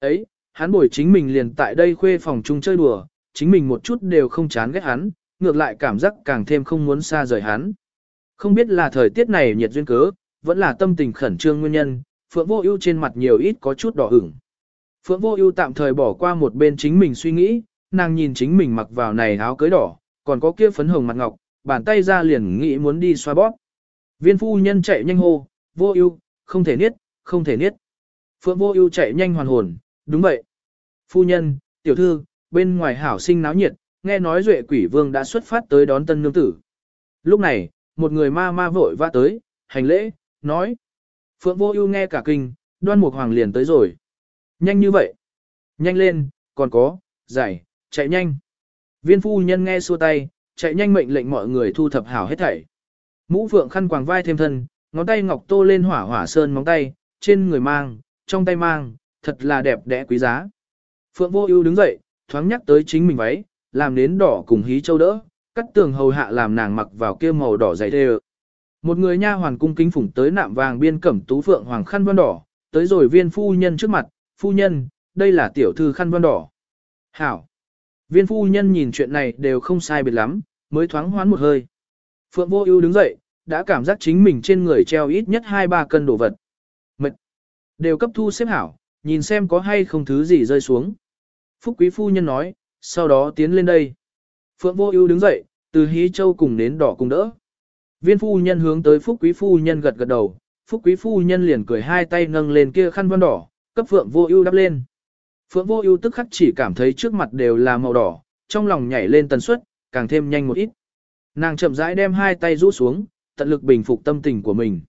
Ấy, hắn bồi chính mình liền tại đây khuê phòng chung chơi đùa, chính mình một chút đều không chán ghét hắn, ngược lại cảm giác càng thêm không muốn xa rời hắn. Không biết là thời tiết này nhiệt duyên cớ, vẫn là tâm tình khẩn trương nguyên nhân, Phượng Vô Ưu trên mặt nhiều ít có chút đỏ ửng. Phượng Vô Ưu tạm thời bỏ qua một bên chính mình suy nghĩ, nàng nhìn chính mình mặc vào này áo cưới đỏ, còn có kia phấn hồng mặt ngọc, bàn tay ra liền nghĩ muốn đi xoa bóp. Viên phu nhân chạy nhanh hô, "Vô Ưu, không thể niết, không thể niết." Phượng Vô Ưu chạy nhanh hoàn hồn, "Đúng vậy." "Phu nhân, tiểu thư, bên ngoài hảo sinh náo nhiệt, nghe nói Duệ Quỷ Vương đã xuất phát tới đón tân nương tử." Lúc này, một người ma ma vội vã tới, hành lễ, nói: Phượng Vô Ưu nghe cả kinh, Đoan Mục Hoàng liền tới rồi. Nhanh như vậy? Nhanh lên, còn có, giải, chạy nhanh. Viên phu nhân nghe xua tay, chạy nhanh mệnh lệnh mọi người thu thập hảo hết thảy. Mũ Phượng khăn quàng vai thêm thân, ngón tay ngọc tô lên hỏa hỏa sơn móng tay, trên người mang, trong tay mang, thật là đẹp đẽ quý giá. Phượng Vô Ưu đứng dậy, thoáng nhắc tới chính mình váy, làm nến đỏ cùng hí châu đỡ, cắt tường hầu hạ làm nàng mặc vào kia màu đỏ dày thêu. Một người nha hoàn cung kính phụng tới nạm vàng biên cẩm tú phượng hoàng khăn vân đỏ, tới rồi viên phu nhân trước mặt, phu nhân, đây là tiểu thư khăn vân đỏ. Hảo. Viên phu nhân nhìn chuyện này đều không sai biệt lắm, mới thoáng hoán một hơi. Phượng vô ưu đứng dậy, đã cảm giác chính mình trên người treo ít nhất 2-3 cân đồ vật. Mệt. Đều cấp thu xếp hảo, nhìn xem có hay không thứ gì rơi xuống. Phúc quý phu nhân nói, sau đó tiến lên đây. Phượng vô ưu đứng dậy, từ hí châu cùng đến đỏ cùng đỡ. Viên phu nhân hướng tới phúc quý phu nhân gật gật đầu, phúc quý phu nhân liền cười hai tay nâng lên kia khăn vân đỏ, cấp phượng vô ưu đắp lên. Phượng vô ưu tức khắc chỉ cảm thấy trước mặt đều là màu đỏ, trong lòng nhảy lên tần suất, càng thêm nhanh một ít. Nàng chậm rãi đem hai tay rũ xuống, tận lực bình phục tâm tình của mình.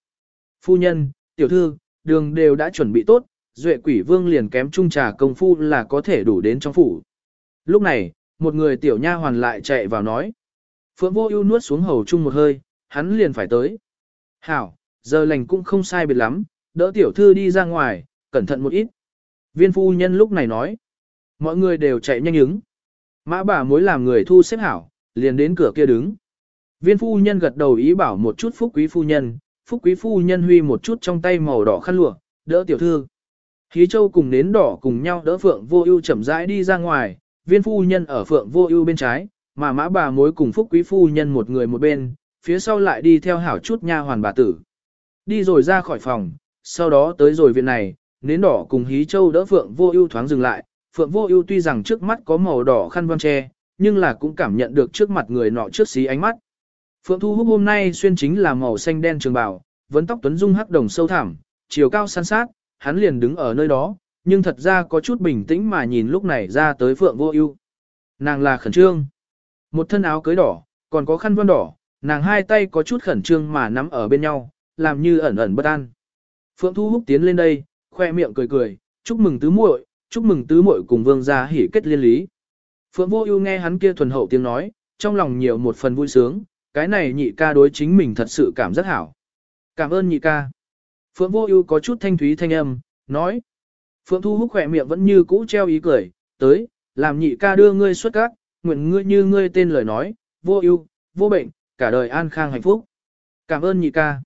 Phu nhân, tiểu thư, đường đều đã chuẩn bị tốt, duệ quỷ vương liền kém trung trà công phu là có thể đủ đến trong phủ. Lúc này, một người tiểu nha hoàn lại chạy vào nói. Phượng vô ưu nuốt xuống hầu chung một hơi, hắn liền phải tới. Hảo, giờ lành cũng không sai biệt lắm, đỡ tiểu thư đi ra ngoài, cẩn thận một ít. Viên phu nhân lúc này nói, mọi người đều chạy nhanh ứng. Mã bà mối làm người thu xếp hảo, liền đến cửa kia đứng. Viên phu nhân gật đầu ý bảo một chút phúc quý phu nhân, phúc quý phu nhân huy một chút trong tay màu đỏ khăn lụa, đỡ tiểu thư. Hí châu cùng nến đỏ cùng nhau đỡ phượng vô ưu chậm rãi đi ra ngoài, viên phu nhân ở phượng vô ưu bên trái, mà mã bà mối cùng phúc quý phu nhân một người một bên, phía sau lại đi theo hảo chút nha hoàn bà tử. Đi rồi ra khỏi phòng, sau đó tới rồi viện này, nến đỏ cùng hí châu đỡ Phượng Vô Ưu thoáng dừng lại, Phượng Vô Ưu tuy rằng trước mắt có màu đỏ khăn vân che, nhưng là cũng cảm nhận được trước mặt người nọ trước xí ánh mắt. Phượng Thu Húc hôm nay xuyên chính là màu xanh đen trường bào, vấn tóc tuấn dung hắc đồng sâu thẳm, chiều cao san sát, hắn liền đứng ở nơi đó, nhưng thật ra có chút bình tĩnh mà nhìn lúc này ra tới Phượng Vô Ưu. Nàng là khẩn trương. Một thân áo cưới đỏ, còn có khăn vân đỏ, nàng hai tay có chút khẩn trương mà nắm ở bên nhau, làm như ẩn ẩn bất an. Phượng Thu Húc tiến lên đây, khoe miệng cười cười, chúc mừng tứ muội, chúc mừng tứ muội cùng vương gia hỉ kết liên lý. Phượng Vô Ưu nghe hắn kia thuần hậu tiếng nói, trong lòng nhiều một phần vui sướng, cái này nhị ca đối chính mình thật sự cảm rất hảo. Cảm ơn nhị ca. Phượng Vô Ưu có chút thanh thúy thanh âm, nói. Phượng Thu Húc khẽ miệng vẫn như cũ treo ý cười, tới, làm nhị ca đưa ngươi xuất các, nguyện ngươi như ngươi tên lời nói, vô ưu, vô bệnh, cả đời an khang hạnh phúc. Cảm ơn nhị ca.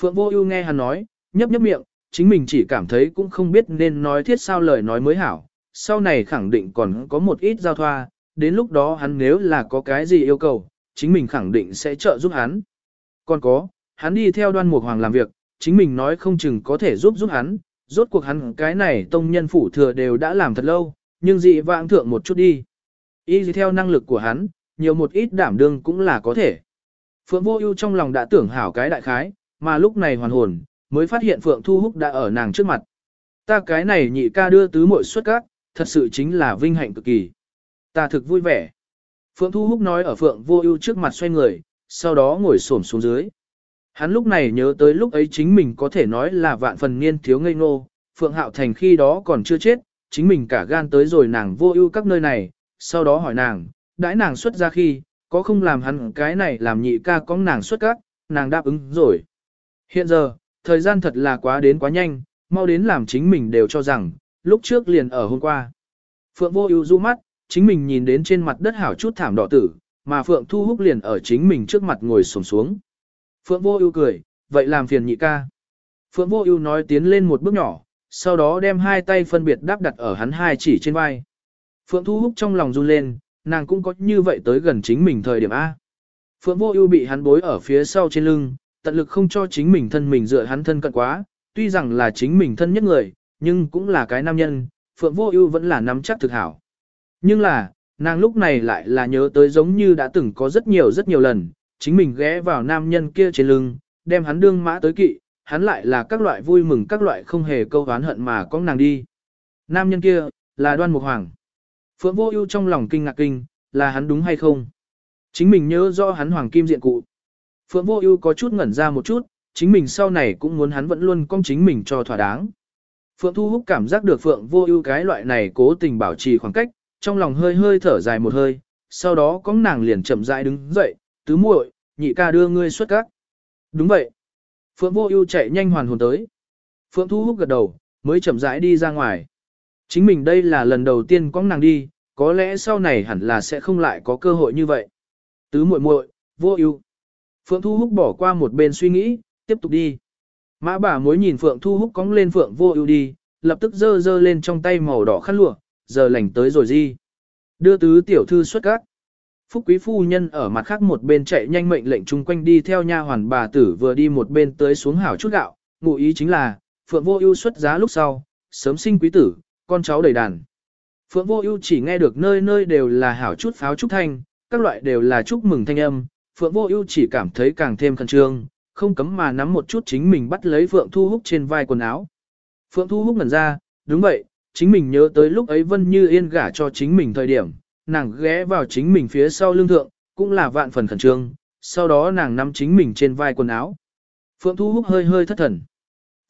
Phượng vô ưu nghe hắn nói, nhấp nhấp miệng, chính mình chỉ cảm thấy cũng không biết nên nói thiết sao lời nói mới hảo. Sau này khẳng định còn có một ít giao thoa, đến lúc đó hắn nếu là có cái gì yêu cầu, chính mình khẳng định sẽ trợ giúp hắn. Còn có, hắn đi theo đoan mục hoàng làm việc, chính mình nói không chừng có thể giúp giúp hắn, rốt cuộc hắn cái này tông nhân phủ thừa đều đã làm thật lâu, nhưng dị vãng thượng một chút đi. Y theo năng lực của hắn, nhiều một ít đảm đương cũng là có thể. Phượng Vô Ưu trong lòng đã tưởng hảo cái đại khái, mà lúc này hoàn hồn, mới phát hiện Phượng Thu Húc đã ở nàng trước mặt. Ta cái này nhị ca đưa tứ muội xuất các, thật sự chính là vinh hạnh cực kỳ. Ta thực vui vẻ. Phượng Thu Húc nói ở Phượng Vô Ưu trước mặt xoay người, sau đó ngồi xổm xuống dưới. Hắn lúc này nhớ tới lúc ấy chính mình có thể nói là vạn phần niên thiếu ngây ngô, Phượng Hạo Thành khi đó còn chưa chết, chính mình cả gan tới rồi nàng Vô Ưu các nơi này, sau đó hỏi nàng, đãi nàng xuất ra khi, có không làm hắn cái này làm nhị ca có nàng xuất các, nàng đáp ứng rồi. Hiện giờ, thời gian thật là quá đến quá nhanh, mau đến làm chính mình đều cho rằng, lúc trước liền ở hôm qua. Phượng vô ưu du mắt, chính mình nhìn đến trên mặt đất hảo chút thảm đỏ tử, mà Phượng Thu Húc liền ở chính mình trước mặt ngồi xổm xuống. Phượng vô ưu cười, vậy làm phiền nhị ca. Phượng vô ưu nói tiến lên một bước nhỏ, sau đó đem hai tay phân biệt đáp đặt ở hắn hai chỉ trên vai. Phượng Thu Húc trong lòng run lên, nàng cũng có như vậy tới gần chính mình thời điểm A. Phượng Vô Ưu bị hắn bối ở phía sau trên lưng, tận lực không cho chính mình thân mình dựa hắn thân cận quá, tuy rằng là chính mình thân nhất người, nhưng cũng là cái nam nhân, Phượng Vô Ưu vẫn là nắm chắc thực hảo. Nhưng là, nàng lúc này lại là nhớ tới giống như đã từng có rất nhiều rất nhiều lần, chính mình ghé vào nam nhân kia trên lưng, đem hắn đương mã tới kỵ, hắn lại là các loại vui mừng các loại không hề câu hán hận mà con nàng đi. Nam nhân kia, là Đoan Mục Hoàng. Phượng Vô Ưu trong lòng kinh ngạc kinh, là hắn đúng hay không? Chính mình nhớ rõ hắn hoàng kim diện cụ. Phượng Vô Ưu có chút ngẩn ra một chút, chính mình sau này cũng muốn hắn vẫn luôn con chính mình cho thỏa đáng. Phượng Thu Húc cảm giác được Phượng Vô Ưu cái loại này cố tình bảo trì khoảng cách, trong lòng hơi hơi thở dài một hơi, sau đó có nàng liền chậm rãi đứng dậy, "Tứ muội, nhị ca đưa ngươi xuất các." "Đúng vậy." Phượng Vô Ưu chạy nhanh hoàn hồn tới. Phượng Thu Húc gật đầu, mới chậm rãi đi ra ngoài. Chính mình đây là lần đầu tiên có nàng đi, có lẽ sau này hẳn là sẽ không lại có cơ hội như vậy. Tứ muội muội, Vô Ưu. Phượng Thu Húc bỏ qua một bên suy nghĩ, tiếp tục đi. Mã bà mối nhìn Phượng Thu Húc cong lên Phượng Vô Ưu đi, lập tức giơ giơ lên trong tay màu đỏ khăn lụa, giờ lành tới rồi gì? Đưa tứ tiểu thư xuất các. Phúc quý phu nhân ở mặt khác một bên chạy nhanh mệnh lệnh chung quanh đi theo nha hoàn bà tử vừa đi một bên tới xuống hảo chút gạo, ngụ ý chính là, Phượng Vô Ưu xuất giá lúc sau, sớm sinh quý tử, con cháu đầy đàn. Phượng Vô Ưu chỉ nghe được nơi nơi đều là hảo chút pháo trúc thanh, các loại đều là chúc mừng thanh âm, Phượng Vô Ưu chỉ cảm thấy càng thêm khẩn trương, không cấm mà nắm một chút chính mình bắt lấy Phượng Thu Húc trên vai quần áo. Phượng Thu Húc ngẩn ra, đúng vậy, chính mình nhớ tới lúc ấy Vân Như Yên gả cho chính mình thời điểm, nàng ghé vào chính mình phía sau lưng thượng, cũng là vạn phần khẩn trương, sau đó nàng nắm chính mình trên vai quần áo. Phượng Thu Húc hơi hơi thất thần.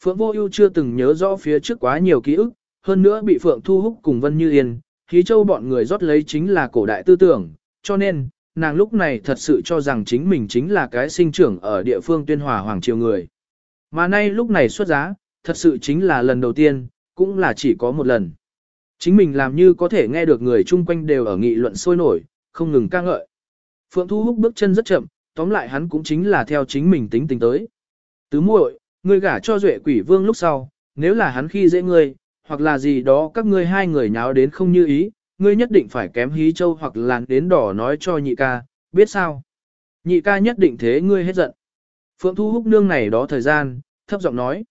Phượng Vô Ưu chưa từng nhớ rõ phía trước quá nhiều ký ức, hơn nữa bị Phượng Thu Húc cùng Vân Như Yên, khí châu bọn người rót lấy chính là cổ đại tư tưởng, cho nên, nàng lúc này thật sự cho rằng chính mình chính là cái sinh trưởng ở địa phương tuyên hòa hoàng triều người. Mà nay lúc này xuất giá, thật sự chính là lần đầu tiên, cũng là chỉ có một lần. Chính mình làm như có thể nghe được người chung quanh đều ở nghị luận sôi nổi, không ngừng ca ngợi. Phượng Thu Húc bước chân rất chậm, tóm lại hắn cũng chính là theo chính mình tính tình tới. Tứ muội, ngươi gả cho duệ quỷ vương lúc sau, nếu là hắn khi dễ ngươi, hoặc là gì đó các ngươi hai người nháo đến không như ý, ngươi nhất định phải kém hí châu hoặc là đến đỏ nói cho nhị ca, biết sao? Nhị ca nhất định thế ngươi hết giận. Phượng Thu Húc nương này đó thời gian, thấp giọng nói.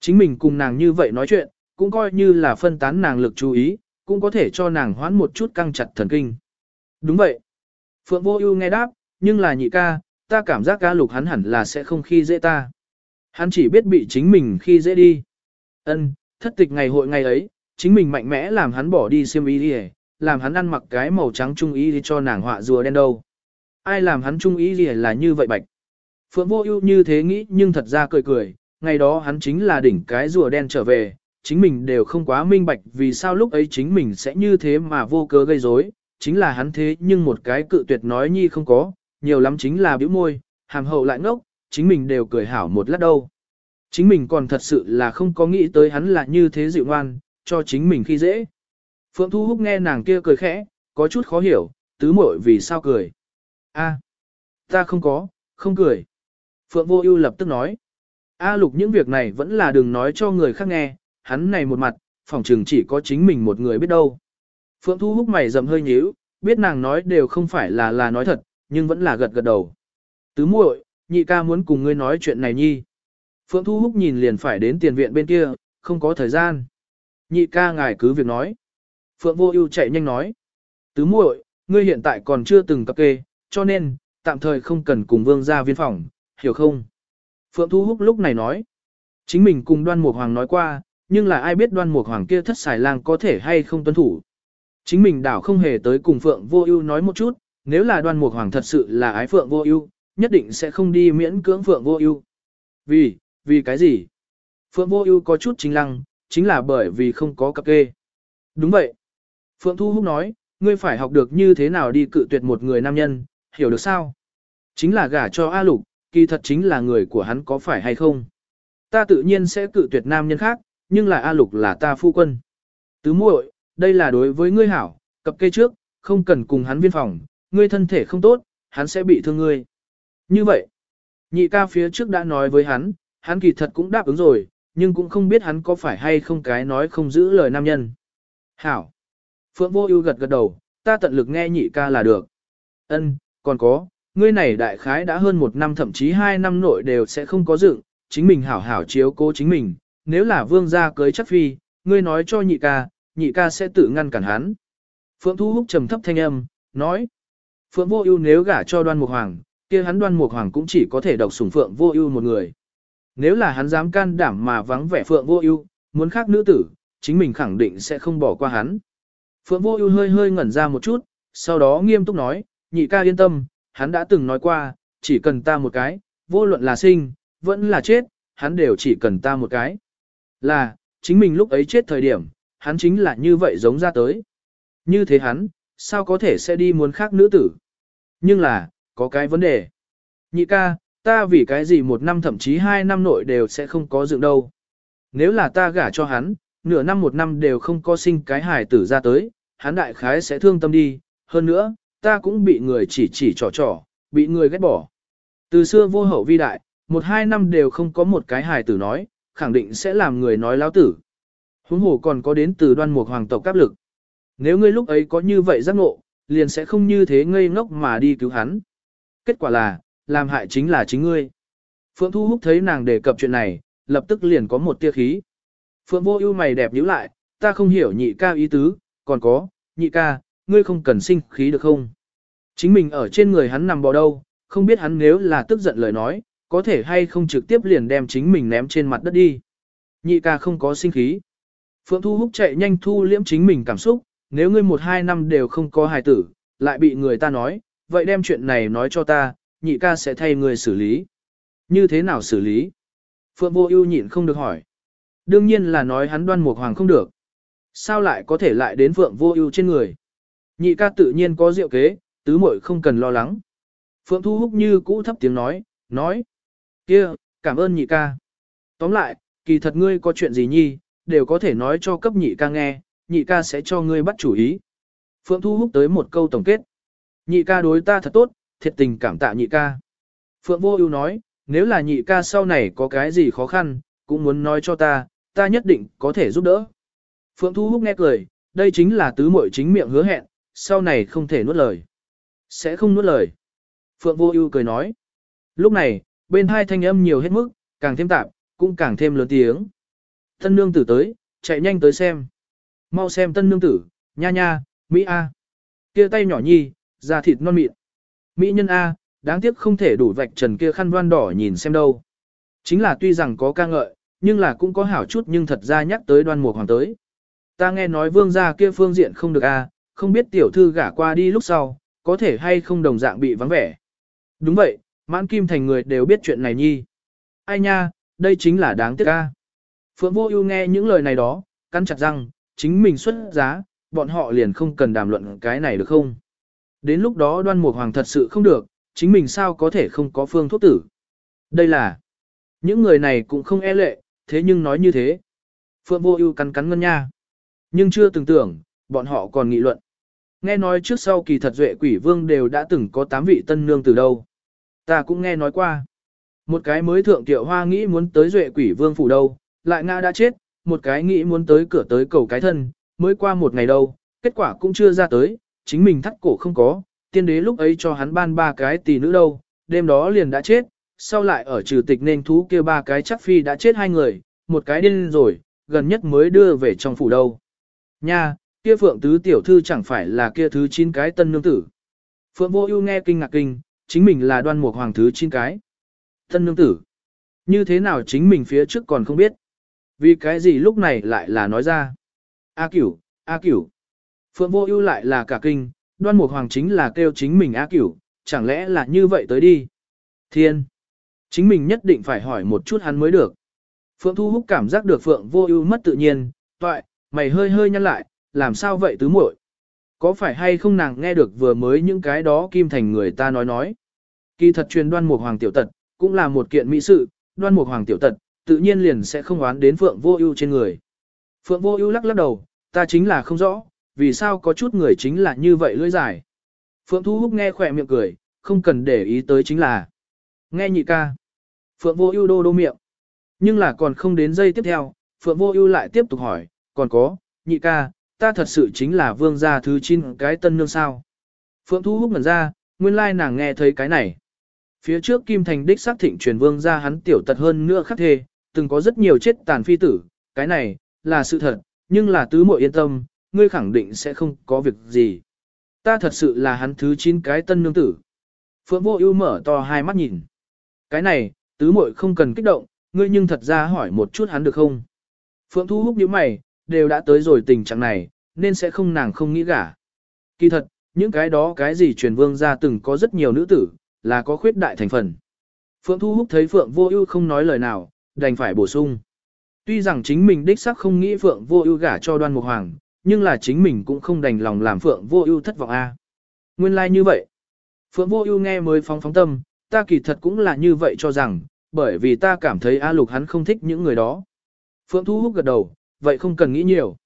Chính mình cùng nàng như vậy nói chuyện, cũng coi như là phân tán nàng lực chú ý, cũng có thể cho nàng hoãn một chút căng chặt thần kinh. Đúng vậy. Phượng Vô Ưu nghe đáp, nhưng là nhị ca, ta cảm giác ca lục hắn hẳn là sẽ không khi dễ ta. Hắn chỉ biết bị chính mình khi dễ đi. Ân, thất tịch ngày hội ngày ấy, chính mình mạnh mẽ làm hắn bỏ đi xiêm y đi làm hắn ăn mặc cái màu trắng trung y đi cho nàng họa rùa đen đâu. Ai làm hắn trung y đi là như vậy bạch. Phượng vô ưu như thế nghĩ nhưng thật ra cười cười, ngày đó hắn chính là đỉnh cái rùa đen trở về, chính mình đều không quá minh bạch vì sao lúc ấy chính mình sẽ như thế mà vô cớ gây rối, chính là hắn thế nhưng một cái cự tuyệt nói nhi không có, nhiều lắm chính là bĩu môi, hàm hậu lại ngốc, chính mình đều cười hảo một lát đâu. Chính mình còn thật sự là không có nghĩ tới hắn là như thế dịu ngoan, cho chính mình khi dễ. Phượng Thu Húc nghe nàng kia cười khẽ, có chút khó hiểu, tứ muội vì sao cười. A, ta không có, không cười. Phượng Vô Ưu lập tức nói. A lục những việc này vẫn là đừng nói cho người khác nghe, hắn này một mặt, phòng trường chỉ có chính mình một người biết đâu. Phượng Thu Húc mày rậm hơi nhíu, biết nàng nói đều không phải là là nói thật, nhưng vẫn là gật gật đầu. Tứ muội, nhị ca muốn cùng ngươi nói chuyện này nhi. Phượng Thu Húc nhìn liền phải đến tiền viện bên kia, không có thời gian. Nhị ca ngài cứ việc nói. Phượng Vô Ưu chạy nhanh nói. Tứ muội, ngươi hiện tại còn chưa từng cập kê, cho nên, tạm thời không cần cùng vương gia viên phòng, hiểu không? Phượng Thu Húc lúc này nói. Chính mình cùng đoan mục hoàng nói qua, nhưng là ai biết đoan mục hoàng kia thất xài lang có thể hay không tuân thủ. Chính mình đảo không hề tới cùng Phượng Vô Ưu nói một chút, nếu là đoan mục hoàng thật sự là ái Phượng Vô Ưu, nhất định sẽ không đi miễn cưỡng Phượng Vô Ưu. Vì, vì cái gì? Phượng Vô Ưu có chút chính lăng, chính là bởi vì không có cặp kê. Đúng vậy. Phượng Thu Húc nói, ngươi phải học được như thế nào đi cự tuyệt một người nam nhân, hiểu được sao? Chính là gả cho A Lục, kỳ thật chính là người của hắn có phải hay không? Ta tự nhiên sẽ cự tuyệt nam nhân khác, nhưng là A Lục là ta phu quân. Tứ muội, đây là đối với ngươi hảo, cập kê trước, không cần cùng hắn viên phòng, ngươi thân thể không tốt, hắn sẽ bị thương ngươi. Như vậy, nhị ca phía trước đã nói với hắn, hắn kỳ thật cũng đáp ứng rồi, nhưng cũng không biết hắn có phải hay không cái nói không giữ lời nam nhân. Hảo. Phượng Vô Ưu gật gật đầu, ta tận lực nghe nhị ca là được. Ân, còn có, ngươi này đại khái đã hơn một năm thậm chí hai năm nội đều sẽ không có dựng, chính mình hảo hảo chiếu cố chính mình, nếu là vương gia cưới chắc phi, ngươi nói cho nhị ca, nhị ca sẽ tự ngăn cản hắn. Phượng Thu Húc trầm thấp thanh âm, nói, Phượng Vô Ưu nếu gả cho Đoan Mục Hoàng, kia hắn Đoan Mục Hoàng cũng chỉ có thể độc sủng Phượng Vô Ưu một người. Nếu là hắn dám can đảm mà vắng vẻ Phượng Vô Ưu, muốn khác nữ tử, chính mình khẳng định sẽ không bỏ qua hắn. Phượng Vô Ưu hơi hơi ngẩn ra một chút, sau đó nghiêm túc nói, nhị ca yên tâm, hắn đã từng nói qua, chỉ cần ta một cái, vô luận là sinh, vẫn là chết, hắn đều chỉ cần ta một cái. Là, chính mình lúc ấy chết thời điểm, hắn chính là như vậy giống ra tới. Như thế hắn, sao có thể sẽ đi muốn khác nữ tử? Nhưng là, có cái vấn đề. Nhị ca, ta vì cái gì một năm thậm chí hai năm nội đều sẽ không có dựng đâu. Nếu là ta gả cho hắn, nửa năm một năm đều không có sinh cái hài tử ra tới, hắn đại khái sẽ thương tâm đi. Hơn nữa, ta cũng bị người chỉ chỉ trò trò, bị người ghét bỏ. Từ xưa vô hậu vi đại, một hai năm đều không có một cái hài tử nói, khẳng định sẽ làm người nói láo tử. Huống hồ còn có đến từ đoan mục hoàng tộc áp lực. Nếu ngươi lúc ấy có như vậy giác ngộ, liền sẽ không như thế ngây ngốc mà đi cứu hắn. Kết quả là, làm hại chính là chính ngươi. Phượng Thu Húc thấy nàng đề cập chuyện này, lập tức liền có một tia khí. Phượng Vô Ưu mày đẹp nhíu lại, ta không hiểu nhị ca ý tứ, còn có, nhị ca, ngươi không cần sinh khí được không? Chính mình ở trên người hắn nằm bò đâu, không biết hắn nếu là tức giận lời nói, có thể hay không trực tiếp liền đem chính mình ném trên mặt đất đi. Nhị ca không có sinh khí. Phượng Thu Húc chạy nhanh thu liễm chính mình cảm xúc, nếu ngươi một hai năm đều không có hài tử, lại bị người ta nói, vậy đem chuyện này nói cho ta, nhị ca sẽ thay người xử lý. Như thế nào xử lý? Phượng Vô Ưu nhịn không được hỏi. Đương nhiên là nói hắn đoan mục hoàng không được. Sao lại có thể lại đến Phượng Vô Ưu trên người? Nhị ca tự nhiên có diệu kế, tứ muội không cần lo lắng. Phượng Thu Húc như cũ thấp tiếng nói, nói: "Kia, cảm ơn nhị ca." Tóm lại, kỳ thật ngươi có chuyện gì nhi, đều có thể nói cho cấp nhị ca nghe, nhị ca sẽ cho ngươi bắt chủ ý. Phượng Thu Húc tới một câu tổng kết. Nhị ca đối ta thật tốt, thiệt tình cảm tạ nhị ca. Phượng Vô Ưu nói, nếu là nhị ca sau này có cái gì khó khăn, cũng muốn nói cho ta, ta nhất định có thể giúp đỡ. Phượng Thu Húc nghe cười, đây chính là tứ muội chính miệng hứa hẹn, sau này không thể nuốt lời. Sẽ không nuốt lời. Phượng Vô Ưu cười nói. Lúc này, bên hai thanh âm nhiều hết mức, càng thêm tạp, cũng càng thêm lớn tiếng. Tân nương tử tới, chạy nhanh tới xem. Mau xem tân nương tử, nha nha, Mỹ A. Kia tay nhỏ nhi, da thịt non mịn. Mỹ nhân A, đáng tiếc không thể đủ vạch trần kia khăn đoan đỏ nhìn xem đâu. Chính là tuy rằng có ca ngợi, nhưng là cũng có hảo chút nhưng thật ra nhắc tới đoan mục hoàng tới. Ta nghe nói vương gia kia phương diện không được A, không biết tiểu thư gả qua đi lúc sau, có thể hay không đồng dạng bị vắng vẻ. Đúng vậy, mãn kim thành người đều biết chuyện này nhi. Ai nha, đây chính là đáng tiếc ca. Phượng Vô Ưu nghe những lời này đó, cắn chặt răng, chính mình xuất giá, bọn họ liền không cần đàm luận cái này được không? Đến lúc đó Đoan Mục Hoàng thật sự không được, chính mình sao có thể không có phương thuốc tử? Đây là những người này cũng không e lệ, thế nhưng nói như thế. Phượng Vô Ưu cắn cắn ngân nha. Nhưng chưa từng tưởng, bọn họ còn nghị luận. Nghe nói trước sau kỳ thật duệ quỷ vương đều đã từng có 8 vị tân nương từ đâu. Ta cũng nghe nói qua. Một cái mới thượng tiểu hoa nghĩ muốn tới duệ quỷ vương phủ đâu, lại ngã đã chết, một cái nghĩ muốn tới cửa tới cầu cái thân, mới qua một ngày đâu, kết quả cũng chưa ra tới, chính mình thắt cổ không có, tiên đế lúc ấy cho hắn ban ba cái tỷ nữ đâu, đêm đó liền đã chết, sau lại ở trừ tịch nên thú kia ba cái chắc phi đã chết hai người, một cái điên rồi, gần nhất mới đưa về trong phủ đâu. Nha, kia phượng tứ tiểu thư chẳng phải là kia thứ chín cái tân nương tử. Phượng vô ưu nghe kinh ngạc kinh, chính mình là đoan mục hoàng thứ chín cái. thân nương tử. Như thế nào chính mình phía trước còn không biết. Vì cái gì lúc này lại là nói ra. A cửu, A cửu. Phượng vô ưu lại là cả kinh, đoan mục hoàng chính là kêu chính mình A cửu, chẳng lẽ là như vậy tới đi. Thiên. Chính mình nhất định phải hỏi một chút hắn mới được. Phượng Thu Húc cảm giác được Phượng Vô Ưu mất tự nhiên, "Toại, mày hơi hơi nhăn lại, làm sao vậy tứ muội? Có phải hay không nàng nghe được vừa mới những cái đó kim thành người ta nói nói?" Kỳ thật truyền Đoan Mục Hoàng tiểu tật, cũng là một kiện mỹ sự, Đoan Mục Hoàng tiểu tật, tự nhiên liền sẽ không oán đến Phượng Vô Ưu trên người. Phượng Vô Ưu lắc lắc đầu, ta chính là không rõ, vì sao có chút người chính là như vậy lưỡi dài. Phượng Thu Húc nghe khỏe miệng cười, không cần để ý tới chính là. Nghe nhị ca. Phượng Vô Ưu đô đô miệng. Nhưng là còn không đến giây tiếp theo, Phượng Vô Ưu lại tiếp tục hỏi, còn có, nhị ca, ta thật sự chính là vương gia thứ chín cái tân nương sao? Phượng Thu Húc ngẩn ra, nguyên lai nàng nghe thấy cái này. Phía trước Kim Thành đích xác thịnh truyền vương gia hắn tiểu tật hơn nữa khắc thề, từng có rất nhiều chết tàn phi tử, cái này, là sự thật, nhưng là tứ muội yên tâm, ngươi khẳng định sẽ không có việc gì. Ta thật sự là hắn thứ chín cái tân nương tử. Phượng Vô Ưu mở to hai mắt nhìn. Cái này, tứ muội không cần kích động, ngươi nhưng thật ra hỏi một chút hắn được không? Phượng Thu Húc nhíu mày, đều đã tới rồi tình trạng này, nên sẽ không nàng không nghĩ gả. Kỳ thật, những cái đó cái gì truyền vương gia từng có rất nhiều nữ tử, là có khuyết đại thành phần. Phượng Thu Húc thấy Phượng Vô Ưu không nói lời nào, đành phải bổ sung. Tuy rằng chính mình đích xác không nghĩ Phượng Vô Ưu gả cho Đoan Mục Hoàng, nhưng là chính mình cũng không đành lòng làm Phượng Vô Ưu thất vọng a. Nguyên lai like như vậy. Phượng Vô Ưu nghe mới phóng phóng tâm, ta kỳ thật cũng là như vậy cho rằng, bởi vì ta cảm thấy A Lục hắn không thích những người đó. Phượng Thu Húc gật đầu, vậy không cần nghĩ nhiều.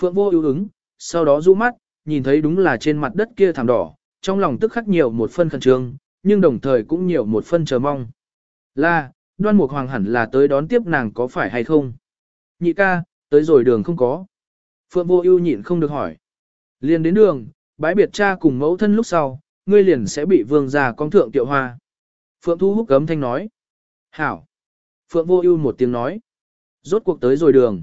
Phượng Vô Ưu ứng, sau đó du mắt, nhìn thấy đúng là trên mặt đất kia thảm đỏ, trong lòng tức khắc nhiều một phân khẩn trương, nhưng đồng thời cũng nhiều một phân chờ mong. Là, Đoan Mục Hoàng hẳn là tới đón tiếp nàng có phải hay không? Nhị ca, tới rồi đường không có. Phượng Vô Ưu nhịn không được hỏi. Liền đến đường, bái biệt cha cùng mẫu thân lúc sau, ngươi liền sẽ bị vương gia con thượng tiệu hoa. Phượng Thu hút cấm thanh nói. Hảo. Phượng Vô Ưu một tiếng nói. Rốt cuộc tới rồi đường.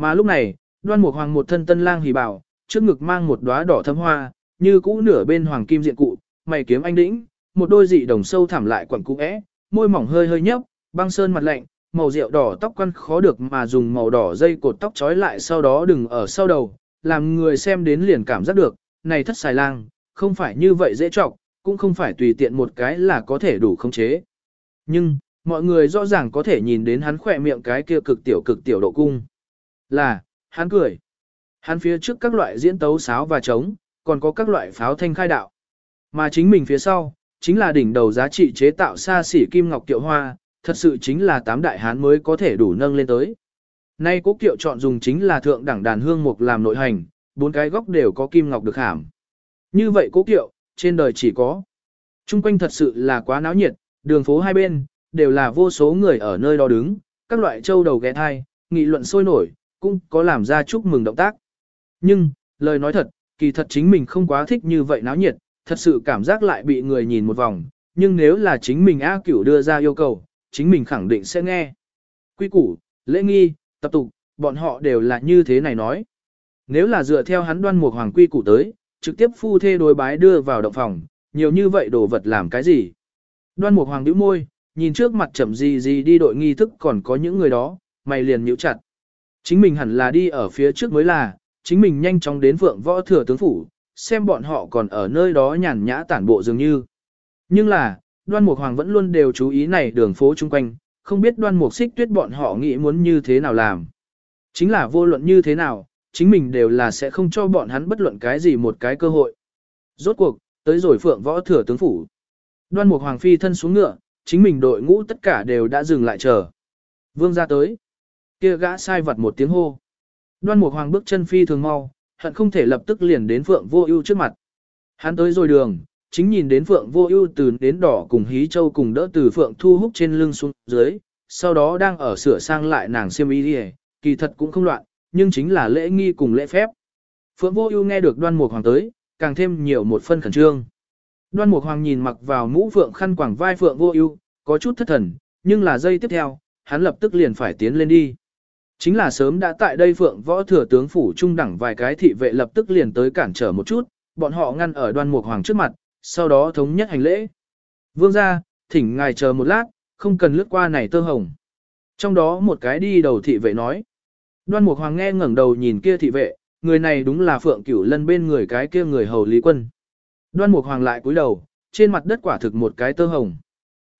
Mà lúc này, Đoan Mục Hoàng một thân tân lang hỉ bảo, trước ngực mang một đóa đỏ thắm hoa, như cũ nửa bên hoàng kim diện cụ, mày kiếm anh đĩnh, một đôi dị đồng sâu thẳm lại quẩn cũ é, môi mỏng hơi hơi nhấp, băng sơn mặt lạnh, màu rượu đỏ tóc quăn khó được mà dùng màu đỏ dây cột tóc trói lại sau đó đừng ở sau đầu, làm người xem đến liền cảm giác được, này thất xài lang, không phải như vậy dễ trọng, cũng không phải tùy tiện một cái là có thể đủ khống chế. Nhưng, mọi người rõ ràng có thể nhìn đến hắn khỏe miệng cái kia cực tiểu cực tiểu độ cung. Là, hắn cười. Hắn phía trước các loại diễn tấu sáo và trống, còn có các loại pháo thanh khai đạo. Mà chính mình phía sau, chính là đỉnh đầu giá trị chế tạo xa xỉ kim ngọc tiệu hoa, thật sự chính là tám đại hán mới có thể đủ nâng lên tới. Nay cố kiệu chọn dùng chính là thượng đẳng đàn hương mục làm nội hành, bốn cái góc đều có kim ngọc được hàm. Như vậy cố kiệu, trên đời chỉ có. Trung quanh thật sự là quá náo nhiệt, đường phố hai bên, đều là vô số người ở nơi đó đứng, các loại châu đầu ghé thai, nghị luận sôi nổi, cũng có làm ra chúc mừng động tác. Nhưng, lời nói thật, kỳ thật chính mình không quá thích như vậy náo nhiệt, thật sự cảm giác lại bị người nhìn một vòng, nhưng nếu là chính mình A cửu đưa ra yêu cầu, chính mình khẳng định sẽ nghe. Quy củ, lễ nghi, tập tục, bọn họ đều là như thế này nói. Nếu là dựa theo hắn đoan mục hoàng quy củ tới, trực tiếp phu thê đối bái đưa vào động phòng, nhiều như vậy đồ vật làm cái gì? Đoan mục hoàng nhíu môi, nhìn trước mặt chậm gì gì đi đội nghi thức còn có những người đó, mày liền nhíu chặt. Chính mình hẳn là đi ở phía trước mới là, chính mình nhanh chóng đến vượng võ thừa tướng phủ, xem bọn họ còn ở nơi đó nhàn nhã tản bộ dường như. Nhưng là, đoan mục hoàng vẫn luôn đều chú ý này đường phố chung quanh, không biết đoan mục xích tuyết bọn họ nghĩ muốn như thế nào làm. Chính là vô luận như thế nào, chính mình đều là sẽ không cho bọn hắn bất luận cái gì một cái cơ hội. Rốt cuộc, tới rồi phượng võ thừa tướng phủ. Đoan mục hoàng phi thân xuống ngựa, chính mình đội ngũ tất cả đều đã dừng lại chờ. Vương ra tới kia gã sai vặt một tiếng hô. Đoan mục hoàng bước chân phi thường mau, hận không thể lập tức liền đến phượng vô ưu trước mặt. Hắn tới rồi đường, chính nhìn đến Phượng Vô Ưu từ đến đỏ cùng Hí Châu cùng đỡ từ Phượng Thu Húc trên lưng xuống dưới, sau đó đang ở sửa sang lại nàng xiêm y kỳ thật cũng không loạn, nhưng chính là lễ nghi cùng lễ phép. Phượng Vô Ưu nghe được Đoan Mục Hoàng tới, càng thêm nhiều một phân khẩn trương. Đoan Mục Hoàng nhìn mặc vào mũ phượng khăn quàng vai Phượng Vô Ưu, có chút thất thần, nhưng là giây tiếp theo, hắn lập tức liền phải tiến lên đi. Chính là sớm đã tại đây Phượng Võ thừa tướng phủ trung đẳng vài cái thị vệ lập tức liền tới cản trở một chút, bọn họ ngăn ở Đoan Mục Hoàng trước mặt, sau đó thống nhất hành lễ. Vương ra, thỉnh ngài chờ một lát, không cần lướt qua này tơ hồng. Trong đó một cái đi đầu thị vệ nói. Đoan Mục Hoàng nghe ngẩng đầu nhìn kia thị vệ, người này đúng là Phượng Cửu Lân bên người cái kia người hầu Lý Quân. Đoan Mục Hoàng lại cúi đầu, trên mặt đất quả thực một cái tơ hồng.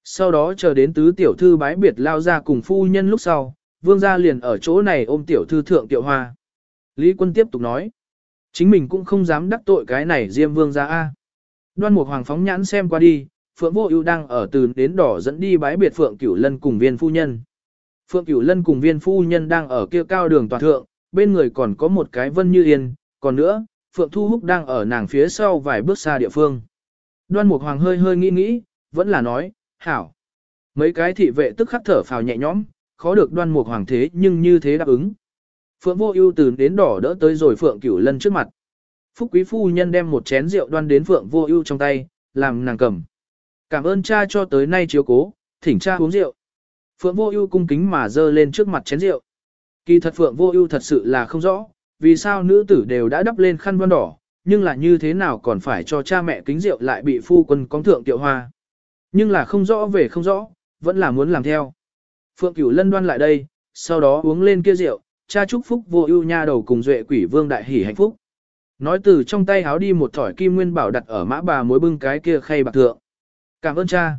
Sau đó chờ đến tứ tiểu thư bái biệt lao ra cùng phu nhân lúc sau, vương gia liền ở chỗ này ôm tiểu thư thượng tiểu hoa. Lý Quân tiếp tục nói, chính mình cũng không dám đắc tội cái này diêm vương gia A. Đoan một Hoàng phóng nhãn xem qua đi, Phượng Vô Ưu đang ở từ đến đỏ dẫn đi bái biệt Phượng Cửu Lân cùng Viên phu nhân. Phượng Cửu Lân cùng Viên phu nhân đang ở kia cao đường toàn thượng, bên người còn có một cái Vân Như Yên, còn nữa, Phượng Thu Húc đang ở nàng phía sau vài bước xa địa phương. Đoan Mục Hoàng hơi hơi nghĩ nghĩ, vẫn là nói, "Hảo." Mấy cái thị vệ tức khắc thở phào nhẹ nhõm, khó được đoan mục hoàng thế nhưng như thế đáp ứng. Phượng vô ưu từ đến đỏ đỡ tới rồi Phượng Cửu Lân trước mặt. Phúc quý phu nhân đem một chén rượu đoan đến Phượng vô ưu trong tay, làm nàng cầm. Cảm ơn cha cho tới nay chiếu cố, thỉnh cha uống rượu. Phượng vô ưu cung kính mà dơ lên trước mặt chén rượu. Kỳ thật Phượng vô ưu thật sự là không rõ, vì sao nữ tử đều đã đắp lên khăn vân đỏ, nhưng là như thế nào còn phải cho cha mẹ kính rượu lại bị phu quân con thượng tiệu hoa. Nhưng là không rõ về không rõ, vẫn là muốn làm theo. Phượng Cửu Lân đoan lại đây, sau đó uống lên kia rượu, cha chúc phúc vô ưu nha đầu cùng duệ quỷ vương đại hỉ hạnh phúc. Nói từ trong tay háo đi một thỏi kim nguyên bảo đặt ở mã bà mối bưng cái kia khay bạc thượng. Cảm ơn cha.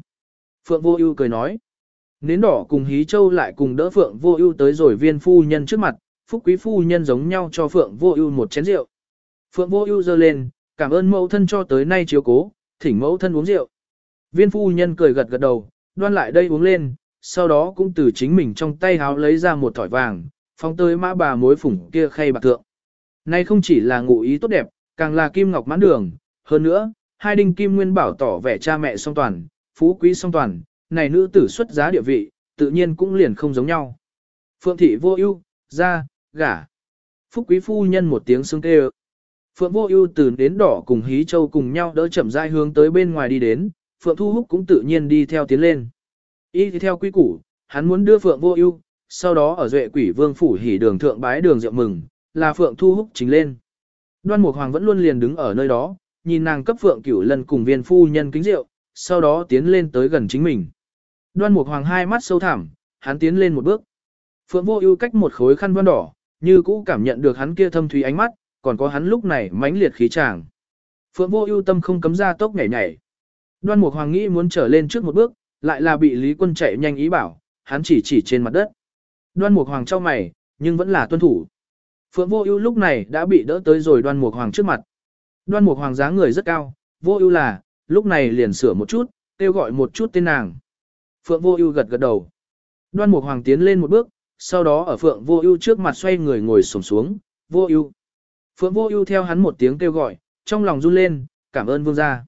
Phượng vô ưu cười nói. Nến đỏ cùng hí châu lại cùng đỡ Phượng vô ưu tới rồi viên phu nhân trước mặt, phúc quý phu nhân giống nhau cho Phượng vô ưu một chén rượu. Phượng vô ưu giơ lên, cảm ơn mẫu thân cho tới nay chiếu cố, thỉnh mẫu thân uống rượu. Viên phu nhân cười gật gật đầu, đoan lại đây uống lên, sau đó cũng từ chính mình trong tay háo lấy ra một thỏi vàng, phóng tới mã bà mối phủng kia khay bạc thượng. Nay không chỉ là ngụ ý tốt đẹp, càng là kim ngọc mãn đường, hơn nữa, hai đinh kim nguyên bảo tỏ vẻ cha mẹ song toàn, phú quý song toàn, này nữ tử xuất giá địa vị, tự nhiên cũng liền không giống nhau. Phượng thị vô ưu, ra, gả. Phúc quý phu nhân một tiếng xương kêu. Phượng vô ưu từ đến đỏ cùng hí châu cùng nhau đỡ chậm rãi hướng tới bên ngoài đi đến, Phượng Thu Húc cũng tự nhiên đi theo tiến lên. Y theo quy củ, hắn muốn đưa Phượng vô ưu, sau đó ở duệ quỷ vương phủ hỉ đường thượng bái đường rượu mừng, là Phượng Thu Húc chính lên. Đoan Mục Hoàng vẫn luôn liền đứng ở nơi đó, nhìn nàng cấp Phượng Cửu lần cùng viên phu nhân kính rượu, sau đó tiến lên tới gần chính mình. Đoan Mục Hoàng hai mắt sâu thẳm, hắn tiến lên một bước. Phượng Vô Ưu cách một khối khăn vân đỏ, như cũ cảm nhận được hắn kia thâm thúy ánh mắt, còn có hắn lúc này mãnh liệt khí chàng, Phượng Vô Ưu tâm không cấm ra tốc nhảy nhảy. Đoan Mục Hoàng nghĩ muốn trở lên trước một bước, lại là bị Lý Quân chạy nhanh ý bảo, hắn chỉ chỉ trên mặt đất. Đoan Mục Hoàng trao mày, nhưng vẫn là tuân thủ. Phượng Vô Ưu lúc này đã bị đỡ tới rồi Đoan Mục Hoàng trước mặt. Đoan Mục Hoàng dáng người rất cao, Vô Ưu là, lúc này liền sửa một chút, kêu gọi một chút tên nàng. Phượng Vô Ưu gật gật đầu. Đoan Mục Hoàng tiến lên một bước, sau đó ở Phượng Vô Ưu trước mặt xoay người ngồi xổm xuống, "Vô Ưu." Phượng Vô Ưu theo hắn một tiếng kêu gọi, trong lòng run lên, "Cảm ơn vương gia."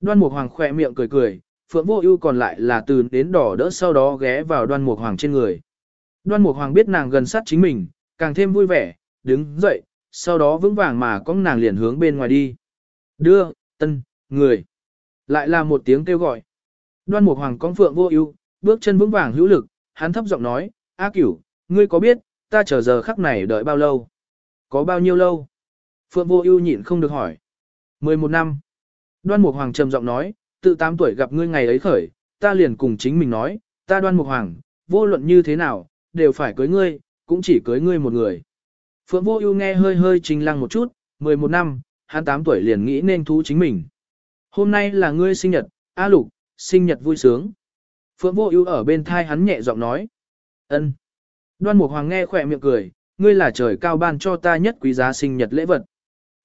Đoan Mục Hoàng khẽ miệng cười cười, Phượng Vô Ưu còn lại là từ đến đỏ đỡ sau đó ghé vào Đoan Mục Hoàng trên người. Đoan Mục Hoàng biết nàng gần sát chính mình, càng thêm vui vẻ, đứng dậy, sau đó vững vàng mà cõng nàng liền hướng bên ngoài đi. Đưa, tân, người. Lại là một tiếng kêu gọi. Đoan Mục Hoàng cõng Phượng Vô Ưu, bước chân vững vàng hữu lực, hắn thấp giọng nói, "A Cửu, ngươi có biết, ta chờ giờ khắc này đợi bao lâu?" "Có bao nhiêu lâu?" Phượng Vô Ưu nhịn không được hỏi. "11 năm." Đoan Mục Hoàng trầm giọng nói, "Tự 8 tuổi gặp ngươi ngày ấy khởi, ta liền cùng chính mình nói, ta Đoan Mục Hoàng, vô luận như thế nào, đều phải cưới ngươi, cũng chỉ cưới ngươi một người." Phượng Vô Ưu nghe hơi hơi trình lăng một chút, 11 năm, hắn 8 tuổi liền nghĩ nên thú chính mình. "Hôm nay là ngươi sinh nhật, A Lục, sinh nhật vui sướng." Phượng Vô Ưu ở bên thai hắn nhẹ giọng nói. "Ân." Đoan Mục Hoàng nghe khỏe miệng cười, "Ngươi là trời cao ban cho ta nhất quý giá sinh nhật lễ vật."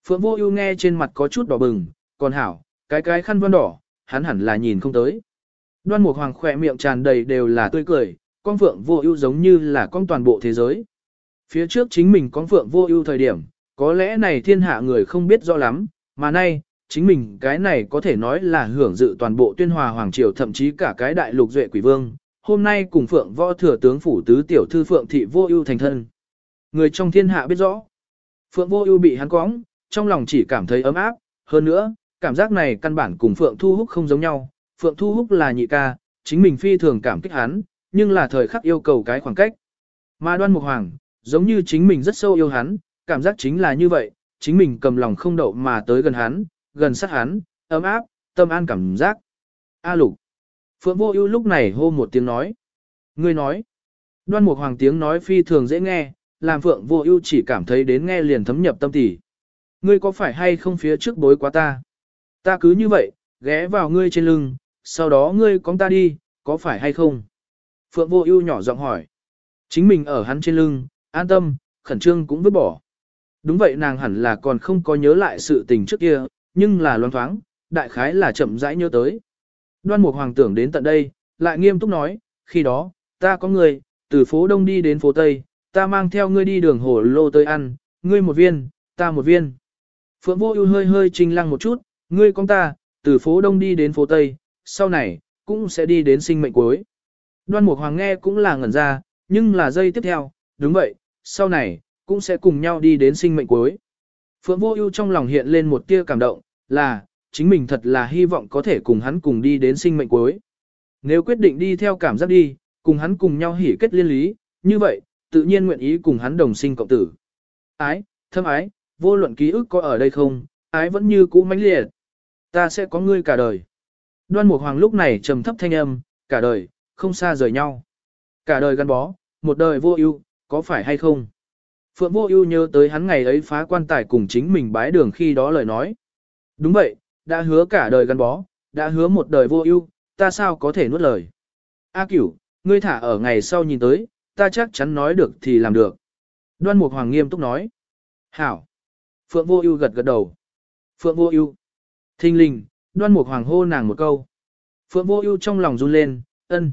Phượng Vô Ưu nghe trên mặt có chút đỏ bừng, còn hảo, cái cái khăn vân đỏ, hắn hẳn là nhìn không tới. Đoan Mục Hoàng khỏe miệng tràn đầy đều là tươi cười, con Phượng Vô Ưu giống như là con toàn bộ thế giới. Phía trước chính mình con Phượng Vô Ưu thời điểm, có lẽ này thiên hạ người không biết rõ lắm, mà nay, chính mình cái này có thể nói là hưởng dự toàn bộ tuyên hòa hoàng triều thậm chí cả cái đại lục duệ quỷ vương, hôm nay cùng phượng võ thừa tướng phủ tứ tiểu thư phượng thị vô ưu thành thân. Người trong thiên hạ biết rõ, phượng vô ưu bị hắn cóng, trong lòng chỉ cảm thấy ấm áp, hơn nữa, cảm giác này căn bản cùng phượng thu húc không giống nhau, phượng thu húc là nhị ca, chính mình phi thường cảm kích hắn, nhưng là thời khắc yêu cầu cái khoảng cách. Mà đoan mục hoàng, giống như chính mình rất sâu yêu hắn, cảm giác chính là như vậy, chính mình cầm lòng không đậu mà tới gần hắn, gần sát hắn, ấm áp, tâm an cảm giác. A lục. Phượng vô ưu lúc này hô một tiếng nói. Ngươi nói. Đoan mục hoàng tiếng nói phi thường dễ nghe, làm phượng vô ưu chỉ cảm thấy đến nghe liền thấm nhập tâm tỉ. Ngươi có phải hay không phía trước bối quá ta? Ta cứ như vậy, ghé vào ngươi trên lưng, sau đó ngươi cóng ta đi, có phải hay không? Phượng vô ưu nhỏ giọng hỏi. Chính mình ở hắn trên lưng, an tâm, khẩn trương cũng vứt bỏ. Đúng vậy nàng hẳn là còn không có nhớ lại sự tình trước kia, nhưng là loan thoáng, đại khái là chậm rãi nhớ tới. Đoan Mục Hoàng tưởng đến tận đây, lại nghiêm túc nói, khi đó, ta có người, từ phố Đông đi đến phố Tây, ta mang theo ngươi đi đường hồ lô tới ăn, ngươi một viên, ta một viên. Phượng Vô Ưu hơi hơi trình lăng một chút, ngươi con ta, từ phố Đông đi đến phố Tây, sau này, cũng sẽ đi đến sinh mệnh cuối. Đoan Mục Hoàng nghe cũng là ngẩn ra, nhưng là giây tiếp theo, đúng vậy, sau này, cũng sẽ cùng nhau đi đến sinh mệnh cuối. Phượng Vô Ưu trong lòng hiện lên một tia cảm động, là, chính mình thật là hy vọng có thể cùng hắn cùng đi đến sinh mệnh cuối. Nếu quyết định đi theo cảm giác đi, cùng hắn cùng nhau hỉ kết liên lý, như vậy, tự nhiên nguyện ý cùng hắn đồng sinh cộng tử. Ái, thâm ái, vô luận ký ức có ở đây không, ái vẫn như cũ mãnh liệt. Ta sẽ có ngươi cả đời. Đoan Mục Hoàng lúc này trầm thấp thanh âm, cả đời, không xa rời nhau. Cả đời gắn bó, một đời vô ưu, có phải hay không? Phượng Vô Ưu nhớ tới hắn ngày ấy phá quan tài cùng chính mình bái đường khi đó lời nói. Đúng vậy, đã hứa cả đời gắn bó, đã hứa một đời vô ưu, ta sao có thể nuốt lời. A Cửu, ngươi thả ở ngày sau nhìn tới, ta chắc chắn nói được thì làm được. Đoan Mục Hoàng nghiêm túc nói. Hảo. Phượng Vô Ưu gật gật đầu. Phượng Vô Ưu. Thinh linh, Đoan Mục Hoàng hô nàng một câu. Phượng Vô Ưu trong lòng run lên, ân.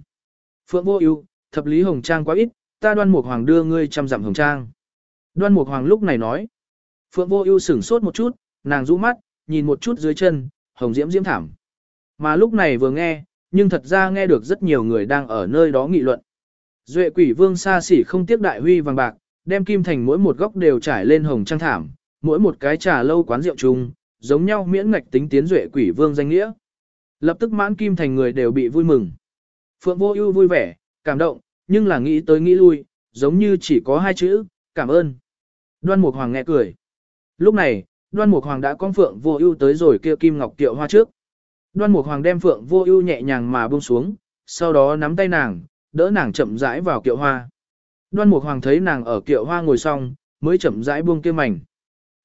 Phượng Vô Ưu, thập lý hồng trang quá ít, ta Đoan Mục Hoàng đưa ngươi trăm dặm hồng trang. Đoan Mục Hoàng lúc này nói. Phượng Vô Ưu sững sốt một chút, nàng rũ mắt, nhìn một chút dưới chân, hồng diễm diễm thảm. Mà lúc này vừa nghe, nhưng thật ra nghe được rất nhiều người đang ở nơi đó nghị luận. Duệ quỷ vương xa xỉ không tiếc đại huy vàng bạc, đem kim thành mỗi một góc đều trải lên hồng trang thảm, mỗi một cái trà lâu quán rượu chung, giống nhau miễn ngạch tính tiến duệ quỷ vương danh nghĩa. Lập tức mãn kim thành người đều bị vui mừng. Phượng vô ưu vui vẻ, cảm động, nhưng là nghĩ tới nghĩ lui, giống như chỉ có hai chữ, cảm ơn. Đoan Mục Hoàng nghe cười. Lúc này, Đoan Mục Hoàng đã con Phượng Vô Ưu tới rồi kia kim ngọc tiệu hoa trước. Đoan Mục Hoàng đem Phượng Vô Ưu nhẹ nhàng mà buông xuống, sau đó nắm tay nàng, đỡ nàng chậm rãi vào kiệu hoa. Đoan Mục Hoàng thấy nàng ở kiệu hoa ngồi xong, mới chậm rãi buông kia mảnh.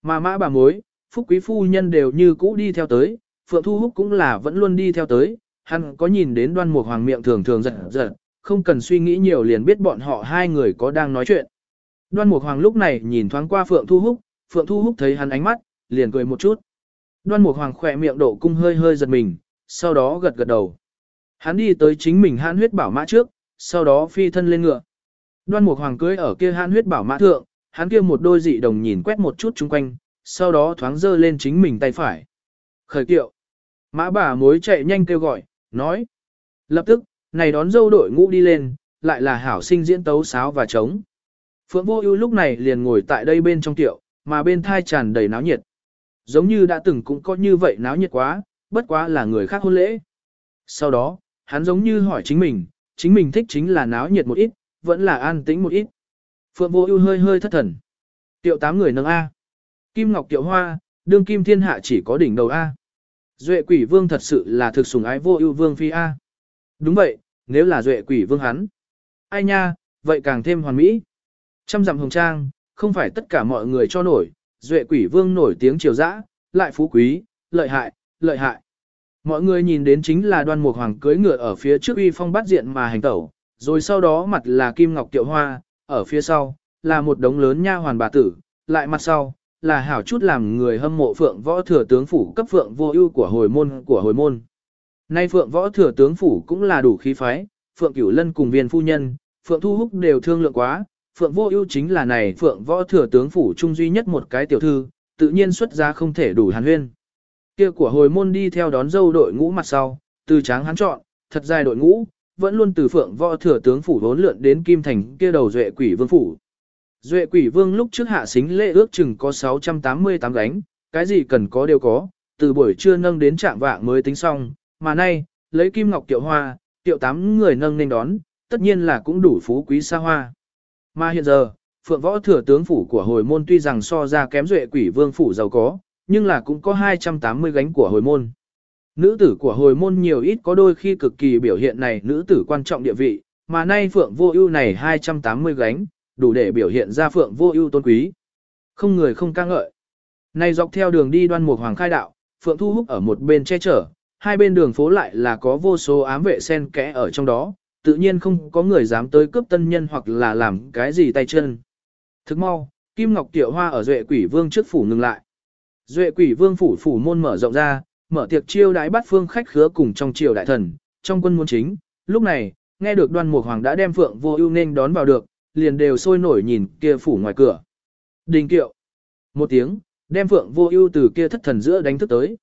Mà mã bà mối, phúc quý phu nhân đều như cũ đi theo tới, Phượng Thu Húc cũng là vẫn luôn đi theo tới, hắn có nhìn đến Đoan Mục Hoàng miệng thường thường giật giật, không cần suy nghĩ nhiều liền biết bọn họ hai người có đang nói chuyện. Đoan Mục Hoàng lúc này nhìn thoáng qua Phượng Thu Húc, Phượng Thu Húc thấy hắn ánh mắt, liền cười một chút. Đoan Mục Hoàng khỏe miệng độ cung hơi hơi giật mình, sau đó gật gật đầu. Hắn đi tới chính mình hãn huyết bảo mã trước, sau đó phi thân lên ngựa. Đoan Mục Hoàng cưỡi ở kia hãn huyết bảo mã thượng, hắn kia một đôi dị đồng nhìn quét một chút chung quanh, sau đó thoáng dơ lên chính mình tay phải. Khởi kiệu. Mã bà mối chạy nhanh kêu gọi, nói. Lập tức, này đón dâu đội ngũ đi lên, lại là hảo sinh diễn tấu sáo và trống. Phượng Vô Ưu lúc này liền ngồi tại đây bên trong tiệu, mà bên thai tràn đầy náo nhiệt. Giống như đã từng cũng có như vậy náo nhiệt quá, bất quá là người khác hôn lễ. Sau đó, hắn giống như hỏi chính mình, chính mình thích chính là náo nhiệt một ít, vẫn là an tĩnh một ít. Phượng Vô Ưu hơi hơi thất thần. Tiệu tám người nâng a. Kim Ngọc Tiệu Hoa, đương kim thiên hạ chỉ có đỉnh đầu a. Duệ Quỷ Vương thật sự là thực sủng ái Vô Ưu Vương phi a. Đúng vậy, nếu là Duệ Quỷ Vương hắn. Ai nha, vậy càng thêm hoàn mỹ. Trăm dặm hồng trang, không phải tất cả mọi người cho nổi, duệ quỷ vương nổi tiếng triều dã, lại phú quý, lợi hại, lợi hại. Mọi người nhìn đến chính là đoan mục hoàng cưới ngựa ở phía trước uy phong bắt diện mà hành tẩu, rồi sau đó mặt là kim ngọc tiệu hoa, ở phía sau, là một đống lớn nha hoàn bà tử, lại mặt sau, là hảo chút làm người hâm mộ phượng võ thừa tướng phủ cấp phượng vô ưu của hồi môn của hồi môn. Nay phượng võ thừa tướng phủ cũng là đủ khí phái, phượng cửu lân cùng viên phu nhân, phượng thu húc đều thương lượng quá, Phượng Vô Ưu chính là này Phượng Võ thừa tướng phủ trung duy nhất một cái tiểu thư, tự nhiên xuất ra không thể đủ hàn huyên. Kia của hồi môn đi theo đón dâu đội ngũ mặt sau, từ tráng hắn chọn, thật dài đội ngũ, vẫn luôn từ Phượng Võ thừa tướng phủ vốn lượn đến Kim Thành kia đầu duệ quỷ vương phủ. Duệ quỷ vương lúc trước hạ xính lễ ước chừng có 688 gánh, cái gì cần có đều có, từ buổi trưa nâng đến trạng vạng mới tính xong, mà nay, lấy kim ngọc tiệu hoa, tiệu tám người nâng nên đón, tất nhiên là cũng đủ phú quý xa hoa. Mà hiện giờ, phượng võ thừa tướng phủ của hồi môn tuy rằng so ra kém duệ quỷ vương phủ giàu có, nhưng là cũng có 280 gánh của hồi môn. Nữ tử của hồi môn nhiều ít có đôi khi cực kỳ biểu hiện này nữ tử quan trọng địa vị, mà nay phượng vô ưu này 280 gánh, đủ để biểu hiện ra phượng vô ưu tôn quý. Không người không ca ngợi. Nay dọc theo đường đi đoan mục hoàng khai đạo, phượng thu hút ở một bên che chở, hai bên đường phố lại là có vô số ám vệ sen kẽ ở trong đó, tự nhiên không có người dám tới cướp tân nhân hoặc là làm cái gì tay chân. Thức mau, Kim Ngọc tiểu Hoa ở Duệ Quỷ Vương trước phủ ngừng lại. Duệ Quỷ Vương phủ phủ môn mở rộng ra, mở tiệc chiêu đái bắt phương khách khứa cùng trong triều đại thần, trong quân môn chính. Lúc này, nghe được Đoan Mục Hoàng đã đem Phượng Vô Ưu nên đón vào được, liền đều sôi nổi nhìn kia phủ ngoài cửa. Đình kiệu. Một tiếng, đem Phượng Vô Ưu từ kia thất thần giữa đánh thức tới.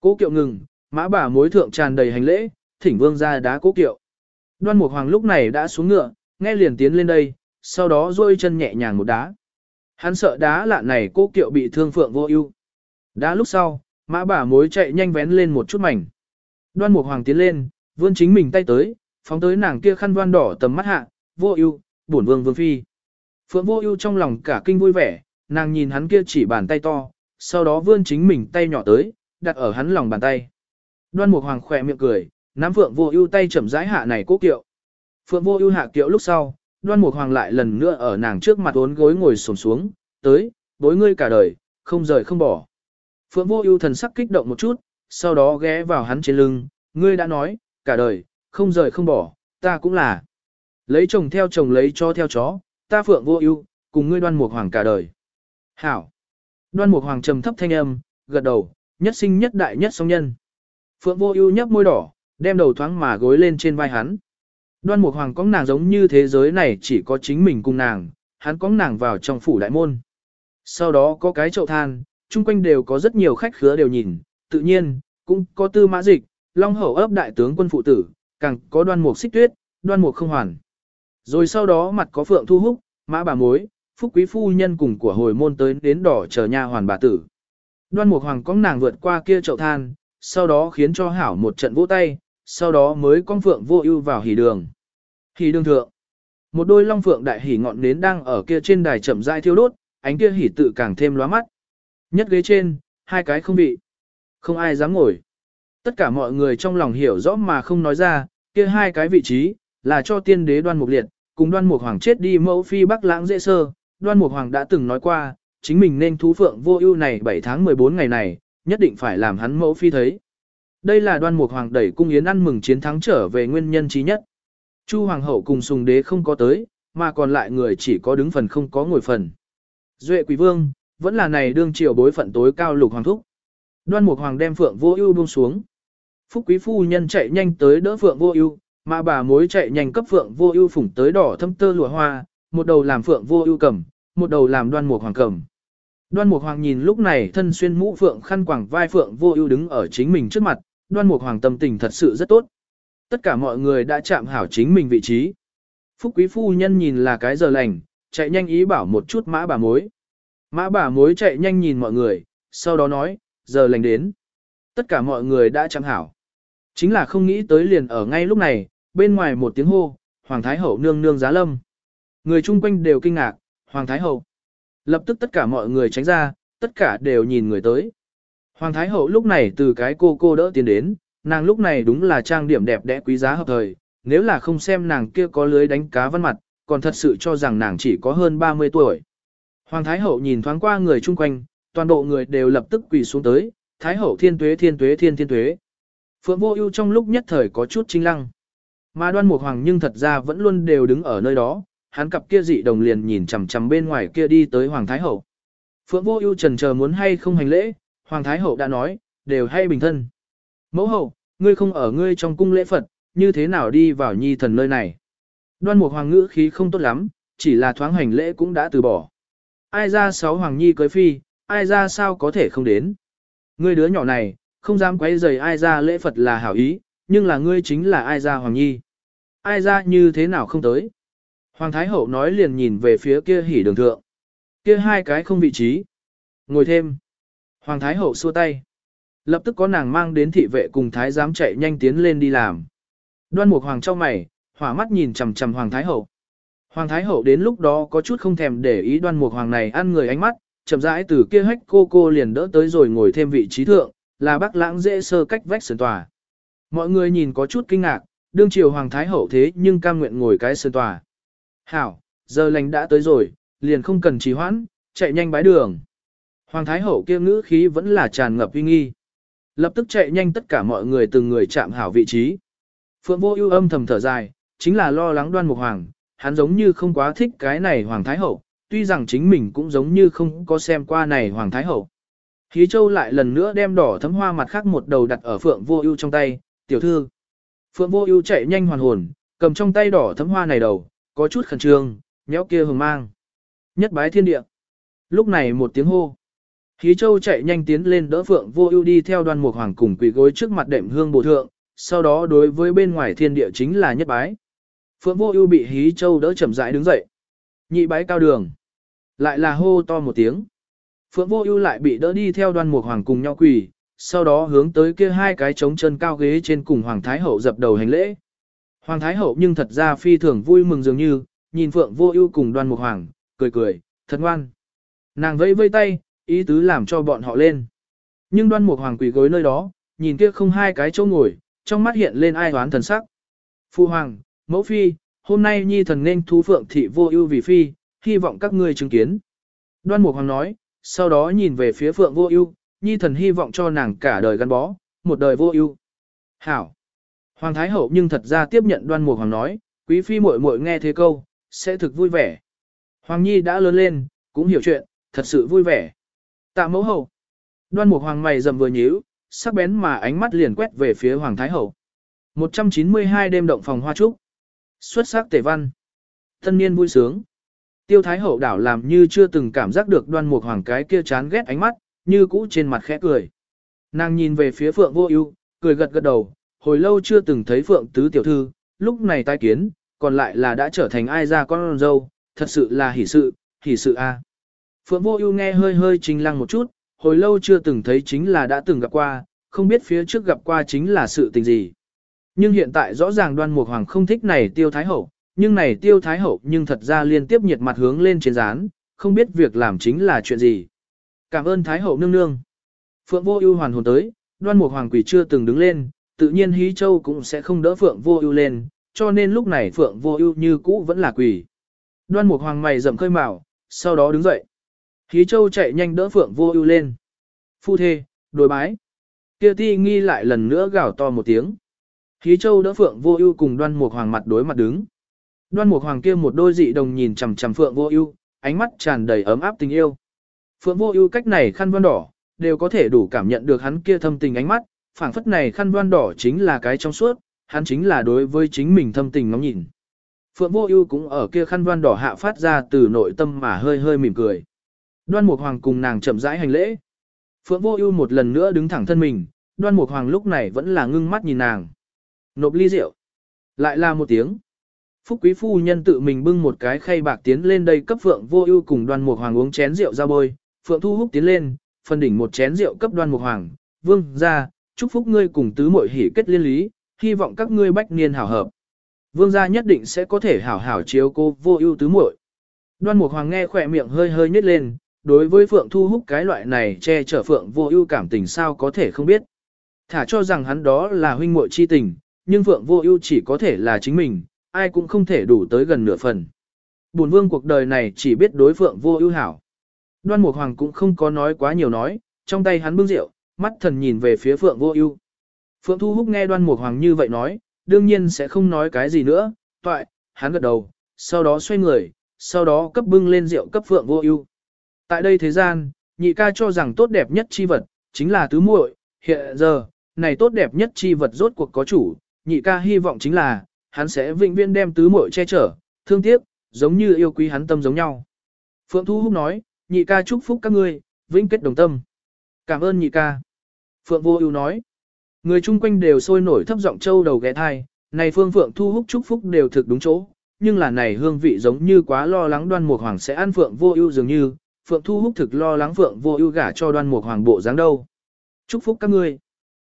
Cố kiệu ngừng, mã bà mối thượng tràn đầy hành lễ, thỉnh vương ra đá cố kiệu. Đoan Mục Hoàng lúc này đã xuống ngựa, nghe liền tiến lên đây, sau đó duỗi chân nhẹ nhàng một đá. Hắn sợ đá lạ này cố kiệu bị thương phượng vô ưu. Đá lúc sau, mã bà mối chạy nhanh vén lên một chút mảnh. Đoan Mục Hoàng tiến lên, vươn chính mình tay tới, phóng tới nàng kia khăn đoan đỏ tầm mắt hạ, vô ưu, bổn vương vương phi. Phượng vô ưu trong lòng cả kinh vui vẻ, nàng nhìn hắn kia chỉ bàn tay to, sau đó vươn chính mình tay nhỏ tới, đặt ở hắn lòng bàn tay. Đoan Mục Hoàng khỏe miệng cười, nắm Phượng Vô Ưu tay chậm rãi hạ này cố kiệu. Phượng Vô Ưu hạ kiệu lúc sau, Đoan Mục Hoàng lại lần nữa ở nàng trước mặt uốn gối ngồi xổm xuống, "Tới, bối ngươi cả đời, không rời không bỏ." Phượng Vô Ưu thần sắc kích động một chút, sau đó ghé vào hắn trên lưng, "Ngươi đã nói, cả đời, không rời không bỏ, ta cũng là." Lấy chồng theo chồng lấy cho theo chó, ta Phượng Vô Ưu, cùng ngươi Đoan Mục Hoàng cả đời. "Hảo." Đoan Mục Hoàng trầm thấp thanh âm, gật đầu, nhất sinh nhất đại nhất song nhân. Phượng Vô Ưu nhấp môi đỏ, đem đầu thoáng mà gối lên trên vai hắn. Đoan Mục Hoàng có nàng giống như thế giới này chỉ có chính mình cùng nàng, hắn có nàng vào trong phủ đại môn. Sau đó có cái chậu than, chung quanh đều có rất nhiều khách khứa đều nhìn, tự nhiên, cũng có tư mã dịch, long hậu ấp đại tướng quân phụ tử, càng có đoan mục xích tuyết, đoan mục không hoàn. Rồi sau đó mặt có phượng thu húc, mã bà mối, phúc quý phu nhân cùng của hồi môn tới đến đỏ chờ nha hoàn bà tử. Đoan mục hoàng cong nàng vượt qua kia chậu than, sau đó khiến cho hảo một trận vỗ tay, sau đó mới con phượng vô ưu vào hỉ đường. Hỉ đường thượng. Một đôi long phượng đại hỉ ngọn nến đang ở kia trên đài chậm rãi thiêu đốt, ánh kia hỉ tự càng thêm lóa mắt. Nhất ghế trên, hai cái không bị. Không ai dám ngồi. Tất cả mọi người trong lòng hiểu rõ mà không nói ra, kia hai cái vị trí, là cho tiên đế đoan mục liệt, cùng đoan mục hoàng chết đi mẫu phi bắc lãng dễ sơ. Đoan mục hoàng đã từng nói qua, chính mình nên thú phượng vô ưu này 7 tháng 14 ngày này, nhất định phải làm hắn mẫu phi thấy. Đây là đoan mục hoàng đẩy cung yến ăn mừng chiến thắng trở về nguyên nhân trí nhất. Chu hoàng hậu cùng sùng đế không có tới, mà còn lại người chỉ có đứng phần không có ngồi phần. Duệ quỷ vương, vẫn là này đương triều bối phận tối cao lục hoàng thúc. Đoan mục hoàng đem phượng vô ưu buông xuống. Phúc quý phu nhân chạy nhanh tới đỡ phượng vô ưu, mà bà mối chạy nhanh cấp phượng vô ưu phủng tới đỏ thâm tơ lụa hoa, một đầu làm phượng vô ưu cầm, một đầu làm đoan mục hoàng cầm. Đoan Mục Hoàng nhìn lúc này thân xuyên mũ phượng khăn quàng vai phượng vô ưu đứng ở chính mình trước mặt, Đoan Mục Hoàng tâm tình thật sự rất tốt. Tất cả mọi người đã chạm hảo chính mình vị trí. Phúc quý phu nhân nhìn là cái giờ lành, chạy nhanh ý bảo một chút mã bà mối. Mã bà mối chạy nhanh nhìn mọi người, sau đó nói, giờ lành đến. Tất cả mọi người đã chạm hảo. Chính là không nghĩ tới liền ở ngay lúc này, bên ngoài một tiếng hô, Hoàng Thái Hậu nương nương giá lâm. Người chung quanh đều kinh ngạc, Hoàng Thái Hậu. Lập tức tất cả mọi người tránh ra, tất cả đều nhìn người tới. Hoàng Thái Hậu lúc này từ cái cô cô đỡ tiến đến, nàng lúc này đúng là trang điểm đẹp đẽ quý giá hợp thời, nếu là không xem nàng kia có lưới đánh cá văn mặt, còn thật sự cho rằng nàng chỉ có hơn 30 tuổi. Hoàng Thái Hậu nhìn thoáng qua người chung quanh, toàn bộ người đều lập tức quỳ xuống tới, Thái Hậu thiên tuế thiên tuế thiên thiên tuế. Phượng Vô Ưu trong lúc nhất thời có chút chinh lăng. Mà Đoan Mục Hoàng nhưng thật ra vẫn luôn đều đứng ở nơi đó, hắn cặp kia dị đồng liền nhìn chằm chằm bên ngoài kia đi tới Hoàng Thái Hậu. Phượng Vô Ưu trần chờ muốn hay không hành lễ, Hoàng Thái Hậu đã nói, đều hay bình thân. Mẫu hậu, ngươi không ở ngươi trong cung lễ Phật, như thế nào đi vào nhi thần nơi này? Đoan Mục Hoàng ngữ khí không tốt lắm, chỉ là thoáng hành lễ cũng đã từ bỏ. Ai ra sáu hoàng nhi cưới phi, ai ra sao có thể không đến? Ngươi đứa nhỏ này, không dám quấy rầy ai ra lễ Phật là hảo ý, nhưng là ngươi chính là ai ra hoàng nhi. Ai ra như thế nào không tới? Hoàng Thái Hậu nói liền nhìn về phía kia hỉ đường thượng. Kia hai cái không vị trí. Ngồi thêm. Hoàng Thái Hậu xua tay. Lập tức có nàng mang đến thị vệ cùng Thái giám chạy nhanh tiến lên đi làm. Đoan Mục Hoàng trong mày, hỏa mắt nhìn chằm chằm Hoàng Thái Hậu. Hoàng Thái Hậu đến lúc đó có chút không thèm để ý Đoan Mục Hoàng này ăn người ánh mắt, chậm rãi từ kia hách cô cô liền đỡ tới rồi ngồi thêm vị trí thượng, là bác lãng dễ sơ cách vách sườn tòa. Mọi người nhìn có chút kinh ngạc, đương triều Hoàng Thái Hậu thế nhưng cam nguyện ngồi cái sơn tòa. Hảo, giờ lành đã tới rồi, liền không cần trì hoãn, chạy nhanh bái đường. Hoàng Thái Hậu kia ngữ khí vẫn là tràn ngập uy nghi. Lập tức chạy nhanh tất cả mọi người từng người chạm hảo vị trí. Phượng vô ưu âm thầm thở dài, chính là lo lắng đoan mục hoàng, hắn giống như không quá thích cái này Hoàng Thái Hậu, tuy rằng chính mình cũng giống như không có xem qua này Hoàng Thái Hậu. Hí Châu lại lần nữa đem đỏ thấm hoa mặt khác một đầu đặt ở Phượng Vô Ưu trong tay, "Tiểu thư." Phượng Vô Ưu chạy nhanh hoàn hồn, cầm trong tay đỏ thấm hoa này đầu, có chút khẩn trương, nhéo kia hừng mang. Nhất bái thiên địa. Lúc này một tiếng hô. Khí châu chạy nhanh tiến lên đỡ phượng vô ưu đi theo đoan mục hoàng cùng quỳ gối trước mặt đệm hương bổ thượng, sau đó đối với bên ngoài thiên địa chính là nhất bái. Phượng Vô Ưu bị Hí Châu đỡ chậm rãi đứng dậy. Nhị bái cao đường. Lại là hô to một tiếng. Phượng Vô Ưu lại bị đỡ đi theo Đoan Mục Hoàng cùng nhau quỳ, sau đó hướng tới kia hai cái trống chân cao ghế trên cùng Hoàng Thái Hậu dập đầu hành lễ. Hoàng Thái Hậu nhưng thật ra phi thường vui mừng dường như, nhìn Phượng Vô Ưu cùng Đoan Mục Hoàng, cười cười, thật ngoan. Nàng vẫy vẫy tay, ý tứ làm cho bọn họ lên. Nhưng Đoan Mục Hoàng quỳ gối nơi đó, nhìn kia không hai cái chỗ ngồi, trong mắt hiện lên ai oán thần sắc. Phu Hoàng, Mẫu Phi, hôm nay Nhi thần nên thú Phượng thị Vô Ưu vì phi, hy vọng các ngươi chứng kiến. Đoan Mục Hoàng nói, sau đó nhìn về phía Phượng Vô Ưu, Nhi thần hy vọng cho nàng cả đời gắn bó, một đời vô ưu. Hảo. Hoàng Thái Hậu nhưng thật ra tiếp nhận Đoan Mục Hoàng nói, quý phi muội muội nghe thế câu, sẽ thực vui vẻ. Hoàng Nhi đã lớn lên, cũng hiểu chuyện, thật sự vui vẻ. Tạ mẫu hậu. Đoan Mục Hoàng mày rậm vừa nhíu, sắc bén mà ánh mắt liền quét về phía Hoàng Thái Hậu. 192 đêm động phòng hoa trúc. Xuất sắc tề văn. Thân niên vui sướng. Tiêu Thái Hậu đảo làm như chưa từng cảm giác được đoan mục hoàng cái kia chán ghét ánh mắt, như cũ trên mặt khẽ cười. Nàng nhìn về phía Phượng Vô Ưu, cười gật gật đầu, hồi lâu chưa từng thấy Phượng tứ tiểu thư, lúc này tái kiến, còn lại là đã trở thành ai ra con dâu, thật sự là hỉ sự, hỉ sự a. Phượng Vô Ưu nghe hơi hơi chính lăng một chút, hồi lâu chưa từng thấy chính là đã từng gặp qua, không biết phía trước gặp qua chính là sự tình gì. Nhưng hiện tại rõ ràng Đoan Mục Hoàng không thích này Tiêu Thái hậu, nhưng này Tiêu Thái hậu nhưng thật ra liên tiếp nhiệt mặt hướng lên trên dán không biết việc làm chính là chuyện gì. Cảm ơn Thái hậu nương nương. Phượng Vô Ưu hoàn hồn tới, Đoan Mục Hoàng quỷ chưa từng đứng lên, tự nhiên Hí Châu cũng sẽ không đỡ Phượng Vô Ưu lên, cho nên lúc này Phượng Vô Ưu như cũ vẫn là quỷ. Đoan Mục Hoàng mày rậm khơi mào, sau đó đứng dậy. Hí Châu chạy nhanh đỡ Phượng Vô Ưu lên. Phu thê, đối bái. Kia Ti nghi lại lần nữa gào to một tiếng. Hí Châu đỡ Phượng Vô Ưu cùng Đoan Mục Hoàng mặt đối mặt đứng. Đoan Mục Hoàng kia một đôi dị đồng nhìn chằm chằm Phượng Vô Ưu, ánh mắt tràn đầy ấm áp tình yêu. Phượng Vô Ưu cách này khăn voan đỏ, đều có thể đủ cảm nhận được hắn kia thâm tình ánh mắt, phảng phất này khăn voan đỏ chính là cái trong suốt, hắn chính là đối với chính mình thâm tình ngắm nhìn. Phượng Vô Ưu cũng ở kia khăn voan đỏ hạ phát ra từ nội tâm mà hơi hơi mỉm cười. Đoan Mục Hoàng cùng nàng chậm rãi hành lễ. Phượng Vô Ưu một lần nữa đứng thẳng thân mình, Đoan Mục Hoàng lúc này vẫn là ngưng mắt nhìn nàng. Nộp ly rượu. Lại là một tiếng. Phúc quý phu nhân tự mình bưng một cái khay bạc tiến lên đây cấp Phượng Vô Ưu cùng Đoan Mục Hoàng uống chén rượu ra bôi, Phượng Thu Húc tiến lên, phân đỉnh một chén rượu cấp Đoan Mục Hoàng, "Vương gia, chúc phúc ngươi cùng tứ muội hỉ kết liên lý, hy vọng các ngươi bách niên hảo hợp." Vương gia nhất định sẽ có thể hảo hảo chiếu cô Vô Ưu tứ muội. Đoan Mục Hoàng nghe khỏe miệng hơi hơi nhếch lên, đối với Phượng Thu Húc cái loại này che chở Phượng Vô Ưu cảm tình sao có thể không biết. Thả cho rằng hắn đó là huynh muội chi tình, nhưng Phượng Vô Ưu chỉ có thể là chính mình, ai cũng không thể đủ tới gần nửa phần. Bổn vương cuộc đời này chỉ biết đối Phượng Vô Ưu hảo. Đoan Mục Hoàng cũng không có nói quá nhiều nói, trong tay hắn bưng rượu, mắt thần nhìn về phía Phượng Vô Ưu. Phượng Thu Húc nghe Đoan Mục Hoàng như vậy nói, đương nhiên sẽ không nói cái gì nữa, toại, hắn gật đầu, sau đó xoay người, sau đó cấp bưng lên rượu cấp Phượng Vô Ưu. Tại đây thế gian, nhị ca cho rằng tốt đẹp nhất chi vật chính là tứ muội, hiện giờ, này tốt đẹp nhất chi vật rốt cuộc có chủ, nhị ca hy vọng chính là, hắn sẽ vĩnh viễn đem tứ muội che chở, thương tiếc, giống như yêu quý hắn tâm giống nhau. Phượng Thu Húc nói, nhị ca chúc phúc các ngươi, vĩnh kết đồng tâm. Cảm ơn nhị ca. Phượng Vô Ưu nói, người chung quanh đều sôi nổi thấp giọng châu đầu ghé thai, này Phương Phượng Thu Húc chúc phúc đều thực đúng chỗ, nhưng là này hương vị giống như quá lo lắng Đoan Mục Hoàng sẽ ăn Phượng Vô Ưu dường như, Phượng Thu Húc thực lo lắng Phượng Vô Ưu gả cho Đoan Mục Hoàng bộ dáng đâu. Chúc phúc các ngươi.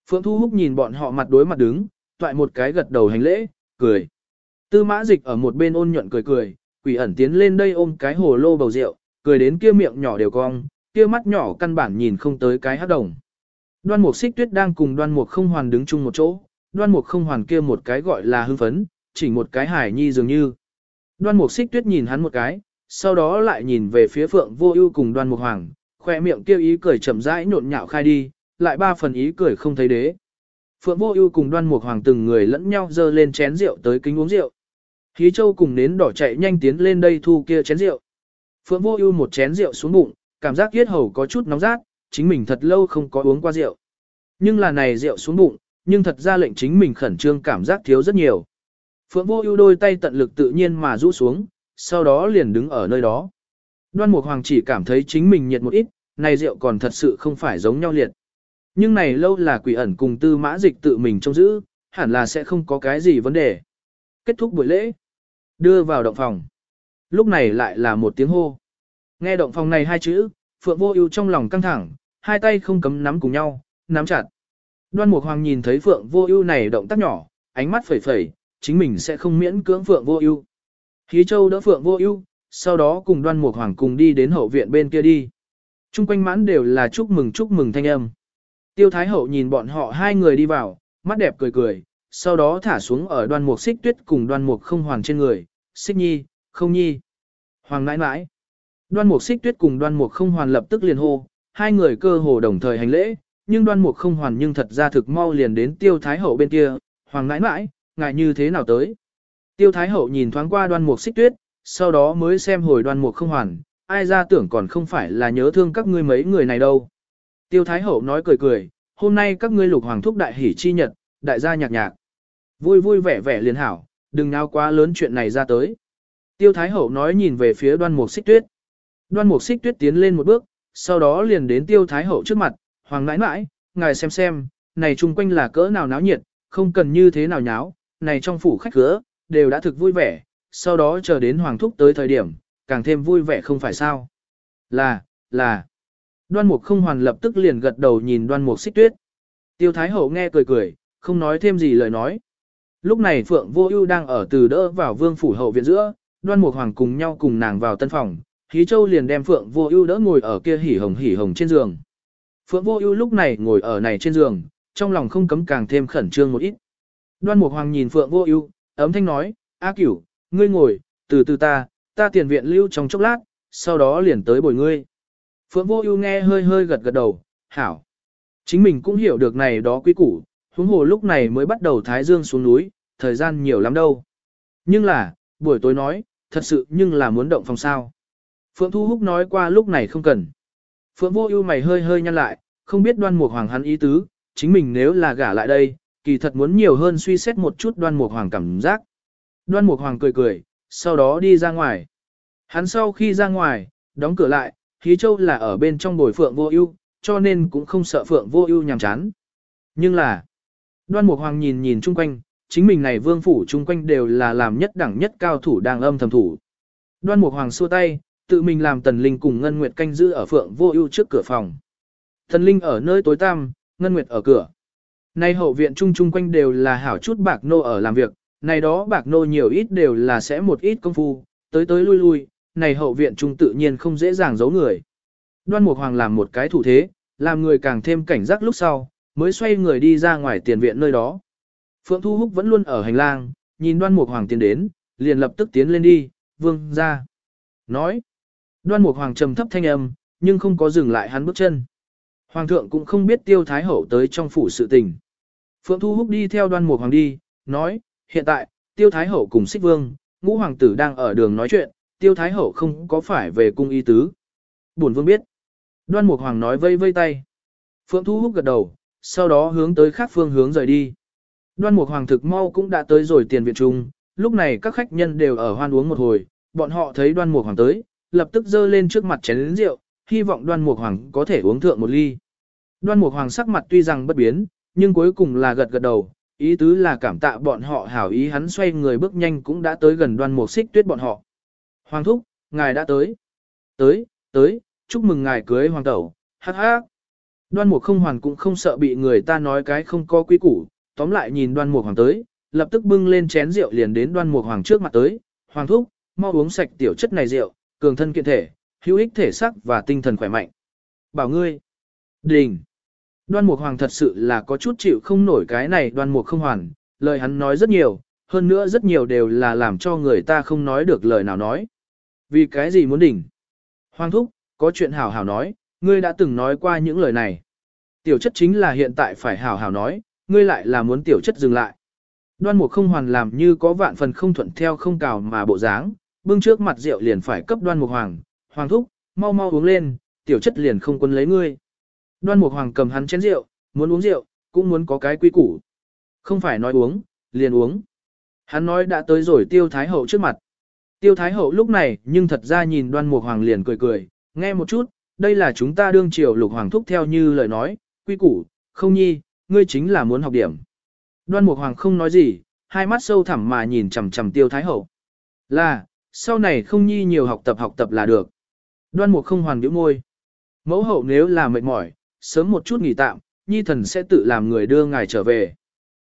Phượng Thu Húc nhìn bọn họ mặt đối mặt đứng, toại một cái gật đầu hành lễ, cười. Tư mã dịch ở một bên ôn nhuận cười cười, quỷ ẩn tiến lên đây ôm cái hồ lô bầu rượu, cười đến kia miệng nhỏ đều cong, kia mắt nhỏ căn bản nhìn không tới cái hát đồng. Đoan mục xích tuyết đang cùng đoan mục không hoàn đứng chung một chỗ, đoan mục không hoàn kia một cái gọi là hưng phấn, chỉ một cái hải nhi dường như. Đoan mục xích tuyết nhìn hắn một cái, sau đó lại nhìn về phía phượng vô ưu cùng đoan mục hoàng, khoe miệng kia ý cười chậm rãi nhộn nhạo khai đi, lại ba phần ý cười không thấy đế. Phượng Vô Ưu cùng Đoan Mục Hoàng từng người lẫn nhau dơ lên chén rượu tới kính uống rượu. Hí Châu cùng nến đỏ chạy nhanh tiến lên đây thu kia chén rượu. Phượng Vô Ưu một chén rượu xuống bụng, cảm giác yết hầu có chút nóng rát, chính mình thật lâu không có uống qua rượu. Nhưng là này rượu xuống bụng, nhưng thật ra lệnh chính mình khẩn trương cảm giác thiếu rất nhiều. Phượng Vô Ưu đôi tay tận lực tự nhiên mà rũ xuống, sau đó liền đứng ở nơi đó. Đoan Mục Hoàng chỉ cảm thấy chính mình nhiệt một ít, này rượu còn thật sự không phải giống nhau liệt. Nhưng này lâu là quỷ ẩn cùng tư mã dịch tự mình trông giữ, hẳn là sẽ không có cái gì vấn đề. Kết thúc buổi lễ, Đưa vào động phòng. Lúc này lại là một tiếng hô. Nghe động phòng này hai chữ, Phượng Vô Ưu trong lòng căng thẳng, hai tay không cấm nắm cùng nhau, nắm chặt. Đoan Mục Hoàng nhìn thấy Phượng Vô Ưu này động tác nhỏ, ánh mắt phẩy phẩy, chính mình sẽ không miễn cưỡng Phượng Vô Ưu. Khí Châu đỡ Phượng Vô Ưu, sau đó cùng Đoan Mục Hoàng cùng đi đến hậu viện bên kia đi. Trung quanh mãn đều là chúc mừng chúc mừng thanh âm. Tiêu Thái Hậu nhìn bọn họ hai người đi vào, mắt đẹp cười cười, sau đó thả xuống ở Đoan Mục Xích Tuyết cùng Đoan Mục Không Hoàn trên người, "Xích Nhi, không Nhi." Hoàng nãi nãi. Đoan Mục Xích Tuyết cùng Đoan Mục Không Hoàn lập tức liền hô, hai người cơ hồ đồng thời hành lễ, nhưng Đoan Mục Không Hoàn nhưng thật ra thực mau liền đến Tiêu Thái Hậu bên kia, "Hoàng nãi nãi, ngài như thế nào tới?" Tiêu Thái Hậu nhìn thoáng qua Đoan Mục Xích Tuyết, sau đó mới xem hồi Đoan Mục Không Hoàn, ai ra tưởng còn không phải là nhớ thương các ngươi mấy người này đâu. Tiêu Thái Hậu nói cười cười, hôm nay các ngươi lục hoàng thúc đại hỷ chi nhật, đại gia nhạc nhạc. Vui vui vẻ vẻ liền hảo, đừng nào quá lớn chuyện này ra tới. Tiêu Thái Hậu nói nhìn về phía đoan mục xích tuyết. Đoan mục xích tuyết tiến lên một bước, sau đó liền đến Tiêu Thái Hậu trước mặt, hoàng nãi nãi, ngài xem xem, này chung quanh là cỡ nào náo nhiệt, không cần như thế nào nháo, này trong phủ khách cửa, đều đã thực vui vẻ, sau đó chờ đến hoàng thúc tới thời điểm, càng thêm vui vẻ không phải sao. Là, là. Đoan mục không hoàn lập tức liền gật đầu nhìn đoan mục xích tuyết. Tiêu Thái Hậu nghe cười cười, không nói thêm gì lời nói. Lúc này Phượng Vô Ưu đang ở từ đỡ vào vương phủ hậu viện giữa, đoan mục hoàng cùng nhau cùng nàng vào tân phòng. Hí Châu liền đem Phượng Vô Ưu đỡ ngồi ở kia hỉ hồng hỉ hồng trên giường. Phượng Vô Ưu lúc này ngồi ở này trên giường, trong lòng không cấm càng thêm khẩn trương một ít. Đoan Mục Hoàng nhìn Phượng Vô Ưu, ấm thanh nói: "A Cửu, ngươi ngồi, từ từ ta, ta tiền viện lưu trong chốc lát, sau đó liền tới bồi ngươi." Phượng Vô Ưu nghe hơi hơi gật gật đầu, "Hảo." Chính mình cũng hiểu được này đó quý củ, huống hồ lúc này mới bắt đầu thái dương xuống núi, thời gian nhiều lắm đâu. Nhưng là, buổi tối nói, thật sự nhưng là muốn động phòng sao. Phượng Thu Húc nói qua lúc này không cần. Phượng Vô Ưu mày hơi hơi nhăn lại, không biết Đoan Mục Hoàng hắn ý tứ, chính mình nếu là gả lại đây, kỳ thật muốn nhiều hơn suy xét một chút Đoan Mục Hoàng cảm giác. Đoan Mục Hoàng cười cười, sau đó đi ra ngoài. Hắn sau khi ra ngoài, đóng cửa lại, Khí Châu là ở bên trong bồi Phượng Vô Ưu, cho nên cũng không sợ Phượng Vô Ưu nhàm chán. Nhưng là, Đoan Mục Hoàng nhìn nhìn chung quanh, chính mình này vương phủ chung quanh đều là làm nhất đẳng nhất cao thủ đang âm thầm thủ. Đoan Mục Hoàng xua tay, tự mình làm Tần Linh cùng Ngân Nguyệt canh giữ ở Phượng Vô Ưu trước cửa phòng. Tần Linh ở nơi tối tăm, Ngân Nguyệt ở cửa. Nay hậu viện chung chung quanh đều là hảo chút bạc nô ở làm việc, này đó bạc nô nhiều ít đều là sẽ một ít công phu, tới tới lui lui, này hậu viện chung tự nhiên không dễ dàng giấu người. Đoan Mục Hoàng làm một cái thủ thế, làm người càng thêm cảnh giác lúc sau, mới xoay người đi ra ngoài tiền viện nơi đó. Phượng Thu Húc vẫn luôn ở hành lang, nhìn Đoan Mục Hoàng tiến đến, liền lập tức tiến lên đi, vương ra. Nói, Đoan Mục Hoàng trầm thấp thanh âm, nhưng không có dừng lại hắn bước chân. Hoàng thượng cũng không biết Tiêu Thái Hậu tới trong phủ sự tình. Phượng Thu Húc đi theo Đoan Mục Hoàng đi, nói, hiện tại, Tiêu Thái Hậu cùng Xích Vương, ngũ hoàng tử đang ở đường nói chuyện, Tiêu Thái Hậu không có phải về cung y tứ. Bổn vương biết. Đoan Mục Hoàng nói vây vây tay. Phượng Thu Húc gật đầu, sau đó hướng tới khác phương hướng rời đi. Đoan Mục Hoàng thực mau cũng đã tới rồi tiền viện trung, lúc này các khách nhân đều ở hoan uống một hồi, bọn họ thấy Đoan Mục Hoàng tới, lập tức dơ lên trước mặt chén rượu, hy vọng Đoan Mục Hoàng có thể uống thượng một ly. Đoan Mục Hoàng sắc mặt tuy rằng bất biến, nhưng cuối cùng là gật gật đầu, ý tứ là cảm tạ bọn họ hảo ý hắn xoay người bước nhanh cũng đã tới gần Đoan Mục Xích Tuyết bọn họ. Hoàng thúc, ngài đã tới. Tới, tới, chúc mừng ngài cưới hoàng tẩu, hát hát. Đoan mục không hoàn cũng không sợ bị người ta nói cái không có quý củ, tóm lại nhìn đoan mục hoàng tới, lập tức bưng lên chén rượu liền đến đoan mục hoàng trước mặt tới, hoàng thúc, mau uống sạch tiểu chất này rượu, cường thân kiện thể, hữu ích thể sắc và tinh thần khỏe mạnh. Bảo ngươi, đình. Đoan mục hoàng thật sự là có chút chịu không nổi cái này đoan mục không hoàn, lời hắn nói rất nhiều, hơn nữa rất nhiều đều là làm cho người ta không nói được lời nào nói. Vì cái gì muốn đỉnh? Hoàng thúc, có chuyện hảo hảo nói, ngươi đã từng nói qua những lời này. Tiểu chất chính là hiện tại phải hảo hảo nói, ngươi lại là muốn tiểu chất dừng lại. Đoan mục không hoàn làm như có vạn phần không thuận theo không cào mà bộ dáng, bưng trước mặt rượu liền phải cấp đoan mục hoàng, hoàng thúc, mau mau uống lên, tiểu chất liền không quân lấy ngươi. Đoan mục hoàng cầm hắn chén rượu, muốn uống rượu, cũng muốn có cái quy củ. Không phải nói uống, liền uống. Hắn nói đã tới rồi tiêu thái hậu trước mặt. Tiêu thái hậu lúc này nhưng thật ra nhìn đoan mục hoàng liền cười cười, nghe một chút, đây là chúng ta đương triều lục hoàng thúc theo như lời nói, quy củ, không nhi, ngươi chính là muốn học điểm. Đoan Mục Hoàng không nói gì, hai mắt sâu thẳm mà nhìn chằm chằm Tiêu Thái Hậu. Là, sau này không nhi nhiều học tập học tập là được. Đoan mục không hoàn biểu môi. Mẫu hậu nếu là mệt mỏi, sớm một chút nghỉ tạm, nhi thần sẽ tự làm người đưa ngài trở về.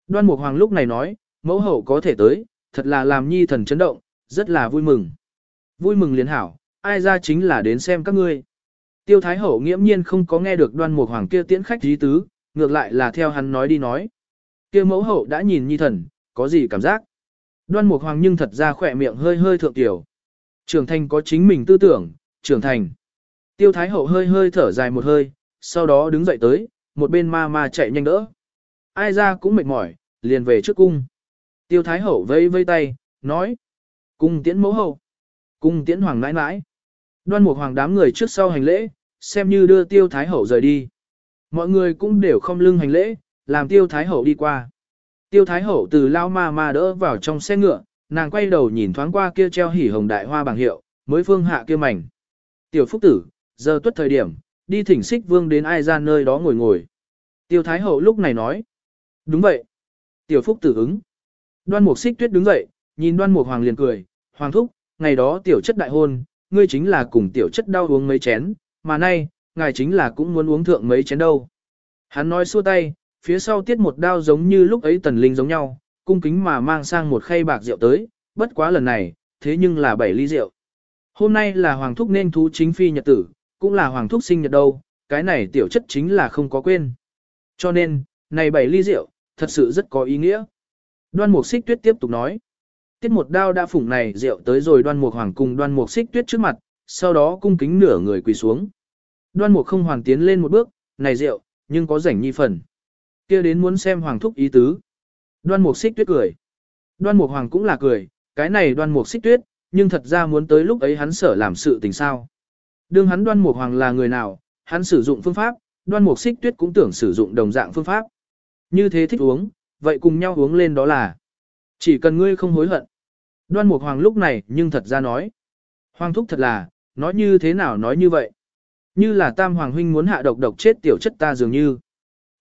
Đoan mục hoàng lúc này nói, mẫu hậu có thể tới, thật là làm nhi thần chấn động, rất là vui mừng. Vui mừng liền hảo, ai ra chính là đến xem các ngươi. Tiêu Thái Hậu nghiễm nhiên không có nghe được đoan mục hoàng kia tiễn khách dí tứ, ngược lại là theo hắn nói đi nói. kia mẫu hậu đã nhìn nhi thần, có gì cảm giác? Đoan mục hoàng nhưng thật ra khỏe miệng hơi hơi thượng tiểu. Trưởng thành có chính mình tư tưởng, trưởng thành. Tiêu Thái Hậu hơi hơi thở dài một hơi, sau đó đứng dậy tới, một bên ma ma chạy nhanh đỡ. Ai ra cũng mệt mỏi, liền về trước cung. Tiêu Thái Hậu vây vây tay, nói. Cung tiễn mẫu hậu. Cung tiễn hoàng nãi nãi. Đoan mục hoàng đám người trước sau hành lễ, xem như đưa Tiêu Thái Hậu rời đi. Mọi người cũng đều không lưng hành lễ, làm Tiêu Thái Hậu đi qua. Tiêu Thái Hậu từ lao ma ma đỡ vào trong xe ngựa, nàng quay đầu nhìn thoáng qua kia treo hỉ hồng đại hoa bằng hiệu, mới phương hạ kia mảnh. Tiểu Phúc Tử, giờ tuất thời điểm, đi thỉnh xích vương đến ai ra nơi đó ngồi ngồi. Tiêu Thái Hậu lúc này nói. Đúng vậy. Tiểu Phúc Tử ứng. Đoan Mục Xích Tuyết đứng dậy, nhìn Đoan Mục Hoàng liền cười, "Hoàng thúc, ngày đó tiểu chất đại hôn, ngươi chính là cùng tiểu chất đau uống mấy chén, mà nay, ngài chính là cũng muốn uống thượng mấy chén đâu." Hắn nói xua tay, phía sau tiết một đao giống như lúc ấy tần linh giống nhau, cung kính mà mang sang một khay bạc rượu tới, bất quá lần này, thế nhưng là bảy ly rượu. Hôm nay là hoàng thúc nên thú chính phi nhật tử, cũng là hoàng thúc sinh nhật đâu, cái này tiểu chất chính là không có quên. Cho nên, này bảy ly rượu, thật sự rất có ý nghĩa. Đoan mục xích tuyết tiếp tục nói. Tiết một đao đã phủng này rượu tới rồi đoan mục hoàng cùng đoan mục xích tuyết trước mặt, sau đó cung kính nửa người quỳ xuống. Đoan mục không hoàn tiến lên một bước, này rượu, nhưng có rảnh nhi phần. kia đến muốn xem hoàng thúc ý tứ. Đoan mục xích tuyết cười. Đoan mục hoàng cũng là cười, cái này đoan mục xích tuyết, nhưng thật ra muốn tới lúc ấy hắn sở làm sự tình sao. Đương hắn đoan mục hoàng là người nào, hắn sử dụng phương pháp, đoan mục xích tuyết cũng tưởng sử dụng đồng dạng phương pháp. Như thế thích uống, vậy cùng nhau uống lên đó là. Chỉ cần ngươi không hối hận. Đoan mục hoàng lúc này nhưng thật ra nói. Hoàng thúc thật là, nói như thế nào nói như vậy. Như là tam hoàng huynh muốn hạ độc độc chết tiểu chất ta dường như.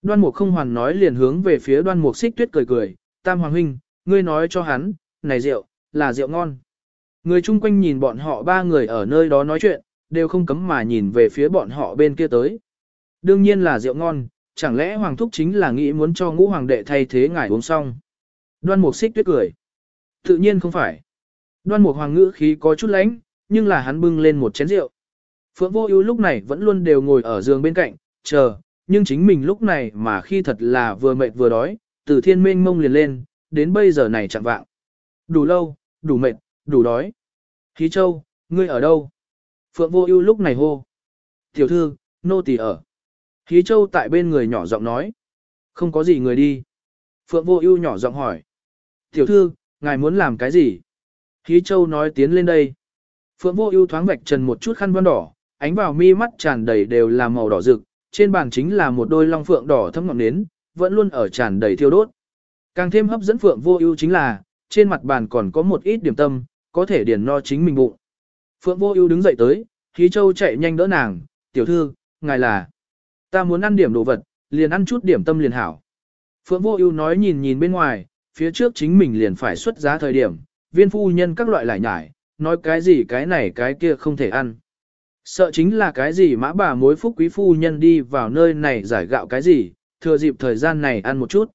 Đoan mục không hoàn nói liền hướng về phía đoan mục xích tuyết cười cười. Tam hoàng huynh, ngươi nói cho hắn, này rượu, là rượu ngon. Người chung quanh nhìn bọn họ ba người ở nơi đó nói chuyện, đều không cấm mà nhìn về phía bọn họ bên kia tới. Đương nhiên là rượu ngon, chẳng lẽ Hoàng Thúc chính là nghĩ muốn cho ngũ hoàng đệ thay thế ngài uống xong. Đoan Mục xích tuyết cười. Tự nhiên không phải. Đoan Mục hoàng ngữ khí có chút lánh, nhưng là hắn bưng lên một chén rượu. Phượng Vô Ưu lúc này vẫn luôn đều ngồi ở giường bên cạnh, chờ, nhưng chính mình lúc này mà khi thật là vừa mệt vừa đói, từ thiên mênh mông liền lên, đến bây giờ này chẳng vạng. Đủ lâu, đủ mệt, đủ đói. Khí Châu, ngươi ở đâu? Phượng Vô Ưu lúc này hô. Tiểu thư, nô tỳ ở. Khí Châu tại bên người nhỏ giọng nói. Không có gì người đi. Phượng Vô Ưu nhỏ giọng hỏi. Tiểu thư, ngài muốn làm cái gì? Khí Châu nói tiến lên đây. Phượng Vô Ưu thoáng vạch trần một chút khăn vân đỏ, ánh vào mi mắt tràn đầy đều là màu đỏ rực, trên bàn chính là một đôi long phượng đỏ thẫm ngọn nến, vẫn luôn ở tràn đầy thiêu đốt. Càng thêm hấp dẫn Phượng Vô Ưu chính là, trên mặt bàn còn có một ít điểm tâm, có thể điền no chính mình bụng. Phượng Vô Ưu đứng dậy tới, Khí Châu chạy nhanh đỡ nàng, "Tiểu thư, ngài là?" "Ta muốn ăn điểm đồ vật, liền ăn chút điểm tâm liền hảo." Phượng Vô Ưu nói nhìn nhìn bên ngoài, phía trước chính mình liền phải xuất giá thời điểm, viên phu nhân các loại lại nhải, nói cái gì cái này cái kia không thể ăn. Sợ chính là cái gì mã bà mối phúc quý phu nhân đi vào nơi này giải gạo cái gì, thừa dịp thời gian này ăn một chút.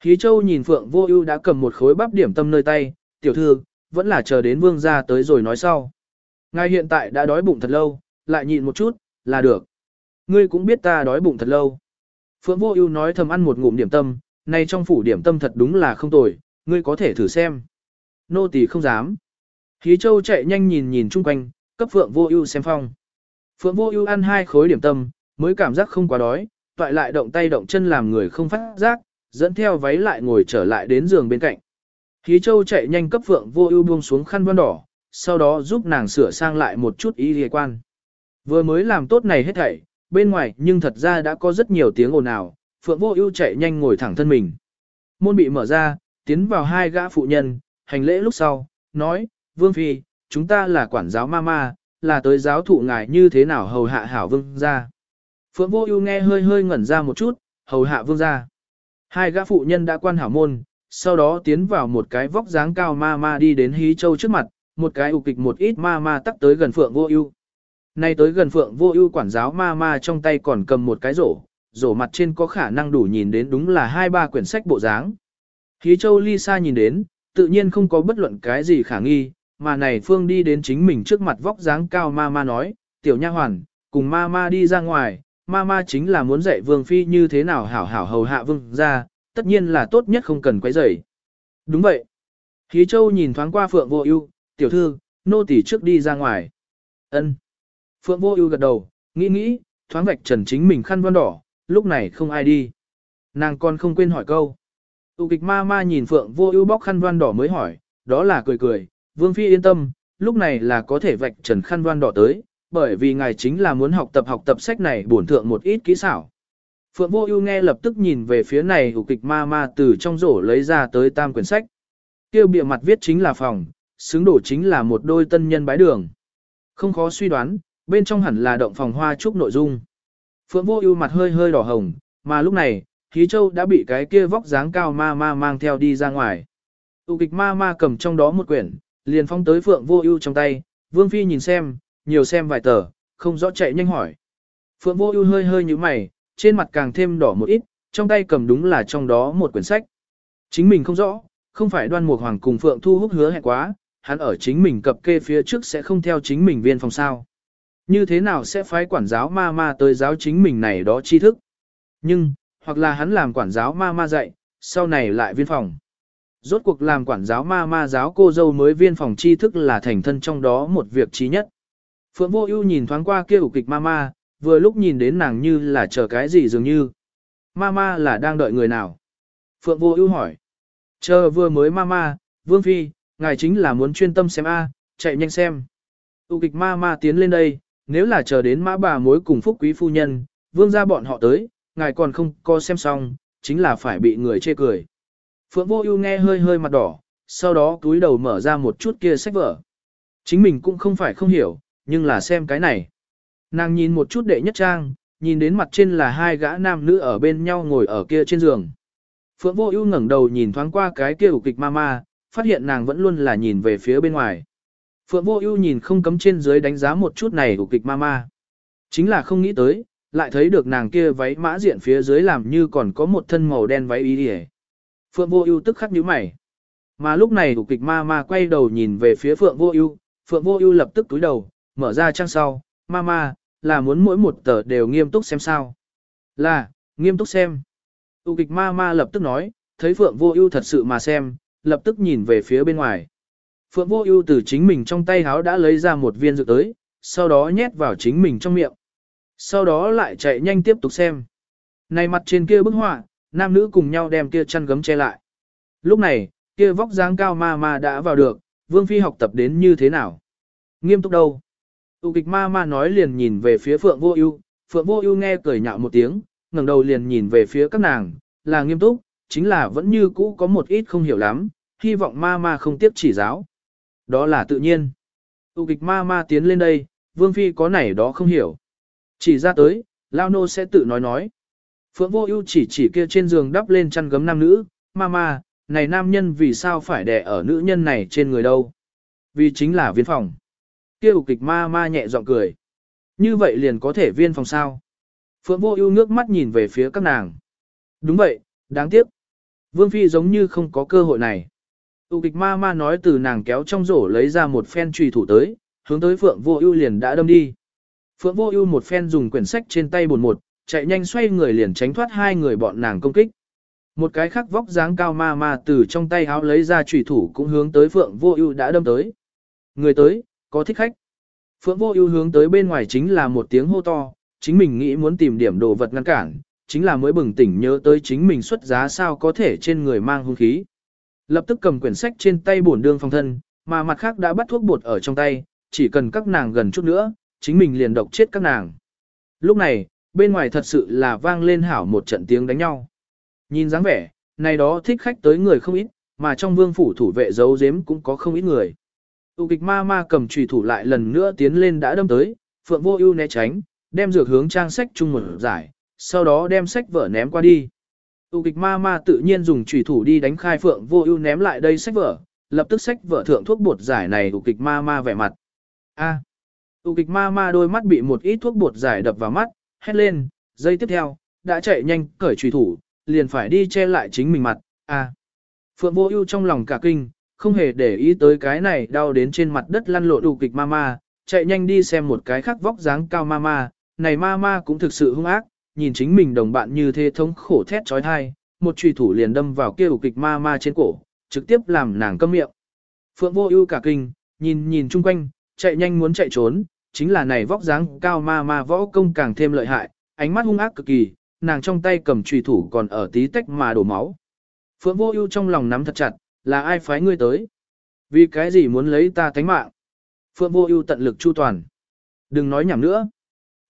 Khí Châu nhìn Phượng Vô Ưu đã cầm một khối bắp điểm tâm nơi tay, "Tiểu thư, vẫn là chờ đến vương gia tới rồi nói sau. Ngài hiện tại đã đói bụng thật lâu, lại nhịn một chút, là được. Ngươi cũng biết ta đói bụng thật lâu. Phượng Vô Ưu nói thầm ăn một ngụm điểm tâm, này trong phủ điểm tâm thật đúng là không tồi, ngươi có thể thử xem. Nô tỳ không dám. Khí Châu chạy nhanh nhìn nhìn chung quanh, cấp Phượng Vô Ưu xem phong. Phượng Vô Ưu ăn hai khối điểm tâm, mới cảm giác không quá đói, toại lại động tay động chân làm người không phát giác, dẫn theo váy lại ngồi trở lại đến giường bên cạnh. Khí Châu chạy nhanh cấp Phượng Vô Ưu buông xuống khăn voan đỏ, sau đó giúp nàng sửa sang lại một chút y y quan. Vừa mới làm tốt này hết thảy, bên ngoài nhưng thật ra đã có rất nhiều tiếng ồn ào, Phượng Vô Ưu chạy nhanh ngồi thẳng thân mình. Môn bị mở ra, tiến vào hai gã phụ nhân, hành lễ lúc sau, nói: "Vương phi, chúng ta là quản giáo mama, là tới giáo thụ ngài như thế nào hầu hạ hảo vương gia." Phượng Vô Ưu nghe hơi hơi ngẩn ra một chút, hầu hạ vương gia. Hai gã phụ nhân đã quan hảo môn, sau đó tiến vào một cái vóc dáng cao ma ma đi đến hí châu trước mặt, một cái ục kịch một ít ma ma tắc tới gần Phượng Vô Ưu. Nay tới gần Phượng Vô Ưu quản giáo ma ma trong tay còn cầm một cái rổ, rổ mặt trên có khả năng đủ nhìn đến đúng là hai ba quyển sách bộ dáng. hí Châu Ly xa nhìn đến, tự nhiên không có bất luận cái gì khả nghi, mà này Phương đi đến chính mình trước mặt vóc dáng cao ma ma nói, tiểu nha hoàn, cùng ma ma đi ra ngoài, ma ma chính là muốn dạy vương phi như thế nào hảo hảo hầu hạ vương ra, tất nhiên là tốt nhất không cần quấy rầy. Đúng vậy. Khí Châu nhìn thoáng qua Phượng Vô Ưu, tiểu thư, nô tỳ trước đi ra ngoài. Ân. Phượng Vô Ưu gật đầu, nghĩ nghĩ, thoáng vạch trần chính mình khăn vân đỏ, lúc này không ai đi. Nàng còn không quên hỏi câu. Tụ kịch ma ma nhìn Phượng Vô Ưu bóc khăn vân đỏ mới hỏi, đó là cười cười, Vương phi yên tâm, lúc này là có thể vạch trần khăn đoan đỏ tới, bởi vì ngài chính là muốn học tập học tập sách này bổn thượng một ít kỹ xảo. Phượng Vô Ưu nghe lập tức nhìn về phía này hủ kịch ma ma từ trong rổ lấy ra tới tam quyển sách. kêu bìa mặt viết chính là phòng, xứng đổ chính là một đôi tân nhân bái đường. Không khó suy đoán, bên trong hẳn là động phòng hoa trúc nội dung. Phượng Vô Ưu mặt hơi hơi đỏ hồng, mà lúc này, Khí Châu đã bị cái kia vóc dáng cao ma ma mang theo đi ra ngoài. Tu kịch ma ma cầm trong đó một quyển, liền phong tới Phượng Vô Ưu trong tay, Vương phi nhìn xem, nhiều xem vài tờ, không rõ chạy nhanh hỏi. Phượng Vô Ưu hơi hơi nhíu mày, trên mặt càng thêm đỏ một ít, trong tay cầm đúng là trong đó một quyển sách. Chính mình không rõ, không phải Đoan Mục Hoàng cùng Phượng Thu Húc hứa hẹn quá, hắn ở chính mình cập kê phía trước sẽ không theo chính mình viên phòng sao. Như thế nào sẽ phái quản giáo ma ma tới giáo chính mình này đó tri thức. Nhưng, hoặc là hắn làm quản giáo ma ma dạy, sau này lại viên phòng. Rốt cuộc làm quản giáo ma ma giáo cô dâu mới viên phòng tri thức là thành thân trong đó một việc trí nhất. Phượng Vô Ưu nhìn thoáng qua kia ủ kịch ma ma, vừa lúc nhìn đến nàng như là chờ cái gì dường như. Ma ma là đang đợi người nào? Phượng Vô Ưu hỏi. Chờ vừa mới ma ma, Vương Phi, ngài chính là muốn chuyên tâm xem A, chạy nhanh xem. Tu kịch ma ma tiến lên đây, nếu là chờ đến mã bà mối cùng phúc quý phu nhân, vương gia bọn họ tới, ngài còn không co xem xong, chính là phải bị người chê cười. Phượng vô ưu nghe hơi hơi mặt đỏ, sau đó túi đầu mở ra một chút kia sách vở. Chính mình cũng không phải không hiểu, nhưng là xem cái này. Nàng nhìn một chút đệ nhất trang, nhìn đến mặt trên là hai gã nam nữ ở bên nhau ngồi ở kia trên giường. Phượng Vô Ưu ngẩng đầu nhìn thoáng qua cái kia ục kịch mama, phát hiện nàng vẫn luôn là nhìn về phía bên ngoài. Phượng Vô Ưu nhìn không cấm trên dưới đánh giá một chút này ục kịch mama. Chính là không nghĩ tới, lại thấy được nàng kia váy mã diện phía dưới làm như còn có một thân màu đen váy y liễu. Phượng Vô Ưu tức khắc nhíu mày. Mà lúc này ục kịch ma ma quay đầu nhìn về phía Phượng Vô Ưu, Phượng Vô Ưu lập tức cúi đầu, mở ra trang sau, "Ma ma, là muốn mỗi một tờ đều nghiêm túc xem sao?" "Là, nghiêm túc xem." Ục kịch ma ma lập tức nói, thấy Phượng Vô Ưu thật sự mà xem, lập tức nhìn về phía bên ngoài. Phượng Vô Ưu từ chính mình trong tay háo đã lấy ra một viên dược tới, sau đó nhét vào chính mình trong miệng. Sau đó lại chạy nhanh tiếp tục xem. Này mặt trên kia bức họa, nam nữ cùng nhau đem kia chăn gấm che lại. Lúc này, kia vóc dáng cao ma ma đã vào được, Vương Phi học tập đến như thế nào? Nghiêm túc đâu? Tụ kịch ma ma nói liền nhìn về phía Phượng Vô Ưu, Phượng Vô Ưu nghe cười nhạo một tiếng, ngẩng đầu liền nhìn về phía các nàng, là nghiêm túc, chính là vẫn như cũ có một ít không hiểu lắm, hy vọng ma ma không tiếp chỉ giáo. Đó là tự nhiên. Tụ kịch ma ma tiến lên đây, Vương Phi có này đó không hiểu. Chỉ ra tới, Lao Nô sẽ tự nói nói. Phượng Vô Ưu chỉ chỉ kia trên giường đắp lên chăn gấm nam nữ, mama, này nam nhân vì sao phải đè ở nữ nhân này trên người đâu? Vì chính là viên phòng. Kia kịch mama nhẹ giọng cười. Như vậy liền có thể viên phòng sao? Phượng Vô Ưu ngước mắt nhìn về phía các nàng. Đúng vậy, đáng tiếc. Vương Phi giống như không có cơ hội này. Tụ kịch mama nói từ nàng kéo trong rổ lấy ra một phen chùy thủ tới, hướng tới Phượng Vô Ưu liền đã đâm đi. Phượng Vô Ưu một phen dùng quyển sách trên tay buồn một, chạy nhanh xoay người liền tránh thoát hai người bọn nàng công kích. Một cái khác vóc dáng cao ma ma từ trong tay áo lấy ra chủy thủ cũng hướng tới Phượng Vô Ưu đã đâm tới. Người tới, có thích khách. Phượng Vô Ưu hướng tới bên ngoài chính là một tiếng hô to, chính mình nghĩ muốn tìm điểm đồ vật ngăn cản, chính là mới bừng tỉnh nhớ tới chính mình xuất giá sao có thể trên người mang hung khí. Lập tức cầm quyển sách trên tay bổn đương phòng thân, mà mặt khác đã bắt thuốc bột ở trong tay, chỉ cần các nàng gần chút nữa, chính mình liền độc chết các nàng. Lúc này, bên ngoài thật sự là vang lên hảo một trận tiếng đánh nhau. Nhìn dáng vẻ, này đó thích khách tới người không ít, mà trong vương phủ thủ vệ giấu giếm cũng có không ít người. Tụ kịch ma ma cầm trùy thủ lại lần nữa tiến lên đã đâm tới, phượng vô ưu né tránh, đem dược hướng trang sách chung một giải, sau đó đem sách vở ném qua đi. Tụ kịch ma ma tự nhiên dùng trùy thủ đi đánh khai phượng vô ưu ném lại đây sách vở, lập tức sách vở thượng thuốc bột giải này tụ kịch ma ma vẻ mặt. A. tụ kịch ma ma đôi mắt bị một ít thuốc bột giải đập vào mắt, hét lên, giây tiếp theo, đã chạy nhanh, cởi trùy thủ, liền phải đi che lại chính mình mặt, à. Phượng vô ưu trong lòng cả kinh, không hề để ý tới cái này đau đến trên mặt đất lăn lộn đủ kịch ma ma, chạy nhanh đi xem một cái khác vóc dáng cao ma ma, này ma ma cũng thực sự hung ác, nhìn chính mình đồng bạn như thế thống khổ thét trói thai, một trùy thủ liền đâm vào kia đủ kịch ma ma trên cổ, trực tiếp làm nàng câm miệng. Phượng vô ưu cả kinh, nhìn nhìn chung quanh, chạy nhanh muốn chạy trốn, chính là này vóc dáng cao ma ma võ công càng thêm lợi hại, ánh mắt hung ác cực kỳ, nàng trong tay cầm trùy thủ còn ở tí tách mà đổ máu. Phượng vô ưu trong lòng nắm thật chặt, là ai phái ngươi tới? Vì cái gì muốn lấy ta tánh mạng? Phượng vô ưu tận lực chu toàn. Đừng nói nhảm nữa.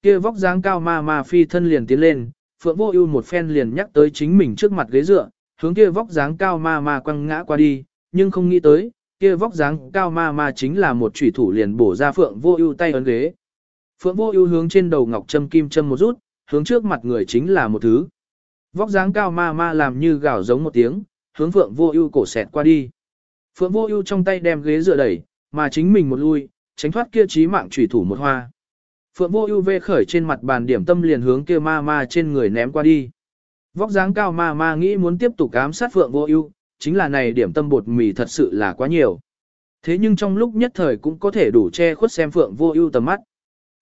Kia vóc dáng cao ma ma phi thân liền tiến lên, Phượng vô ưu một phen liền nhắc tới chính mình trước mặt ghế dựa, hướng kia vóc dáng cao ma ma quăng ngã qua đi, nhưng không nghĩ tới, kia vóc dáng cao ma ma chính là một chủy thủ liền bổ ra Phượng vô ưu tay ấn ghế. Phượng vô ưu hướng trên đầu ngọc châm kim châm một rút, hướng trước mặt người chính là một thứ. Vóc dáng cao ma ma làm như gào giống một tiếng, hướng Phượng Vô Ưu cổ xẹt qua đi. Phượng Vô Ưu trong tay đem ghế dựa đẩy, mà chính mình một lui, tránh thoát kia chí mạng chủy thủ một hoa. Phượng Vô Ưu vê khởi trên mặt bàn điểm tâm liền hướng kia ma ma trên người ném qua đi. Vóc dáng cao ma ma nghĩ muốn tiếp tục ám sát Phượng Vô Ưu, chính là này điểm tâm bột mì thật sự là quá nhiều. Thế nhưng trong lúc nhất thời cũng có thể đủ che khuất xem Phượng Vô Ưu tầm mắt.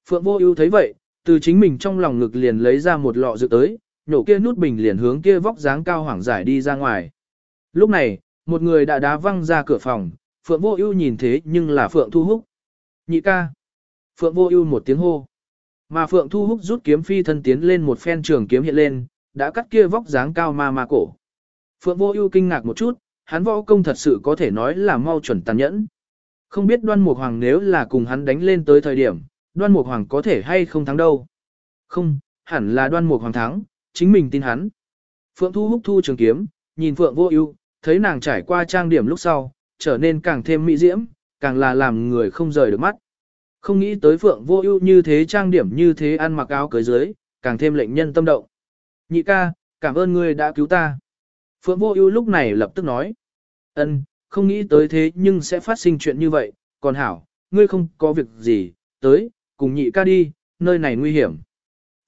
Phượng Vô Ưu thấy vậy, từ chính mình trong lòng ngực liền lấy ra một lọ rượu tới, nhổ kia nút bình liền hướng kia vóc dáng cao hoảng giải đi ra ngoài. Lúc này, một người đã đá văng ra cửa phòng, Phượng Vô Ưu nhìn thế nhưng là Phượng Thu Húc. Nhị ca. Phượng Vô Ưu một tiếng hô. Mà Phượng Thu Húc rút kiếm phi thân tiến lên một phen trường kiếm hiện lên, đã cắt kia vóc dáng cao ma ma cổ. Phượng Vô Ưu kinh ngạc một chút, hắn võ công thật sự có thể nói là mau chuẩn tàn nhẫn. Không biết Đoan Mục Hoàng nếu là cùng hắn đánh lên tới thời điểm, Đoan Mục Hoàng có thể hay không thắng đâu. Không, hẳn là Đoan Mục Hoàng thắng, chính mình tin hắn. Phượng Thu Húc thu trường kiếm, nhìn Phượng Vô Ưu, thấy nàng trải qua trang điểm lúc sau, trở nên càng thêm mỹ diễm, càng là làm người không rời được mắt. Không nghĩ tới Phượng Vô Ưu như thế trang điểm như thế ăn mặc áo cưới dưới, càng thêm lệnh nhân tâm động. Nhị ca, cảm ơn ngươi đã cứu ta. Phượng Vô Ưu lúc này lập tức nói. Ân, không nghĩ tới thế nhưng sẽ phát sinh chuyện như vậy, còn hảo, ngươi không có việc gì, tới, cùng nhị ca đi, nơi này nguy hiểm.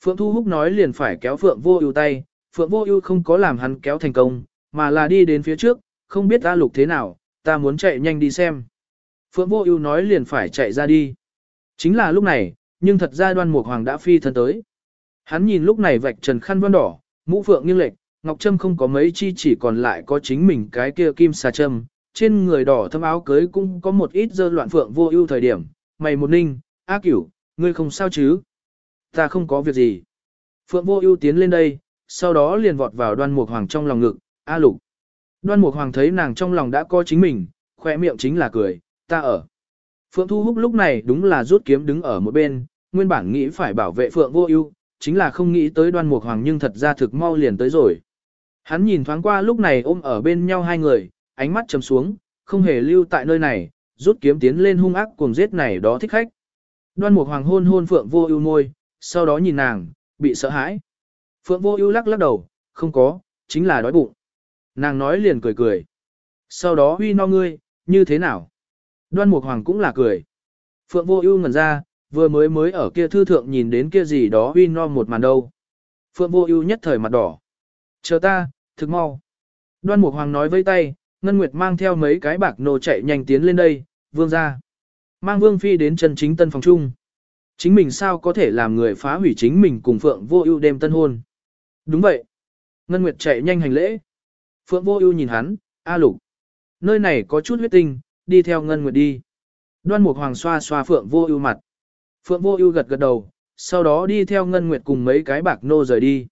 Phượng Thu Húc nói liền phải kéo Phượng Vô Ưu tay, Phượng Vô Ưu không có làm hắn kéo thành công, mà là đi đến phía trước, không biết A Lục thế nào, ta muốn chạy nhanh đi xem. Phượng Vô Ưu nói liền phải chạy ra đi. Chính là lúc này, nhưng thật ra Đoan Mục Hoàng đã phi thân tới. Hắn nhìn lúc này vạch trần khăn vân đỏ, mũ phượng nghiêng lệch, ngọc trâm không có mấy chi chỉ còn lại có chính mình cái kia kim xà trâm, trên người đỏ thâm áo cưới cũng có một ít dơ loạn Phượng Vô Ưu thời điểm, mày một ninh, "A Cửu, ngươi không sao chứ?" "Ta không có việc gì." Phượng Vô Ưu tiến lên đây, sau đó liền vọt vào Đoan Mục Hoàng trong lòng ngực, A lục. Đoan Mục Hoàng thấy nàng trong lòng đã có chính mình, khỏe miệng chính là cười, ta ở. Phượng Thu Húc lúc này đúng là rút kiếm đứng ở một bên, nguyên bản nghĩ phải bảo vệ Phượng Vô Ưu, chính là không nghĩ tới Đoan Mục Hoàng nhưng thật ra thực mau liền tới rồi. Hắn nhìn thoáng qua lúc này ôm ở bên nhau hai người, ánh mắt chầm xuống, không hề lưu tại nơi này, rút kiếm tiến lên hung ác cuồng giết này đó thích khách. Đoan Mục Hoàng hôn hôn Phượng Vô Ưu môi, sau đó nhìn nàng, bị sợ hãi. Phượng Vô Ưu lắc lắc đầu, không có, chính là đói bụng. Nàng nói liền cười cười. Sau đó huy no ngươi, như thế nào? Đoan Mục Hoàng cũng là cười. Phượng Vô Ưu ngẩn ra, vừa mới mới ở kia thư thượng nhìn đến kia gì đó huy no một màn đâu. Phượng Vô Ưu nhất thời mặt đỏ. "Chờ ta, thực mau." Đoan Mục Hoàng nói với tay, Ngân Nguyệt mang theo mấy cái bạc nô chạy nhanh tiến lên đây, vương gia. Mang Vương phi đến chân chính tân phòng trung. Chính mình sao có thể làm người phá hủy chính mình cùng Phượng Vô Ưu đêm tân hôn? Đúng vậy. Ngân Nguyệt chạy nhanh hành lễ. Phượng Vô Ưu nhìn hắn, "A Lục, nơi này có chút huyết tinh, đi theo Ngân Nguyệt đi." Đoan Mục Hoàng xoa xoa Phượng Vô Ưu mặt. Phượng Vô Ưu gật gật đầu, sau đó đi theo Ngân Nguyệt cùng mấy cái bạc nô rời đi.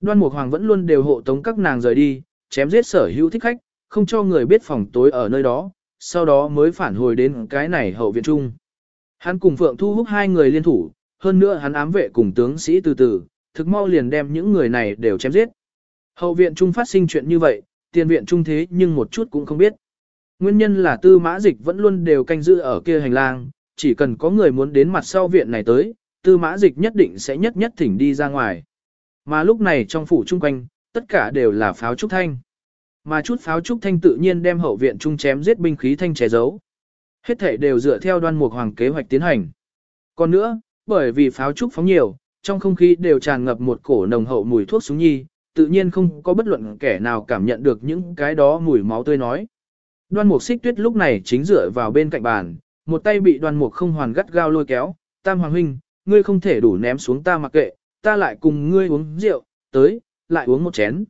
Đoan Mục Hoàng vẫn luôn đều hộ tống các nàng rời đi, chém giết sở hữu thích khách, không cho người biết phòng tối ở nơi đó, sau đó mới phản hồi đến cái này hậu viện trung. Hắn cùng Phượng Thu Húc hai người liên thủ, hơn nữa hắn ám vệ cùng tướng sĩ từ từ, thực mau liền đem những người này đều chém giết. Hậu viện trung phát sinh chuyện như vậy, tiền viện trung thế nhưng một chút cũng không biết. Nguyên nhân là tư mã dịch vẫn luôn đều canh giữ ở kia hành lang, chỉ cần có người muốn đến mặt sau viện này tới, tư mã dịch nhất định sẽ nhất nhất thỉnh đi ra ngoài. Mà lúc này trong phủ chung quanh, tất cả đều là pháo trúc thanh. mà chút pháo trúc thanh tự nhiên đem hậu viện trung chém giết binh khí thanh che giấu. Hết thể đều dựa theo đoan mục hoàng kế hoạch tiến hành. Còn nữa, bởi vì pháo trúc phóng nhiều, trong không khí đều tràn ngập một cổ nồng hậu mùi thuốc súng nhi, tự nhiên không có bất luận kẻ nào cảm nhận được những cái đó mùi máu tươi nói. Đoan mục xích tuyết lúc này chính dựa vào bên cạnh bàn, một tay bị đoan mục không hoàn gắt gao lôi kéo, tam hoàng huynh, ngươi không thể đủ ném xuống ta mặc kệ, ta lại cùng ngươi uống rượu, tới, lại uống một chén.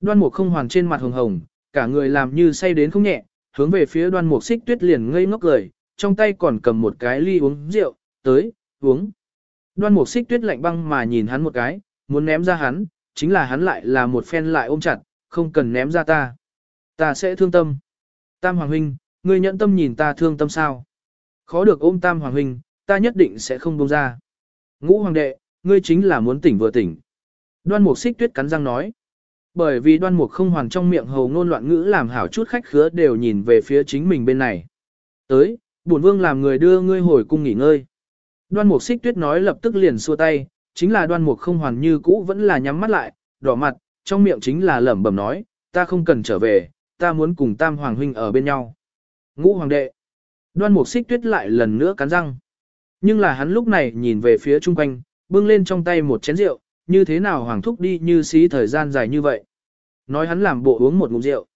Đoan mục không hoàn trên mặt hồng hồng, cả người làm như say đến không nhẹ, hướng về phía đoan mục xích tuyết liền ngây ngốc cười, trong tay còn cầm một cái ly uống rượu, tới, uống. Đoan mục xích tuyết lạnh băng mà nhìn hắn một cái, muốn ném ra hắn, chính là hắn lại là một phen lại ôm chặt, không cần ném ra ta. Ta sẽ thương tâm. Tam Hoàng Huynh, ngươi nhận tâm nhìn ta thương tâm sao? Khó được ôm Tam Hoàng Huynh, ta nhất định sẽ không buông ra. Ngũ Hoàng đệ, ngươi chính là muốn tỉnh vừa tỉnh. Đoan mục xích tuyết cắn răng nói. Bởi vì đoan mục không hoàn trong miệng hầu ngôn loạn ngữ làm hảo chút khách khứa đều nhìn về phía chính mình bên này. Tới, bổn vương làm người đưa ngươi hồi cung nghỉ ngơi. Đoan mục xích tuyết nói lập tức liền xua tay, chính là đoan mục không hoàn như cũ vẫn là nhắm mắt lại, đỏ mặt, trong miệng chính là lẩm bẩm nói, ta không cần trở về, ta muốn cùng tam hoàng huynh ở bên nhau. Ngũ hoàng đệ. Đoan mục xích tuyết lại lần nữa cắn răng. Nhưng là hắn lúc này nhìn về phía chung quanh, bưng lên trong tay một chén rượu, như thế nào hoàng thúc đi như xí thời gian dài như vậy. Nói hắn làm bộ uống một ngụm rượu.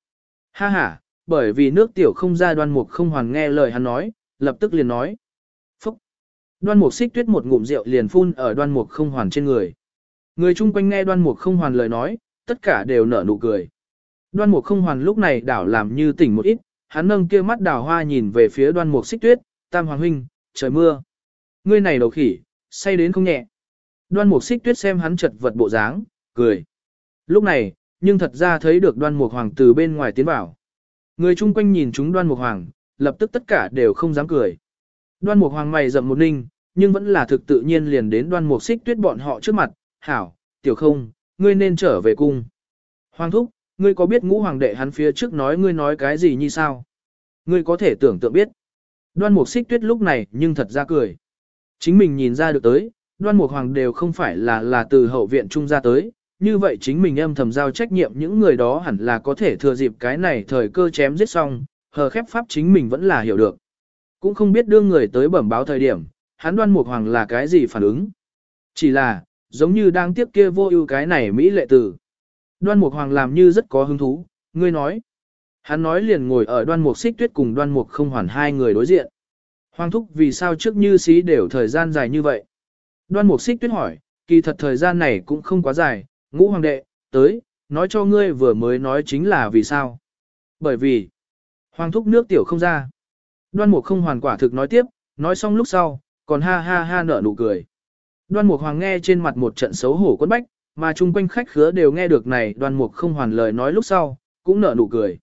Ha ha, bởi vì nước tiểu không ra đoan mục không hoàn nghe lời hắn nói, lập tức liền nói. Phúc! Đoan mục xích tuyết một ngụm rượu liền phun ở đoan mục không hoàn trên người. Người chung quanh nghe đoan mục không hoàn lời nói, tất cả đều nở nụ cười. Đoan mục không hoàn lúc này đảo làm như tỉnh một ít, hắn nâng kia mắt đảo hoa nhìn về phía đoan mục xích tuyết, tam hoàng huynh, trời mưa. Ngươi này đầu khỉ, say đến không nhẹ. Đoan mục xích tuyết xem hắn chật vật bộ dáng, cười. Lúc này, nhưng thật ra thấy được đoan mục hoàng từ bên ngoài tiến vào. Người chung quanh nhìn chúng đoan mục hoàng, lập tức tất cả đều không dám cười. Đoan mục hoàng mày rậm một ninh, nhưng vẫn là thực tự nhiên liền đến đoan mục xích tuyết bọn họ trước mặt, hảo, tiểu không, ngươi nên trở về cung. Hoàng thúc, ngươi có biết ngũ hoàng đệ hắn phía trước nói ngươi nói cái gì như sao? Ngươi có thể tưởng tượng biết. Đoan mục xích tuyết lúc này nhưng thật ra cười. Chính mình nhìn ra được tới, đoan mục hoàng đều không phải là là từ hậu viện trung ra tới, như vậy chính mình âm thầm giao trách nhiệm những người đó hẳn là có thể thừa dịp cái này thời cơ chém giết xong, hờ khép pháp chính mình vẫn là hiểu được. Cũng không biết đưa người tới bẩm báo thời điểm, hắn đoan mục hoàng là cái gì phản ứng. Chỉ là, giống như đang tiếp kia vô ưu cái này Mỹ lệ tử. Đoan mục hoàng làm như rất có hứng thú, ngươi nói. Hắn nói liền ngồi ở đoan mục xích tuyết cùng đoan mục không hoàn hai người đối diện. Hoàng thúc vì sao trước như xí đều thời gian dài như vậy? Đoan mục xích tuyết hỏi, kỳ thật thời gian này cũng không quá dài, ngũ hoàng đệ, tới, nói cho ngươi vừa mới nói chính là vì sao? Bởi vì, hoàng thúc nước tiểu không ra. Đoan mục không hoàn quả thực nói tiếp, nói xong lúc sau, còn ha ha ha nở nụ cười. Đoan mục hoàng nghe trên mặt một trận xấu hổ quấn bách, mà chung quanh khách khứa đều nghe được này đoan mục không hoàn lời nói lúc sau, cũng nở nụ cười.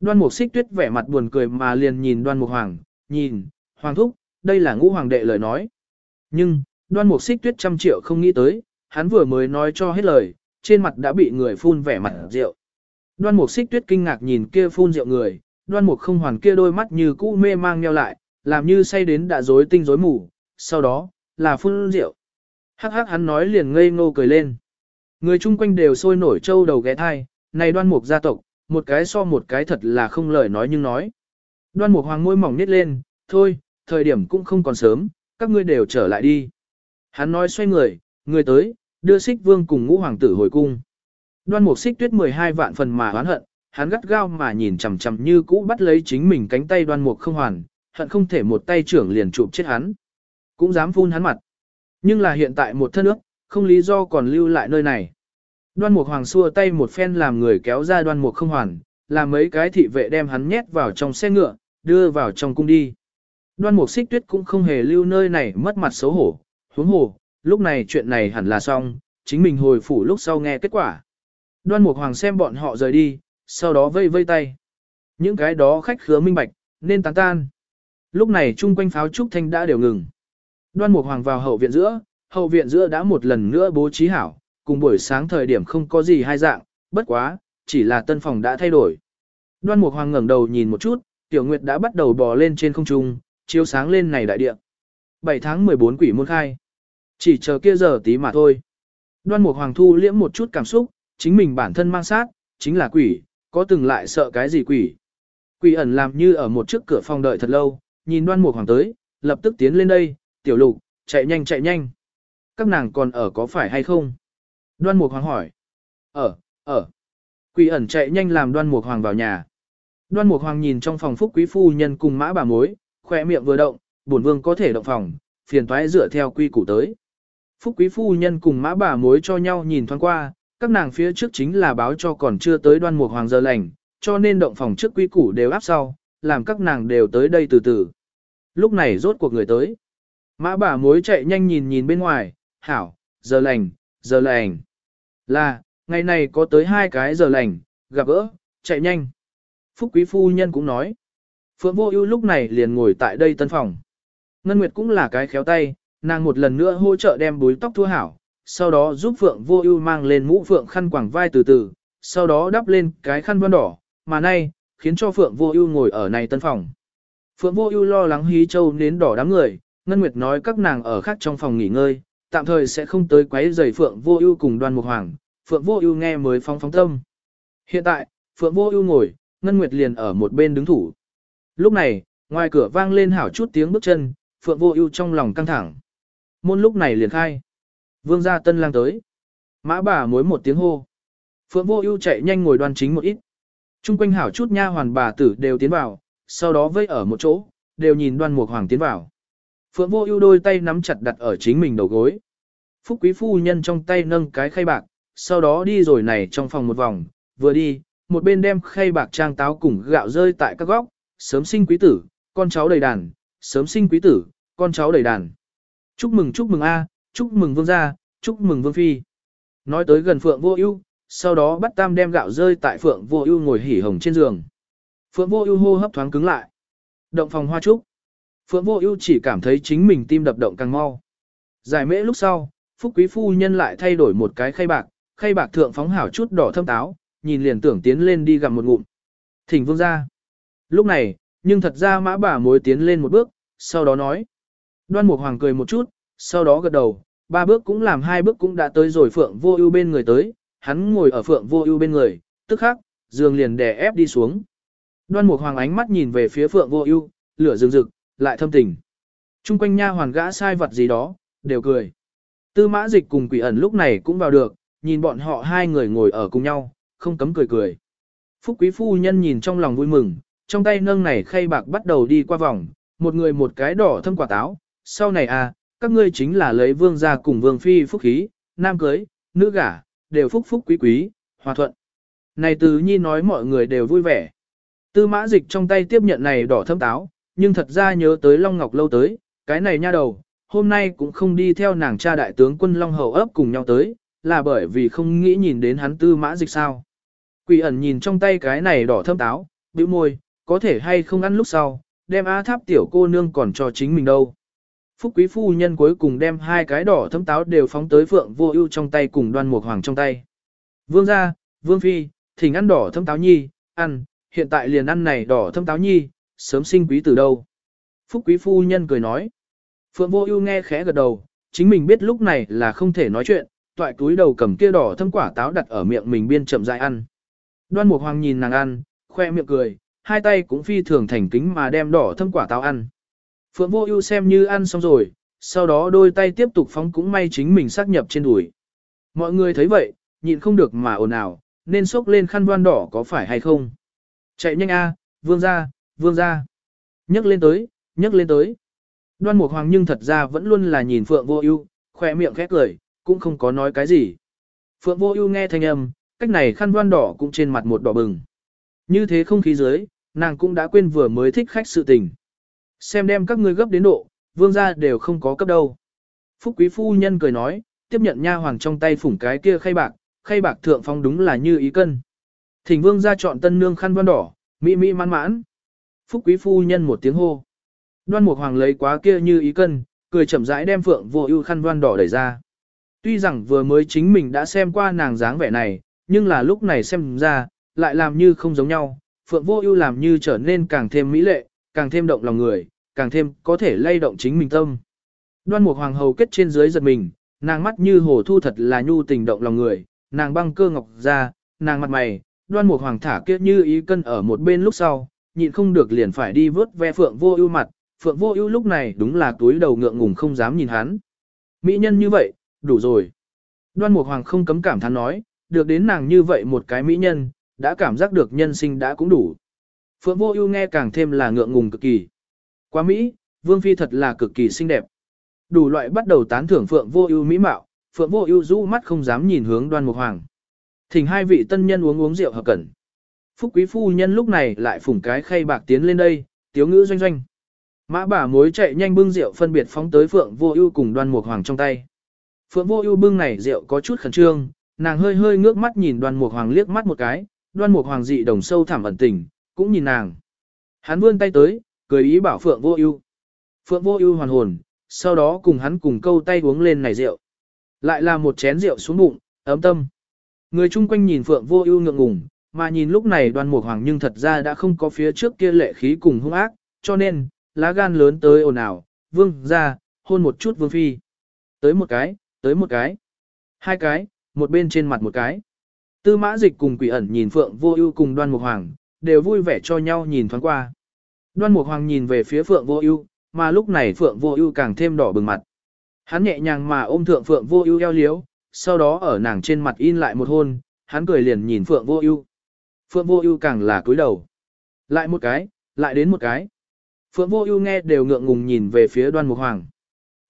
Đoan mục xích tuyết vẻ mặt buồn cười mà liền nhìn đoan mục hoàng, nhìn, hoàng thúc, đây là ngũ hoàng đệ lời nói. Nhưng, đoan mục xích tuyết trăm triệu không nghĩ tới, hắn vừa mới nói cho hết lời, trên mặt đã bị người phun vẻ mặt rượu. Đoan mục xích tuyết kinh ngạc nhìn kia phun rượu người, đoan mục không hoàn kia đôi mắt như cũ mê mang nheo lại, làm như say đến đã rối tinh rối mù, sau đó, là phun rượu. Hắc hắc hắn nói liền ngây ngô cười lên. Người chung quanh đều sôi nổi trâu đầu ghé thai, này đoan mục gia tộc, một cái so một cái thật là không lời nói nhưng nói. Đoan mục hoàng môi mỏng nít lên, thôi, thời điểm cũng không còn sớm, các ngươi đều trở lại đi. Hắn nói xoay người, người tới, đưa xích vương cùng ngũ hoàng tử hồi cung. Đoan mục xích tuyết 12 vạn phần mà oán hận, hắn gắt gao mà nhìn chằm chằm như cũ bắt lấy chính mình cánh tay đoan mục không hoàn, hận không thể một tay trưởng liền chụp chết hắn. Cũng dám phun hắn mặt. Nhưng là hiện tại một thân nước, không lý do còn lưu lại nơi này. Đoan mục hoàng xua tay một phen làm người kéo ra đoan mục không hoàn, làm mấy cái thị vệ đem hắn nhét vào trong xe ngựa, đưa vào trong cung đi. Đoan mục xích tuyết cũng không hề lưu nơi này mất mặt xấu hổ, huống hồ, lúc này chuyện này hẳn là xong, chính mình hồi phủ lúc sau nghe kết quả. Đoan mục hoàng xem bọn họ rời đi, sau đó vây vây tay. Những cái đó khách khứa minh bạch, nên tán tan. Lúc này chung quanh pháo trúc thanh đã đều ngừng. Đoan mục hoàng vào hậu viện giữa, hậu viện giữa đã một lần nữa bố trí hảo, cùng buổi sáng thời điểm không có gì hai dạng, bất quá, chỉ là tân phòng đã thay đổi. Đoan mục hoàng ngẩng đầu nhìn một chút, tiểu nguyệt đã bắt đầu bò lên trên không trung, chiếu sáng lên này đại địa. 7 tháng 14 quỷ môn khai. Chỉ chờ kia giờ tí mà thôi. Đoan mục hoàng thu liễm một chút cảm xúc, chính mình bản thân mang sát, chính là quỷ, có từng lại sợ cái gì quỷ. Quỷ ẩn làm như ở một trước cửa phòng đợi thật lâu, nhìn đoan mục hoàng tới, lập tức tiến lên đây, tiểu lục, chạy nhanh chạy nhanh. Các nàng còn ở có phải hay không? Đoan mục hoàng hỏi. Ở, ở. Quỷ ẩn chạy nhanh làm đoan mục hoàng vào nhà. Đoan mục hoàng nhìn trong phòng phúc quý phu nhân cùng mã bà mối, khóe miệng vừa động, bổn vương có thể động phòng, phiền toái dựa theo quy củ tới. Phúc quý phu nhân cùng mã bà mối cho nhau nhìn thoáng qua, các nàng phía trước chính là báo cho còn chưa tới đoan mục hoàng giờ lành, cho nên động phòng trước quy củ đều áp sau, làm các nàng đều tới đây từ từ. Lúc này rốt cuộc người tới. Mã bà mối chạy nhanh nhìn nhìn bên ngoài, hảo, giờ lành, giờ lành. Là, ngày này có tới hai cái giờ lành, gặp gỡ, chạy nhanh. Phúc quý phu nhân cũng nói. Phượng vô ưu lúc này liền ngồi tại đây tân phòng. Ngân Nguyệt cũng là cái khéo tay, nàng một lần nữa hỗ trợ đem búi tóc thua hảo, sau đó giúp Phượng vô ưu mang lên mũ Phượng khăn quàng vai từ từ, sau đó đắp lên cái khăn vân đỏ, mà nay, khiến cho Phượng vô ưu ngồi ở này tân phòng. Phượng vô ưu lo lắng hí châu nến đỏ đám người, Ngân Nguyệt nói các nàng ở khác trong phòng nghỉ ngơi, tạm thời sẽ không tới quấy rầy Phượng vô ưu cùng đoan mục hoàng, Phượng vô ưu nghe mới phóng phóng tâm. Hiện tại, Phượng vô ưu ngồi, Ngân Nguyệt liền ở một bên đứng thủ. Lúc này, ngoài cửa vang lên hảo chút tiếng bước chân, Phượng Vô Ưu trong lòng căng thẳng. Môn lúc này liền khai. Vương gia tân lang tới. Mã bà mối một tiếng hô. Phượng Vô Ưu chạy nhanh ngồi đoan chính một ít. Trung quanh hảo chút nha hoàn bà tử đều tiến vào, sau đó vây ở một chỗ, đều nhìn Đoan Mục Hoàng tiến vào. Phượng Vô Ưu đôi tay nắm chặt đặt ở chính mình đầu gối. Phúc quý phu nhân trong tay nâng cái khay bạc, sau đó đi rồi này trong phòng một vòng, vừa đi, một bên đem khay bạc trang táo cùng gạo rơi tại các góc, sớm sinh quý tử, con cháu đầy đàn, sớm sinh quý tử, con cháu đầy đàn. Chúc mừng chúc mừng a, chúc mừng vương gia, chúc mừng vương phi. Nói tới gần Phượng Vô Ưu, sau đó bắt Tam đem gạo rơi tại Phượng Vô Ưu ngồi hỉ hồng trên giường. Phượng Vô Ưu hô hấp thoáng cứng lại. Động phòng hoa trúc. Phượng Vô Ưu chỉ cảm thấy chính mình tim đập động càng mau. Giải mễ lúc sau, Phúc Quý phu nhân lại thay đổi một cái khay bạc, khay bạc thượng phóng hảo chút đỏ thâm táo, nhìn liền tưởng tiến lên đi gặm một ngụm. Thỉnh vương gia. Lúc này, nhưng thật ra mã bà mối tiến lên một bước, sau đó nói. Đoan Mục Hoàng cười một chút, sau đó gật đầu, ba bước cũng làm hai bước cũng đã tới rồi Phượng Vô Ưu bên người tới, hắn ngồi ở Phượng Vô Ưu bên người, tức khắc, giường liền đè ép đi xuống. Đoan Mục Hoàng ánh mắt nhìn về phía Phượng Vô Ưu, lửa rừng rực, lại thâm tình. Trung quanh nha hoàn gã sai vật gì đó, đều cười. Tư Mã Dịch cùng Quỷ ẩn lúc này cũng vào được, nhìn bọn họ hai người ngồi ở cùng nhau, không cấm cười cười. Phúc quý phu nhân nhìn trong lòng vui mừng, trong tay nâng này khay bạc bắt đầu đi qua vòng, một người một cái đỏ thâm quả táo, sau này à, các ngươi chính là lấy vương gia cùng vương phi phúc khí, nam cưới, nữ gả, đều phúc phúc quý quý, hòa thuận. Này từ nhi nói mọi người đều vui vẻ. Tư mã dịch trong tay tiếp nhận này đỏ thâm táo, nhưng thật ra nhớ tới Long Ngọc lâu tới, cái này nha đầu, hôm nay cũng không đi theo nàng cha đại tướng quân Long Hầu ấp cùng nhau tới, là bởi vì không nghĩ nhìn đến hắn tư mã dịch sao. Quỷ ẩn nhìn trong tay cái này đỏ thâm táo, bĩu môi, có thể hay không ăn lúc sau, đem á tháp tiểu cô nương còn cho chính mình đâu. Phúc quý phu nhân cuối cùng đem hai cái đỏ thâm táo đều phóng tới phượng vô ưu trong tay cùng đoan mục hoàng trong tay. Vương gia, vương phi, thỉnh ăn đỏ thâm táo nhi, ăn, hiện tại liền ăn này đỏ thâm táo nhi, sớm sinh quý từ đâu. Phúc quý phu nhân cười nói. Phượng vô ưu nghe khẽ gật đầu, chính mình biết lúc này là không thể nói chuyện, toại túi đầu cầm kia đỏ thâm quả táo đặt ở miệng mình biên chậm rãi ăn. Đoan Mục Hoàng nhìn nàng ăn, khoe miệng cười, hai tay cũng phi thường thành kính mà đem đỏ thâm quả táo ăn. Phượng Vô Ưu xem như ăn xong rồi, sau đó đôi tay tiếp tục phóng cũng may chính mình xác nhập trên đùi. Mọi người thấy vậy, nhịn không được mà ồn ào, nên xốc lên khăn đoan đỏ có phải hay không? Chạy nhanh a, vương gia, vương gia. Nhấc lên tới, nhấc lên tới. Đoan Mục Hoàng nhưng thật ra vẫn luôn là nhìn Phượng Vô Ưu, khoe miệng khẽ cười, cũng không có nói cái gì. Phượng Vô Ưu nghe thanh âm, cách này khăn voan đỏ cũng trên mặt một đỏ bừng. Như thế không khí dưới, nàng cũng đã quên vừa mới thích khách sự tình. Xem đem các ngươi gấp đến độ, vương gia đều không có cấp đâu. Phúc quý phu nhân cười nói, tiếp nhận nha hoàng trong tay phủng cái kia khay bạc, khay bạc thượng phong đúng là như ý cân. Thỉnh vương gia chọn tân nương khăn văn đỏ, mỹ mỹ mãn mãn. Phúc quý phu nhân một tiếng hô. Đoan Mục Hoàng lấy quá kia như ý cân, cười chậm rãi đem Phượng Vô Ưu khăn văn đỏ đẩy ra. Tuy rằng vừa mới chính mình đã xem qua nàng dáng vẻ này, nhưng là lúc này xem ra, lại làm như không giống nhau, Phượng Vô Ưu làm như trở nên càng thêm mỹ lệ, càng thêm động lòng người, càng thêm có thể lay động chính mình tâm. Đoan Mục Hoàng hầu kết trên dưới giật mình, nàng mắt như hồ thu thật là nhu tình động lòng người, nàng băng cơ ngọc ra, nàng mặt mày, đoan mục hoàng thả kia như ý cân ở một bên lúc sau, nhịn không được liền phải đi vớt ve phượng vô ưu mặt, phượng vô ưu lúc này đúng là túi đầu ngượng ngùng không dám nhìn hắn. Mỹ nhân như vậy, đủ rồi. Đoan mục hoàng không cấm cảm thán nói, được đến nàng như vậy một cái mỹ nhân, đã cảm giác được nhân sinh đã cũng đủ. Phượng vô ưu nghe càng thêm là ngượng ngùng cực kỳ. Quá Mỹ, Vương Phi thật là cực kỳ xinh đẹp. Đủ loại bắt đầu tán thưởng Phượng vô ưu mỹ mạo, Phượng vô ưu rũ mắt không dám nhìn hướng đoan mục hoàng. Thỉnh hai vị tân nhân uống uống rượu hợp cẩn. Phúc quý phu nhân lúc này lại phủng cái khay bạc tiến lên đây, tiếu ngữ doanh doanh. Mã bà mối chạy nhanh bưng rượu phân biệt phóng tới Phượng Vô Ưu cùng Đoan Mục Hoàng trong tay. Phượng Vô Ưu bưng này rượu có chút khẩn trương, nàng hơi hơi ngước mắt nhìn Đoan Mục Hoàng liếc mắt một cái, Đoan Mục Hoàng dị đồng sâu thẳm ẩn tình, cũng nhìn nàng. Hắn vươn tay tới, cười ý bảo Phượng Vô Ưu. Phượng Vô Ưu hoàn hồn, sau đó cùng hắn cùng câu tay uống lên này rượu. Lại là một chén rượu xuống bụng, ấm tâm. Người chung quanh nhìn Phượng Vô Ưu ngượng ngùng, mà nhìn lúc này Đoan Mục Hoàng nhưng thật ra đã không có phía trước kia lệ khí cùng hung ác, cho nên, lá gan lớn tới ồn ào, "Vương gia, hôn một chút vương phi." Tới một cái, tới một cái. Hai cái, một bên trên mặt một cái. Tư Mã Dịch cùng Quỷ ẩn nhìn Phượng Vô Ưu cùng Đoan Mục Hoàng, đều vui vẻ cho nhau nhìn thoáng qua. Đoan Mục Hoàng nhìn về phía Phượng Vô Ưu, mà lúc này Phượng Vô Ưu càng thêm đỏ bừng mặt. Hắn nhẹ nhàng mà ôm thượng Phượng Vô Ưu eo liếu, sau đó ở nàng trên mặt in lại một hôn, hắn cười liền nhìn Phượng Vô Ưu. Phượng Vô Ưu càng là cúi đầu. Lại một cái, lại đến một cái. Phượng Vô Ưu nghe đều ngượng ngùng nhìn về phía Đoan Mục Hoàng.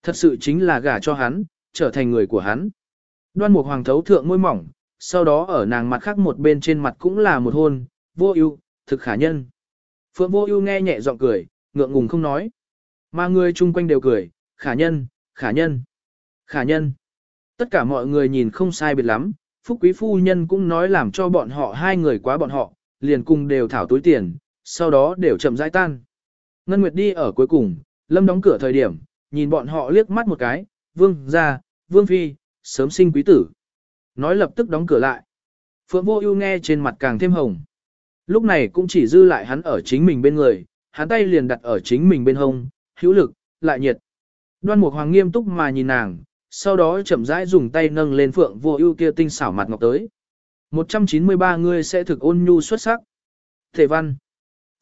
Thật sự chính là gả cho hắn, trở thành người của hắn. Đoan Mục Hoàng thấu thượng môi mỏng, sau đó ở nàng mặt khác một bên trên mặt cũng là một hôn, Vô Ưu, thực khả nhân. Phượng Vô Ưu nghe nhẹ giọng cười, ngượng ngùng không nói. Mà người chung quanh đều cười, khả nhân, khả nhân, khả nhân. Tất cả mọi người nhìn không sai biệt lắm, Phúc Quý Phu Nhân cũng nói làm cho bọn họ hai người quá bọn họ, liền cùng đều thảo túi tiền, sau đó đều chậm rãi tan. Ngân Nguyệt đi ở cuối cùng, Lâm đóng cửa thời điểm, nhìn bọn họ liếc mắt một cái, Vương ra, Vương Phi, sớm sinh quý tử. Nói lập tức đóng cửa lại. Phượng Vô Ưu nghe trên mặt càng thêm hồng. Lúc này cũng chỉ dư lại hắn ở chính mình bên người, hắn tay liền đặt ở chính mình bên hông, hữu lực, lại nhiệt. Đoan Mục Hoàng nghiêm túc mà nhìn nàng, sau đó chậm rãi dùng tay nâng lên Phượng Vô Ưu kia tinh xảo mặt ngọc tới. 193 ngươi sẽ thực ôn nhu xuất sắc. Thể văn.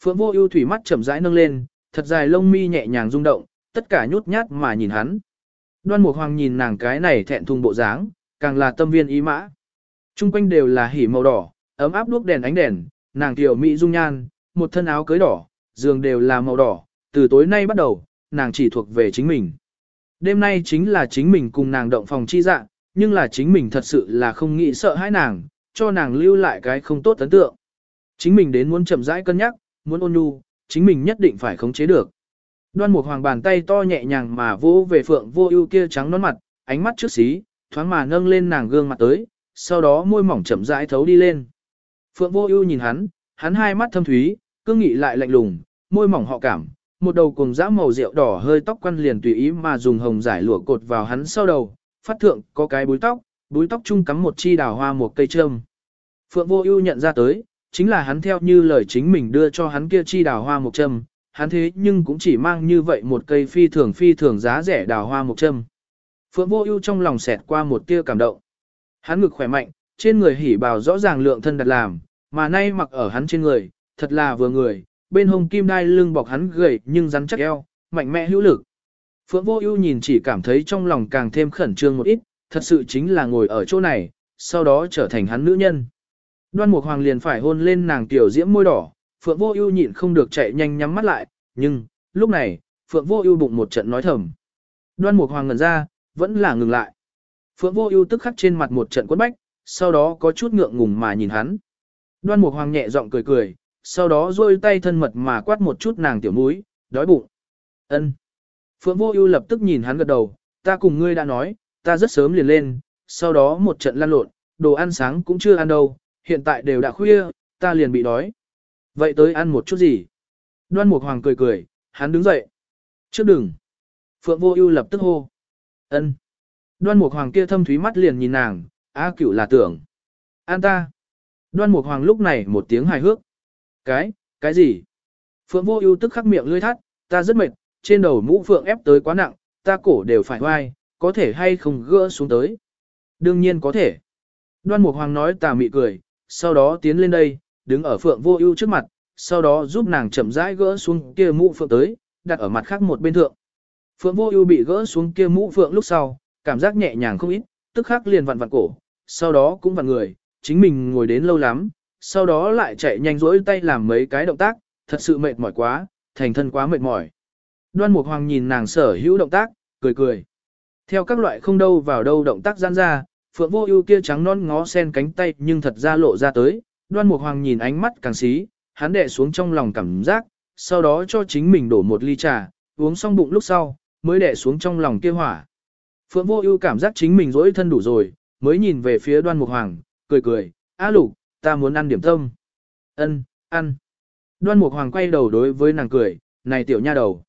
Phượng Vô Ưu thủy mắt chậm rãi nâng lên, thật dài lông mi nhẹ nhàng rung động, tất cả nhút nhát mà nhìn hắn. Đoan Mục Hoàng nhìn nàng cái này thẹn thùng bộ dáng, càng là tâm viên ý mã. Trung quanh đều là hỉ màu đỏ, ấm áp đuốc đèn ánh đèn, nàng tiểu mỹ dung nhan, một thân áo cưới đỏ, giường đều là màu đỏ, từ tối nay bắt đầu, nàng chỉ thuộc về chính mình. Đêm nay chính là chính mình cùng nàng động phòng chi dạng, nhưng là chính mình thật sự là không nghĩ sợ hãi nàng, cho nàng lưu lại cái không tốt ấn tượng. Chính mình đến muốn chậm rãi cân nhắc, muốn ôn nhu, chính mình nhất định phải khống chế được. Đoan Mục Hoàng bàn tay to nhẹ nhàng mà vỗ về Phượng Vô Ưu kia trắng nõn mặt, ánh mắt trước xí, thoáng mà nâng lên nàng gương mặt tới, sau đó môi mỏng chậm rãi thấu đi lên. Phượng Vô Ưu nhìn hắn, hắn hai mắt thâm thúy, cương nghị lại lạnh lùng, môi mỏng họ cảm, một đầu cùng dã màu rượu đỏ hơi tóc quăn liền tùy ý mà dùng hồng giải lụa cột vào hắn sau đầu, phát thượng có cái búi tóc, búi tóc chung cắm một chi đào hoa một cây trâm. Phượng Vô Ưu nhận ra tới, chính là hắn theo như lời chính mình đưa cho hắn kia chi đào hoa một trâm, hắn thế nhưng cũng chỉ mang như vậy một cây phi thường phi thường giá rẻ đào hoa một trâm. Phượng Vô Ưu trong lòng xẹt qua một tia cảm động. Hắn ngực khỏe mạnh, trên người hỉ bào rõ ràng lượng thân đặt làm, mà nay mặc ở hắn trên người, thật là vừa người, bên hông kim đai lưng bọc hắn gầy nhưng rắn chắc eo, mạnh mẽ hữu lực. Phượng Vô Ưu nhìn chỉ cảm thấy trong lòng càng thêm khẩn trương một ít, thật sự chính là ngồi ở chỗ này, sau đó trở thành hắn nữ nhân. Đoan Mục Hoàng liền phải hôn lên nàng tiểu diễm môi đỏ, Phượng Vô Ưu nhịn không được chạy nhanh nhắm mắt lại, nhưng, lúc này, Phượng Vô Ưu bụng một trận nói thầm. Đoan Mục Hoàng ngẩn ra, vẫn là ngừng lại. Phượng Vô Ưu tức khắc trên mặt một trận quấn bách, sau đó có chút ngượng ngùng mà nhìn hắn. Đoan Mục Hoàng nhẹ giọng cười cười, sau đó duỗi tay thân mật mà quát một chút nàng tiểu mũi, đói bụng. Ân. Phượng Vô Ưu lập tức nhìn hắn gật đầu, ta cùng ngươi đã nói, ta rất sớm liền lên, sau đó một trận lăn lộn, đồ ăn sáng cũng chưa ăn đâu, hiện tại đều đã khuya, ta liền bị đói. Vậy tới ăn một chút gì? Đoan Mục Hoàng cười cười, hắn đứng dậy. Trước đừng. Phượng Vô Ưu lập tức hô. Ân. Đoan Mục Hoàng kia thâm thúy mắt liền nhìn nàng, a cửu là tưởng. An ta. Đoan Mục Hoàng lúc này một tiếng hài hước. Cái, cái gì? Phượng Vô Ưu tức khắc miệng lưỡi thắt, ta rất mệt, trên đầu mũ phượng ép tới quá nặng, ta cổ đều phải oai, có thể hay không gỡ xuống tới? Đương nhiên có thể. Đoan Mục Hoàng nói tà mị cười, sau đó tiến lên đây, đứng ở Phượng Vô Ưu trước mặt, sau đó giúp nàng chậm rãi gỡ xuống kia mũ phượng tới, đặt ở mặt khác một bên thượng. Phượng Vô Ưu bị gỡ xuống kia mũ phượng lúc sau, cảm giác nhẹ nhàng không ít, tức khắc liền vặn vặn cổ, sau đó cũng vặn người, chính mình ngồi đến lâu lắm, sau đó lại chạy nhanh rỗi tay làm mấy cái động tác, thật sự mệt mỏi quá, thành thân quá mệt mỏi. Đoan Mục Hoàng nhìn nàng sở hữu động tác, cười cười. Theo các loại không đâu vào đâu động tác giãn ra, Phượng Vô Ưu kia trắng non ngó sen cánh tay nhưng thật ra lộ ra tới, Đoan Mục Hoàng nhìn ánh mắt càng xí, hắn đè xuống trong lòng cảm giác, sau đó cho chính mình đổ một ly trà, uống xong bụng lúc sau, mới đè xuống trong lòng kia hỏa. Phượng Vô Ưu cảm giác chính mình rỗi thân đủ rồi, mới nhìn về phía Đoan Mục Hoàng, cười cười, "A Lục, ta muốn ăn điểm tâm." "Ân, ăn." Đoan Mục Hoàng quay đầu đối với nàng cười, "Này tiểu nha đầu."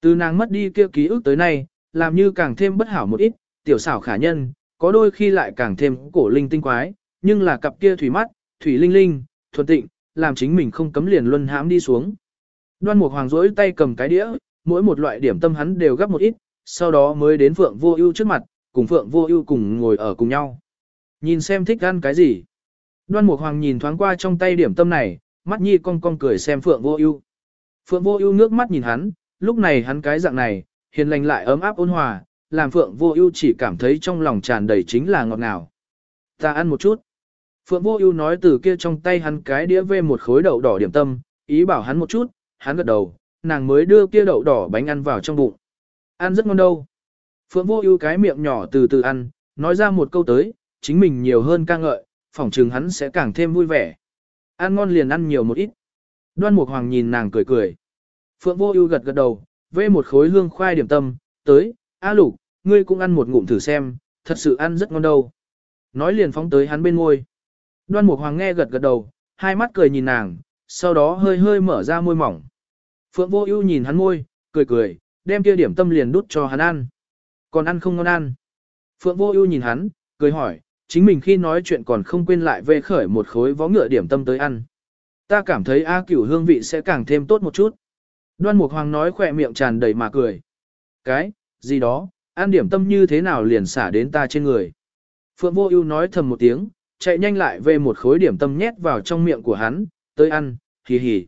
Từ nàng mất đi kia ký ức tới nay, làm như càng thêm bất hảo một ít, tiểu xảo khả nhân, có đôi khi lại càng thêm cổ linh tinh quái, nhưng là cặp kia thủy mắt, thủy linh linh, thuần tịnh, làm chính mình không cấm liền luân hãm đi xuống. Đoan Mục Hoàng rỗi tay cầm cái đĩa, mỗi một loại điểm tâm hắn đều gấp một ít, sau đó mới đến Phượng Vô Ưu trước mặt, cùng Phượng Vô Ưu cùng ngồi ở cùng nhau. Nhìn xem thích ăn cái gì. Đoan Mục Hoàng nhìn thoáng qua trong tay điểm tâm này, mắt nhi cong cong cười xem Phượng Vô Ưu. Phượng Vô Ưu ngước mắt nhìn hắn, lúc này hắn cái dạng này, hiền lành lại ấm áp ôn hòa, làm Phượng Vô Ưu chỉ cảm thấy trong lòng tràn đầy chính là ngọt ngào. Ta ăn một chút. Phượng Vô Ưu nói từ kia trong tay hắn cái đĩa về một khối đậu đỏ điểm tâm, ý bảo hắn một chút, hắn gật đầu, nàng mới đưa kia đậu đỏ bánh ăn vào trong bụng. Ăn rất ngon đâu. Phượng Vô Ưu cái miệng nhỏ từ từ ăn, nói ra một câu tới, chính mình nhiều hơn ca ngợi, phỏng chừng hắn sẽ càng thêm vui vẻ. Ăn ngon liền ăn nhiều một ít. Đoan Mục Hoàng nhìn nàng cười cười. Phượng Vô Ưu gật gật đầu, vê một khối hương khoai điểm tâm, tới, A Lục, ngươi cũng ăn một ngụm thử xem, thật sự ăn rất ngon đâu. Nói liền phóng tới hắn bên môi. Đoan Mục Hoàng nghe gật gật đầu, hai mắt cười nhìn nàng, sau đó hơi hơi mở ra môi mỏng. Phượng Vô Ưu nhìn hắn môi, cười cười, đem kia điểm tâm liền đút cho hắn ăn. Còn ăn không ngon ăn. Phượng Vô Ưu nhìn hắn, cười hỏi, chính mình khi nói chuyện còn không quên lại về khởi một khối vó ngựa điểm tâm tới ăn. Ta cảm thấy A Cửu hương vị sẽ càng thêm tốt một chút. Đoan Mục Hoàng nói khỏe miệng tràn đầy mà cười. Cái, gì đó, ăn điểm tâm như thế nào liền xả đến ta trên người. Phượng Vô Ưu nói thầm một tiếng, chạy nhanh lại về một khối điểm tâm nhét vào trong miệng của hắn, tới ăn, hì hì.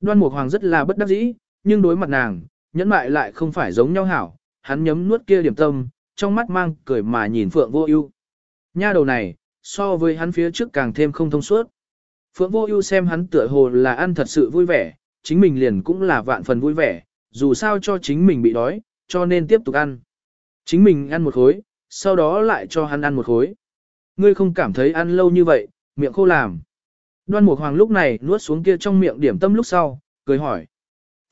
Đoan Mục Hoàng rất là bất đắc dĩ, nhưng đối mặt nàng, nhẫn mại lại không phải giống nhau hảo, hắn nhấm nuốt kia điểm tâm, trong mắt mang cười mà nhìn Phượng Vô Ưu. Nha đầu này, so với hắn phía trước càng thêm không thông suốt. Phượng Vô Ưu xem hắn tựa hồ là ăn thật sự vui vẻ, chính mình liền cũng là vạn phần vui vẻ, dù sao cho chính mình bị đói, cho nên tiếp tục ăn. Chính mình ăn một khối, sau đó lại cho hắn ăn một khối. Ngươi không cảm thấy ăn lâu như vậy, miệng khô làm. Đoan Mục Hoàng lúc này nuốt xuống kia trong miệng điểm tâm lúc sau, cười hỏi.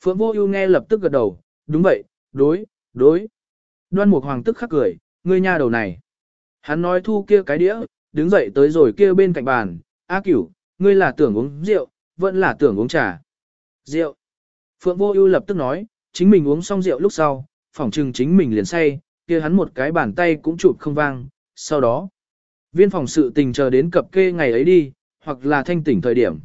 Phượng Vô Ưu nghe lập tức gật đầu, đúng vậy, đối, đối. Đoan Mục Hoàng tức khắc cười, ngươi nha đầu này. Hắn nói thu kia cái đĩa, đứng dậy tới rồi kia bên cạnh bàn, A Cửu, ngươi là tưởng uống rượu, vẫn là tưởng uống trà. Rượu. Phượng Vô Ưu lập tức nói, chính mình uống xong rượu lúc sau, phỏng chừng chính mình liền say, kia hắn một cái bàn tay cũng chụp không vang, sau đó, viên phòng sự tình chờ đến cập kê ngày ấy đi, hoặc là thanh tỉnh thời điểm.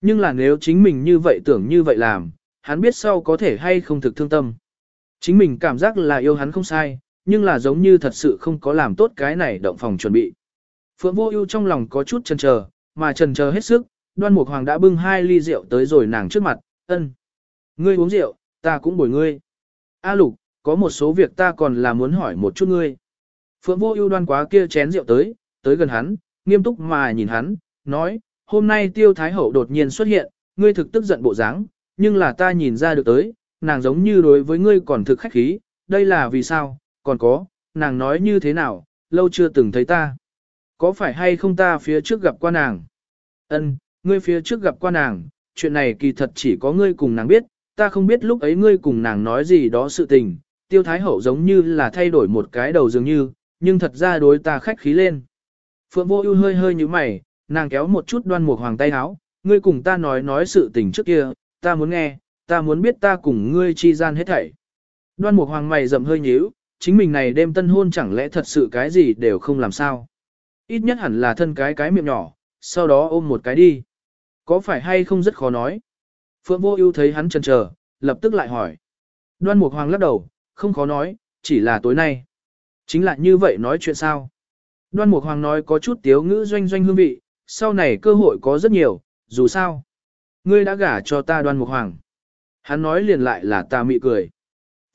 Nhưng là nếu chính mình như vậy tưởng như vậy làm, hắn biết sau có thể hay không thực thương tâm. Chính mình cảm giác là yêu hắn không sai, nhưng là giống như thật sự không có làm tốt cái này động phòng chuẩn bị. Phượng Vô Ưu trong lòng có chút chần chờ, mà chần chờ hết sức, Đoan Mục Hoàng đã bưng hai ly rượu tới rồi nàng trước mặt, "Ân, ngươi uống rượu, ta cũng bồi ngươi." "A Lục, có một số việc ta còn là muốn hỏi một chút ngươi." Phượng Vô Ưu đoan quá kia chén rượu tới, tới gần hắn, nghiêm túc mà nhìn hắn, nói, "Hôm nay Tiêu Thái hậu đột nhiên xuất hiện, ngươi thực tức giận bộ dáng, nhưng là ta nhìn ra được tới, nàng giống như đối với ngươi còn thực khách khí, đây là vì sao? Còn có, nàng nói như thế nào, lâu chưa từng thấy ta. Có phải hay không ta phía trước gặp qua nàng? Ân, ngươi phía trước gặp qua nàng, chuyện này kỳ thật chỉ có ngươi cùng nàng biết, ta không biết lúc ấy ngươi cùng nàng nói gì đó sự tình, tiêu thái hậu giống như là thay đổi một cái đầu dường như, nhưng thật ra đối ta khách khí lên. Phượng vô ưu hơi hơi như mày, nàng kéo một chút đoan mục hoàng tay áo, ngươi cùng ta nói nói sự tình trước kia, ta muốn nghe, ta muốn biết ta cùng ngươi chi gian hết thảy. Đoan mục hoàng mày rậm hơi nhíu, chính mình này đêm tân hôn chẳng lẽ thật sự cái gì đều không làm sao. Ít nhất hẳn là thân cái cái miệng nhỏ, sau đó ôm một cái đi. Có phải hay không rất khó nói? Phượng vô ưu thấy hắn chần chờ, lập tức lại hỏi. Đoan Mục Hoàng lắc đầu, không khó nói, chỉ là tối nay. Chính là như vậy nói chuyện sao? Đoan Mục Hoàng nói có chút tiếu ngữ doanh doanh hương vị, sau này cơ hội có rất nhiều, dù sao. Ngươi đã gả cho ta đoan mục hoàng. Hắn nói liền lại là ta mị cười.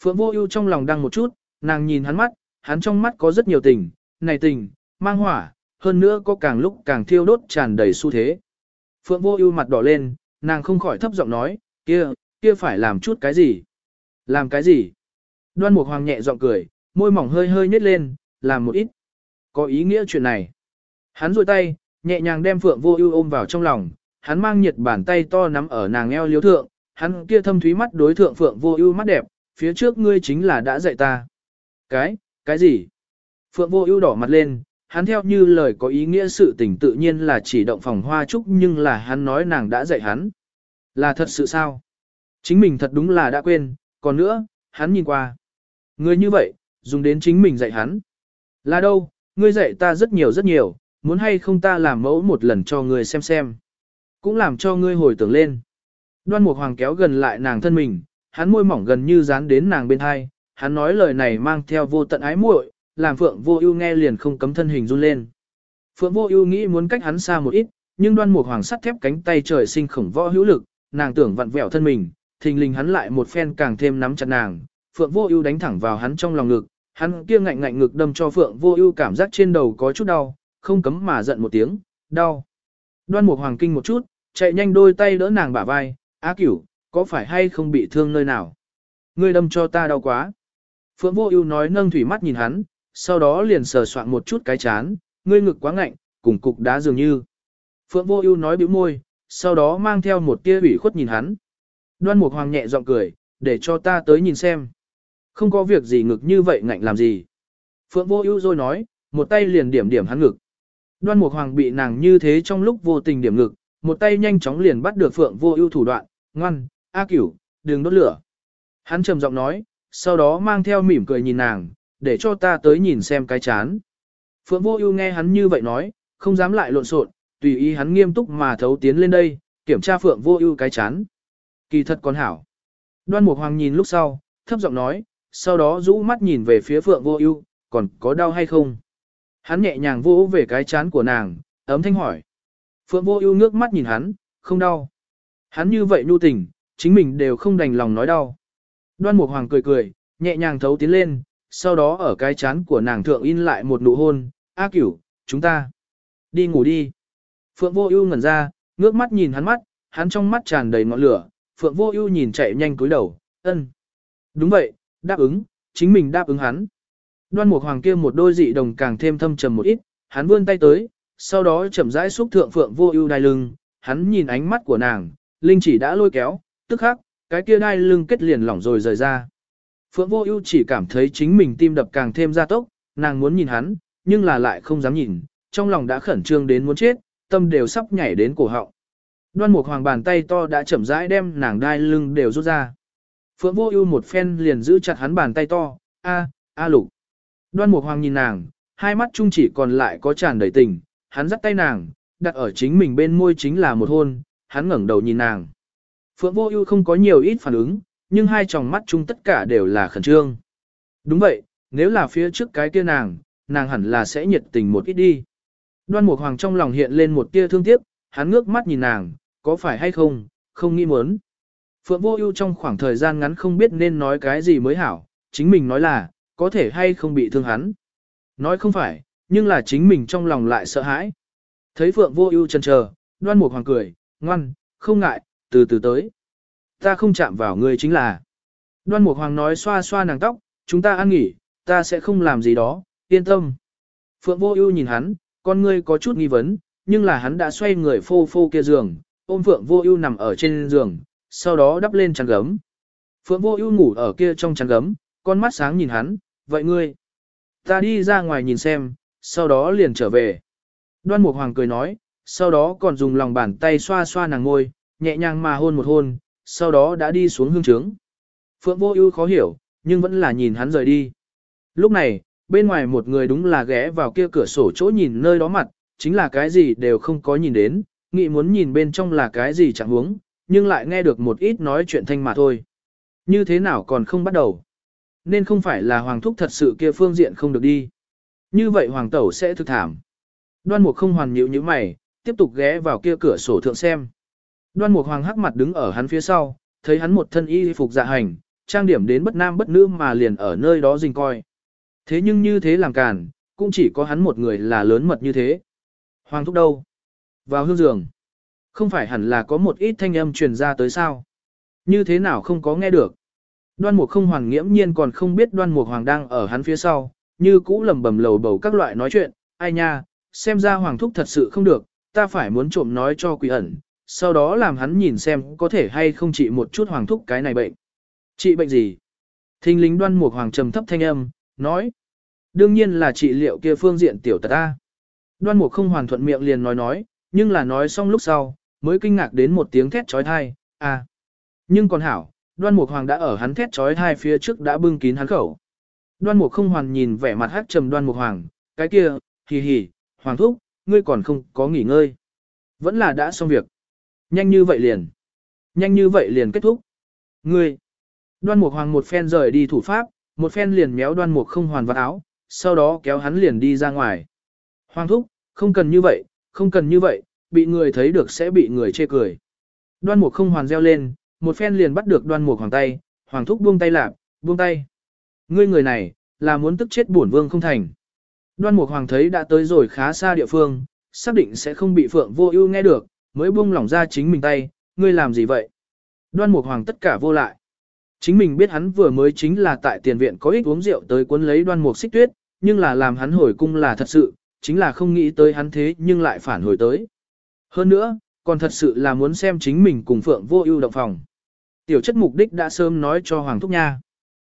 Phượng vô ưu trong lòng đăng một chút, nàng nhìn hắn mắt, hắn trong mắt có rất nhiều tình, này tình, mang hỏa, hơn nữa có càng lúc càng thiêu đốt tràn đầy xu thế. Phượng vô ưu mặt đỏ lên, nàng không khỏi thấp giọng nói, kia, kia phải làm chút cái gì? Làm cái gì? Đoan Mục Hoàng nhẹ giọng cười, môi mỏng hơi hơi nhếch lên, làm một ít. Có ý nghĩa chuyện này. Hắn duỗi tay, nhẹ nhàng đem Phượng Vô Ưu ôm vào trong lòng, hắn mang nhiệt bàn tay to nắm ở nàng eo liếu thượng, hắn kia thâm thúy mắt đối thượng Phượng Vô Ưu mắt đẹp, phía trước ngươi chính là đã dạy ta. Cái, cái gì? Phượng Vô Ưu đỏ mặt lên, hắn theo như lời có ý nghĩa sự tình tự nhiên là chỉ động phòng hoa trúc nhưng là hắn nói nàng đã dạy hắn. Là thật sự sao? Chính mình thật đúng là đã quên, còn nữa, hắn nhìn qua. Ngươi như vậy, dùng đến chính mình dạy hắn. Là đâu, ngươi dạy ta rất nhiều rất nhiều, muốn hay không ta làm mẫu một lần cho ngươi xem xem. Cũng làm cho ngươi hồi tưởng lên. Đoan Mục Hoàng kéo gần lại nàng thân mình, hắn môi mỏng gần như dán đến nàng bên hai, hắn nói lời này mang theo vô tận ái muội, làm Phượng Vô Ưu nghe liền không cấm thân hình run lên. Phượng Vô Ưu nghĩ muốn cách hắn xa một ít, nhưng Đoan Mục Hoàng sắt thép cánh tay trời sinh khổng võ hữu lực, nàng tưởng vặn vẹo thân mình, thình lình hắn lại một phen càng thêm nắm chặt nàng, Phượng Vô Ưu đánh thẳng vào hắn trong lòng ngực, hắn kia ngạnh ngạnh ngực đâm cho Phượng Vô Ưu cảm giác trên đầu có chút đau, không cấm mà giận một tiếng, đau. Đoan Mục Hoàng kinh một chút, chạy nhanh đôi tay đỡ nàng bả vai, "Á Cửu, có phải hay không bị thương nơi nào? Ngươi đâm cho ta đau quá." Phượng Vô Ưu nói nâng thủy mắt nhìn hắn, sau đó liền sờ soạn một chút cái chán, "Ngươi ngực quá ngạnh, cùng cục đá dường như." Phượng Vô Ưu nói bĩu môi, sau đó mang theo một tia ủy khuất nhìn hắn. Đoan Mục Hoàng nhẹ giọng cười, "Để cho ta tới nhìn xem." Không có việc gì ngực như vậy ngạnh làm gì. Phượng Vô Ưu rồi nói, một tay liền điểm điểm hắn ngực. Đoan Mục Hoàng bị nàng như thế trong lúc vô tình điểm ngực, một tay nhanh chóng liền bắt được Phượng Vô Ưu thủ đoạn, "Ngoan, A Cửu, đừng đốt lửa." Hắn trầm giọng nói, sau đó mang theo mỉm cười nhìn nàng, "Để cho ta tới nhìn xem cái chán." Phượng Vô Ưu nghe hắn như vậy nói, không dám lại lộn xộn, tùy ý hắn nghiêm túc mà thấu tiến lên đây, kiểm tra Phượng Vô Ưu cái chán. Kỳ thật còn hảo. Đoan Mục Hoàng nhìn lúc sau, thấp giọng nói, sau đó rũ mắt nhìn về phía Phượng Vô Ưu, còn có đau hay không? Hắn nhẹ nhàng vỗ về cái chán của nàng, ấm thanh hỏi. Phượng Vô Ưu nước mắt nhìn hắn, không đau. Hắn như vậy nhu tình, chính mình đều không đành lòng nói đau. Đoan Mục Hoàng cười cười, nhẹ nhàng thấu tiến lên, sau đó ở cái chán của nàng thượng in lại một nụ hôn, "A Cửu, chúng ta đi ngủ đi." Phượng Vô Ưu ngẩn ra, ngước mắt nhìn hắn mắt, hắn trong mắt tràn đầy ngọn lửa, Phượng Vô Ưu nhìn chạy nhanh cúi đầu, "Ân." "Đúng vậy, đáp ứng, chính mình đáp ứng hắn." Đoan Mục Hoàng kia một đôi dị đồng càng thêm thâm trầm một ít, hắn vươn tay tới, sau đó chậm rãi xúc thượng Phượng Vô Ưu đai lưng, hắn nhìn ánh mắt của nàng, linh chỉ đã lôi kéo, tức khắc, cái kia đai lưng kết liền lỏng rồi rời ra. Phượng Vô Ưu chỉ cảm thấy chính mình tim đập càng thêm gia tốc, nàng muốn nhìn hắn, nhưng là lại không dám nhìn, trong lòng đã khẩn trương đến muốn chết, tâm đều sắp nhảy đến cổ họng. Đoan Mục Hoàng bàn tay to đã chậm rãi đem nàng đai lưng đều rút ra. Phượng Vô Ưu một phen liền giữ chặt hắn bàn tay to, "A, a Lục." Đoan Mục Hoàng nhìn nàng, hai mắt chung chỉ còn lại có tràn đầy tình, hắn dắt tay nàng, đặt ở chính mình bên môi chính là một hôn, hắn ngẩng đầu nhìn nàng. Phượng Vô Ưu không có nhiều ít phản ứng, nhưng hai tròng mắt chung tất cả đều là khẩn trương. Đúng vậy, nếu là phía trước cái kia nàng, nàng hẳn là sẽ nhiệt tình một ít đi. Đoan Mục Hoàng trong lòng hiện lên một tia thương tiếc, hắn ngước mắt nhìn nàng, có phải hay không, không nghĩ muốn. Phượng Vô Ưu trong khoảng thời gian ngắn không biết nên nói cái gì mới hảo, chính mình nói là, có thể hay không bị thương hắn. Nói không phải, nhưng là chính mình trong lòng lại sợ hãi. Thấy Phượng Vô Ưu chần chờ, Đoan Mục Hoàng cười, "Ngoan, không ngại, từ từ tới. Ta không chạm vào ngươi chính là." Đoan Mục Hoàng nói xoa xoa nàng tóc, "Chúng ta ăn nghỉ, ta sẽ không làm gì đó, yên tâm." Phượng Vô Ưu nhìn hắn, con ngươi có chút nghi vấn, nhưng là hắn đã xoay người phô phô kia giường, ôm Phượng Vô Ưu nằm ở trên giường, sau đó đắp lên chăn gấm. Phượng Vô Ưu ngủ ở kia trong chăn gấm, con mắt sáng nhìn hắn, "Vậy ngươi?" "Ta đi ra ngoài nhìn xem, sau đó liền trở về." Đoan Mục Hoàng cười nói, sau đó còn dùng lòng bàn tay xoa xoa nàng môi, nhẹ nhàng mà hôn một hôn, sau đó đã đi xuống hương trướng. Phượng Vô Ưu khó hiểu, nhưng vẫn là nhìn hắn rời đi. Lúc này, bên ngoài một người đúng là ghé vào kia cửa sổ chỗ nhìn nơi đó mặt, chính là cái gì đều không có nhìn đến, nghĩ muốn nhìn bên trong là cái gì chẳng huống, nhưng lại nghe được một ít nói chuyện thanh mà thôi. Như thế nào còn không bắt đầu? Nên không phải là hoàng thúc thật sự kia phương diện không được đi. Như vậy hoàng tẩu sẽ thực thảm. Đoan mục không hoàn nhịu như mày, tiếp tục ghé vào kia cửa sổ thượng xem. Đoan Mục Hoàng hắc mặt đứng ở hắn phía sau, thấy hắn một thân y phục dạ hành, trang điểm đến bất nam bất nữ mà liền ở nơi đó rình coi. Thế nhưng như thế làm càn, cũng chỉ có hắn một người là lớn mật như thế. Hoàng thúc đâu? Vào hương giường. Không phải hẳn là có một ít thanh âm truyền ra tới sao? Như thế nào không có nghe được? Đoan mục không hoàng nghiễm nhiên còn không biết đoan mục hoàng đang ở hắn phía sau, như cũ lầm bầm lầu bầu các loại nói chuyện, ai nha, xem ra hoàng thúc thật sự không được, ta phải muốn trộm nói cho quỷ ẩn, sau đó làm hắn nhìn xem có thể hay không trị một chút hoàng thúc cái này bệnh. Trị bệnh gì? Thinh lính đoan mục hoàng trầm thấp thanh âm, nói. Đương nhiên là trị liệu kia phương diện tiểu tật ta. Đoan mục không hoàn thuận miệng liền nói nói, nhưng là nói xong lúc sau, mới kinh ngạc đến một tiếng thét trói thai, à. Nhưng còn hảo, đoan mục hoàng đã ở hắn thét trói thai phía trước đã bưng kín hắn khẩu. Đoan mục không hoàn nhìn vẻ mặt hát trầm đoan mục hoàng, cái kia, hì hì, hoàng thúc, ngươi còn không có nghỉ ngơi. Vẫn là đã xong việc. Nhanh như vậy liền. Nhanh như vậy liền kết thúc. Ngươi. Đoan mục hoàng một phen rời đi thủ pháp, một phen liền méo đoan mục không hoàn vào áo, sau đó kéo hắn liền đi ra ngoài. Hoàng thúc, không cần như vậy, không cần như vậy, bị người thấy được sẽ bị người chê cười. Đoan mục không hoàn reo lên, một phen liền bắt được đoan mục hoàng tay, hoàng thúc buông tay lạp, buông tay. Ngươi người này, là muốn tức chết bổn vương không thành. Đoan mục hoàng thấy đã tới rồi khá xa địa phương, xác định sẽ không bị phượng vô ưu nghe được, mới buông lỏng ra chính mình tay, ngươi làm gì vậy? Đoan mục hoàng tất cả vô lại. Chính mình biết hắn vừa mới chính là tại tiền viện có ích uống rượu tới cuốn lấy đoan mục xích tuyết, nhưng là làm hắn hồi cung là thật sự, chính là không nghĩ tới hắn thế nhưng lại phản hồi tới. Hơn nữa, còn thật sự là muốn xem chính mình cùng Phượng vô ưu động phòng. Tiểu chất mục đích đã sớm nói cho Hoàng Thúc Nha.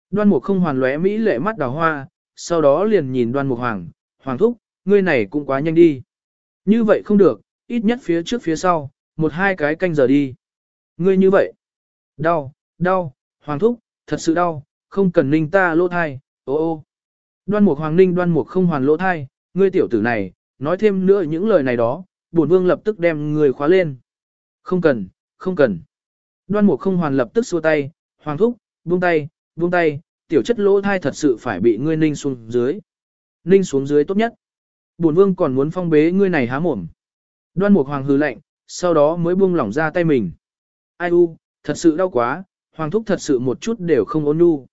Đoan mục không hoàn lóe Mỹ lệ mắt đào hoa, sau đó liền nhìn đoan mục Hoàng, Hoàng Thúc, ngươi này cũng quá nhanh đi. Như vậy không được, ít nhất phía trước phía sau, một hai cái canh giờ đi. Ngươi như vậy. Đau, đau, Hoàng Thúc, thật sự đau, không cần ninh ta lỗ thai, ô ô. Đoan mục Hoàng ninh đoan mục không hoàn lỗ thai, ngươi tiểu tử này, nói thêm nữa những lời này đó, bổn vương lập tức đem người khóa lên. Không cần, không cần. Đoan mục không hoàn lập tức xua tay, hoàng thúc, buông tay, buông tay, tiểu chất lỗ thai thật sự phải bị ngươi ninh xuống dưới. Ninh xuống dưới tốt nhất. Bổn vương còn muốn phong bế ngươi này há mồm. Đoan mục hoàng hừ lạnh, sau đó mới buông lỏng ra tay mình. Ai u, thật sự đau quá, hoàng thúc thật sự một chút đều không ôn nhu.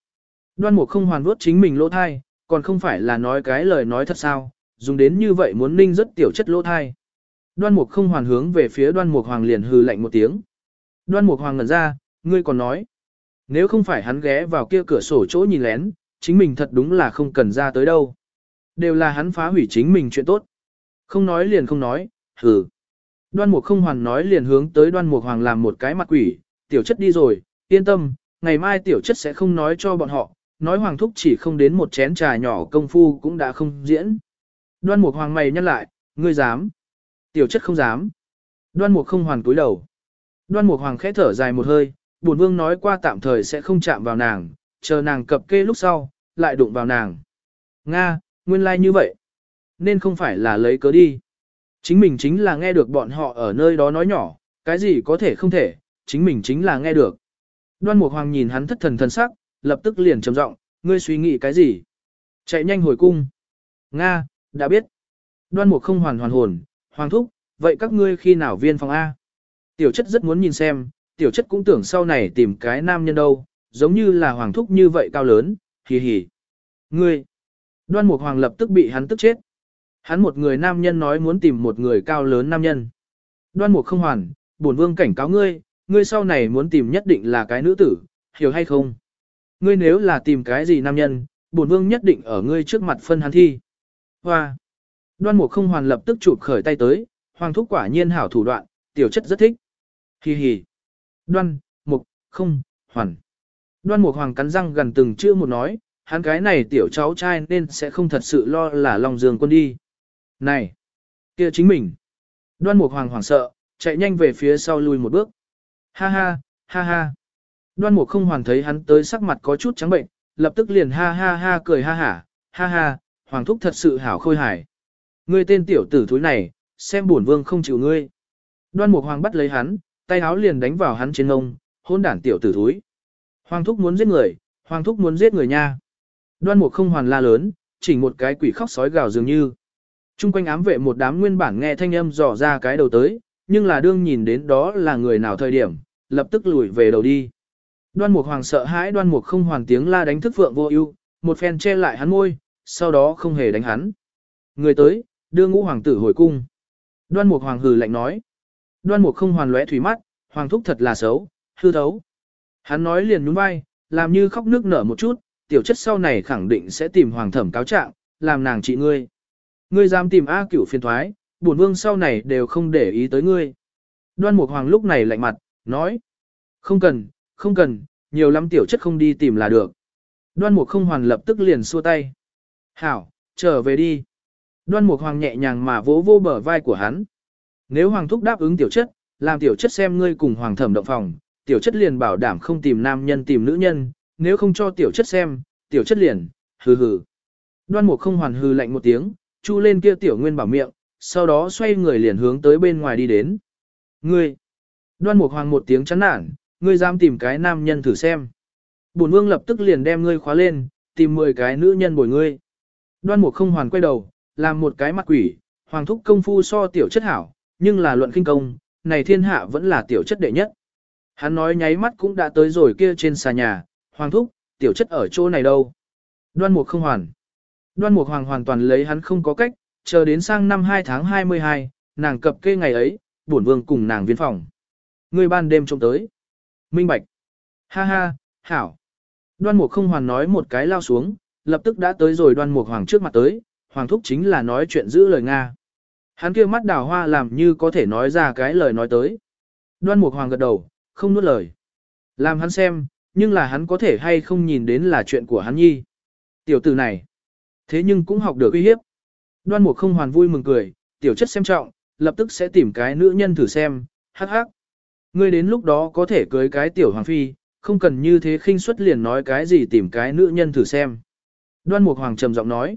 Đoan mục không hoàn vuốt chính mình lỗ thai, còn không phải là nói cái lời nói thật sao, dùng đến như vậy muốn ninh rất tiểu chất lỗ thai. Đoan mục không hoàn hướng về phía đoan mục hoàng liền hừ lạnh một tiếng. Đoan mục hoàng ngẩn ra, ngươi còn nói. Nếu không phải hắn ghé vào kia cửa sổ chỗ nhìn lén, chính mình thật đúng là không cần ra tới đâu. Đều là hắn phá hủy chính mình chuyện tốt. Không nói liền không nói, hừ. Đoan mục không hoàn nói liền hướng tới đoan mục hoàng làm một cái mặt quỷ, tiểu chất đi rồi, yên tâm, ngày mai tiểu chất sẽ không nói cho bọn họ, nói hoàng thúc chỉ không đến một chén trà nhỏ công phu cũng đã không diễn. Đoan mục hoàng mày nhắc lại, ngươi dám. Tiểu chất không dám. Đoan mục không hoàn cúi đầu. Đoan mục hoàng khẽ thở dài một hơi, bổn vương nói qua tạm thời sẽ không chạm vào nàng, chờ nàng cập kê lúc sau, lại đụng vào nàng. Nga, nguyên lai like như vậy. Nên không phải là lấy cớ đi. Chính mình chính là nghe được bọn họ ở nơi đó nói nhỏ, cái gì có thể không thể, chính mình chính là nghe được. Đoan Mục Hoàng nhìn hắn thất thần thần sắc, lập tức liền trầm giọng, ngươi suy nghĩ cái gì? Chạy nhanh hồi cung. Nga, đã biết. Đoan Mục không hoàn hoàn hồn, Hoàng thúc, vậy các ngươi khi nào viên phòng A? Tiểu chất rất muốn nhìn xem, tiểu chất cũng tưởng sau này tìm cái nam nhân đâu, giống như là Hoàng thúc như vậy cao lớn, hì hì. Ngươi! Đoan Mục Hoàng lập tức bị hắn tức chết. Hắn một người nam nhân nói muốn tìm một người cao lớn nam nhân. Đoan Mục không hoàn, bổn vương cảnh cáo ngươi, ngươi sau này muốn tìm nhất định là cái nữ tử, hiểu hay không? Ngươi nếu là tìm cái gì nam nhân, bổn vương nhất định ở ngươi trước mặt phân hắn thi. Hoa! Đoan mục không hoàn lập tức chụp khởi tay tới, hoàng thúc quả nhiên hảo thủ đoạn, tiểu chất rất thích. Hi hi. Đoan, mục, không, hoàn. Đoan mục hoàng cắn răng gần từng chữ một nói, hắn cái này tiểu cháu trai nên sẽ không thật sự lo là lòng giường quân đi. Này, kia chính mình. Đoan mục hoàng hoảng sợ, chạy nhanh về phía sau lui một bước. Ha ha, ha ha. Đoan mục không hoàn thấy hắn tới sắc mặt có chút trắng bệnh, lập tức liền ha ha ha cười ha hả, ha ha, hoàng thúc thật sự hảo khôi hài. Ngươi tên tiểu tử thúi này, xem bổn vương không chịu ngươi. Đoan Mục Hoàng bắt lấy hắn, tay áo liền đánh vào hắn trên ngông, hôn đản tiểu tử thúi. Hoàng thúc muốn giết người, Hoàng thúc muốn giết người nha. Đoan Mục không hoàn la lớn, chỉ một cái quỷ khóc sói gào dường như. Trung quanh ám vệ một đám nguyên bản nghe thanh âm dò ra cái đầu tới, nhưng là đương nhìn đến đó là người nào thời điểm, lập tức lùi về đầu đi. Đoan Mục Hoàng sợ hãi Đoan Mục không hoàn tiếng la đánh thức Phượng Vô Ưu, một phen che lại hắn môi, sau đó không hề đánh hắn. Người tới, đưa Ngũ hoàng tử hồi cung. Đoan Mục Hoàng hừ lạnh nói. Đoan Mục không hoàn lóe thủy mắt, hoàng thúc thật là xấu, hư thấu. Hắn nói liền nhún vai, làm như khóc nước nở một chút, tiểu chất sau này khẳng định sẽ tìm hoàng thẩm cáo trạng, làm nàng trị ngươi. Ngươi dám tìm A Cửu phiền thoái, bổn vương sau này đều không để ý tới ngươi. Đoan Mục Hoàng lúc này lạnh mặt, nói: "Không cần, không cần, nhiều lắm tiểu chất không đi tìm là được." Đoan Mục không hoàn lập tức liền xua tay. "Hảo, trở về đi." Đoan Mục Hoàng nhẹ nhàng mà vỗ vô bờ vai của hắn. Nếu Hoàng thúc đáp ứng tiểu chất, làm tiểu chất xem ngươi cùng Hoàng thẩm động phòng, tiểu chất liền bảo đảm không tìm nam nhân tìm nữ nhân, nếu không cho tiểu chất xem, tiểu chất liền, hừ hừ. Đoan Mục không hoàn hừ lạnh một tiếng, chu lên kia tiểu nguyên bảo miệng, sau đó xoay người liền hướng tới bên ngoài đi đến. Ngươi! Đoan Mục Hoàng một tiếng chán nản, ngươi dám tìm cái nam nhân thử xem. Bổn vương lập tức liền đem ngươi khóa lên, tìm 10 cái nữ nhân bồi ngươi. Đoan Mục không hoàn quay đầu, làm một cái mặt quỷ, hoàng thúc công phu so tiểu chất hảo, nhưng là luận kinh công, này thiên hạ vẫn là tiểu chất đệ nhất. Hắn nói nháy mắt cũng đã tới rồi kia trên xà nhà, hoàng thúc, tiểu chất ở chỗ này đâu. Đoan Mục không hoàn. Đoan Mục Hoàng hoàn toàn lấy hắn không có cách, chờ đến sang năm 2 tháng 22, nàng cập kê ngày ấy, bổn vương cùng nàng viên phòng. Người ban đêm trông tới. Minh Bạch. Ha ha, hảo. Đoan Mục không hoàn nói một cái lao xuống, lập tức đã tới rồi Đoan Mục Hoàng trước mặt tới, Hoàng thúc chính là nói chuyện giữ lời Nga. Hắn kia mắt đào hoa làm như có thể nói ra cái lời nói tới. Đoan Mục Hoàng gật đầu, không nuốt lời. Làm hắn xem, nhưng là hắn có thể hay không nhìn đến là chuyện của hắn nhi. Tiểu tử này. Thế nhưng cũng học được uy hiếp. Đoan mục không hoàn vui mừng cười, tiểu chất xem trọng, lập tức sẽ tìm cái nữ nhân thử xem, hắc hắc. Ngươi đến lúc đó có thể cưới cái tiểu hoàng phi, không cần như thế khinh suất liền nói cái gì tìm cái nữ nhân thử xem. Đoan mục hoàng trầm giọng nói.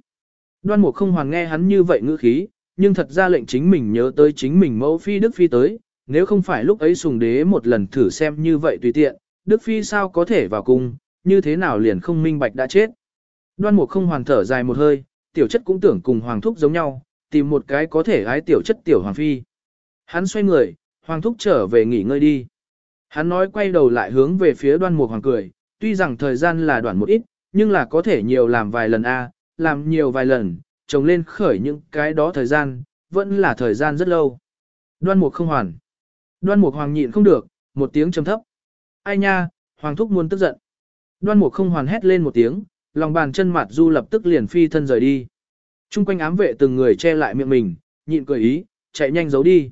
Đoan mục không hoàn nghe hắn như vậy ngữ khí, nhưng thật ra lệnh chính mình nhớ tới chính mình mẫu phi Đức Phi tới, nếu không phải lúc ấy sùng đế một lần thử xem như vậy tùy tiện, Đức Phi sao có thể vào cung, như thế nào liền không minh bạch đã chết. Đoan mục không hoàn thở dài một hơi, tiểu chất cũng tưởng cùng hoàng thúc giống nhau, tìm một cái có thể gái tiểu chất tiểu hoàng phi. Hắn xoay người, hoàng thúc trở về nghỉ ngơi đi. Hắn nói quay đầu lại hướng về phía đoan mục hoàng cười, tuy rằng thời gian là đoạn một ít, nhưng là có thể nhiều làm vài lần a, làm nhiều vài lần, trồng lên khởi những cái đó thời gian, vẫn là thời gian rất lâu. Đoan mục không hoàn. Đoan mục hoàng nhịn không được, một tiếng trầm thấp. Ai nha, hoàng thúc muốn tức giận. Đoan mục không hoàn hét lên một tiếng, lòng bàn chân mặt du lập tức liền phi thân rời đi. Trung quanh ám vệ từng người che lại miệng mình, nhịn cười ý, chạy nhanh giấu đi.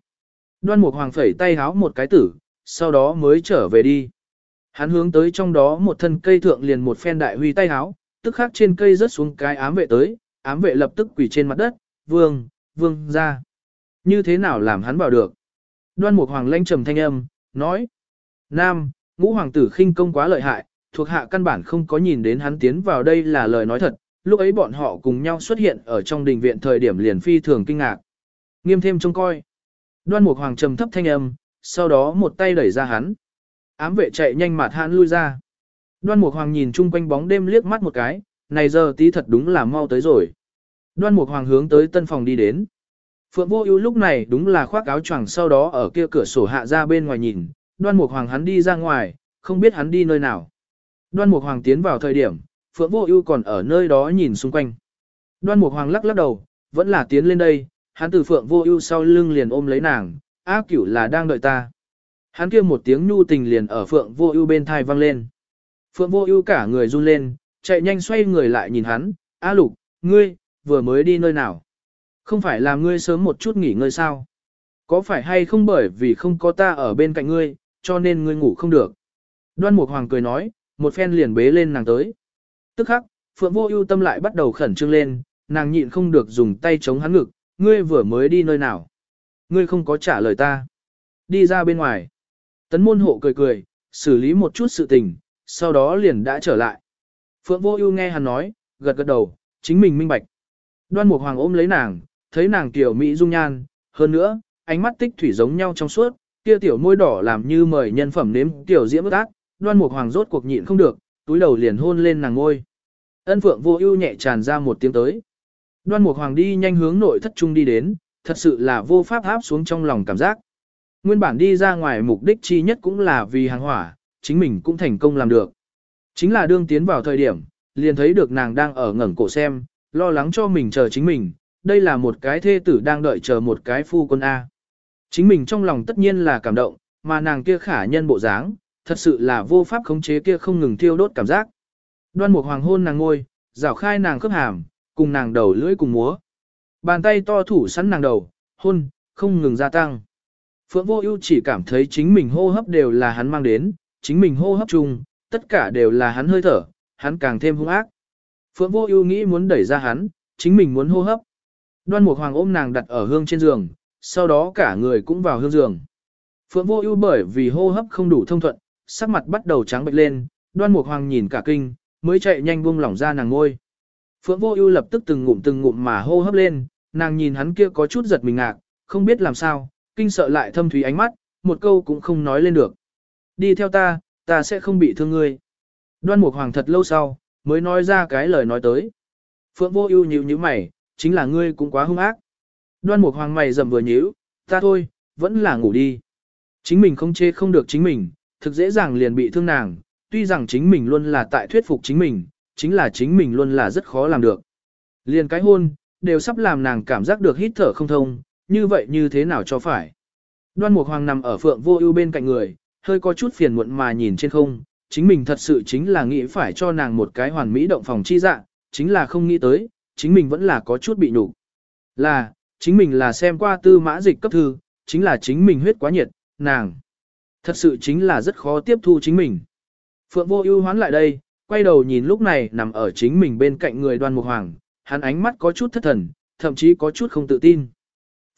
Đoan Mục Hoàng phẩy tay háo một cái tử, sau đó mới trở về đi. Hắn hướng tới trong đó một thân cây thượng liền một phen đại huy tay háo, tức khắc trên cây rớt xuống cái ám vệ tới, ám vệ lập tức quỳ trên mặt đất, vương, vương ra. Như thế nào làm hắn bảo được? Đoan Mục Hoàng lanh trầm thanh âm, nói. Nam, ngũ hoàng tử khinh công quá lợi hại, thuộc hạ căn bản không có nhìn đến hắn tiến vào đây là lời nói thật, lúc ấy bọn họ cùng nhau xuất hiện ở trong đình viện thời điểm liền phi thường kinh ngạc. Nghiêm thêm trông coi. Đoan Mục Hoàng trầm thấp thanh âm, sau đó một tay đẩy ra hắn. Ám vệ chạy nhanh mặt hắn lui ra. Đoan Mục Hoàng nhìn chung quanh bóng đêm liếc mắt một cái, này giờ tí thật đúng là mau tới rồi. Đoan Mục Hoàng hướng tới tân phòng đi đến. Phượng Vô Ưu lúc này đúng là khoác áo choàng sau đó ở kia cửa sổ hạ ra bên ngoài nhìn, Đoan Mục Hoàng hắn đi ra ngoài, không biết hắn đi nơi nào. Đoan Mục Hoàng tiến vào thời điểm, Phượng Vô Ưu còn ở nơi đó nhìn xung quanh. Đoan Mục Hoàng lắc lắc đầu, vẫn là tiến lên đây, hắn từ Phượng Vô Ưu sau lưng liền ôm lấy nàng, "A Cửu là đang đợi ta." Hắn kia một tiếng nhu tình liền ở Phượng Vô Ưu bên tai vang lên. Phượng Vô Ưu cả người run lên, chạy nhanh xoay người lại nhìn hắn, "A Lục, ngươi vừa mới đi nơi nào? Không phải là ngươi sớm một chút nghỉ ngơi sao? Có phải hay không bởi vì không có ta ở bên cạnh ngươi, cho nên ngươi ngủ không được?" Đoan Mục Hoàng cười nói, một phen liền bế lên nàng tới. Tức khắc, Phượng Vô Ưu tâm lại bắt đầu khẩn trương lên, nàng nhịn không được dùng tay chống hắn ngực, "Ngươi vừa mới đi nơi nào? Ngươi không có trả lời ta." Đi ra bên ngoài. Tấn môn hộ cười cười, xử lý một chút sự tình, sau đó liền đã trở lại. Phượng Vô Ưu nghe hắn nói, gật gật đầu, chính mình minh bạch. Đoan Mục Hoàng ôm lấy nàng, thấy nàng tiểu mỹ dung nhan, hơn nữa, ánh mắt tích thủy giống nhau trong suốt, kia tiểu môi đỏ làm như mời nhân phẩm nếm tiểu diễm ước ác, đoan mục hoàng rốt cuộc nhịn không được, túi đầu liền hôn lên nàng ngôi. Ân phượng vô ưu nhẹ tràn ra một tiếng tới. Đoan Mục Hoàng đi nhanh hướng nội thất trung đi đến, thật sự là vô pháp áp xuống trong lòng cảm giác. Nguyên bản đi ra ngoài mục đích chi nhất cũng là vì hàng hỏa, chính mình cũng thành công làm được. Chính là đương tiến vào thời điểm, liền thấy được nàng đang ở ngẩng cổ xem, lo lắng cho mình chờ chính mình, đây là một cái thê tử đang đợi chờ một cái phu quân A. Chính mình trong lòng tất nhiên là cảm động, mà nàng kia khả nhân bộ dáng, thật sự là vô pháp khống chế kia không ngừng thiêu đốt cảm giác. Đoan Mục Hoàng hôn nàng ngôi, rảo khai nàng khớp hàm, cùng nàng đầu lưỡi cùng múa. Bàn tay to thủ sẵn nàng đầu, hôn, không ngừng gia tăng. Phượng Vô Ưu chỉ cảm thấy chính mình hô hấp đều là hắn mang đến, chính mình hô hấp chung, tất cả đều là hắn hơi thở, hắn càng thêm hung ác. Phượng Vô Ưu nghĩ muốn đẩy ra hắn, chính mình muốn hô hấp. Đoan Mục Hoàng ôm nàng đặt ở hương trên giường, sau đó cả người cũng vào hương giường. Phượng Vô Ưu bởi vì hô hấp không đủ thông thuận, sắc mặt bắt đầu trắng bệch lên, Đoan Mục Hoàng nhìn cả kinh, mới chạy nhanh buông lỏng ra nàng ngôi. Phượng Vô Ưu lập tức từng ngụm từng ngụm mà hô hấp lên, nàng nhìn hắn kia có chút giật mình ngạc, không biết làm sao, kinh sợ lại thâm thúy ánh mắt, một câu cũng không nói lên được. Đi theo ta, ta sẽ không bị thương ngươi. Đoan Mục Hoàng thật lâu sau, mới nói ra cái lời nói tới. Phượng Vô Ưu nhíu nhíu mày, chính là ngươi cũng quá hung ác. Đoan Mục Hoàng mày rậm vừa nhíu, ta thôi, vẫn là ngủ đi. Chính mình không chê không được chính mình, thực dễ dàng liền bị thương nàng, tuy rằng chính mình luôn là tại thuyết phục chính mình, chính là chính mình luôn là rất khó làm được. Liền cái hôn, đều sắp làm nàng cảm giác được hít thở không thông, như vậy như thế nào cho phải. Đoan Mục Hoàng nằm ở Phượng Vô Ưu bên cạnh người, hơi có chút phiền muộn mà nhìn trên không, chính mình thật sự chính là nghĩ phải cho nàng một cái hoàn mỹ động phòng chi dạng, chính là không nghĩ tới, chính mình vẫn là có chút bị nhục. Là, chính mình là xem qua tư mã dịch cấp thư, chính là chính mình huyết quá nhiệt, nàng. Thật sự chính là rất khó tiếp thu chính mình. Phượng vô ưu hoán lại đây, quay đầu nhìn lúc này nằm ở chính mình bên cạnh người đoan mục hoàng, hắn ánh mắt có chút thất thần, thậm chí có chút không tự tin.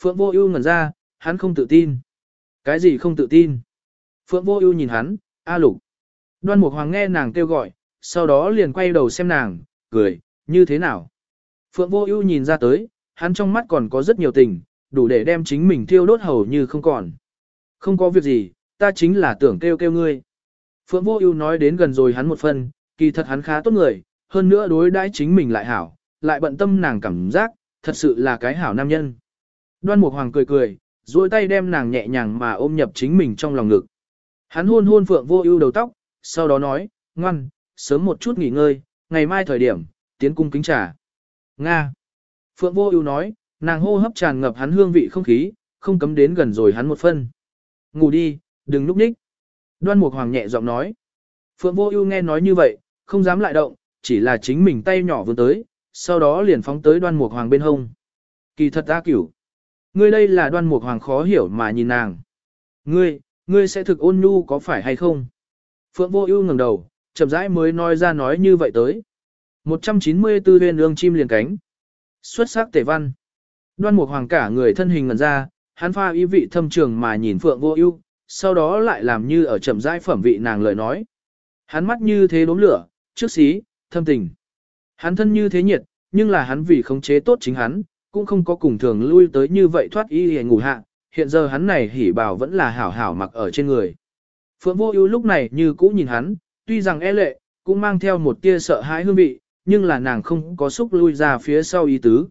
Phượng vô ưu ngẩn ra, hắn không tự tin. Cái gì không tự tin? Phượng vô ưu nhìn hắn, a lục. Đoan mục hoàng nghe nàng kêu gọi, sau đó liền quay đầu xem nàng, cười, như thế nào? Phượng vô ưu nhìn ra tới, hắn trong mắt còn có rất nhiều tình, đủ để đem chính mình thiêu đốt hầu như không còn. Không có việc gì, ta chính là tưởng kêu kêu ngươi. Phượng Vô Ưu nói đến gần rồi hắn một phần, kỳ thật hắn khá tốt người, hơn nữa đối đãi chính mình lại hảo, lại bận tâm nàng cảm giác, thật sự là cái hảo nam nhân. Đoan Mục Hoàng cười cười, duỗi tay đem nàng nhẹ nhàng mà ôm nhập chính mình trong lòng ngực. Hắn hôn hôn Phượng Vô Ưu đầu tóc, sau đó nói, "Ngoan, sớm một chút nghỉ ngơi, ngày mai thời điểm, tiến cung kính trà." "Nga." Phượng Vô Ưu nói, nàng hô hấp tràn ngập hắn hương vị không khí, không cấm đến gần rồi hắn một phân. "Ngủ đi, đừng lúc ních." Đoan Mục Hoàng nhẹ giọng nói. Phượng Vô Ưu nghe nói như vậy, không dám lại động, chỉ là chính mình tay nhỏ vươn tới, sau đó liền phóng tới Đoan Mục Hoàng bên hông. Kỳ thật ta cửu. Ngươi đây là Đoan Mục Hoàng khó hiểu mà nhìn nàng. Ngươi, ngươi sẽ thực ôn nhu có phải hay không? Phượng Vô Ưu ngẩng đầu, chậm rãi mới nói ra nói như vậy tới. 194 huyền ương chim liền cánh. Xuất sắc tề văn. Đoan Mục Hoàng cả người thân hình ngẩn ra, hắn pha ý vị thâm trường mà nhìn Phượng Vô Ưu, sau đó lại làm như ở chậm rãi phẩm vị nàng lời nói. Hắn mắt như thế đốm lửa, trước xí, thâm tình. Hắn thân như thế nhiệt, nhưng là hắn vì khống chế tốt chính hắn, cũng không có cùng thường lui tới như vậy thoát y hề ngủ hạ, hiện giờ hắn này hỉ bảo vẫn là hảo hảo mặc ở trên người. Phượng vô ưu lúc này như cũ nhìn hắn, tuy rằng e lệ, cũng mang theo một tia sợ hãi hương vị, nhưng là nàng không có xúc lui ra phía sau ý tứ.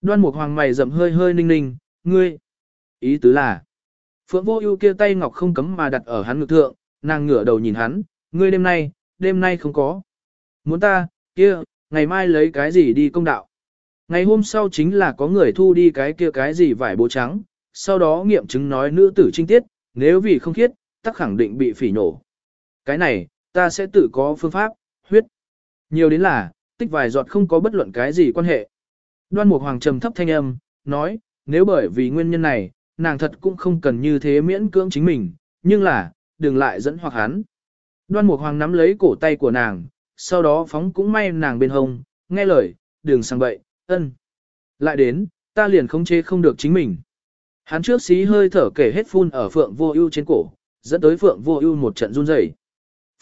Đoan một hoàng mày rậm hơi hơi ninh ninh, ngươi. Ý tứ là, Phượng Vô Ưu kia tay ngọc không cấm mà đặt ở hắn ngực thượng, nàng ngửa đầu nhìn hắn, "Ngươi đêm nay, đêm nay không có. Muốn ta, kia, ngày mai lấy cái gì đi công đạo?" Ngày hôm sau chính là có người thu đi cái kia cái gì vải bố trắng, sau đó nghiệm chứng nói nữ tử trinh tiết, nếu vì không khiết, tắc khẳng định bị phỉ nổ. Cái này, ta sẽ tự có phương pháp, huyết. Nhiều đến là, tích vài giọt không có bất luận cái gì quan hệ. Đoan Mục Hoàng trầm thấp thanh âm, nói, nếu bởi vì nguyên nhân này, nàng thật cũng không cần như thế miễn cưỡng chính mình, nhưng là, đừng lại dẫn hoặc hắn. Đoan Mục Hoàng nắm lấy cổ tay của nàng, sau đó phóng cũng may nàng bên hông, nghe lời, đừng sang bậy, ân. Lại đến, ta liền không chế không được chính mình. Hắn trước xí hơi thở kể hết phun ở Phượng Vô Ưu trên cổ, dẫn tới Phượng Vô Ưu một trận run rẩy.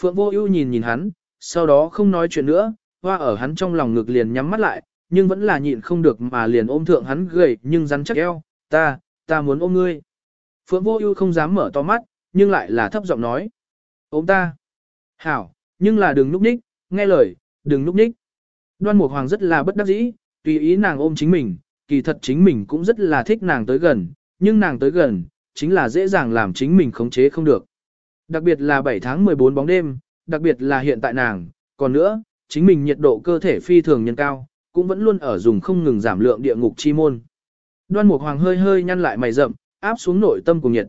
Phượng Vô Ưu nhìn nhìn hắn, sau đó không nói chuyện nữa, hoa ở hắn trong lòng ngực liền nhắm mắt lại, nhưng vẫn là nhịn không được mà liền ôm thượng hắn gầy nhưng rắn chắc eo, "Ta, ta muốn ôm ngươi. Phượng vô ưu không dám mở to mắt, nhưng lại là thấp giọng nói. Ôm ta. Hảo, nhưng là đừng núp ních, nghe lời, đừng núp ních. Đoan Mục Hoàng rất là bất đắc dĩ, Tùy ý nàng ôm chính mình, kỳ thật chính mình cũng rất là thích nàng tới gần, nhưng nàng tới gần, chính là dễ dàng làm chính mình khống chế không được. Đặc biệt là 7 tháng 14 bóng đêm, đặc biệt là hiện tại nàng, còn nữa, chính mình nhiệt độ cơ thể phi thường nhân cao, cũng vẫn luôn ở dùng không ngừng giảm lượng địa ngục chi môn. Đoan Mục Hoàng hơi hơi nhăn lại mày rậm, áp xuống nội tâm cùng nhiệt.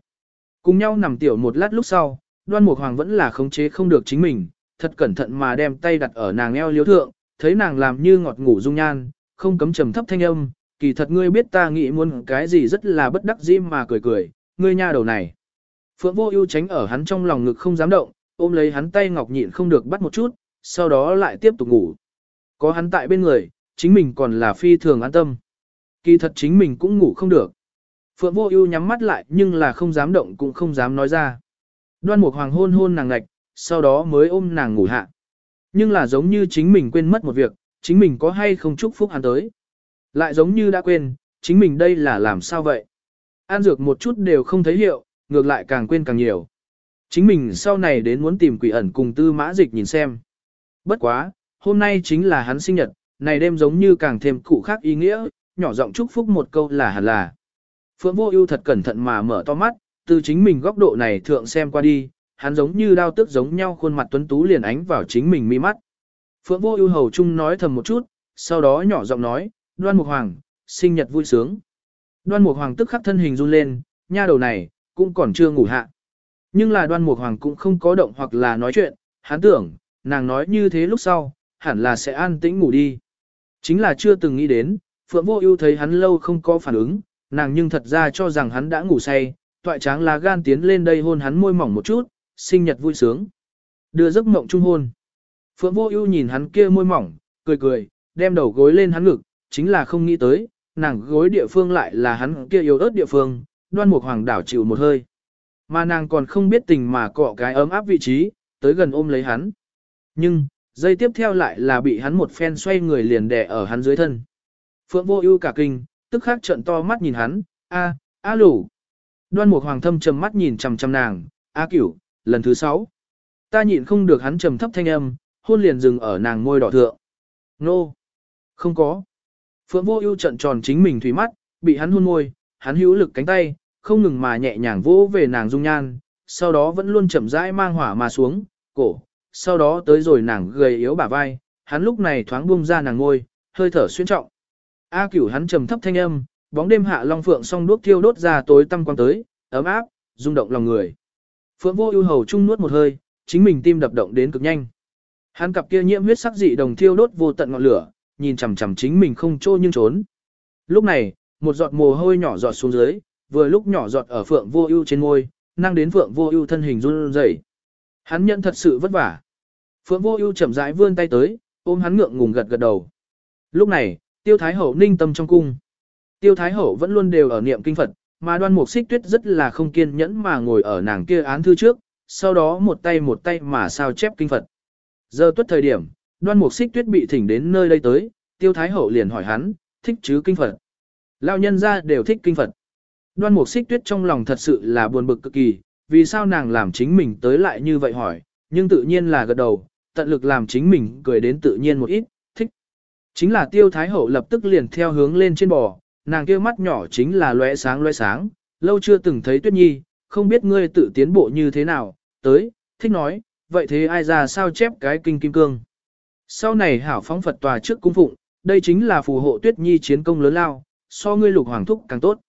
Cùng nhau nằm tiểu một lát lúc sau, Đoan Mục Hoàng vẫn là khống chế không được chính mình, thật cẩn thận mà đem tay đặt ở nàng eo liếu thượng, thấy nàng làm như ngọt ngủ dung nhan, không cấm trầm thấp thanh âm, kỳ thật ngươi biết ta nghĩ muốn cái gì rất là bất đắc dĩ mà cười cười, ngươi nha đầu này. Phượng Vô Ưu tránh ở hắn trong lòng ngực không dám động, ôm lấy hắn tay ngọc nhịn không được bắt một chút, sau đó lại tiếp tục ngủ. Có hắn tại bên người, chính mình còn là phi thường an tâm. Kỳ thật chính mình cũng ngủ không được. Phượng Vô Ưu nhắm mắt lại nhưng là không dám động cũng không dám nói ra. Đoan Mục Hoàng hôn hôn nàng ngạch, sau đó mới ôm nàng ngủ hạ. Nhưng là giống như chính mình quên mất một việc, chính mình có hay không chúc phúc hắn tới. Lại giống như đã quên, chính mình đây là làm sao vậy? An dược một chút đều không thấy hiệu, ngược lại càng quên càng nhiều. Chính mình sau này đến muốn tìm quỷ ẩn cùng tư mã dịch nhìn xem. Bất quá, hôm nay chính là hắn sinh nhật, này đêm giống như càng thêm cụ khác ý nghĩa, nhỏ giọng chúc phúc một câu là hẳn là. Phượng vô ưu thật cẩn thận mà mở to mắt, từ chính mình góc độ này thượng xem qua đi, hắn giống như đao tức giống nhau khuôn mặt tuấn tú liền ánh vào chính mình mi mắt. Phượng vô ưu hầu chung nói thầm một chút, sau đó nhỏ giọng nói, đoan mục hoàng, sinh nhật vui sướng. Đoan mục hoàng tức khắc thân hình run lên, nha đầu này, cũng còn chưa ngủ hạ. Nhưng là đoan mục hoàng cũng không có động hoặc là nói chuyện, hắn tưởng, nàng nói như thế lúc sau, hẳn là sẽ an tĩnh ngủ đi. Chính là chưa từng nghĩ đến, Phượng Vô Ưu thấy hắn lâu không có phản ứng, nàng nhưng thật ra cho rằng hắn đã ngủ say, toại tráng lá gan tiến lên đây hôn hắn môi mỏng một chút, sinh nhật vui sướng. Đưa giấc mộng chung hôn. Phượng Vô Ưu nhìn hắn kia môi mỏng, cười cười, đem đầu gối lên hắn ngực, chính là không nghĩ tới, nàng gối địa phương lại là hắn kia yếu ớt địa phương, Đoan Mục Hoàng đảo chịu một hơi. Mà nàng còn không biết tình mà cọ cái ấm áp vị trí, tới gần ôm lấy hắn. Nhưng, giây tiếp theo lại là bị hắn một phen xoay người liền đè ở hắn dưới thân. Phượng Vô Ưu cả kinh, tức khắc trợn to mắt nhìn hắn, "A, a lủ. Đoan Mục Hoàng thâm trầm mắt nhìn chằm chằm nàng, "A Cửu, lần thứ sáu." Ta nhịn không được hắn trầm thấp thanh âm, hôn liền dừng ở nàng môi đỏ thượng. "Nô." "Không có." Phượng Vô Ưu trợn tròn chính mình thủy mắt, bị hắn hôn môi, hắn hữu lực cánh tay, không ngừng mà nhẹ nhàng vỗ về nàng dung nhan, sau đó vẫn luôn chậm rãi mang hỏa mà xuống, cổ, sau đó tới rồi nàng gầy yếu bả vai, hắn lúc này thoáng buông ra nàng ngôi, hơi thở xuyên trọng. A cửu hắn trầm thấp thanh âm, bóng đêm hạ long phượng song đuốc thiêu đốt ra tối tăm quang tới, ấm áp, rung động lòng người. Phượng vô ưu hầu chung nuốt một hơi, chính mình tim đập động đến cực nhanh. Hắn cặp kia nhiễm huyết sắc dị đồng thiêu đốt vô tận ngọn lửa, nhìn chằm chằm chính mình không trô nhưng trốn. Lúc này, một giọt mồ hôi nhỏ giọt xuống dưới, vừa lúc nhỏ giọt ở Phượng Vô Ưu trên môi, năng đến Phượng Vô Ưu thân hình run rẩy. Hắn nhận thật sự vất vả. Phượng Vô Ưu chậm rãi vươn tay tới, ôm hắn ngượng ngùng gật gật đầu. Lúc này, Tiêu Thái Hậu ninh tâm trong cung. Tiêu Thái Hậu vẫn luôn đều ở niệm kinh Phật, mà Đoan Mục Xích Tuyết rất là không kiên nhẫn mà ngồi ở nàng kia án thư trước, sau đó một tay một tay mà sao chép kinh Phật. Giờ tuất thời điểm, Đoan Mục Xích Tuyết bị thỉnh đến nơi đây tới, Tiêu Thái Hậu liền hỏi hắn, thích chứ kinh Phật. Lão nhân gia đều thích kinh Phật. Đoan Mục Xích Tuyết trong lòng thật sự là buồn bực cực kỳ, vì sao nàng làm chính mình tới lại như vậy hỏi, nhưng tự nhiên là gật đầu, tận lực làm chính mình cười đến tự nhiên một ít. Chính là Tiêu Thái Hậu lập tức liền theo hướng lên trên bò, nàng kia mắt nhỏ chính là lóe sáng lóe sáng, lâu chưa từng thấy Tuyết Nhi, không biết ngươi tự tiến bộ như thế nào, tới, thích nói, vậy thế ai ra sao chép cái kinh kim cương. Sau này hảo phóng Phật tòa trước cung phụng, đây chính là phù hộ Tuyết Nhi chiến công lớn lao, so ngươi lục hoàng thúc càng tốt.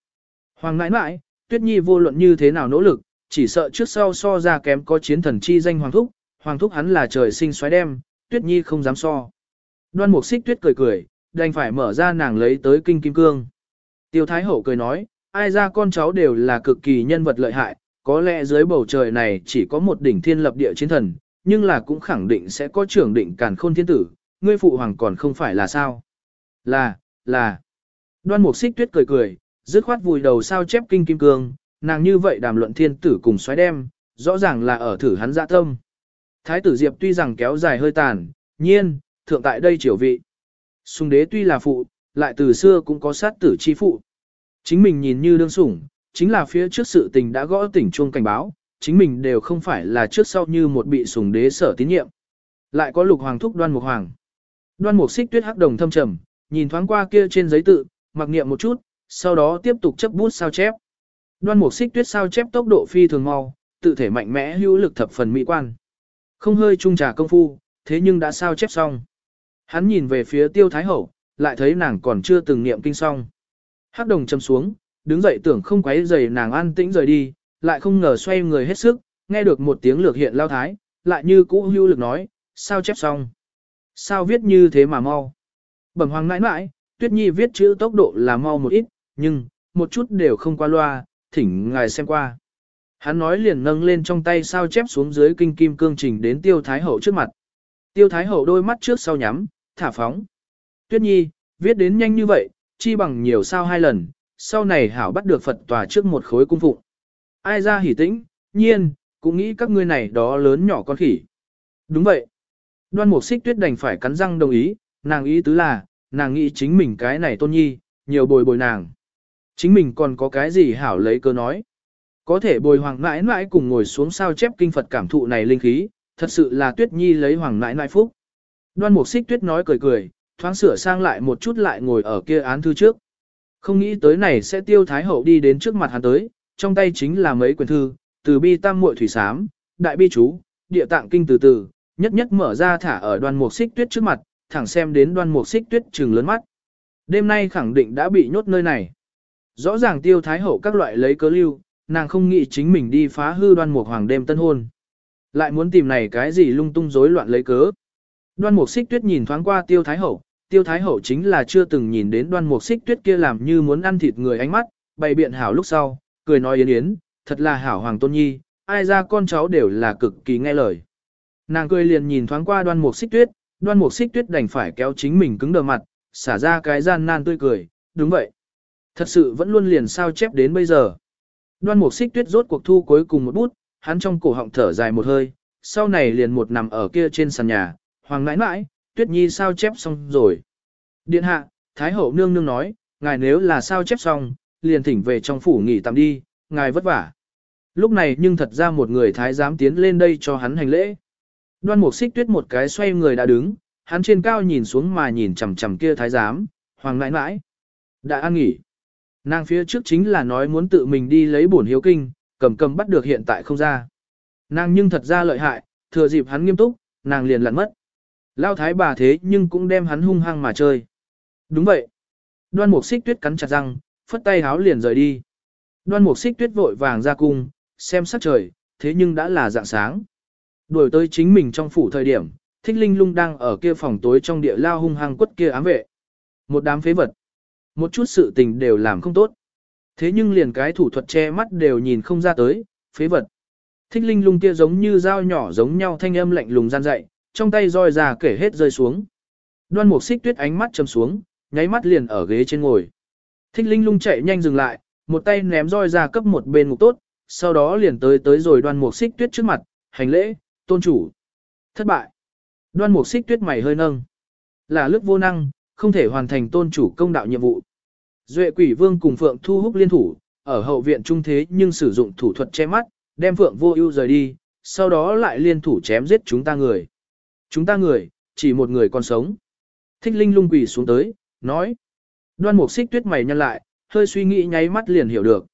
Hoàng ngãi mãi Tuyết Nhi vô luận như thế nào nỗ lực, chỉ sợ trước sau so ra kém có chiến thần chi danh hoàng thúc, hoàng thúc hắn là trời sinh xoáy đem, Tuyết Nhi không dám so. Đoan Mục Xích Tuyết cười cười, đành phải mở ra nàng lấy tới kinh kim cương. Tiêu Thái Hậu cười nói, ai ra con cháu đều là cực kỳ nhân vật lợi hại, có lẽ dưới bầu trời này chỉ có một đỉnh thiên lập địa chiến thần, nhưng là cũng khẳng định sẽ có trưởng định càn khôn thiên tử, ngươi phụ hoàng còn không phải là sao. Là, là. Đoan Mục Xích Tuyết cười cười, dứt khoát vùi đầu sao chép kinh kim cương, nàng như vậy đàm luận thiên tử cùng xoáy đem, rõ ràng là ở thử hắn dạ tâm. Thái tử Diệp tuy rằng kéo dài hơi tàn, nhiên, thượng tại đây triều vị. Sùng đế tuy là phụ, lại từ xưa cũng có sát tử chi phụ. Chính mình nhìn như đương sủng, chính là phía trước sự tình đã gõ tỉnh chuông cảnh báo, chính mình đều không phải là trước sau như một bị sùng đế sở tín nhiệm. Lại có lục hoàng thúc đoan mục hoàng. Đoan mục xích tuyết hắc đồng thâm trầm, nhìn thoáng qua kia trên giấy tự, mặc niệm một chút, sau đó tiếp tục chấp bút sao chép. Đoan mục xích tuyết sao chép tốc độ phi thường mau, tự thể mạnh mẽ hữu lực thập phần mỹ quan. Không hơi trung trà công phu, thế nhưng đã sao chép xong. Hắn nhìn về phía tiêu thái hậu, lại thấy nàng còn chưa từng niệm kinh xong. Hắc đồng châm xuống, đứng dậy tưởng không quấy giày nàng an tĩnh rời đi, lại không ngờ xoay người hết sức, nghe được một tiếng lược hiện lao thái, lại như cũ hưu lực nói, sao chép xong. Sao viết như thế mà mau. Bẩm hoàng nãi nãi, tuyết nhi viết chữ tốc độ là mau một ít, nhưng, một chút đều không qua loa, thỉnh ngài xem qua. Hắn nói liền nâng lên trong tay sao chép xuống dưới kinh kim cương trình đến tiêu thái hậu trước mặt. Tiêu thái hậu đôi mắt trước sau nhắm, thả phóng. Tuyết nhi, viết đến nhanh như vậy, chi bằng nhiều sao hai lần, sau này hảo bắt được Phật tòa trước một khối cung phụng. Ai ra hỉ tĩnh, nhiên, cũng nghĩ các ngươi này đó lớn nhỏ con khỉ. Đúng vậy. Đoan mục xích tuyết đành phải cắn răng đồng ý, nàng ý tứ là, nàng nghĩ chính mình cái này tôn nhi, nhiều bồi bồi nàng. Chính mình còn có cái gì hảo lấy cơ nói. Có thể bồi hoàng mãi mãi cùng ngồi xuống sao chép kinh Phật cảm thụ này linh khí, thật sự là tuyết nhi lấy hoàng mãi mãi phúc. Đoan mục xích tuyết nói cười cười, thoáng sửa sang lại một chút lại ngồi ở kia án thư trước. Không nghĩ tới này sẽ tiêu thái hậu đi đến trước mặt hắn tới, trong tay chính là mấy quyển thư, từ bi tam muội thủy sám, đại bi chú, địa tạng kinh từ từ, nhất nhất mở ra thả ở đoan mục xích tuyết trước mặt, thẳng xem đến đoan mục xích tuyết trừng lớn mắt. Đêm nay khẳng định đã bị nhốt nơi này. Rõ ràng tiêu thái hậu các loại lấy cớ lưu, nàng không nghĩ chính mình đi phá hư đoan mục hoàng đêm tân hôn. Lại muốn tìm này cái gì lung tung rối loạn lấy cớ. Đoan mục xích tuyết nhìn thoáng qua tiêu thái hậu, tiêu thái hậu chính là chưa từng nhìn đến đoan mục xích tuyết kia làm như muốn ăn thịt người ánh mắt, bày biện hảo lúc sau, cười nói yến yến, thật là hảo hoàng tôn nhi, ai ra con cháu đều là cực kỳ nghe lời. Nàng cười liền nhìn thoáng qua đoan mục xích tuyết, đoan mục xích tuyết đành phải kéo chính mình cứng đờ mặt, xả ra cái gian nan tươi cười, đúng vậy. Thật sự vẫn luôn liền sao chép đến bây giờ. Đoan mục xích tuyết rốt cuộc thu cuối cùng một bút, hắn trong cổ họng thở dài một hơi, sau này liền một nằm ở kia trên sàn nhà, hoàng nãi nãi, tuyết nhi sao chép xong rồi. Điện hạ, Thái hậu nương nương nói, ngài nếu là sao chép xong, liền thỉnh về trong phủ nghỉ tạm đi, ngài vất vả. Lúc này nhưng thật ra một người thái giám tiến lên đây cho hắn hành lễ. Đoan mục xích tuyết một cái xoay người đã đứng, hắn trên cao nhìn xuống mà nhìn chằm chằm kia thái giám, hoàng nãi nãi. Đã ăn nghỉ. Nàng phía trước chính là nói muốn tự mình đi lấy bổn hiếu kinh, cầm cầm bắt được hiện tại không ra. Nàng nhưng thật ra lợi hại, thừa dịp hắn nghiêm túc, nàng liền lặn mất. Lao thái bà thế nhưng cũng đem hắn hung hăng mà chơi. Đúng vậy. Đoan mục xích tuyết cắn chặt răng, phất tay háo liền rời đi. Đoan mục xích tuyết vội vàng ra cung, xem sắc trời, thế nhưng đã là dạng sáng. Đuổi tới chính mình trong phủ thời điểm, thích linh lung đang ở kia phòng tối trong địa lao hung hăng quất kia ám vệ. Một đám phế vật. Một chút sự tình đều làm không tốt. Thế nhưng liền cái thủ thuật che mắt đều nhìn không ra tới, phế vật. Thích linh lung kia giống như dao nhỏ giống nhau thanh âm lạnh lùng gian dậy, trong tay roi ra kể hết rơi xuống. Đoan mục xích tuyết ánh mắt chầm xuống, nháy mắt liền ở ghế trên ngồi. Thích linh lung chạy nhanh dừng lại, một tay ném roi ra cấp một bên ngục tốt, sau đó liền tới tới rồi đoan mục xích tuyết trước mặt, hành lễ, tôn chủ. Thất bại. Đoan mục xích tuyết mày hơi nâng. Là lực vô năng, không thể hoàn thành tôn chủ công đạo nhiệm vụ. Duệ quỷ vương cùng Phượng thu hút liên thủ, ở hậu viện trung thế nhưng sử dụng thủ thuật che mắt, đem Phượng vô ưu rời đi, sau đó lại liên thủ chém giết chúng ta người. Chúng ta người, chỉ một người còn sống. Thích linh lung quỷ xuống tới, nói. Đoan mục xích tuyết mày nhăn lại, hơi suy nghĩ nháy mắt liền hiểu được.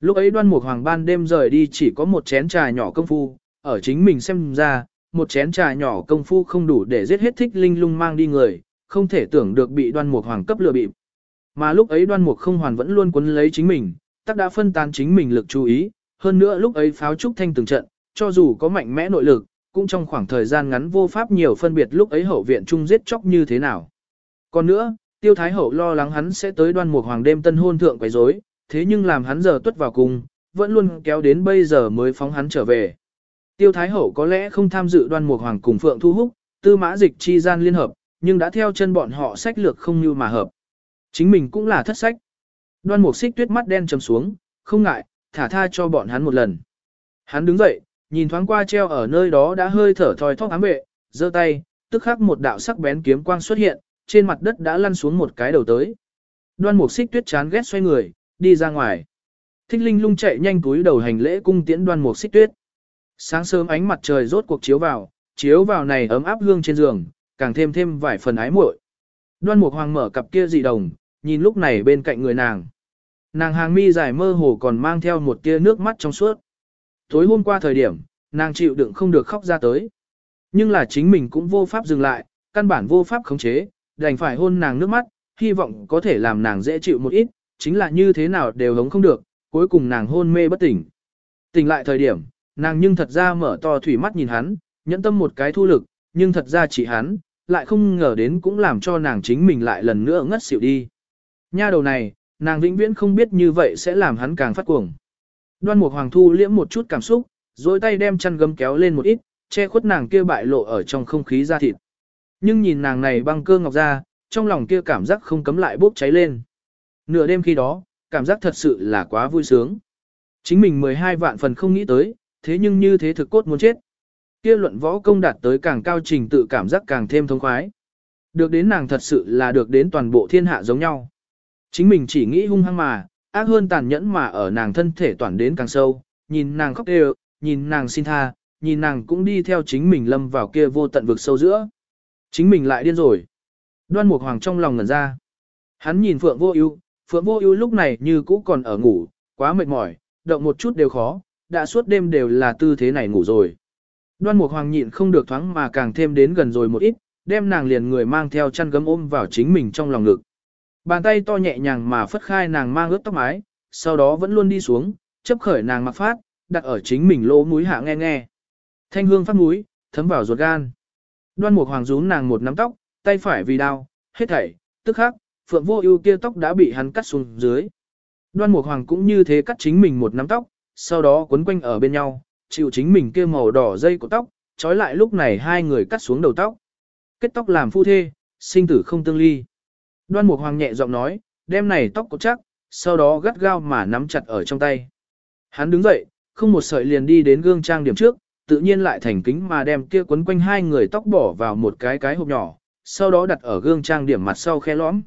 Lúc ấy đoan mục hoàng ban đêm rời đi chỉ có một chén trà nhỏ công phu, ở chính mình xem ra, một chén trà nhỏ công phu không đủ để giết hết thích linh lung mang đi người, không thể tưởng được bị đoan mục hoàng cấp lừa bịp. Mà lúc ấy đoan mục không hoàn vẫn luôn quấn lấy chính mình, tắc đã phân tán chính mình lực chú ý, hơn nữa lúc ấy pháo trúc thanh từng trận, cho dù có mạnh mẽ nội lực, cũng trong khoảng thời gian ngắn vô pháp nhiều phân biệt lúc ấy hậu viện trung giết chóc như thế nào. Còn nữa, tiêu thái hậu lo lắng hắn sẽ tới đoan mục hoàng đêm tân hôn thượng quấy rối, thế nhưng làm hắn giờ tuất vào cùng, vẫn luôn kéo đến bây giờ mới phóng hắn trở về. Tiêu thái hậu có lẽ không tham dự đoan mục hoàng cùng phượng thu húc, tư mã dịch chi gian liên hợp, nhưng đã theo chân bọn họ sách lược không như mà hợp. Chính mình cũng là thất sách. Đoan mục xích tuyết mắt đen trầm xuống, không ngại, thả tha cho bọn hắn một lần. Hắn đứng dậy, nhìn thoáng qua treo ở nơi đó đã hơi thở thoi thóp ám vệ, giơ tay, tức khắc một đạo sắc bén kiếm quang xuất hiện, trên mặt đất đã lăn xuống một cái đầu tới. Đoan mục xích tuyết chán ghét xoay người, đi ra ngoài. Thích linh lung chạy nhanh túi đầu hành lễ cung tiễn đoan mục xích tuyết. Sáng sớm ánh mặt trời rốt cuộc chiếu vào, chiếu vào này ấm áp hương trên giường, càng thêm thêm vài phần ái muội. Đoan Mục Hoàng mở cặp kia dị đồng, nhìn lúc này bên cạnh người nàng. Nàng hàng mi dài mơ hồ còn mang theo một tia nước mắt trong suốt. Tối hôm qua thời điểm, nàng chịu đựng không được khóc ra tới. Nhưng là chính mình cũng vô pháp dừng lại, căn bản vô pháp khống chế, đành phải hôn nàng nước mắt, hy vọng có thể làm nàng dễ chịu một ít, chính là như thế nào đều hống không được, cuối cùng nàng hôn mê bất tỉnh. Tỉnh lại thời điểm, nàng nhưng thật ra mở to thủy mắt nhìn hắn, nhẫn tâm một cái thu lực, nhưng thật ra chỉ hắn, lại không ngờ đến cũng làm cho nàng chính mình lại lần nữa ngất xỉu đi. Nha đầu này, nàng vĩnh viễn không biết như vậy sẽ làm hắn càng phát cuồng. Đoan Mục Hoàng thu liễm một chút cảm xúc, rồi tay đem chăn gấm kéo lên một ít, che khuất nàng kia bại lộ ở trong không khí da thịt. Nhưng nhìn nàng này băng cơ ngọc ra, trong lòng kia cảm giác không cấm lại bốc cháy lên. Nửa đêm khi đó, cảm giác thật sự là quá vui sướng. Chính mình 12 vạn phần không nghĩ tới, thế nhưng như thế thực cốt muốn chết. Kia luận võ công đạt tới càng cao trình tự cảm giác càng thêm thông khoái. Được đến nàng thật sự là được đến toàn bộ thiên hạ giống nhau. Chính mình chỉ nghĩ hung hăng mà, ác hơn tàn nhẫn mà ở nàng thân thể toàn đến càng sâu, nhìn nàng khóc đều, nhìn nàng xin tha, nhìn nàng cũng đi theo chính mình lâm vào kia vô tận vực sâu giữa. Chính mình lại điên rồi. Đoan Mục Hoàng trong lòng ngẩn ra. Hắn nhìn Phượng Vô Ưu, Phượng Vô Ưu lúc này như cũ còn ở ngủ, quá mệt mỏi, động một chút đều khó, đã suốt đêm đều là tư thế này ngủ rồi. Đoan Mục Hoàng nhịn không được thoáng mà càng thêm đến gần rồi một ít, đem nàng liền người mang theo chăn gấm ôm vào chính mình trong lòng ngực. Bàn tay to nhẹ nhàng mà phất khai nàng mang ướt tóc mái, sau đó vẫn luôn đi xuống, chấp khởi nàng mặc phát, đặt ở chính mình lỗ mũi hạ nghe nghe. Thanh hương phát mũi, thấm vào ruột gan. Đoan Mục Hoàng rún nàng một nắm tóc, tay phải vì đau, hết thảy, tức khắc, Phượng Vô Ưu kia tóc đã bị hắn cắt xuống dưới. Đoan Mục Hoàng cũng như thế cắt chính mình một nắm tóc, sau đó quấn quanh ở bên nhau, chịu chính mình kia màu đỏ dây của tóc, trói lại lúc này hai người cắt xuống đầu tóc. Kết tóc làm phu thê, sinh tử không tương ly. Đoan Mục Hoàng nhẹ giọng nói, đem này tóc cột chắc, sau đó gắt gao mà nắm chặt ở trong tay. Hắn đứng dậy, không một sợi liền đi đến gương trang điểm trước, tự nhiên lại thành kính mà đem kia quấn quanh hai người tóc bỏ vào một cái cái hộp nhỏ, sau đó đặt ở gương trang điểm mặt sau khe lõm.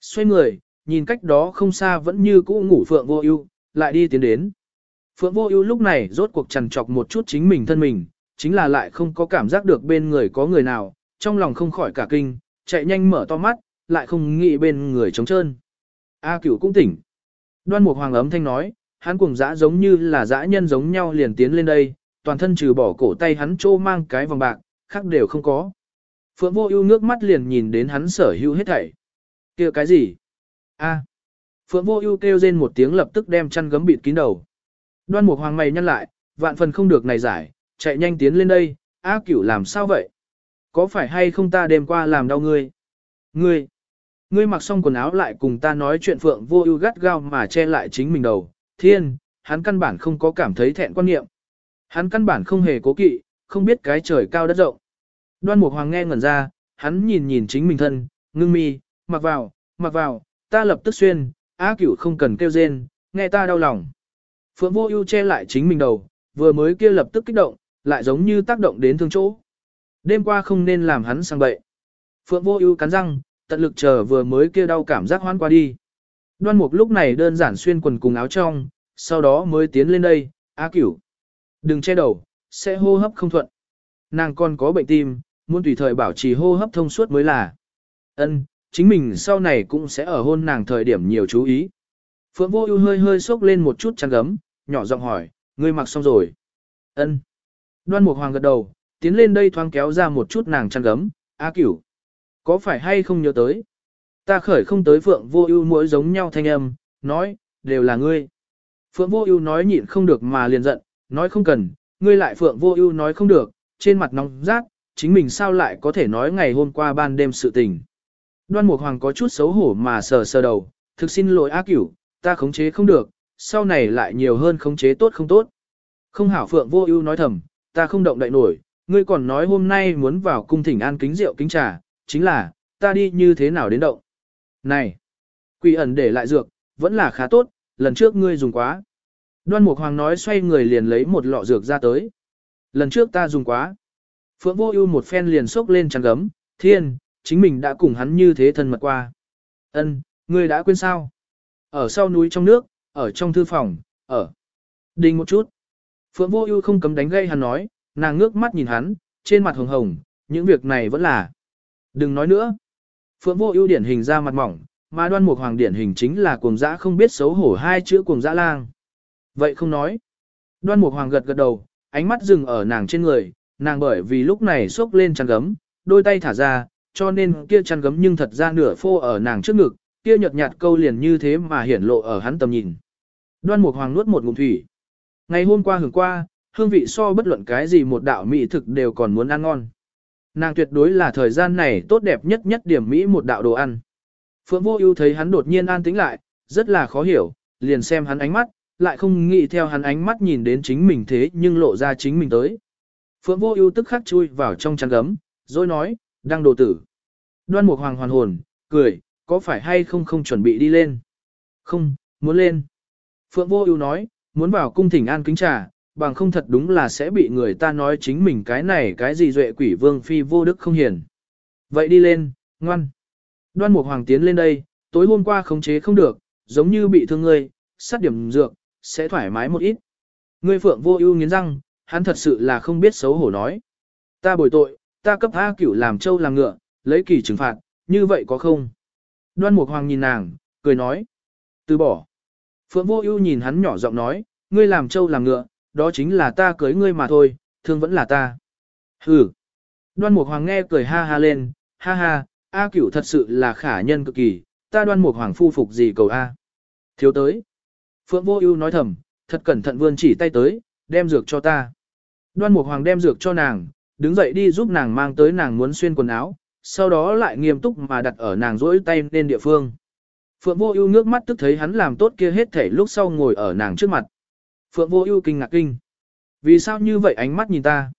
Xoay người, nhìn cách đó không xa vẫn như cũ ngủ Phượng Vô Ưu, lại đi tiến đến. Phượng Vô Ưu lúc này rốt cuộc chằn chọc một chút chính mình thân mình, chính là lại không có cảm giác được bên người có người nào, trong lòng không khỏi cả kinh, chạy nhanh mở to mắt, lại không nghĩ bên người trống trơn. A Cửu cũng tỉnh. Đoan Mục Hoàng ấm thanh nói, hắn cùng dã giống như là dã nhân giống nhau liền tiến lên đây, toàn thân trừ bỏ cổ tay hắn trô mang cái vòng bạc, khác đều không có. Phượng Vô Ưu nước mắt liền nhìn đến hắn sở hữu hết thảy. Kia cái gì? A. Phượng Vô Ưu kêu rên một tiếng lập tức đem chăn gấm bịt kín đầu. Đoan Mục Hoàng mày nhăn lại, vạn phần không được này giải, chạy nhanh tiến lên đây, A Cửu làm sao vậy? Có phải hay không ta đêm qua làm đau ngươi? Ngươi, ngươi mặc xong quần áo lại cùng ta nói chuyện Phượng Vô Ưu gắt gao mà che lại chính mình đầu. Thiên, hắn căn bản không có cảm thấy thẹn quan niệm. Hắn căn bản không hề cố kỵ, không biết cái trời cao đất rộng. Đoan Mục Hoàng nghe ngẩn ra, hắn nhìn nhìn chính mình thân, ngưng mi, mặc vào, mặc vào, ta lập tức xuyên, á Cửu không cần kêu rên, nghe ta đau lòng. Phượng Vô Ưu che lại chính mình đầu, vừa mới kia lập tức kích động, lại giống như tác động đến thương chỗ. Đêm qua không nên làm hắn sang bậy. Phượng Vô Ưu cắn răng, tận lực chờ vừa mới kia đau cảm giác hoan qua đi. Đoan Mục lúc này đơn giản xuyên quần cùng áo trong, sau đó mới tiến lên đây, á Cửu, đừng che đầu, sẽ hô hấp không thuận." Nàng còn có bệnh tim, muốn tùy thời bảo trì hô hấp thông suốt mới là. Ân, chính mình sau này cũng sẽ ở hôn nàng thời điểm nhiều chú ý. Phượng Vô Ưu hơi hơi sốc lên một chút chăn gấm, nhỏ giọng hỏi, "Ngươi mặc xong rồi?" "Ân." Đoan Mục Hoàng gật đầu, tiến lên đây thoáng kéo ra một chút nàng chăn gấm, á Cửu, có phải hay không nhớ tới?" Ta khởi không tới Phượng Vô Ưu mỗi giống nhau thanh âm, nói, "Đều là ngươi." Phượng Vô Ưu nói nhịn không được mà liền giận, nói không cần, ngươi lại Phượng Vô Ưu nói không được, trên mặt nóng rát, chính mình sao lại có thể nói ngày hôm qua ban đêm sự tình. Đoan Mục Hoàng có chút xấu hổ mà sờ sờ đầu, thực xin lỗi A Cửu, ta khống chế không được, sau này lại nhiều hơn khống chế tốt không tốt. Không hảo Phượng Vô Ưu nói thầm, ta không động đậy nổi, ngươi còn nói hôm nay muốn vào cung thỉnh an kính rượu kính trà, chính là, ta đi như thế nào đến động. Này, quỷ ẩn để lại dược, vẫn là khá tốt, lần trước ngươi dùng quá. Đoan Mục Hoàng nói xoay người liền lấy một lọ dược ra tới. Lần trước ta dùng quá. Phượng Vô Ưu một phen liền sốc lên chăn gấm, "Thiên, chính mình đã cùng hắn như thế thân mật qua." "Ân, ngươi đã quên sao?" Ở sau núi trong nước, ở trong thư phòng, ở. Đình một chút. Phượng Vô Ưu không cấm đánh gây hắn nói, nàng ngước mắt nhìn hắn, trên mặt hồng hồng, những việc này vẫn là. Đừng nói nữa. Phượng vô ưu điển hình ra mặt mỏng, mà đoan mục hoàng điển hình chính là cuồng dã không biết xấu hổ hai chữ cuồng dã lang. Vậy không nói. Đoan mục hoàng gật gật đầu, ánh mắt dừng ở nàng trên người, nàng bởi vì lúc này xốc lên chăn gấm, đôi tay thả ra, cho nên kia chăn gấm nhưng thật ra nửa phô ở nàng trước ngực, kia nhợt nhạt câu liền như thế mà hiển lộ ở hắn tầm nhìn. Đoan Mục Hoàng nuốt một ngụm thủy. Ngày hôm qua hưởng qua, hương vị so bất luận cái gì một đạo mỹ thực đều còn muốn ăn ngon. Nàng tuyệt đối là thời gian này tốt đẹp nhất nhất điểm mỹ một đạo đồ ăn. Phượng Vô Ưu thấy hắn đột nhiên an tĩnh lại, rất là khó hiểu, liền xem hắn ánh mắt, lại không nghĩ theo hắn ánh mắt nhìn đến chính mình thế nhưng lộ ra chính mình tới. Phượng Vô Ưu tức khắc chui vào trong chăn gấm, rồi nói, "Đang đồ tử." Đoan Mục Hoàng hoàn hồn, cười, "Có phải hay không không chuẩn bị đi lên?" "Không, muốn lên." Phượng Vô Ưu nói, "Muốn vào cung thỉnh an kính trà, bằng không thật đúng là sẽ bị người ta nói chính mình cái này cái gì duệ quỷ vương phi vô đức không hiền." "Vậy đi lên, ngoan." Đoan Mục Hoàng tiến lên đây, tối hôm qua khống chế không được, giống như bị thương ngươi, sát điểm dược, sẽ thoải mái một ít. Ngươi Phượng Vô Ưu nghiến răng, hắn thật sự là không biết xấu hổ nói. Ta bồi tội, ta cấp A Cửu làm trâu làm ngựa, lấy kỳ trừng phạt, như vậy có không? Đoan Mục Hoàng nhìn nàng, cười nói. Từ bỏ. Phượng Vô Ưu nhìn hắn nhỏ giọng nói, ngươi làm trâu làm ngựa, đó chính là ta cưới ngươi mà thôi, thương vẫn là ta. Hừ. Đoan Mục Hoàng nghe cười ha ha lên, ha ha, A Cửu thật sự là khả nhân cực kỳ, ta Đoan Mục Hoàng phu phục gì cầu a. Thiếu tới. Phượng Vô Ưu nói thầm, thật cẩn thận vươn chỉ tay tới, đem dược cho ta. Đoan Mục Hoàng đem dược cho nàng, đứng dậy đi giúp nàng mang tới nàng muốn xuyên quần áo, sau đó lại nghiêm túc mà đặt ở nàng rỗi tay lên địa phương. Phượng Vô Ưu ngước mắt tức thấy hắn làm tốt kia hết thảy lúc sau ngồi ở nàng trước mặt. Phượng Vô Ưu kinh ngạc kinh. Vì sao như vậy ánh mắt nhìn ta?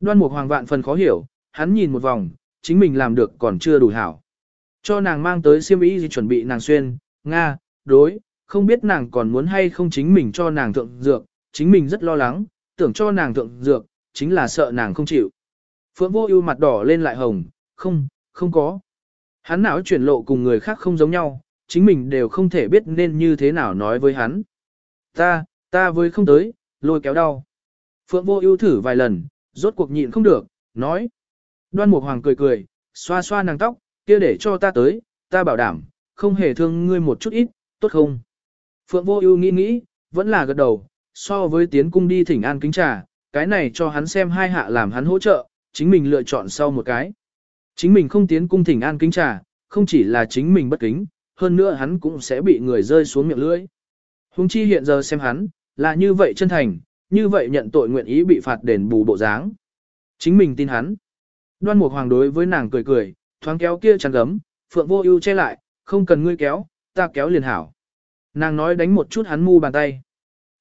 Đoan Mục Hoàng vạn phần khó hiểu, hắn nhìn một vòng, chính mình làm được còn chưa đủ hảo. Cho nàng mang tới xiêm y gì chuẩn bị nàng xuyên, nga, đối, không biết nàng còn muốn hay không chính mình cho nàng thượng dược, chính mình rất lo lắng, tưởng cho nàng thượng dược, chính là sợ nàng không chịu. Phượng vô ưu mặt đỏ lên lại hồng, không, không có. Hắn não chuyển lộ cùng người khác không giống nhau, chính mình đều không thể biết nên như thế nào nói với hắn. Ta, ta với không tới, lôi kéo đau. Phượng vô ưu thử vài lần, rốt cuộc nhịn không được, nói. Đoan Mục Hoàng cười cười, xoa xoa nàng tóc, kia để cho ta tới, ta bảo đảm, không hề thương ngươi một chút ít, tốt không? Phượng Vô Ưu nghĩ nghĩ, vẫn là gật đầu, so với tiến cung đi thỉnh an kính trà, cái này cho hắn xem hai hạ làm hắn hỗ trợ, chính mình lựa chọn sau một cái. Chính mình không tiến cung thỉnh an kính trà, không chỉ là chính mình bất kính, hơn nữa hắn cũng sẽ bị người rơi xuống miệng lưỡi. Hùng chi hiện giờ xem hắn, là như vậy chân thành, như vậy nhận tội nguyện ý bị phạt đền bù bộ dáng. Chính mình tin hắn. Đoan Mục Hoàng đối với nàng cười cười, thoáng kéo kia chăn gấm, Phượng Vô Ưu che lại, không cần ngươi kéo, ta kéo liền hảo. Nàng nói đánh một chút hắn mu bàn tay.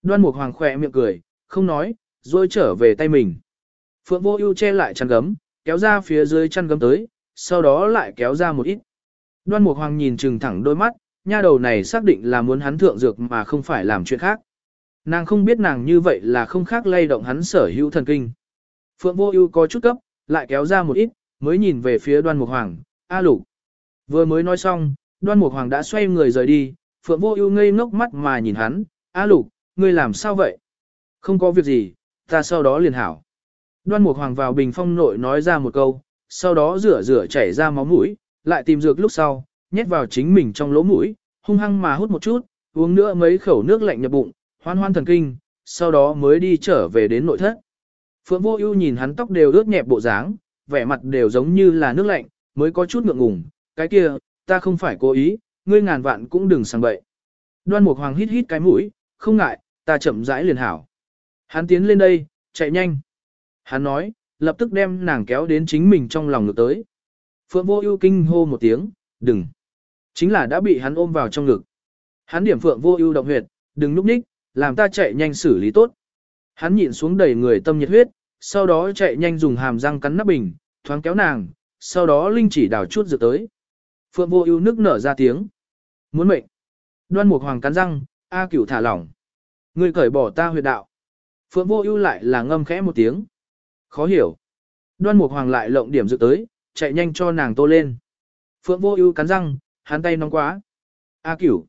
Đoan Mục Hoàng khỏe miệng cười, không nói, rồi trở về tay mình. Phượng Vô Ưu che lại chăn gấm, kéo ra phía dưới chăn gấm tới, sau đó lại kéo ra một ít. Đoan Mục Hoàng nhìn trừng thẳng đôi mắt, nha đầu này xác định là muốn hắn thượng dược mà không phải làm chuyện khác. Nàng không biết nàng như vậy là không khác lay động hắn sở hữu thần kinh. Phượng Vô Ưu có chút cấp, lại kéo ra một ít, mới nhìn về phía Đoan Mục Hoàng, "A Lục." Vừa mới nói xong, Đoan Mục Hoàng đã xoay người rời đi, Phượng Vô Ưu ngây ngốc mắt mà nhìn hắn, "A Lục, ngươi làm sao vậy?" "Không có việc gì, ta sau đó liền hảo." Đoan Mục Hoàng vào bình phong nội nói ra một câu, sau đó rửa rửa chảy ra máu mũi, lại tìm dược lúc sau, nhét vào chính mình trong lỗ mũi, hung hăng mà hút một chút, uống nữa mấy khẩu nước lạnh nhập bụng, hoan hoan thần kinh, sau đó mới đi trở về đến nội thất. Phượng Vô Ưu nhìn hắn tóc đều ướt nhẹp bộ dáng, vẻ mặt đều giống như là nước lạnh, mới có chút ngượng ngùng, "Cái kia, ta không phải cố ý, ngươi ngàn vạn cũng đừng sang bậy." Đoan Mục Hoàng hít hít cái mũi, "Không ngại, ta chậm rãi liền hảo." Hắn tiến lên đây, chạy nhanh. Hắn nói, lập tức đem nàng kéo đến chính mình trong lòng ngực tới. Phượng Vô Ưu kinh hô một tiếng, "Đừng!" Chính là đã bị hắn ôm vào trong ngực. Hắn điểm Phượng Vô Ưu động huyệt, "Đừng lúc ních, làm ta chạy nhanh xử lý tốt." Hắn nhịn xuống đầy người tâm nhiệt huyết, sau đó chạy nhanh dùng hàm răng cắn nắp bình, thoáng kéo nàng, sau đó linh chỉ đào chút dược tới. Phượng vô ưu nước nở ra tiếng. Muốn mệnh. Đoan mục hoàng cắn răng, A cửu thả lỏng. Ngươi cởi bỏ ta huyệt đạo. Phượng vô ưu lại là ngâm khẽ một tiếng. Khó hiểu. Đoan mục hoàng lại lộng điểm dược tới, chạy nhanh cho nàng tô lên. Phượng vô ưu cắn răng, hắn tay nóng quá. A cửu.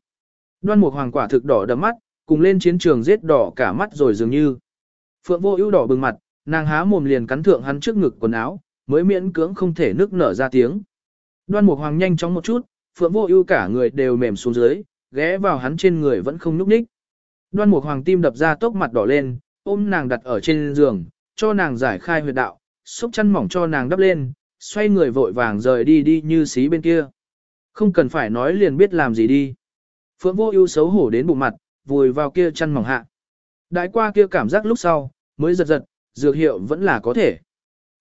Đoan mục hoàng quả thực đỏ đầm mắt, cùng lên chiến trường giết đỏ cả mắt rồi dường như. Phượng vô ưu đỏ bừng mặt, nàng há mồm liền cắn thượng hắn trước ngực quần áo, mới miễn cưỡng không thể nức nở ra tiếng. Đoan Mục Hoàng nhanh chóng một chút, Phượng Vô Ưu cả người đều mềm xuống dưới, ghé vào hắn trên người vẫn không nhúc nhích. Đoan Mục Hoàng tim đập ra tốc mặt đỏ lên, ôm nàng đặt ở trên giường, cho nàng giải khai huyệt đạo, xúc chăn mỏng cho nàng đắp lên, xoay người vội vàng rời đi đi như xí bên kia. Không cần phải nói liền biết làm gì đi. Phượng Vô Ưu xấu hổ đến bụng mặt, vùi vào kia chăn mỏng hạ. Đãi qua kia cảm giác lúc sau, mới giật giật, dược hiệu vẫn là có thể.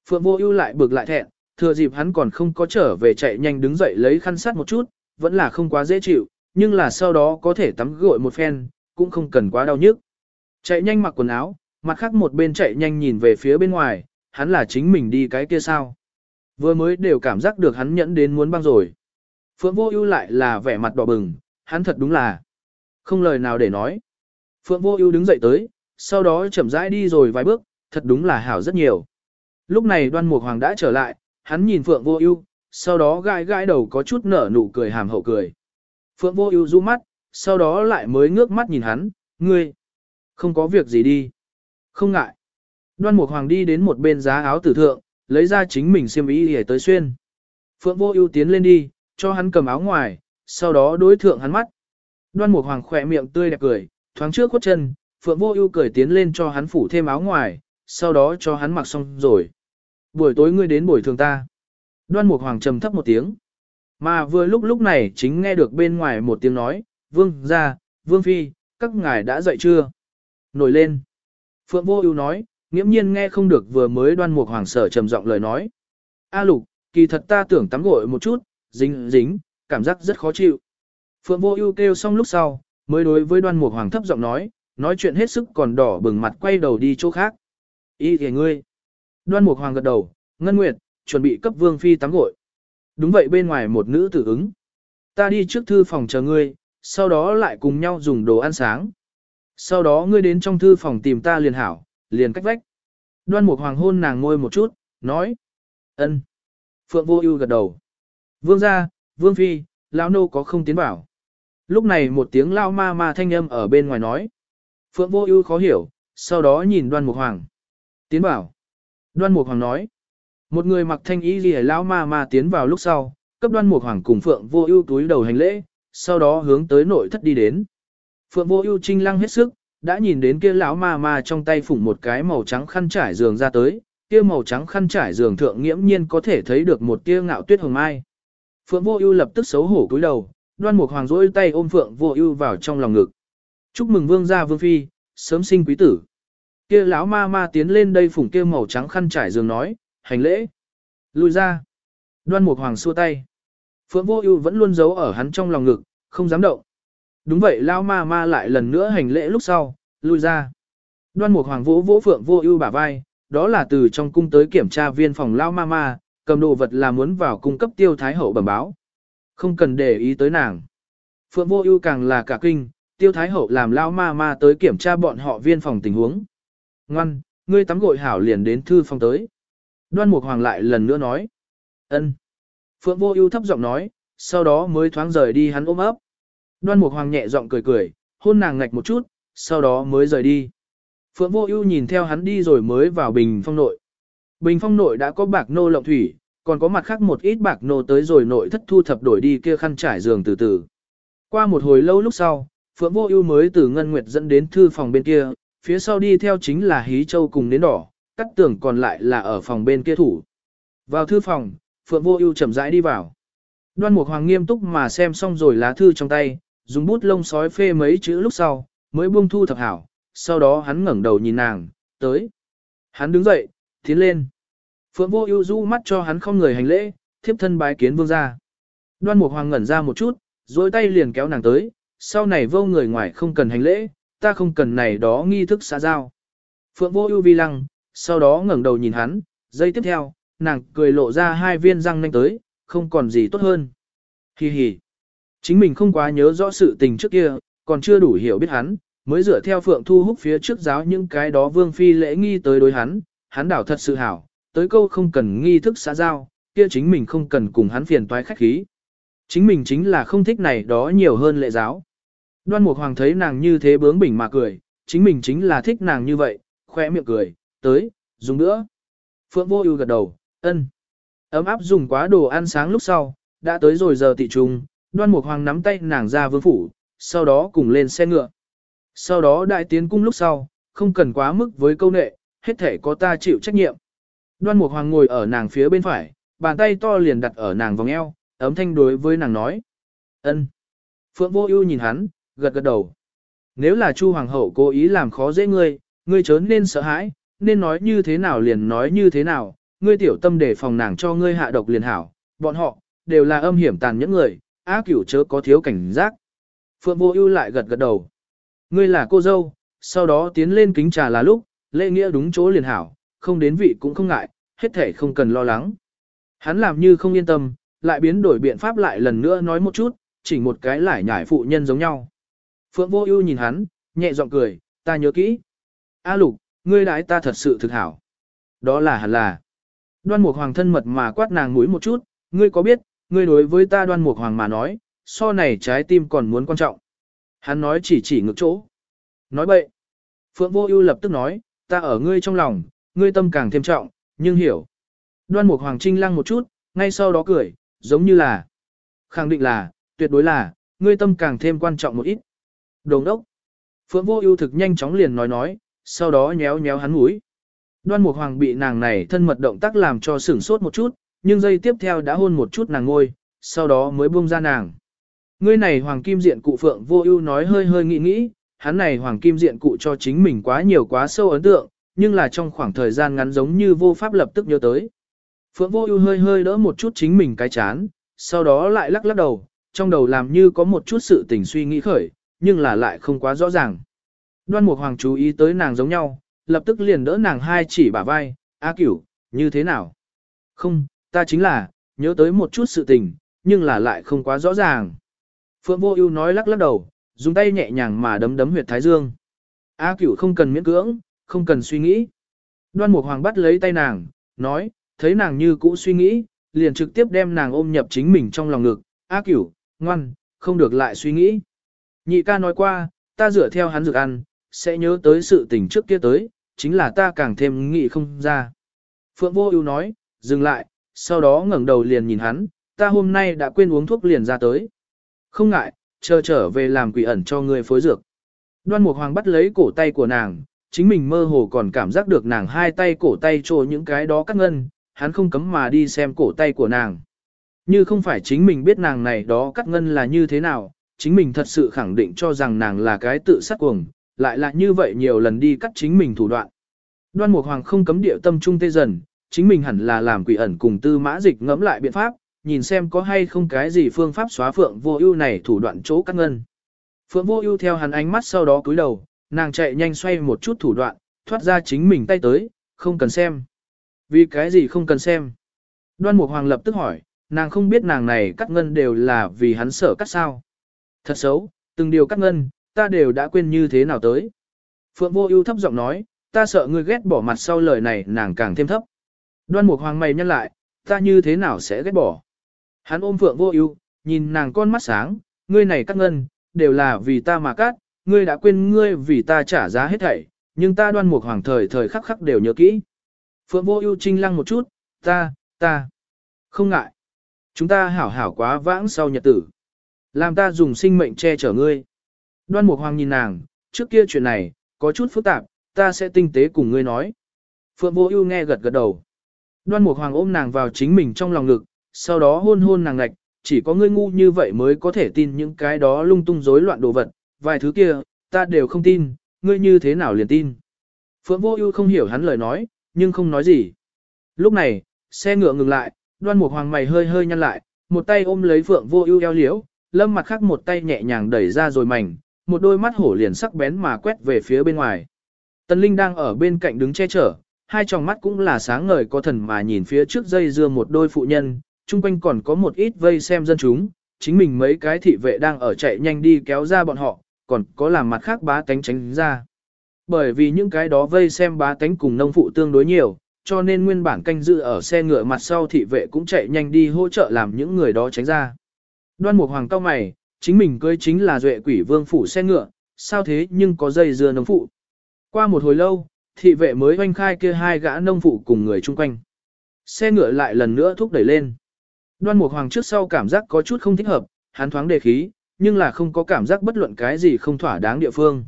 Phượng Vô Ưu lại bực lại thẹn, thừa dịp hắn còn không có trở về chạy nhanh đứng dậy lấy khăn sát một chút, vẫn là không quá dễ chịu, nhưng là sau đó có thể tắm gội một phen, cũng không cần quá đau nhức. Chạy nhanh mặc quần áo, mặt khác một bên chạy nhanh nhìn về phía bên ngoài, hắn là chính mình đi cái kia sao. Vừa mới đều cảm giác được hắn nhẫn đến muốn băng rồi. Phượng Vô Ưu lại là vẻ mặt đỏ bừng, hắn thật đúng là không lời nào để nói. Phượng Vô Ưu đứng dậy tới, sau đó chậm rãi đi rồi vài bước, thật đúng là hảo rất nhiều. Lúc này Đoan Mục Hoàng đã trở lại, hắn nhìn Phượng Vô Ưu, sau đó gãi gãi đầu có chút nở nụ cười hàm hậu cười. Phượng Vô Ưu du mắt, sau đó lại mới ngước mắt nhìn hắn, "Ngươi không có việc gì đi?" "Không ngại." Đoan Mục Hoàng đi đến một bên giá áo tử thượng, lấy ra chính mình xiêm y để tới xuyên. Phượng Vô Ưu tiến lên đi, cho hắn cầm áo ngoài, sau đó đối thượng hắn mắt. Đoan Mục Hoàng khẽ miệng tươi đẹp cười, thoáng trước cốt chân, Phượng Vô Ưu cười tiến lên cho hắn phủ thêm áo ngoài, sau đó cho hắn mặc xong rồi. Buổi tối ngươi đến buổi thường ta. Đoan Mục Hoàng trầm thấp một tiếng. Mà vừa lúc lúc này chính nghe được bên ngoài một tiếng nói, Vương gia, Vương Phi, các ngài đã dậy chưa? Nổi lên. Phượng Vô Ưu nói, nghiễm nhiên nghe không được vừa mới Đoan Mục Hoàng sở trầm giọng lời nói. A Lục, kỳ thật ta tưởng tắm gội một chút, dính dính, cảm giác rất khó chịu. Phượng Vô Ưu kêu xong lúc sau, mới đối với Đoan Mục Hoàng thấp giọng nói, nói chuyện hết sức còn đỏ bừng mặt quay đầu đi chỗ khác. Ý kìa ngươi. Đoan Mục Hoàng gật đầu, Ngân Nguyệt, chuẩn bị cấp Vương Phi tắm gội. Đúng vậy bên ngoài một nữ tử ứng. Ta đi trước thư phòng chờ ngươi, sau đó lại cùng nhau dùng đồ ăn sáng. Sau đó ngươi đến trong thư phòng tìm ta liền hảo, liền cách vách. Đoan Mục Hoàng hôn nàng môi một chút, nói. ân. Phượng Vô Ưu gật đầu. Vương gia, Vương Phi, lão nô có không tiến vào. Lúc này một tiếng lao ma ma thanh âm ở bên ngoài nói. Phượng Vô Ưu khó hiểu, sau đó nhìn Đoan Mục Hoàng. Tiến vào. Đoan Mục Hoàng nói. Một người mặc thanh y liễu lão ma ma tiến vào lúc sau, cấp Đoan Mục Hoàng cùng Phượng Vô Ưu túi đầu hành lễ, sau đó hướng tới nội thất đi đến. Phượng Vô Ưu trinh lăng hết sức, đã nhìn đến kia lão ma ma trong tay phủng một cái màu trắng khăn trải giường ra tới, kia màu trắng khăn trải giường thượng nghiễm nhiên có thể thấy được một tia ngạo tuyết hồng mai. Phượng Vô Ưu lập tức xấu hổ cúi đầu, Đoan Mục Hoàng rũi tay ôm Phượng Vô Ưu vào trong lòng ngực. "Chúc mừng vương gia vương phi, sớm sinh quý tử." Kia lão ma ma tiến lên đây phủng kia màu trắng khăn trải giường nói, "Hành lễ." Lùi ra. Đoan Mục Hoàng xua tay. Phượng Vô Ưu vẫn luôn giấu ở hắn trong lòng ngực, không dám động. Đúng vậy lão ma ma lại lần nữa hành lễ lúc sau, lui ra. Đoan Mục Hoàng vỗ vỗ Phượng Vô Ưu bả vai, đó là từ trong cung tới kiểm tra viên phòng lão ma ma, cầm đồ vật là muốn vào cung cấp tiêu thái hậu bẩm báo. Không cần để ý tới nàng. Phượng Vô Ưu càng là cả kinh, tiêu thái hậu làm lão ma ma tới kiểm tra bọn họ viên phòng tình huống. Ngoan, ngươi tắm gội hảo liền đến thư phòng tới. Đoan Mục Hoàng lại lần nữa nói. Ân. Phượng Vô Ưu thấp giọng nói, sau đó mới thoáng rời đi hắn ôm ấp. Đoan Mục Hoàng nhẹ giọng cười cười, hôn nàng ngạch một chút, sau đó mới rời đi. Phượng Vô Ưu nhìn theo hắn đi rồi mới vào bình phong nội. Bình phong nội đã có bạc nô lộng thủy, còn có mặt khác một ít bạc nô tới rồi nội thất thu thập đổi đi kia khăn trải giường từ từ. Qua một hồi lâu lúc sau, Phượng Vô Ưu mới từ Ngân Nguyệt dẫn đến thư phòng bên kia, phía sau đi theo chính là Hí Châu cùng nến đỏ, cắt tưởng còn lại là ở phòng bên kia thủ. Vào thư phòng, Phượng Vô Ưu chậm rãi đi vào. Đoan Mục Hoàng nghiêm túc mà xem xong rồi lá thư trong tay, dùng bút lông sói phê mấy chữ lúc sau, mới buông thu thập hảo, sau đó hắn ngẩng đầu nhìn nàng, tới. Hắn đứng dậy, tiến lên. Phượng Vô Ưu du mắt cho hắn không người hành lễ, thiếp thân bái kiến vương gia. Đoan Mục Hoàng ngẩn ra một chút, rồi tay liền kéo nàng tới, sau này vô người ngoài không cần hành lễ, ta không cần này đó nghi thức xã giao. Phượng Vô Ưu vi lăng, sau đó ngẩng đầu nhìn hắn, giây tiếp theo, nàng cười lộ ra hai viên răng nanh tới, không còn gì tốt hơn. Hi hi. Chính mình không quá nhớ rõ sự tình trước kia, còn chưa đủ hiểu biết hắn, mới dựa theo Phượng Thu Húc phía trước giáo những cái đó vương phi lễ nghi tới đối hắn, hắn đảo thật sự hảo, tới câu không cần nghi thức xã giao, kia chính mình không cần cùng hắn phiền toái khách khí. Chính mình chính là không thích này đó nhiều hơn lệ giáo. Đoan Mục Hoàng thấy nàng như thế bướng bỉnh mà cười, chính mình chính là thích nàng như vậy, khoe miệng cười, tới, dùng nữa. Phượng Vô Ưu gật đầu, ân. Ấm áp dùng quá đồ ăn sáng lúc sau, đã tới rồi giờ tị trung, đoan mục hoàng nắm tay nàng ra vương phủ, sau đó cùng lên xe ngựa. Sau đó đại tiến cung lúc sau, không cần quá mức với câu nệ, hết thể có ta chịu trách nhiệm. Đoan mục hoàng ngồi ở nàng phía bên phải, bàn tay to liền đặt ở nàng vòng eo, ấm thanh đối với nàng nói. ân. Phượng vô ưu nhìn hắn, gật gật đầu. Nếu là Chu Hoàng hậu cố ý làm khó dễ ngươi, ngươi chớ nên sợ hãi, nên nói như thế nào liền nói như thế nào, ngươi tiểu tâm để phòng nàng cho ngươi hạ độc liền hảo, bọn họ, đều là âm hiểm tàn nhẫn người, á cửu chớ có thiếu cảnh giác. Phượng vô ưu lại gật gật đầu. Ngươi là cô dâu, sau đó tiến lên kính trà là lúc, lễ nghĩa đúng chỗ liền hảo, không đến vị cũng không ngại, hết thể không cần lo lắng. Hắn làm như không yên tâm, lại biến đổi biện pháp lại lần nữa nói một chút, chỉ một cái lại nhải phụ nhân giống nhau. Phượng vô ưu nhìn hắn, nhẹ giọng cười, ta nhớ kỹ. A lục, ngươi đãi ta thật sự thực hảo. Đó là hẳn là. Đoan mục hoàng thân mật mà quát nàng mũi một chút, ngươi có biết, ngươi đối với ta đoan mục hoàng mà nói, so này trái tim còn muốn quan trọng. Hắn nói chỉ chỉ ngược chỗ. Nói bậy. Phượng vô ưu lập tức nói, ta ở ngươi trong lòng, ngươi tâm càng thêm trọng, nhưng hiểu. Đoan mục hoàng trinh lăng một chút, ngay sau đó cười, giống như là. Khẳng định là, tuyệt đối là, ngươi tâm càng thêm quan trọng một ít. Đồng đốc. Phượng vô ưu thực nhanh chóng liền nói nói, sau đó nhéo nhéo hắn mũi. Đoan Mục Hoàng bị nàng này thân mật động tác làm cho sửng sốt một chút, nhưng giây tiếp theo đã hôn một chút nàng ngôi, sau đó mới buông ra nàng. Ngươi này Hoàng Kim Diện cụ Phượng Vô Ưu nói hơi hơi nghĩ nghĩ, hắn này Hoàng Kim Diện cụ cho chính mình quá nhiều quá sâu ấn tượng, nhưng là trong khoảng thời gian ngắn giống như vô pháp lập tức nhớ tới. Phượng Vô Ưu hơi hơi đỡ một chút chính mình cái chán, sau đó lại lắc lắc đầu, trong đầu làm như có một chút sự tình suy nghĩ khởi, nhưng là lại không quá rõ ràng. Đoan Mục Hoàng chú ý tới nàng giống nhau, lập tức liền đỡ nàng hai chỉ bả vai, A Cửu, như thế nào? Không, ta chính là, nhớ tới một chút sự tình, nhưng là lại không quá rõ ràng. Phượng Vô Ưu nói lắc lắc đầu, dùng tay nhẹ nhàng mà đấm đấm huyệt thái dương. A Cửu không cần miễn cưỡng, không cần suy nghĩ. Đoan Mục Hoàng bắt lấy tay nàng, nói, thấy nàng như cũ suy nghĩ, liền trực tiếp đem nàng ôm nhập chính mình trong lòng ngực. A Cửu, ngoan, không được lại suy nghĩ. Nhị ca nói qua, ta dựa theo hắn dược ăn, sẽ nhớ tới sự tình trước kia tới, chính là ta càng thêm nghĩ không ra. Phượng Vô Ưu nói, dừng lại, sau đó ngẩng đầu liền nhìn hắn, ta hôm nay đã quên uống thuốc liền ra tới. Không ngại, chờ trở về làm quỷ ẩn cho ngươi phối dược. Đoan Mục Hoàng bắt lấy cổ tay của nàng, chính mình mơ hồ còn cảm giác được nàng hai tay cổ tay trồ những cái đó cắt ngân, hắn không cấm mà đi xem cổ tay của nàng. Như không phải chính mình biết nàng này đó cắt ngân là như thế nào, chính mình thật sự khẳng định cho rằng nàng là cái tự sát cuồng, lại là như vậy nhiều lần đi cắt chính mình thủ đoạn. Đoan Mục Hoàng không cấm địa tâm trung tê dần, chính mình hẳn là làm quỷ ẩn cùng tư mã dịch ngẫm lại biện pháp, nhìn xem có hay không cái gì phương pháp xóa phượng vô ưu này thủ đoạn chỗ cắt ngân. Phượng vô ưu theo hắn ánh mắt sau đó cúi đầu, nàng chạy nhanh xoay một chút thủ đoạn, thoát ra chính mình tay tới, không cần xem. Vì cái gì không cần xem? Đoan Mục Hoàng lập tức hỏi, nàng không biết nàng này cắt ngân đều là vì hắn sợ cắt sao. Thật xấu, từng điều cắt ngân, ta đều đã quên như thế nào tới. Phượng vô ưu thấp giọng nói, ta sợ ngươi ghét bỏ mặt sau lời này nàng càng thêm thấp. Đoan mục hoàng mày nhăn lại, ta như thế nào sẽ ghét bỏ. Hắn ôm Phượng vô ưu, nhìn nàng con mắt sáng, ngươi này cắt ngân, đều là vì ta mà cắt, ngươi đã quên ngươi vì ta trả giá hết thảy, nhưng ta đoan mục hoàng thời thời khắc khắc đều nhớ kỹ. Phượng vô ưu trinh lăng một chút, ta, ta, không ngại. Chúng ta hảo hảo quá vãng sau nhật tử. Làm ta dùng sinh mệnh che chở ngươi. Đoan Mục Hoàng nhìn nàng, trước kia chuyện này, có chút phức tạp, ta sẽ tinh tế cùng ngươi nói. Phượng Vô Ưu nghe gật gật đầu. Đoan Mục Hoàng ôm nàng vào chính mình trong lòng ngực, sau đó hôn hôn nàng ngạch, chỉ có ngươi ngu như vậy mới có thể tin những cái đó lung tung rối loạn đồ vật, vài thứ kia, ta đều không tin, ngươi như thế nào liền tin. Phượng Vô Ưu không hiểu hắn lời nói, nhưng không nói gì. Lúc này, xe ngựa ngừng lại, Đoan Mục Hoàng mày hơi hơi nhăn lại, một tay ôm lấy Phượng Vô Ưu eo liễu, lâm mặt khác một tay nhẹ nhàng đẩy ra rồi mảnh, một đôi mắt hổ liền sắc bén mà quét về phía bên ngoài. Tần Linh đang ở bên cạnh đứng che chở, hai tròng mắt cũng là sáng ngời có thần mà nhìn phía trước dây dưa một đôi phụ nhân, chung quanh còn có một ít vây xem dân chúng, chính mình mấy cái thị vệ đang ở chạy nhanh đi kéo ra bọn họ, còn có làm mặt khác bá tánh tránh ra. Bởi vì những cái đó vây xem bá tánh cùng nông phụ tương đối nhiều, cho nên nguyên bản canh dự ở xe ngựa mặt sau thị vệ cũng chạy nhanh đi hỗ trợ làm những người đó tránh ra. Đoan Mục Hoàng cao mày, chính mình cưới chính là duệ quỷ vương phủ xe ngựa, sao thế nhưng có dây dưa nông phụ. Qua một hồi lâu, thị vệ mới oanh khai kia hai gã nông phụ cùng người chung quanh. Xe ngựa lại lần nữa thúc đẩy lên. Đoan Mục Hoàng trước sau cảm giác có chút không thích hợp, hắn thoáng đề khí, nhưng là không có cảm giác bất luận cái gì không thỏa đáng địa phương.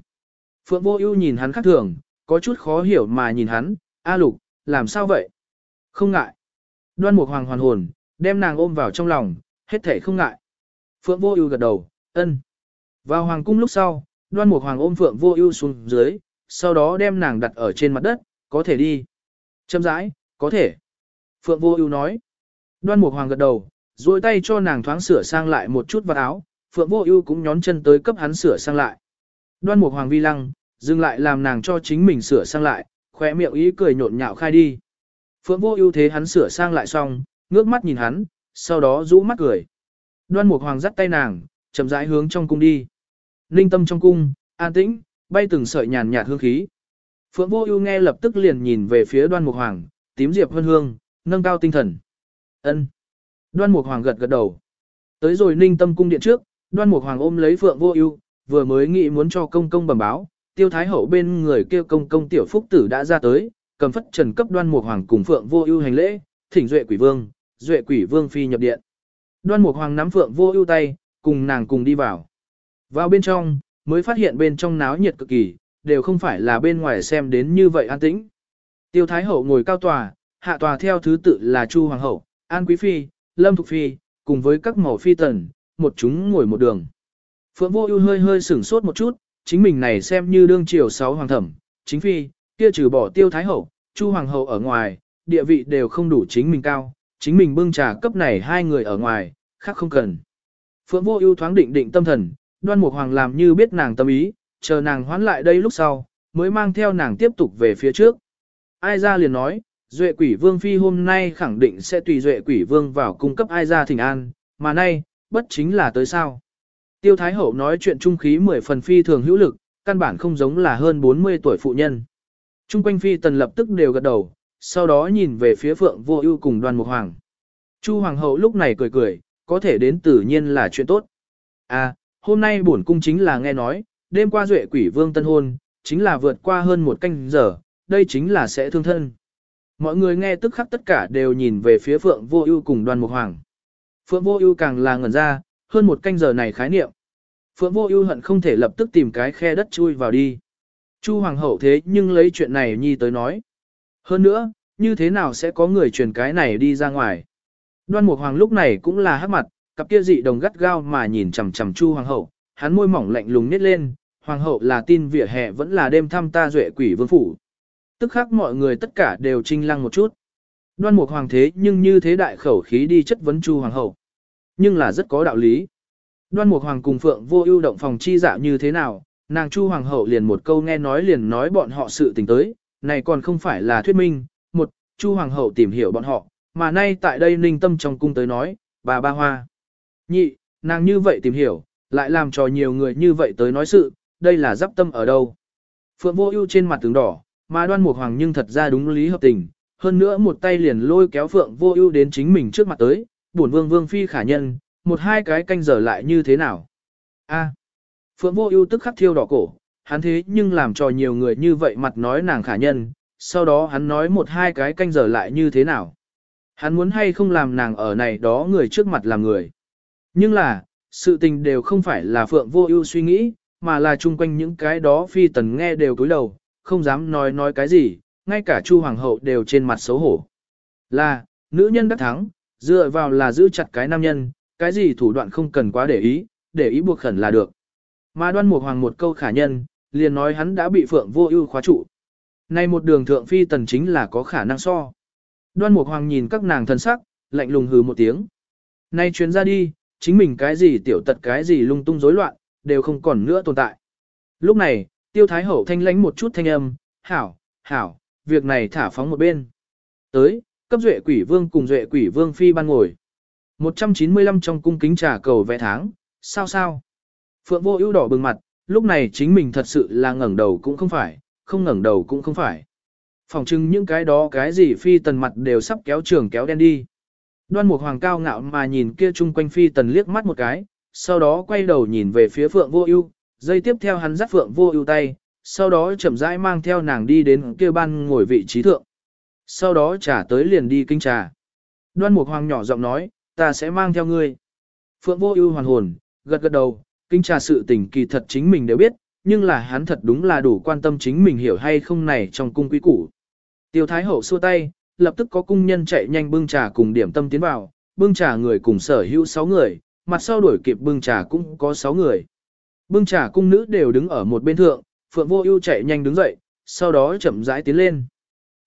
Phượng Vô Ưu nhìn hắn khác thường, có chút khó hiểu mà nhìn hắn, "A Lục, làm sao vậy?" "Không ngại." Đoan Mục Hoàng hoàn hồn, đem nàng ôm vào trong lòng, hết thảy không ngại. Phượng Vô Ưu gật đầu, "Ân." Vào hoàng cung lúc sau, Đoan Mục Hoàng ôm Phượng Vô Ưu xuống dưới, sau đó đem nàng đặt ở trên mặt đất, "Có thể đi." Chậm rãi, "Có thể." Phượng Vô Ưu nói. Đoan Mục Hoàng gật đầu, duỗi tay cho nàng thoáng sửa sang lại một chút vào áo, Phượng Vô Ưu cũng nhón chân tới cấp hắn sửa sang lại. Đoan Mục Hoàng vi lăng, dừng lại làm nàng cho chính mình sửa sang lại, khóe miệng ý cười nhộn nhạo khai đi. Phượng Vô Ưu thế hắn sửa sang lại xong, ngước mắt nhìn hắn, sau đó rũ mắt cười. Đoan Mục Hoàng dắt tay nàng, chậm rãi hướng trong cung đi. Linh tâm trong cung, an tĩnh, bay từng sợi nhàn nhạt hương khí. Phượng Vô Ưu nghe lập tức liền nhìn về phía Đoan Mục Hoàng, tím diệp hương hương, nâng cao tinh thần. Ân. Đoan Mục Hoàng gật gật đầu. Tới rồi Ninh Tâm cung điện trước, Đoan Mục Hoàng ôm lấy Phượng Vô Ưu, vừa mới nghĩ muốn cho công công bẩm báo, Tiêu Thái hậu bên người kia công công tiểu phúc tử đã ra tới, cầm phất trần cấp Đoan Mục Hoàng cùng Phượng Vô Ưu hành lễ, thỉnh duệ quỷ vương, duệ quỷ vương phi nhập điện. Đoan Mục Hoàng nắm Phượng Vô Ưu tay, cùng nàng cùng đi vào. Vào bên trong, mới phát hiện bên trong náo nhiệt cực kỳ, đều không phải là bên ngoài xem đến như vậy an tĩnh. Tiêu Thái hậu ngồi cao tòa, hạ tòa theo thứ tự là Chu hoàng hậu, An quý phi, Lâm Thục phi, cùng với các mẫu phi tần, một chúng ngồi một đường. Phượng Vô Ưu hơi hơi sửng sốt một chút, chính mình này xem như đương triều sáu hoàng thẩm, chính phi, kia trừ bỏ Tiêu Thái hậu, Chu hoàng hậu ở ngoài, địa vị đều không đủ chính mình cao, chính mình bưng trà cấp này hai người ở ngoài, khác không cần. Phượng Vô Ưu thoáng định định tâm thần, Đoan Mục Hoàng làm như biết nàng tâm ý, chờ nàng hoán lại đây lúc sau, mới mang theo nàng tiếp tục về phía trước. Ai ra liền nói, Duệ Quỷ Vương phi hôm nay khẳng định sẽ tùy Duệ Quỷ Vương vào cung cấp ai ra thỉnh an, mà nay, bất chính là tới sao? Tiêu Thái Hậu nói chuyện trung khí mười phần phi thường hữu lực, căn bản không giống là hơn 40 tuổi phụ nhân. Trung quanh phi tần lập tức đều gật đầu, sau đó nhìn về phía Phượng Vô Ưu cùng Đoàn Mục Hoàng. Chu hoàng hậu lúc này cười cười, có thể đến tự nhiên là chuyện tốt. À, hôm nay bổn cung chính là nghe nói, đêm qua duệ quỷ vương tân hôn, chính là vượt qua hơn một canh giờ, đây chính là sẽ thương thân. Mọi người nghe tức khắc tất cả đều nhìn về phía Phượng Vô Ưu cùng Đoan Mục Hoàng. Phượng Vô Ưu càng là ngẩn ra, hơn một canh giờ này khái niệm. Phượng Vô Ưu hận không thể lập tức tìm cái khe đất chui vào đi. Chu hoàng hậu thế nhưng lấy chuyện này nhi tới nói. Hơn nữa, như thế nào sẽ có người truyền cái này đi ra ngoài? Đoan Mục Hoàng lúc này cũng là hắc mặt, cặp kia dị đồng gắt gao mà nhìn chằm chằm Chu hoàng hậu, hắn môi mỏng lạnh lùng nhếch lên, hoàng hậu là tin vỉa hè vẫn là đêm thăm ta duệ quỷ vương phủ. Tức khắc mọi người tất cả đều trinh lăng một chút. Đoan Mục Hoàng thế nhưng như thế đại khẩu khí đi chất vấn Chu hoàng hậu. Nhưng là rất có đạo lý. Đoan Mục Hoàng cùng Phượng Vô Ưu động phòng chi dạ như thế nào, nàng Chu hoàng hậu liền một câu nghe nói liền nói bọn họ sự tình tới, này còn không phải là thuyết minh, một, Chu hoàng hậu tìm hiểu bọn họ, mà nay tại đây Ninh Tâm trong cung tới nói, bà ba hoa. Nhị, nàng như vậy tìm hiểu, lại làm cho nhiều người như vậy tới nói sự, đây là giáp tâm ở đâu. Phượng Vô Ưu trên mặt tướng đỏ, mà Đoan Mục Hoàng nhưng thật ra đúng lý hợp tình, hơn nữa một tay liền lôi kéo Phượng Vô Ưu đến chính mình trước mặt tới, bổn vương vương phi khả nhân, một hai cái canh giờ lại như thế nào? A. Phượng Vô Ưu tức khắc thiêu đỏ cổ, hắn thế nhưng làm cho nhiều người như vậy mặt nói nàng khả nhân, sau đó hắn nói một hai cái canh giờ lại như thế nào? Hắn muốn hay không làm nàng ở này đó người trước mặt làm người. Nhưng là, sự tình đều không phải là Phượng Vô Ưu suy nghĩ, mà là chung quanh những cái đó phi tần nghe đều cúi đầu, không dám nói nói cái gì, ngay cả Chu hoàng hậu đều trên mặt xấu hổ. Là, nữ nhân đắc thắng, dựa vào là giữ chặt cái nam nhân, cái gì thủ đoạn không cần quá để ý, để ý buộc khẩn là được. Mà đoan mục hoàng một câu khả nhân, liền nói hắn đã bị phượng vô ưu khóa trụ. Nay một đường thượng phi tần chính là có khả năng so. Đoan mục hoàng nhìn các nàng thân sắc, lạnh lùng hừ một tiếng. Nay chuyến ra đi, chính mình cái gì tiểu tật cái gì lung tung rối loạn, đều không còn nữa tồn tại. Lúc này, tiêu thái hậu thanh lãnh một chút thanh âm, hảo, hảo, việc này thả phóng một bên. Tới, cấp duệ quỷ vương cùng duệ quỷ vương phi ban ngồi. 195 trong cung kính trà cầu vẽ tháng, sao sao? Phượng vô ưu đỏ bừng mặt, lúc này chính mình thật sự là ngẩng đầu cũng không phải, không ngẩng đầu cũng không phải. Phòng trưng những cái đó cái gì phi tần mặt đều sắp kéo trường kéo đen đi. Đoan mục hoàng cao ngạo mà nhìn kia chung quanh phi tần liếc mắt một cái, sau đó quay đầu nhìn về phía phượng vô ưu, dây tiếp theo hắn dắt phượng vô ưu tay, sau đó chậm rãi mang theo nàng đi đến kia ban ngồi vị trí thượng. Sau đó trả tới liền đi kinh trà. Đoan Mục Hoàng nhỏ giọng nói, ta sẽ mang theo ngươi. Phượng vô ưu hoàn hồn, gật gật đầu, kinh trà sự tình kỳ thật chính mình đều biết, nhưng là hắn thật đúng là đủ quan tâm chính mình hiểu hay không này trong cung quý củ. Tiêu Thái Hậu xua tay, lập tức có cung nhân chạy nhanh bưng trà cùng điểm tâm tiến vào, bưng trà người cùng sở hữu 6 người, mặt sau đuổi kịp bưng trà cũng có 6 người. Bưng trà cung nữ đều đứng ở một bên thượng, Phượng Vô Ưu chạy nhanh đứng dậy, sau đó chậm rãi tiến lên.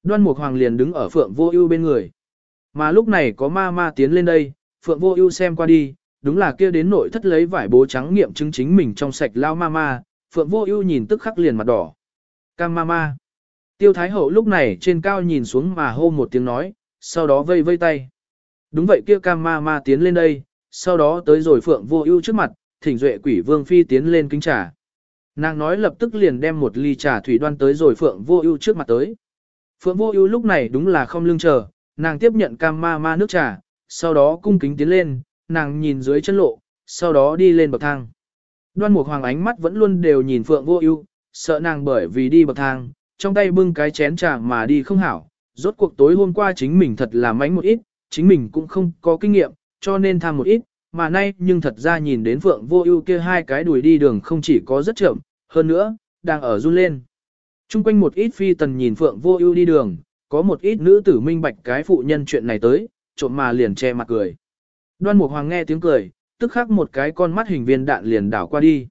Đoan Mục Hoàng liền đứng ở Phượng Vô Ưu bên người. Mà lúc này có ma ma tiến lên đây, Phượng Vô Ưu xem qua đi, đúng là kia đến nội thất lấy vải bố trắng nghiệm chứng chính mình trong sạch lao ma ma, Phượng Vô Ưu nhìn tức khắc liền mặt đỏ. Cam ma ma. Tiêu Thái Hậu lúc này trên cao nhìn xuống mà hô một tiếng nói, sau đó vây vây tay. Đúng vậy kia Cam ma ma tiến lên đây, sau đó tới rồi Phượng Vô Ưu trước mặt, thỉnh duệ quỷ vương phi tiến lên kính trà. Nàng nói lập tức liền đem một ly trà thủy đoan tới rồi Phượng Vô Ưu trước mặt tới. Phượng Vô Ưu lúc này đúng là không lưng chờ, nàng tiếp nhận Cam ma ma nước trà, sau đó cung kính tiến lên, nàng nhìn dưới chân lộ, sau đó đi lên bậc thang. Đoan Mục Hoàng ánh mắt vẫn luôn đều nhìn Phượng Vô Ưu, sợ nàng bởi vì đi bậc thang, trong tay bưng cái chén trà mà đi không hảo. Rốt cuộc tối hôm qua chính mình thật là mánh một ít, chính mình cũng không có kinh nghiệm, cho nên tham một ít, mà nay nhưng thật ra nhìn đến Phượng Vô Ưu kia hai cái đuổi đi đường không chỉ có rất chậm, hơn nữa, đang ở run lên. Trung quanh một ít phi tần nhìn Phượng Vô Ưu đi đường, có một ít nữ tử minh bạch cái phụ nhân chuyện này tới, trộm mà liền che mặt cười. Đoan Mục Hoàng nghe tiếng cười, tức khắc một cái con mắt hình viên đạn liền đảo qua đi.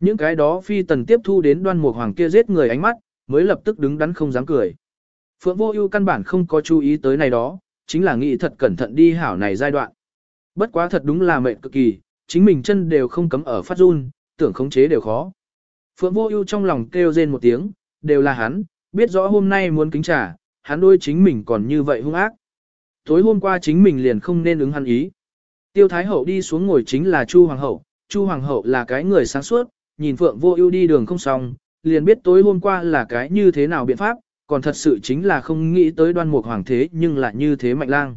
Những cái đó phi tần tiếp thu đến Đoan Mục Hoàng kia giết người ánh mắt, mới lập tức đứng đắn không dám cười. Phượng Vô Ưu căn bản không có chú ý tới này đó, chính là nghĩ thật cẩn thận đi hảo này giai đoạn. Bất quá thật đúng là mệt cực kỳ, chính mình chân đều không cấm ở phát run, tưởng khống chế đều khó. Phượng Vô Ưu trong lòng kêu rên một tiếng, đều là hắn, biết rõ hôm nay muốn kính trả, hắn đôi chính mình còn như vậy hung ác. Tối hôm qua chính mình liền không nên ứng hắn ý. Tiêu Thái Hậu đi xuống ngồi chính là Chu Hoàng Hậu, Chu Hoàng Hậu là cái người sáng suốt, nhìn Phượng Vô Ưu đi đường không xong, liền biết tối hôm qua là cái như thế nào biện pháp, còn thật sự chính là không nghĩ tới đoan mục hoàng thế nhưng lại như thế mạnh lang.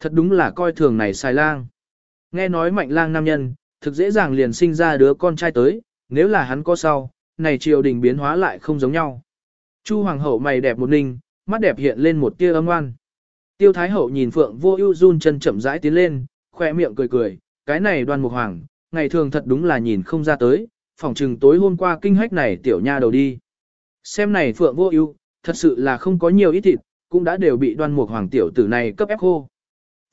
Thật đúng là coi thường này sai lang. Nghe nói mạnh lang nam nhân, thực dễ dàng liền sinh ra đứa con trai tới, nếu là hắn có sau, này triều đình biến hóa lại không giống nhau. Chu hoàng hậu mày đẹp một ninh, mắt đẹp hiện lên một tia âm ngoan. Tiêu thái hậu nhìn phượng vô ưu run chân chậm rãi tiến lên, khoe miệng cười cười, cái này đoan mục hoàng, ngày thường thật đúng là nhìn không ra tới, Phỏng trừng tối hôm qua kinh hách này tiểu nha đầu đi. Xem này phượng vô ưu, thật sự là không có nhiều ít thịt, cũng đã đều bị đoan mục hoàng tiểu tử này cấp ép khô.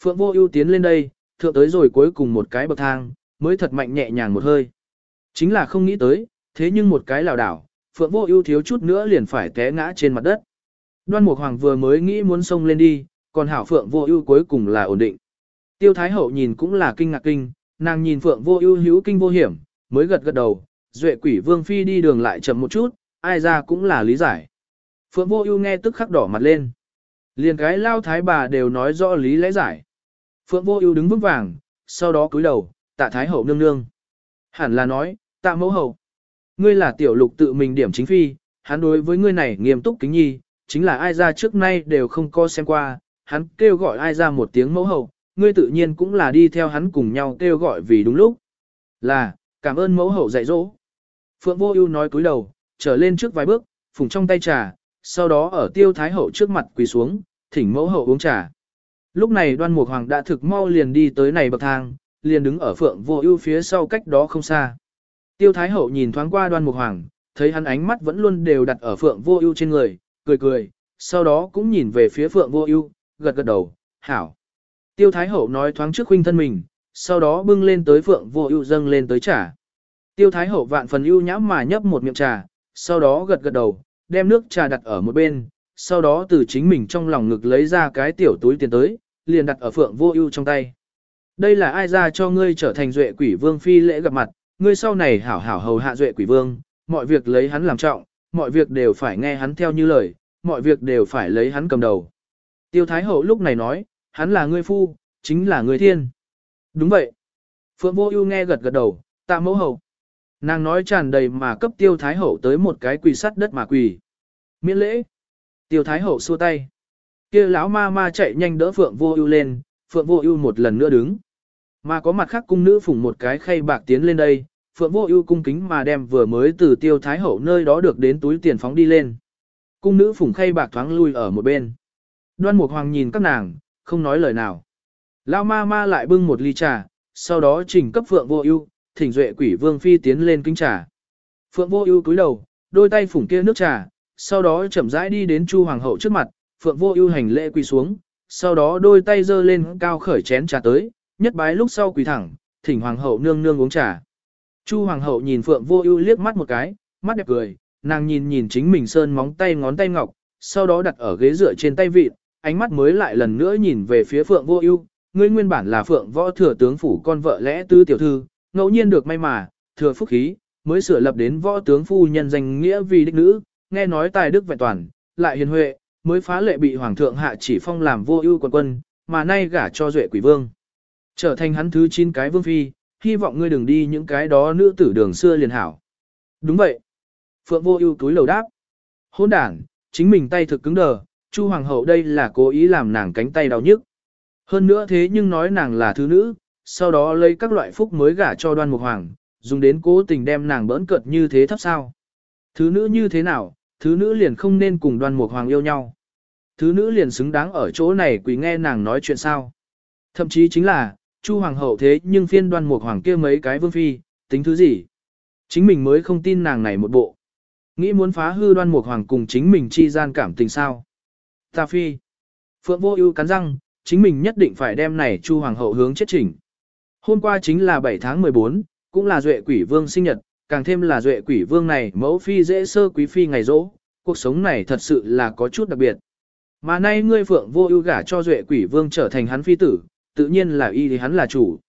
Phượng vô ưu tiến lên đây, thượng tới rồi cuối cùng một cái bậc thang, mới thật mạnh nhẹ nhàng một hơi. Chính là không nghĩ tới, thế nhưng một cái lảo đảo, Phượng vô ưu thiếu chút nữa liền phải té ngã trên mặt đất. Đoan mục hoàng vừa mới nghĩ muốn xông lên đi, còn hảo Phượng vô ưu cuối cùng là ổn định. Tiêu Thái Hậu nhìn cũng là kinh ngạc kinh, nàng nhìn Phượng vô ưu hữu kinh vô hiểm, mới gật gật đầu, duệ quỷ vương phi đi đường lại chậm một chút, ai ra cũng là lý giải. Phượng vô ưu nghe tức khắc đỏ mặt lên. Liền cái lao thái bà đều nói rõ lý lẽ giải. Phượng vô ưu đứng vững vàng, sau đó cúi đầu, tạ thái hậu nương nương. Hẳn là nói, tạ mẫu hậu. Ngươi là tiểu lục tự mình điểm chính phi, hắn đối với ngươi này nghiêm túc kính nhi, chính là ai ra trước nay đều không có xem qua, hắn kêu gọi ai ra một tiếng mẫu hậu, ngươi tự nhiên cũng là đi theo hắn cùng nhau kêu gọi vì đúng lúc. Là, cảm ơn mẫu hậu dạy dỗ. Phượng Vô Ưu nói cúi đầu, trở lên trước vài bước, phùng trong tay trà, sau đó ở Tiêu Thái hậu trước mặt quỳ xuống, thỉnh mẫu hậu uống trà. Lúc này Đoan Mục Hoàng đã thực mau liền đi tới này bậc thang, liền đứng ở Phượng Vô Ưu phía sau cách đó không xa. Tiêu Thái hậu nhìn thoáng qua Đoan Mục Hoàng, thấy hắn ánh mắt vẫn luôn đều đặt ở Phượng Vô Ưu trên người, cười cười, sau đó cũng nhìn về phía Phượng Vô Ưu, gật gật đầu, "Hảo." Tiêu Thái hậu nói thoáng trước huynh thân mình, sau đó bưng lên tới Phượng Vô Ưu dâng lên tới trà. Tiêu Thái Hậu vạn phần ưu nhã mà nhấp một miệng trà, sau đó gật gật đầu, đem nước trà đặt ở một bên, sau đó từ chính mình trong lòng ngực lấy ra cái tiểu túi tiền tới, liền đặt ở Phượng Vô Ưu trong tay. Đây là ai ra cho ngươi trở thành duệ quỷ vương phi lễ gặp mặt, ngươi sau này hảo hảo hầu hạ duệ quỷ vương, mọi việc lấy hắn làm trọng, mọi việc đều phải nghe hắn theo như lời, mọi việc đều phải lấy hắn cầm đầu. Tiêu Thái Hậu lúc này nói, hắn là ngươi phu, chính là ngươi thiên. Đúng vậy. Phượng Vô Ưu nghe gật gật đầu, tạ mẫu hậu. Nàng nói tràn đầy mà cấp tiêu thái hậu tới một cái quỳ sắt đất mà quỳ. Miễn lễ. Tiêu thái hậu xua tay kia lão ma ma chạy nhanh đỡ phượng vô ưu lên, phượng vô ưu một lần nữa đứng. Mà có mặt khác cung nữ phủng một cái khay bạc tiến lên đây, phượng vô ưu cung kính mà đem vừa mới từ tiêu thái hậu nơi đó được đến túi tiền phóng đi lên. Cung nữ phủng khay bạc thoáng lui ở một bên. Đoan Mục Hoàng nhìn các nàng, không nói lời nào. lão ma ma lại bưng một ly trà, sau đó trình cấp Phượng Vô Ưu, thỉnh duệ quỷ vương phi tiến lên kính trà. Phượng Vô Ưu cúi đầu, đôi tay phủng kia nước trà, sau đó chậm rãi đi đến Chu hoàng hậu trước mặt, Phượng Vô Ưu hành lễ quỳ xuống, sau đó đôi tay giơ lên cao khởi chén trà tới, nhất bái lúc sau quỳ thẳng, thỉnh hoàng hậu nương nương uống trà. Chu hoàng hậu nhìn Phượng Vô Ưu liếc mắt một cái, mắt đẹp cười, nàng nhìn nhìn chính mình sơn móng tay ngón tay ngọc, sau đó đặt ở ghế dựa trên tay vịt, ánh mắt mới lại lần nữa nhìn về phía Phượng Vô Ưu, ngươi nguyên bản là Phượng Võ thừa tướng phủ con vợ lẽ tứ tiểu thư, ngẫu nhiên được may mà, thừa phúc khí, mới sửa lập đến võ tướng phu nhân danh nghĩa vì đích nữ, nghe nói tài đức vẹn toàn, lại hiền huệ, mới phá lệ bị hoàng thượng hạ chỉ phong làm vô ưu quân quân, mà nay gả cho duệ quỷ vương. Trở thành hắn thứ 9 cái vương phi, hy vọng ngươi đừng đi những cái đó nữ tử đường xưa liền hảo. Đúng vậy. Phượng vô ưu túi lầu đáp. Hôn đảng chính mình tay thực cứng đờ, Chu hoàng hậu đây là cố ý làm nàng cánh tay đau nhức. Hơn nữa thế nhưng nói nàng là thứ nữ, sau đó lấy các loại phúc mới gả cho đoan mục hoàng, dùng đến cố tình đem nàng bỡn cợt như thế thấp sao. Thứ nữ như thế nào, thứ nữ liền không nên cùng đoan mục hoàng yêu nhau. Thứ nữ liền xứng đáng ở chỗ này quỳ nghe nàng nói chuyện sao. Thậm chí chính là, Chu hoàng hậu thế nhưng phiên đoan mục hoàng kia mấy cái vương phi, tính thứ gì? Chính mình mới không tin nàng này một bộ. Nghĩ muốn phá hư đoan mục hoàng cùng chính mình chi gian cảm tình sao? Ta phi. Phượng vô ưu cắn răng, chính mình nhất định phải đem này Chu hoàng hậu hướng chết chỉnh. Hôm qua chính là 7 tháng 14, cũng là duệ quỷ vương sinh nhật, càng thêm là duệ quỷ vương này mẫu phi dễ sơ quý phi ngày rỗ, cuộc sống này thật sự là có chút đặc biệt. Mà nay ngươi phượng vô ưu gả cho duệ quỷ vương trở thành hắn phi tử, tự nhiên là y thì hắn là chủ.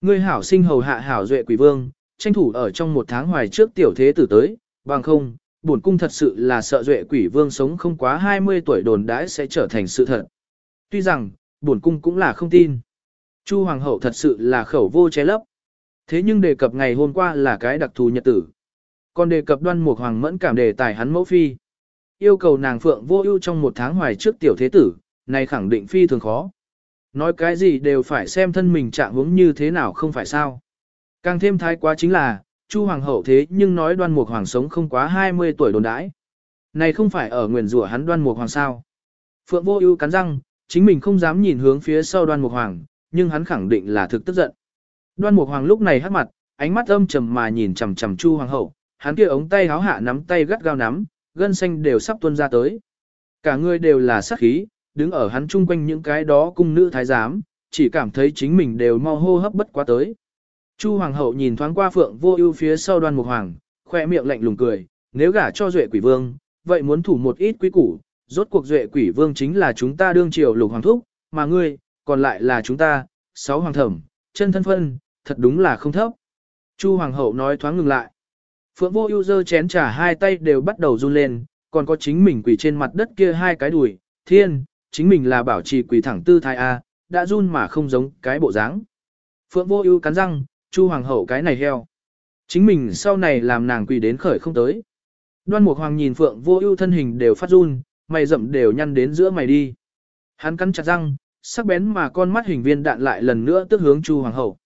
Ngươi hảo sinh hầu hạ hảo duệ quỷ vương, tranh thủ ở trong một tháng hoài trước tiểu thế tử tới, bằng không, bổn cung thật sự là sợ duệ quỷ vương sống không quá 20 tuổi đồn đãi sẽ trở thành sự thật. Tuy rằng, bổn cung cũng là không tin. Chu hoàng hậu thật sự là khẩu vô che lấp. Thế nhưng đề cập ngày hôm qua là cái đặc thù nhật tử. Còn đề cập đoan mục hoàng mẫn cảm đề tài hắn mẫu phi. Yêu cầu nàng phượng vô ưu trong một tháng hoài trước tiểu thế tử, này khẳng định phi thường khó. Nói cái gì đều phải xem thân mình trạng hướng như thế nào không phải sao. Càng thêm thái quá chính là, Chu hoàng hậu thế nhưng nói đoan mục hoàng sống không quá 20 tuổi đồn đãi. Này không phải ở nguyền rủa hắn đoan mục hoàng sao. Phượng vô ưu cắn răng, chính mình không dám nhìn hướng phía sau đoan mục hoàng, nhưng hắn khẳng định là thực tức giận. Đoan Mục Hoàng lúc này hắc mặt, ánh mắt âm trầm mà nhìn chằm chằm Chu Hoàng hậu, hắn kia ống tay háo hạ nắm tay gắt gao nắm, gân xanh đều sắp tuôn ra tới. Cả người đều là sát khí, đứng ở hắn chung quanh những cái đó cung nữ thái giám, chỉ cảm thấy chính mình đều mau hô hấp bất quá tới. Chu Hoàng hậu nhìn thoáng qua Phượng Vô Ưu phía sau Đoan Mục Hoàng, khoe miệng lạnh lùng cười, nếu gả cho Duệ Quỷ Vương, vậy muốn thủ một ít quý củ, rốt cuộc Duệ Quỷ Vương chính là chúng ta đương triều lục hoàng thúc, mà ngươi, còn lại là chúng ta, sáu hoàng thẩm, chân thân phân, thật đúng là không thấp. Chu hoàng hậu nói thoáng ngừng lại. Phượng vô ưu dơ chén trà hai tay đều bắt đầu run lên, còn có chính mình quỳ trên mặt đất kia hai cái đùi, thiên, chính mình là bảo trì quỳ thẳng tư thái A, đã run mà không giống cái bộ dáng. Phượng vô ưu cắn răng, chu hoàng hậu cái này heo. Chính mình sau này làm nàng quỳ đến khởi không tới. Đoan Mục Hoàng nhìn Phượng Vô Ưu thân hình đều phát run, mày rậm đều nhăn đến giữa mày đi. Hắn cắn chặt răng, sắc bén mà con mắt hình viên đạn lại lần nữa tức hướng Chu hoàng hậu.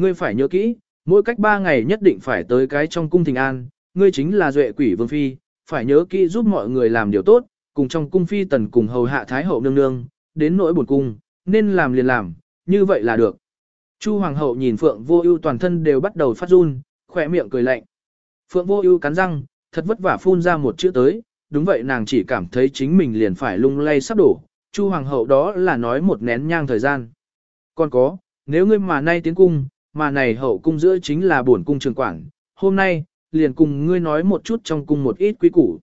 Ngươi phải nhớ kỹ, mỗi cách ba ngày nhất định phải tới cái trong cung thình an, ngươi chính là duệ quỷ vương phi, phải nhớ kỹ giúp mọi người làm điều tốt, cùng trong cung phi tần cùng hầu hạ thái hậu nương nương, đến nỗi buồn cung, nên làm liền làm, như vậy là được. Chu hoàng hậu nhìn Phượng Vô Ưu toàn thân đều bắt đầu phát run, khóe miệng cười lạnh. Phượng Vô Ưu cắn răng, thật vất vả phun ra một chữ tới, đúng vậy nàng chỉ cảm thấy chính mình liền phải lung lay sắp đổ, Chu hoàng hậu đó là nói một nén nhang thời gian. Còn có, nếu ngươi mà nay tiến cung, mà này hậu cung giữa chính là bổn cung trường quản, hôm nay, liền cùng ngươi nói một chút trong cung một ít quý củ.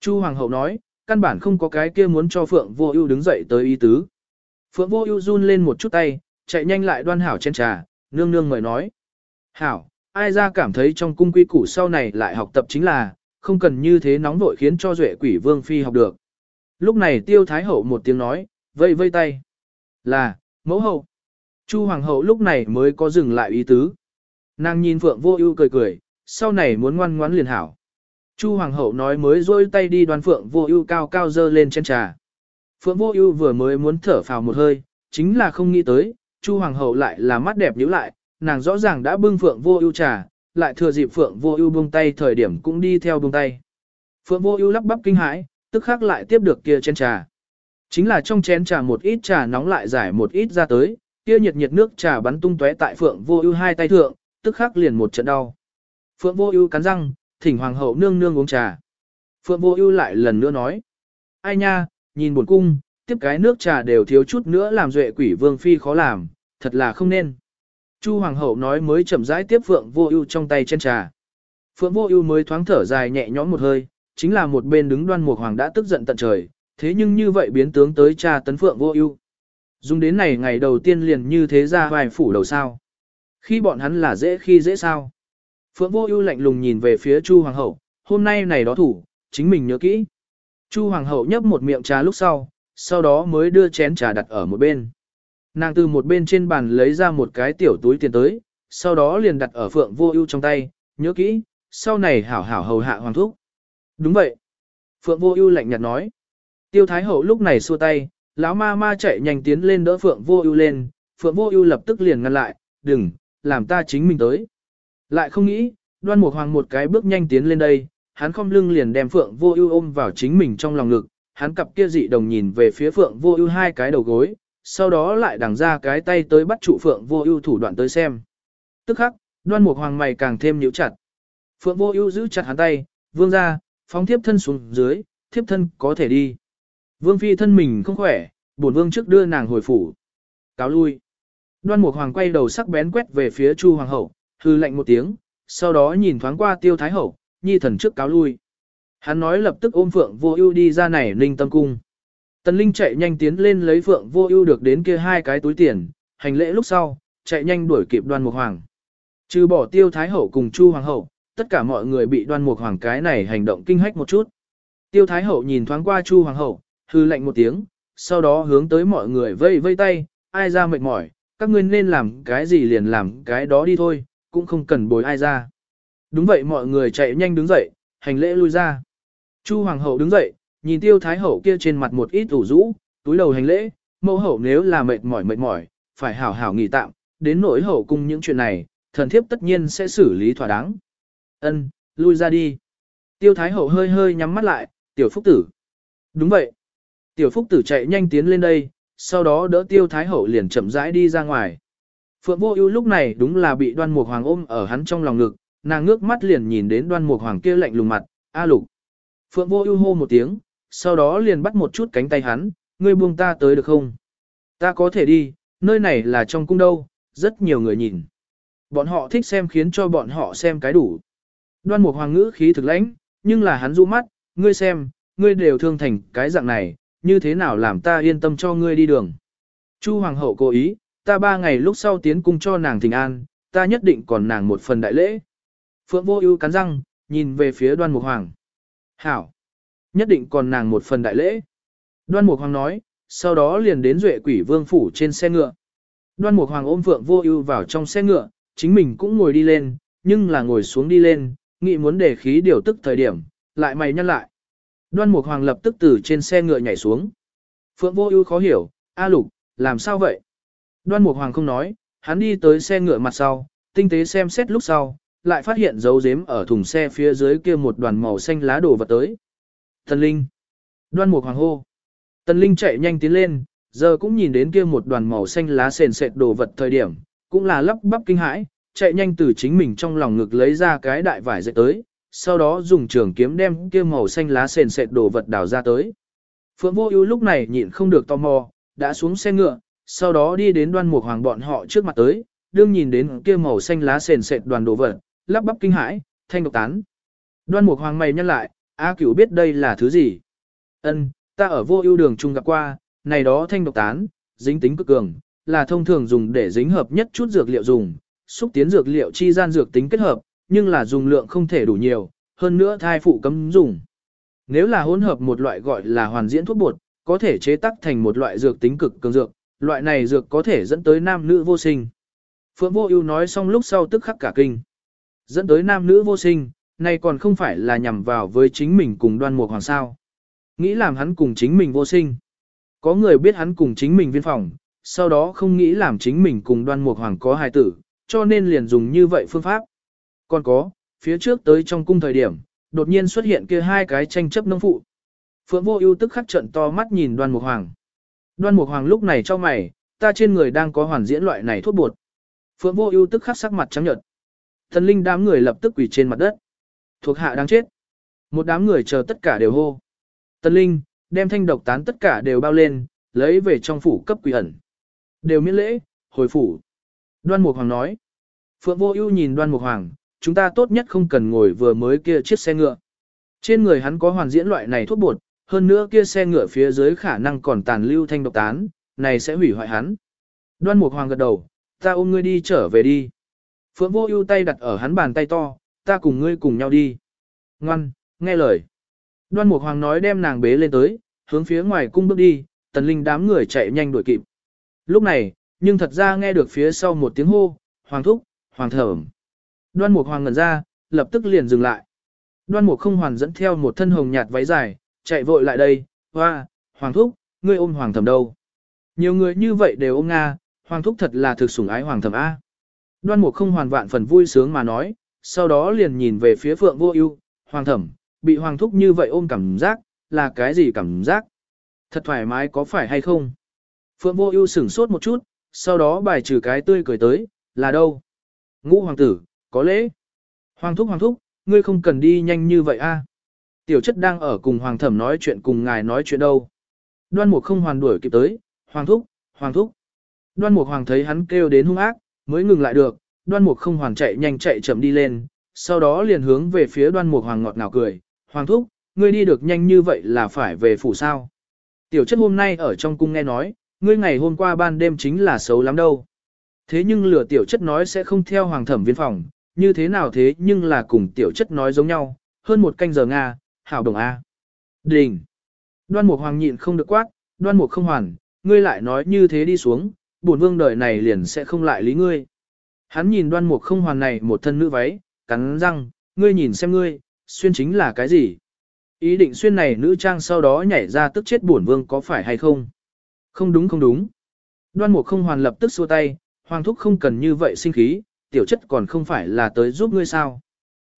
Chu hoàng hậu nói, căn bản không có cái kia muốn cho Phượng Vô Ưu đứng dậy tới ý tứ. Phượng Vô Ưu run lên một chút tay, chạy nhanh lại đoan hảo chén trà, nương nương mời nói: "Hảo, ai ra cảm thấy trong cung quy củ sau này lại học tập chính là, không cần như thế nóng vội khiến cho duệ quỷ vương phi học được." Lúc này tiêu thái hậu một tiếng nói, vây vây tay. Là, mẫu hậu. Chu hoàng hậu lúc này mới có dừng lại ý tứ. Nàng nhìn phượng vô ưu cười cười, sau này muốn ngoan ngoãn liền hảo. Chu hoàng hậu nói mới rôi tay đi đoan phượng vô ưu cao cao dơ lên trên trà. Phượng vô ưu vừa mới muốn thở phào một hơi, chính là không nghĩ tới, Chu hoàng hậu lại là mắt đẹp nhíu lại, nàng rõ ràng đã bưng phượng vô ưu trà, lại thừa dịp phượng vô ưu buông tay thời điểm cũng đi theo buông tay. Phượng vô ưu lắp bắp kinh hãi, tức khắc lại tiếp được kia chén trà. Chính là trong chén trà một ít trà nóng lại giải một ít ra tới, kia nhiệt nhiệt nước trà bắn tung tóe tại Phượng Vô Ưu hai tay thượng, tức khắc liền một trận đau. Phượng Vô Ưu cắn răng, thỉnh hoàng hậu nương nương uống trà. Phượng Vô Ưu lại lần nữa nói: "Ai nha, nhìn buồn cung, tiếp cái nước trà đều thiếu chút nữa làm duệ quỷ vương phi khó làm, thật là không nên." Chu hoàng hậu nói mới chậm rãi tiếp Phượng Vô Ưu trong tay chén trà. Phượng Vô Ưu mới thoáng thở dài nhẹ nhõm một hơi, chính là một bên đứng đoan mục hoàng đã tức giận tận trời, thế nhưng như vậy biến tướng tới cha tấn Phượng Vô Ưu. Dùng đến này ngày đầu tiên liền như thế ra vài phủ đầu sao. Khi bọn hắn là dễ khi dễ sao. Phượng Vô Ưu lạnh lùng nhìn về phía Chu hoàng hậu, hôm nay này đó thủ, chính mình nhớ kỹ. Chu hoàng hậu nhấp một miệng trà lúc sau, sau đó mới đưa chén trà đặt ở một bên. Nàng từ một bên trên bàn lấy ra một cái tiểu túi tiền tới, sau đó liền đặt ở Phượng Vô Ưu trong tay, nhớ kỹ, sau này hảo hảo hầu hạ hoàng thúc. Đúng vậy. Phượng Vô Ưu lạnh nhạt nói. Tiêu Thái hậu lúc này xua tay, lão ma ma chạy nhanh tiến lên đỡ Phượng Vô Ưu lên, Phượng Vô Ưu lập tức liền ngăn lại, "Đừng, làm ta chính mình tới." Lại không nghĩ, Đoan Mục Hoàng một cái bước nhanh tiến lên đây, hắn khom lưng liền đem Phượng Vô Ưu ôm vào chính mình trong lòng ngực, hắn cặp kia dị đồng nhìn về phía Phượng Vô Ưu hai cái đầu gối, sau đó lại đằng ra cái tay tới bắt trụ Phượng Vô Ưu thủ đoạn tới xem. Tức khắc, Đoan Mục Hoàng mày càng thêm nhíu chặt. Phượng Vô Ưu giữ chặt hắn tay, "Vương gia, phóng thiếp thân xuống dưới, thiếp thân có thể đi." Vương phi thân mình không khỏe, bổn vương trước đưa nàng hồi phủ. Cáo lui. Đoan Mục Hoàng quay đầu sắc bén quét về phía Chu hoàng hậu, hừ lạnh một tiếng, sau đó nhìn thoáng qua Tiêu Thái hậu, nhi thần trước cáo lui. Hắn nói lập tức ôm Phượng Vô Ưu đi ra này, Ninh Tâm cung. Tần Linh chạy nhanh tiến lên lấy Phượng Vô Ưu được đến kia hai cái túi tiền, hành lễ lúc sau, chạy nhanh đuổi kịp Đoan Mục Hoàng. Trừ bỏ Tiêu Thái hậu cùng Chu hoàng hậu, tất cả mọi người bị Đoan Mục Hoàng cái này hành động kinh hách một chút. Tiêu Thái hậu nhìn thoáng qua Chu hoàng hậu, hư lạnh một tiếng, sau đó hướng tới mọi người vây vây tay, ai ra mệt mỏi, các ngươi nên làm cái gì liền làm cái đó đi thôi, cũng không cần bồi ai ra. Đúng vậy mọi người chạy nhanh đứng dậy, hành lễ lui ra. Chu hoàng hậu đứng dậy, nhìn tiêu thái hậu kia trên mặt một ít ủ rũ, túi đầu hành lễ, mẫu hậu nếu là mệt mỏi mệt mỏi, phải hảo hảo nghỉ tạm, đến nỗi hậu cung những chuyện này, thần thiếp tất nhiên sẽ xử lý thỏa đáng. Ân, lui ra đi. Tiêu thái hậu hơi hơi nhắm mắt lại, tiểu phúc tử. Đúng vậy. Tiểu phúc tử chạy nhanh tiến lên đây, sau đó đỡ tiêu thái hậu liền chậm rãi đi ra ngoài. Phượng vô ưu lúc này đúng là bị đoan mục hoàng ôm ở hắn trong lòng ngực, nàng ngước mắt liền nhìn đến đoan mục hoàng kia lạnh lùng mặt, a lục. Phượng vô ưu hô một tiếng, sau đó liền bắt một chút cánh tay hắn, ngươi buông ta tới được không? Ta có thể đi, nơi này là trong cung đâu, rất nhiều người nhìn. Bọn họ thích xem khiến cho bọn họ xem cái đủ. Đoan mục hoàng ngữ khí thực lãnh, nhưng là hắn du mắt, ngươi xem, ngươi đều thương thành cái dạng này, như thế nào làm ta yên tâm cho ngươi đi đường. Chu hoàng hậu cố ý, ta ba ngày lúc sau tiến cung cho nàng thỉnh an, ta nhất định còn nàng một phần đại lễ. Phượng vô ưu cắn răng, nhìn về phía đoan mục hoàng. Hảo! Nhất định còn nàng một phần đại lễ. Đoan mục hoàng nói, sau đó liền đến duệ quỷ vương phủ trên xe ngựa. Đoan mục hoàng ôm Phượng vô ưu vào trong xe ngựa, chính mình cũng ngồi đi lên, nhưng là ngồi xuống đi lên, nghĩ muốn để khí điều tức thời điểm, lại mày nhăn lại. Đoan Mục Hoàng lập tức từ trên xe ngựa nhảy xuống. Phượng Vô Ưu khó hiểu, "A Lục, làm sao vậy?" Đoan Mục Hoàng không nói, hắn đi tới xe ngựa mặt sau, tinh tế xem xét lúc sau, lại phát hiện dấu giếm ở thùng xe phía dưới kia một đoàn màu xanh lá đồ vật tới. Tần Linh. Đoan Mục Hoàng hô. Tần Linh chạy nhanh tiến lên, giờ cũng nhìn đến kia một đoàn màu xanh lá sền sệt đồ vật thời điểm, cũng là lắp bắp kinh hãi, chạy nhanh từ chính mình trong lòng ngực lấy ra cái đại vải dệt tới, sau đó dùng trường kiếm đem kia màu xanh lá sền sệt đồ vật đào ra tới. Phượng Vô Ưu lúc này nhịn không được tò mò, đã xuống xe ngựa, sau đó đi đến Đoan Mục Hoàng bọn họ trước mặt tới, đương nhìn đến kia màu xanh lá sền sệt đoàn đồ vật, lắp bắp kinh hãi, thanh độc tán. Đoan Mục Hoàng mày nhăn lại, A Cửu biết đây là thứ gì? Ân, ta ở Vô Ưu đường trung gặp qua, này đó thanh độc tán, dính tính cực cường, là thông thường dùng để dính hợp nhất chút dược liệu dùng, xúc tiến dược liệu chi gian dược tính kết hợp, nhưng là dùng lượng không thể đủ nhiều, hơn nữa thai phụ cấm dùng. Nếu là hỗn hợp một loại gọi là hoàn diễn thuốc bột, có thể chế tác thành một loại dược tính cực cường dược, loại này dược có thể dẫn tới nam nữ vô sinh. Phượng Vô Ưu nói xong lúc sau tức khắc cả kinh. Dẫn tới nam nữ vô sinh, này còn không phải là nhằm vào với chính mình cùng Đoan Mục Hoàng sao? Nghĩ làm hắn cùng chính mình vô sinh. Có người biết hắn cùng chính mình viên phòng, sau đó không nghĩ làm chính mình cùng Đoan Mục Hoàng có hài tử, cho nên liền dùng như vậy phương pháp. Còn có, phía trước tới trong cung thời điểm, đột nhiên xuất hiện kia hai cái tranh chấp nông phụ. Phượng Vô Ưu tức khắc trợn to mắt nhìn Đoan Mục Hoàng. Đoan Mục Hoàng lúc này chau mày, ta trên người đang có hoàn diễn loại này thuốc bột. Phượng Vô Ưu tức khắc sắc mặt trắng nhợt. Thần linh đám người lập tức quỳ trên mặt đất. Thuộc hạ đang chết. Một đám người chờ tất cả đều hô. Tần Linh, đem thanh độc tán tất cả đều bao lên, lấy về trong phủ cấp quỷ ẩn. Đều miễn lễ, hồi phủ. Đoan Mục Hoàng nói. Phượng Vô Ưu nhìn Đoan Mục Hoàng, chúng ta tốt nhất không cần ngồi vừa mới kia chiếc xe ngựa. Trên người hắn có hoàn diễn loại này thuốc bột, hơn nữa kia xe ngựa phía dưới khả năng còn tàn lưu thanh độc tán, này sẽ hủy hoại hắn. Đoan Mục Hoàng gật đầu, ta ôm ngươi đi trở về đi. Phượng Vô Ưu tay đặt ở hắn bàn tay to, ta cùng ngươi cùng nhau đi. Ngoan, nghe lời. Đoan Mục Hoàng nói đem nàng bế lên tới, hướng phía ngoài cung bước đi, tần linh đám người chạy nhanh đuổi kịp. Lúc này, nhưng thật ra nghe được phía sau một tiếng hô, Hoàng thúc, Hoàng thẩm. Đoan Mục Hoàng ngẩn ra, lập tức liền dừng lại. Đoan Mục không hoàn dẫn theo một thân hồng nhạt váy dài, chạy vội lại đây, hoa, Hoàng thúc, ngươi ôm Hoàng thẩm đâu. Nhiều người như vậy đều ôm Nga, Hoàng thúc thật là thực sủng ái Hoàng thẩm A. Đoan Mục không hoàn vạn phần vui sướng mà nói, sau đó liền nhìn về phía Phượng Vô Ưu, Hoàng thẩm, bị Hoàng thúc như vậy ôm cảm giác, là cái gì cảm giác? Thật thoải mái có phải hay không? Phượng Vô Ưu sửng sốt một chút, sau đó bài trừ cái tươi cười tới, là đâu? Ngũ hoàng tử, có lễ. Hoàng thúc hoàng thúc, ngươi không cần đi nhanh như vậy a. Tiểu chất đang ở cùng hoàng thẩm nói chuyện cùng ngài nói chuyện đâu. Đoan mục không hoàn đuổi kịp tới, hoàng thúc, hoàng thúc. Đoan mục hoàng thấy hắn kêu đến hung ác, mới ngừng lại được, đoan mục không hoàn chạy nhanh chạy chậm đi lên, sau đó liền hướng về phía đoan mục hoàng ngọt ngào cười, hoàng thúc, ngươi đi được nhanh như vậy là phải về phủ sao. Tiểu chất hôm nay ở trong cung nghe nói, ngươi ngày hôm qua ban đêm chính là xấu lắm đâu. Thế nhưng lửa tiểu chất nói sẽ không theo hoàng thẩm viên phòng, như thế nào thế nhưng là cùng tiểu chất nói giống nhau, hơn một canh giờ Nga, hảo đồng A. Đình. Đoan mục hoàng nhịn không được quát, đoan mục không hoàn, ngươi lại nói như thế đi xuống, bổn vương đời này liền sẽ không lại lý ngươi. Hắn nhìn đoan mục không hoàn này một thân nữ váy, cắn răng, ngươi nhìn xem ngươi, xuyên chính là cái gì. Ý định xuyên này nữ trang sau đó nhảy ra tức chết bổn vương có phải hay không? Không đúng không đúng. Đoan mục không hoàn lập tức xua tay, hoàng thúc không cần như vậy sinh khí, tiểu chất còn không phải là tới giúp ngươi sao.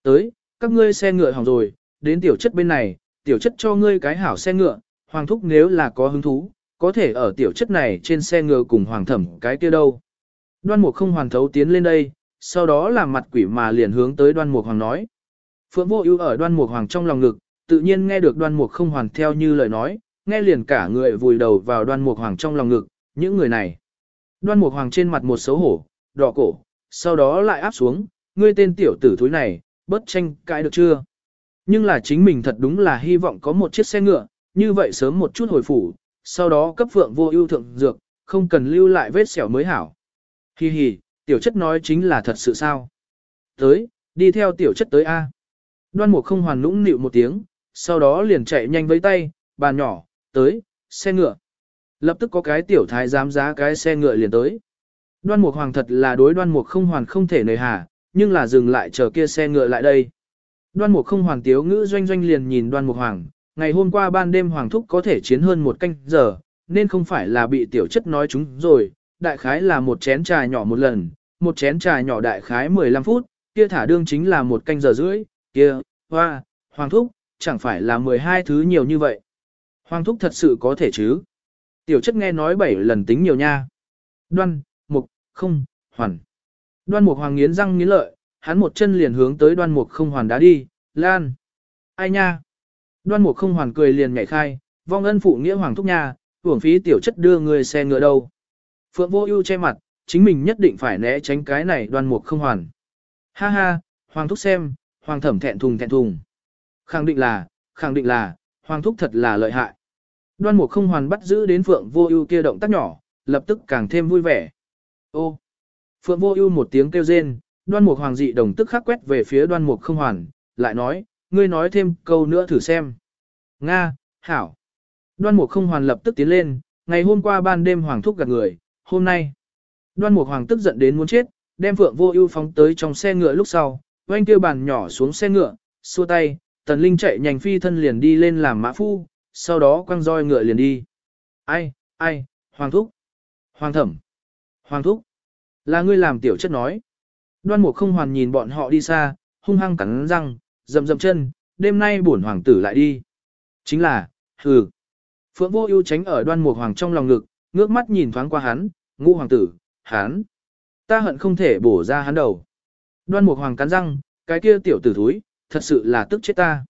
Tới, các ngươi xe ngựa hỏng rồi, đến tiểu chất bên này, tiểu chất cho ngươi cái hảo xe ngựa, hoàng thúc nếu là có hứng thú, có thể ở tiểu chất này trên xe ngựa cùng hoàng thẩm cái kia đâu. Đoan mục không hoàn thấu tiến lên đây, sau đó làm mặt quỷ mà liền hướng tới đoan mục hoàng nói. Phượng vô ưu ở đoan mục hoàng trong lòng ngực, tự nhiên nghe được đoan mục không hoàn theo như lời nói, nghe liền cả người vùi đầu vào đoan mục hoàng trong lòng ngực, những người này. Đoan mục hoàng trên mặt một xấu hổ, đỏ cổ, sau đó lại áp xuống, ngươi tên tiểu tử thúi này, bất tranh cãi được chưa? Nhưng là chính mình thật đúng là hy vọng có một chiếc xe ngựa, như vậy sớm một chút hồi phủ, sau đó cấp phượng vô ưu thượng dược, không cần lưu lại vết sẹo mới hảo. Hi hi, tiểu chất nói chính là thật sự sao? Tới, đi theo tiểu chất tới A. Đoan mục không hoàn nũng nịu một tiếng, sau đó liền chạy nhanh với tay, bàn nhỏ, tới, xe ngựa. Lập tức có cái tiểu thái dám giá cái xe ngựa liền tới. Đoan mục hoàng thật là đối đoan mục không hoàn không thể nời hà, nhưng là dừng lại chờ kia xe ngựa lại đây. Đoan mục không hoàn tiếu ngữ doanh doanh liền nhìn đoan mục hoàng, ngày hôm qua ban đêm hoàng thúc có thể chiến hơn một canh giờ, nên không phải là bị tiểu chất nói chúng rồi, đại khái là một chén trà nhỏ một lần, một chén trà nhỏ đại khái 15 phút, kia thả đương chính là một canh giờ rưỡi, kia, hoa, hoàng thúc, chẳng phải là 12 thứ nhiều như vậy. Hoàng thúc thật sự có thể chứ. Tiểu chất nghe nói 7 lần tính nhiều nha. Đoan, không, hoàn. Đoan mục hoàng nghiến răng nghiến lợi, hắn một chân liền hướng tới đoan mục không hoàn đá đi, lan. Ai nha. Đoan mục không hoàn cười liền nhảy khai, vong ân phụ nghĩa hoàng thúc nha, hưởng phí tiểu chất đưa người xe ngựa đâu. Phượng vô ưu che mặt, chính mình nhất định phải né tránh cái này đoan mục không hoàn. Ha ha, hoàng thúc xem, hoàng thẩm thẹn thùng thẹn thùng. Khẳng định là, khẳng định là, hoàng thúc thật là lợi hại. Đoan mục không hoàn bắt giữ đến phượng vô ưu kia động tác nhỏ, lập tức càng thêm vui vẻ. Ô! Phượng vô ưu một tiếng kêu rên, đoan mục hoàng dị đồng tức khắc quét về phía đoan mục không hoàn, lại nói, ngươi nói thêm câu nữa thử xem. Nga, hảo. Đoan mục không hoàn lập tức tiến lên, ngày hôm qua ban đêm hoàng thúc gạt người, hôm nay. Đoan mục hoàng tức giận đến muốn chết, đem phượng vô ưu phóng tới trong xe ngựa lúc sau, oanh kêu bàn nhỏ xuống xe ngựa, xua tay, tần linh chạy nhanh phi thân liền đi lên làm mã phu, sau đó quăng roi ngựa liền đi. Ai, ai, hoàng thúc, hoàng thẩm, hoàng thúc, là ngươi làm tiểu chất nói. Đoan mục không hoàn nhìn bọn họ đi xa, hung hăng cắn răng, dầm dầm chân, đêm nay bổn hoàng tử lại đi. Chính là, hừ. Phượng vô ưu tránh ở đoan mục hoàng trong lòng ngực, ngước mắt nhìn thoáng qua hắn, ngũ hoàng tử, hắn. Ta hận không thể bổ ra hắn đầu. Đoan mục hoàng cắn răng, cái kia tiểu tử thúi, thật sự là tức chết ta.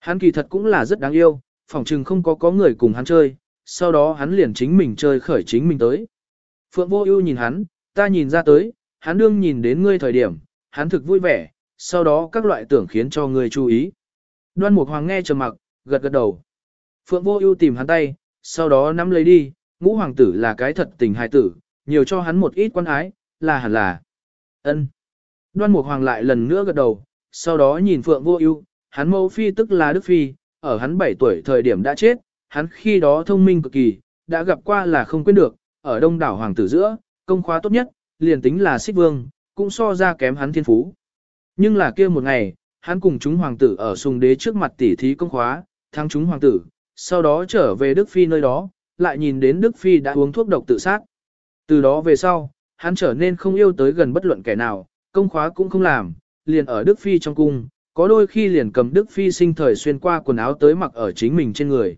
Hắn kỳ thật cũng là rất đáng yêu, phỏng chừng không có có người cùng hắn chơi, sau đó hắn liền chính mình chơi khởi chính mình tới. Phượng vô ưu nhìn hắn, ta nhìn ra tới, hắn đương nhìn đến ngươi thời điểm, hắn thực vui vẻ, sau đó các loại tưởng khiến cho ngươi chú ý. Đoan Mục Hoàng nghe trầm mặc, gật gật đầu. Phượng Vô Ưu tìm hắn tay, sau đó nắm lấy đi, ngũ hoàng tử là cái thật tình hài tử, nhiều cho hắn một ít quan ái, là hẳn là. Ân. Đoan Mục Hoàng lại lần nữa gật đầu, sau đó nhìn Phượng Vô Ưu, hắn mẫu phi tức là Đức phi, ở hắn 7 tuổi thời điểm đã chết, hắn khi đó thông minh cực kỳ, đã gặp qua là không quên được, ở đông đảo hoàng tử giữa, công khóa tốt nhất, liền tính là Xích Vương, cũng so ra kém hắn thiên phú. Nhưng là kia một ngày, hắn cùng chúng hoàng tử ở sùng đế trước mặt tỉ thí công khóa, thắng chúng hoàng tử, sau đó trở về Đức Phi nơi đó, lại nhìn đến Đức Phi đã uống thuốc độc tự sát. Từ đó về sau, hắn trở nên không yêu tới gần bất luận kẻ nào, công khóa cũng không làm, liền ở Đức Phi trong cung, có đôi khi liền cầm Đức Phi sinh thời xuyên qua quần áo tới mặc ở chính mình trên người.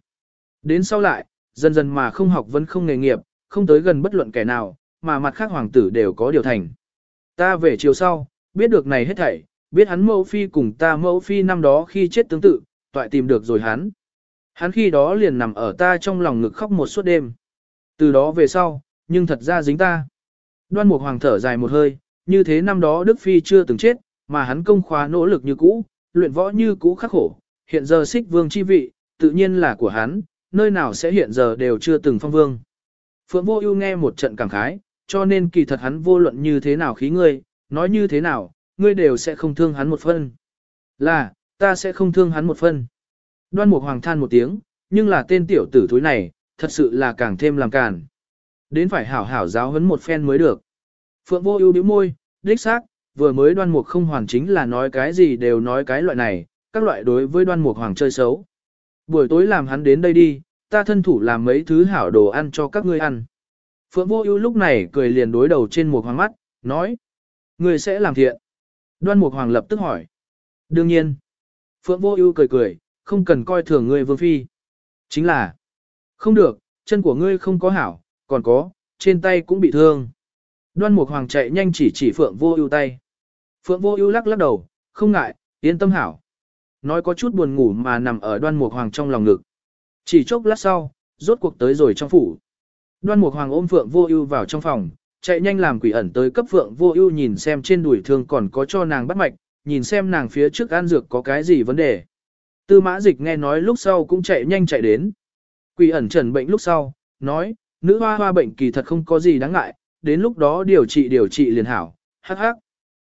Đến sau lại, dần dần mà không học vẫn không nghề nghiệp, không tới gần bất luận kẻ nào, mà mặt khác hoàng tử đều có điều thành. Ta về chiều sau, biết được này hết thảy, biết hắn mẫu phi cùng ta mẫu phi năm đó khi chết tương tự, toại tìm được rồi hắn. Hắn khi đó liền nằm ở ta trong lòng ngực khóc một suốt đêm. Từ đó về sau, nhưng thật ra dính ta. Đoan mục hoàng thở dài một hơi, như thế năm đó Đức Phi chưa từng chết, mà hắn công khóa nỗ lực như cũ, luyện võ như cũ khắc khổ. Hiện giờ xích vương chi vị, tự nhiên là của hắn, nơi nào sẽ hiện giờ đều chưa từng phong vương. Phượng vô ưu nghe một trận cảm khái, cho nên kỳ thật hắn vô luận như thế nào khí ngươi, nói như thế nào, ngươi đều sẽ không thương hắn một phân. Là, ta sẽ không thương hắn một phân. Đoan Mục Hoàng than một tiếng, nhưng là tên tiểu tử thúi này, thật sự là càng thêm làm càn. Đến phải hảo hảo giáo huấn một phen mới được. Phượng Vô Ưu bĩu môi, đích xác, vừa mới Đoan Mục không hoàn chính là nói cái gì đều nói cái loại này, các loại đối với Đoan Mục Hoàng chơi xấu. Buổi tối làm hắn đến đây đi, ta thân thủ làm mấy thứ hảo đồ ăn cho các ngươi ăn. Phượng Vô Ưu lúc này cười liền đối đầu trên một Hoàng mắt, nói: "Ngươi sẽ làm thiện?" Đoan Mục Hoàng lập tức hỏi. "Đương nhiên." Phượng Vô Ưu cười cười, không cần coi thường ngươi vương phi. Chính là, không được, chân của ngươi không có hảo, còn có, trên tay cũng bị thương. Đoan Mục Hoàng chạy nhanh chỉ chỉ Phượng Vô Ưu tay. Phượng Vô Ưu lắc lắc đầu, không ngại, yên tâm hảo. Nói có chút buồn ngủ mà nằm ở Đoan Mục Hoàng trong lòng ngực. Chỉ chốc lát sau, rốt cuộc tới rồi trong phủ. Đoan Mục Hoàng ôm Phượng Vô Ưu vào trong phòng, chạy nhanh làm quỷ ẩn tới cấp Phượng Vô Ưu nhìn xem trên đùi thương còn có cho nàng bắt mạch, nhìn xem nàng phía trước ăn dược có cái gì vấn đề. Tư mã dịch nghe nói lúc sau cũng chạy nhanh chạy đến. Quỷ ẩn trần bệnh lúc sau, nói, nữ hoa hoa bệnh kỳ thật không có gì đáng ngại, đến lúc đó điều trị điều trị liền hảo, hắc hắc.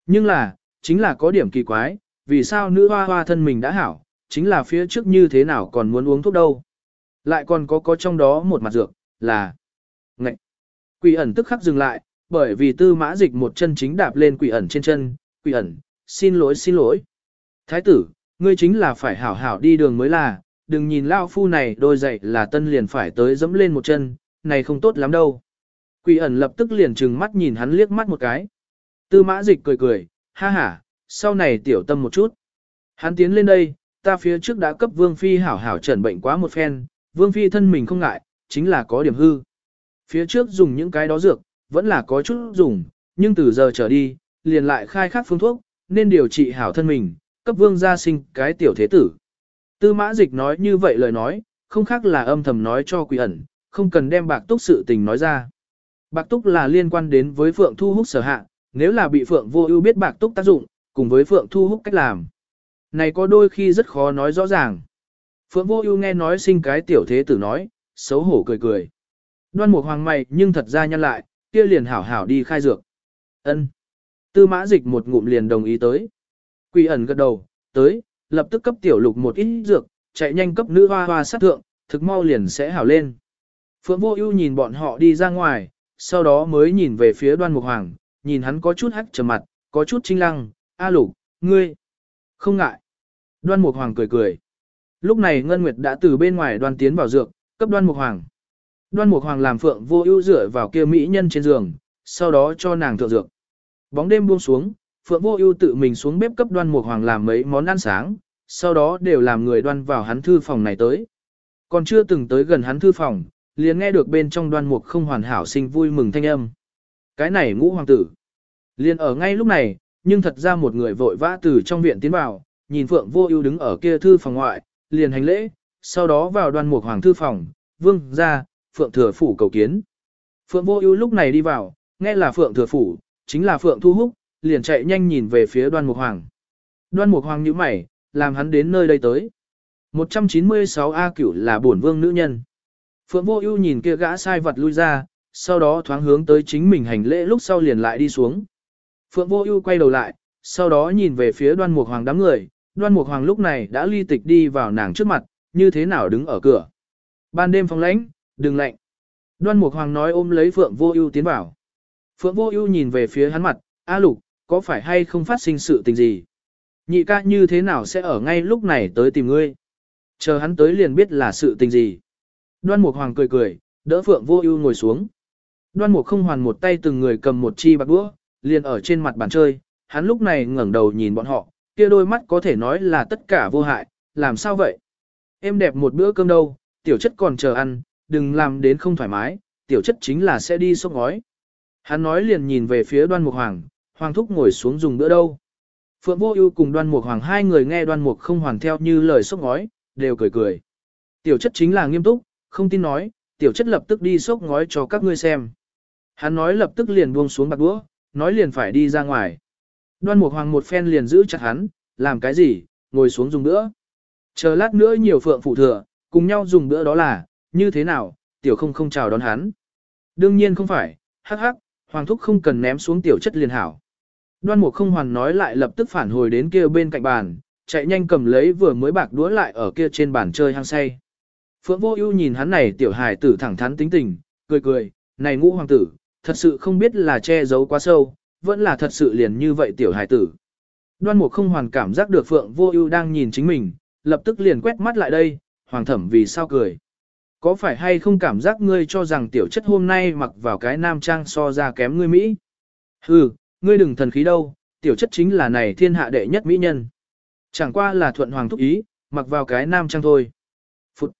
Nhưng là, chính là có điểm kỳ quái, vì sao nữ hoa hoa thân mình đã hảo, chính là phía trước như thế nào còn muốn uống thuốc đâu. Lại còn có có trong đó một mặt dược, là ngạch. Quỷ ẩn tức khắc dừng lại, bởi vì tư mã dịch một chân chính đạp lên quỷ ẩn trên chân, quỷ ẩn, xin lỗi xin lỗi. Thái tử, ngươi chính là phải hảo hảo đi đường mới là, đừng nhìn lao phu này đôi dậy là tân liền phải tới dẫm lên một chân, này không tốt lắm đâu. Quỷ ẩn lập tức liền trừng mắt nhìn hắn liếc mắt một cái. Tư mã dịch cười cười, ha ha, sau này tiểu tâm một chút. Hắn tiến lên đây, ta phía trước đã cấp vương phi hảo hảo trần bệnh quá một phen, vương phi thân mình không ngại, chính là có điểm hư. Phía trước dùng những cái đó dược, vẫn là có chút dùng, nhưng từ giờ trở đi, liền lại khai khắc phương thuốc, nên điều trị hảo thân mình, cấp vương gia sinh cái tiểu thế tử. Tư mã dịch nói như vậy lời nói, không khác là âm thầm nói cho quỷ ẩn, không cần đem bạc túc sự tình nói ra. Bạc túc là liên quan đến với Phượng Thu hút sở hạ, nếu là bị Phượng vô ưu biết bạc túc tác dụng, cùng với Phượng Thu hút cách làm. Này có đôi khi rất khó nói rõ ràng. Phượng vô ưu nghe nói sinh cái tiểu thế tử nói, xấu hổ cười cười. Đoan mục hoàng mày nhưng thật ra nhăn lại, kia liền hảo hảo đi khai dược. ân Tư mã dịch một ngụm liền đồng ý tới. Quỷ ẩn gật đầu, tới, lập tức cấp tiểu lục một ít dược, chạy nhanh cấp nữ hoa hoa sát thượng, thực mau liền sẽ hảo lên. Phượng vô ưu nhìn bọn họ đi ra ngoài, sau đó mới nhìn về phía đoan mục hoàng, nhìn hắn có chút hắc trầm mặt, có chút trinh lăng, a lục, ngươi, không ngại. Đoan mục hoàng cười cười. Lúc này Ngân Nguyệt đã từ bên ngoài đoan tiến vào dược, cấp đoan mục hoàng. Đoan mục hoàng làm phượng vô ưu dựa vào kia mỹ nhân trên giường, sau đó cho nàng thượng dược. Bóng đêm buông xuống, Phượng Vô Ưu tự mình xuống bếp cấp Đoan Mục Hoàng làm mấy món ăn sáng, sau đó đều làm người đoan vào hắn thư phòng này tới. Còn chưa từng tới gần hắn thư phòng, liền nghe được bên trong đoan mục không hoàn hảo sinh vui mừng thanh âm. Cái này ngũ hoàng tử. Liền ở ngay lúc này, nhưng thật ra một người vội vã từ trong viện tiến vào, nhìn Phượng Vô Ưu đứng ở kia thư phòng ngoại, liền hành lễ, sau đó vào đoan mục hoàng thư phòng, vương ra, Phượng thừa phủ cầu kiến. Phượng Vô Ưu lúc này đi vào, nghe là Phượng thừa phủ, chính là Phượng Thu Húc, liền chạy nhanh nhìn về phía đoan mục hoàng. Đoan mục hoàng nhíu mày, làm hắn đến nơi đây tới. 196 A cửu là bổn vương nữ nhân. Phượng Vô Ưu nhìn kia gã sai vật lui ra, sau đó thoáng hướng tới chính mình hành lễ lúc sau liền lại đi xuống. Phượng Vô Ưu quay đầu lại, sau đó nhìn về phía Đoan Mục Hoàng đám người, Đoan Mục Hoàng lúc này đã ly tịch đi vào nàng trước mặt, như thế nào đứng ở cửa. Ban đêm phong lãnh, đừng lạnh. Đoan Mục Hoàng nói ôm lấy Phượng Vô Ưu tiến vào. Phượng Vô Ưu nhìn về phía hắn mặt, "A Lục, có phải hay không phát sinh sự tình gì? Nhị ca như thế nào sẽ ở ngay lúc này tới tìm ngươi?" Chờ hắn tới liền biết là sự tình gì. Đoan Mục Hoàng cười cười, đỡ Phượng Vô Ưu ngồi xuống. Đoan Mục không hoàn một tay từng người cầm một chi bạc đũa, liền ở trên mặt bàn chơi, hắn lúc này ngẩng đầu nhìn bọn họ, kia đôi mắt có thể nói là tất cả vô hại, làm sao vậy? Em đẹp một bữa cơm đâu, tiểu chất còn chờ ăn, đừng làm đến không thoải mái, tiểu chất chính là sẽ đi sốc ngói. Hắn nói liền nhìn về phía đoan mục hoàng, hoàng thúc ngồi xuống dùng bữa đâu. Phượng vô ưu cùng đoan mục hoàng hai người nghe đoan mục không hoàn theo như lời sốc ngói, đều cười cười. Tiểu chất chính là nghiêm túc, không tin nói, tiểu chất lập tức đi sốc ngói cho các ngươi xem. Hắn nói lập tức liền buông xuống bạc đũa, nói liền phải đi ra ngoài. Đoan Mục Hoàng một phen liền giữ chặt hắn, làm cái gì, ngồi xuống dùng bữa. Chờ lát nữa nhiều phượng phụ thừa, cùng nhau dùng bữa đó là, như thế nào, tiểu không không chào đón hắn. Đương nhiên không phải, hắc hắc, Hoàng thúc không cần ném xuống tiểu chất liền hảo. Đoan Mục không hoàn nói lại lập tức phản hồi đến kia bên cạnh bàn, chạy nhanh cầm lấy vừa mới bạc đũa lại ở kia trên bàn chơi hăng say. Phượng Vô Ưu nhìn hắn này tiểu hài tử thẳng thắn tính tình, cười cười, "Này ngũ hoàng tử, thật sự không biết là che giấu quá sâu, vẫn là thật sự liền như vậy tiểu hài tử. Đoan mục không hoàn cảm giác được Phượng Vô Ưu đang nhìn chính mình, lập tức liền quét mắt lại đây, hoàng thẩm vì sao cười. Có phải hay không cảm giác ngươi cho rằng tiểu chất hôm nay mặc vào cái nam trang so ra kém ngươi Mỹ? Hừ, ngươi đừng thần khí đâu, tiểu chất chính là này thiên hạ đệ nhất Mỹ nhân. Chẳng qua là thuận hoàng thúc ý, mặc vào cái nam trang thôi. Phụt.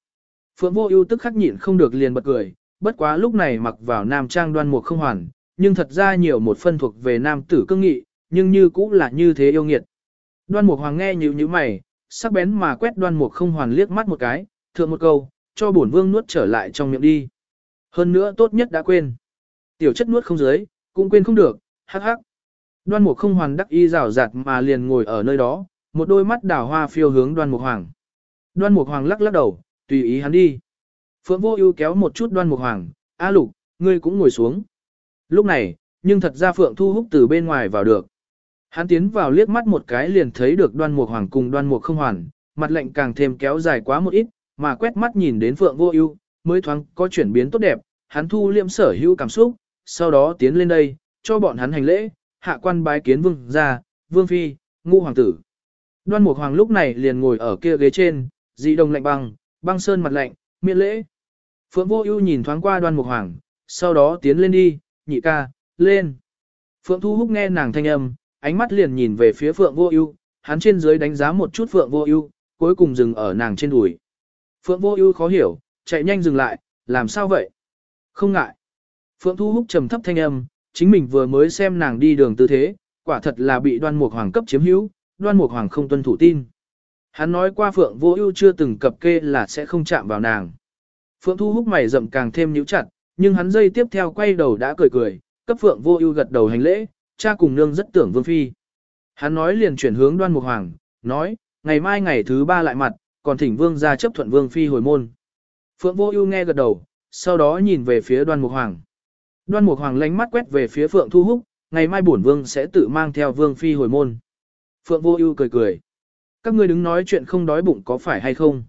Phượng vô ưu tức khắc nhịn không được liền bật cười, bất quá lúc này mặc vào nam trang đoan mục không hoàn, nhưng thật ra nhiều một phân thuộc về nam tử cương nghị, nhưng như cũng là như thế yêu nghiệt. Đoan mục hoàng nghe nhíu nhíu mày, sắc bén mà quét đoan mục không hoàn liếc mắt một cái, thượng một câu, cho bổn vương nuốt trở lại trong miệng đi. Hơn nữa tốt nhất đã quên. Tiểu chất nuốt không dưới, cũng quên không được, hắc hắc. Đoan mục không hoàn đắc y rào rạt mà liền ngồi ở nơi đó, một đôi mắt đảo hoa phiêu hướng đoan mục hoàng. Đoan mục hoàng lắc lắc đầu, tùy ý hắn đi. Phượng vô ưu kéo một chút đoan mục hoàng, A lục, ngươi cũng ngồi xuống. Lúc này, nhưng thật ra Phượng Thu Húc từ bên ngoài vào được. Hắn tiến vào liếc mắt một cái liền thấy được đoan mục hoàng cùng đoan mục không hoàn, mặt lệnh càng thêm kéo dài quá một ít, mà quét mắt nhìn đến Phượng vô ưu, mới thoáng có chuyển biến tốt đẹp, hắn thu liệm sở hữu cảm xúc, sau đó tiến lên đây, cho bọn hắn hành lễ, hạ quan bái kiến vương gia, vương phi, ngu hoàng tử. Đoan mục hoàng lúc này liền ngồi ở kia ghế trên, dị đồng lạnh băng, băng sơn mặt lạnh, miễn lễ. Phượng Vô Ưu nhìn thoáng qua Đoan Mục Hoàng, sau đó tiến lên đi, nhị ca, lên. Phượng Thu Húc nghe nàng thanh âm, ánh mắt liền nhìn về phía Phượng Vô Ưu, hắn trên dưới đánh giá một chút Phượng Vô Ưu, cuối cùng dừng ở nàng trên đùi. Phượng Vô Ưu khó hiểu, chạy nhanh dừng lại, làm sao vậy? Không ngại. Phượng Thu Húc trầm thấp thanh âm, chính mình vừa mới xem nàng đi đường tư thế, quả thật là bị Đoan Mục Hoàng cấp chiếm hữu, Đoan Mục Hoàng không tuân thủ tin. Hắn nói qua Phượng Vô Ưu chưa từng cập kê là sẽ không chạm vào nàng. Phượng Thu Húc mày rậm càng thêm nhíu chặt, nhưng hắn dây tiếp theo quay đầu đã cười cười, cấp Phượng Vô Ưu gật đầu hành lễ, cha cùng nương rất tưởng Vương phi. Hắn nói liền chuyển hướng Đoan Mục Hoàng, nói, ngày mai ngày thứ ba lại mặt, còn thỉnh Vương gia chấp thuận Vương phi hồi môn. Phượng Vô Ưu nghe gật đầu, sau đó nhìn về phía Đoan Mục Hoàng. Đoan Mục Hoàng lánh mắt quét về phía Phượng Thu Húc, ngày mai bổn vương sẽ tự mang theo Vương phi hồi môn. Phượng Vô Ưu cười cười. Các ngươi đứng nói chuyện không đói bụng có phải hay không?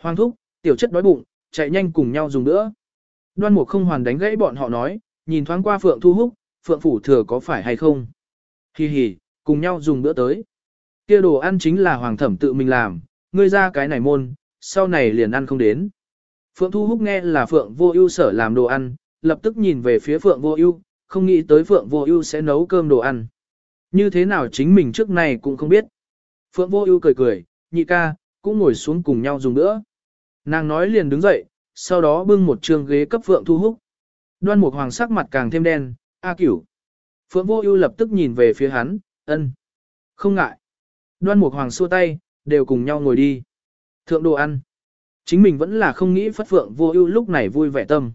Hoàng thúc, tiểu chất đói bụng, chạy nhanh cùng nhau dùng nữa. Đoan mục không hoàn đánh gãy bọn họ nói, nhìn thoáng qua Phượng Thu Húc, Phượng Phủ Thừa có phải hay không? Hi hi, cùng nhau dùng bữa tới. Kia đồ ăn chính là Hoàng Thẩm tự mình làm, ngươi ra cái này môn, sau này liền ăn không đến. Phượng Thu Húc nghe là Phượng Vô Ưu sở làm đồ ăn, lập tức nhìn về phía Phượng Vô Ưu, không nghĩ tới Phượng Vô Ưu sẽ nấu cơm đồ ăn. Như thế nào chính mình trước này cũng không biết. Phượng Vô Ưu cười cười, nhị ca, cũng ngồi xuống cùng nhau dùng bữa. Nàng nói liền đứng dậy, sau đó bưng một trường ghế cấp Phượng Thu Húc. Đoan Mục Hoàng sắc mặt càng thêm đen, "A Cửu." Phượng Vô Ưu lập tức nhìn về phía hắn, "Ân." "Không ngại." Đoan Mục Hoàng xua tay, "Đều cùng nhau ngồi đi." Thượng đồ ăn. Chính mình vẫn là không nghĩ Phất Phượng Vô Ưu lúc này vui vẻ tâm.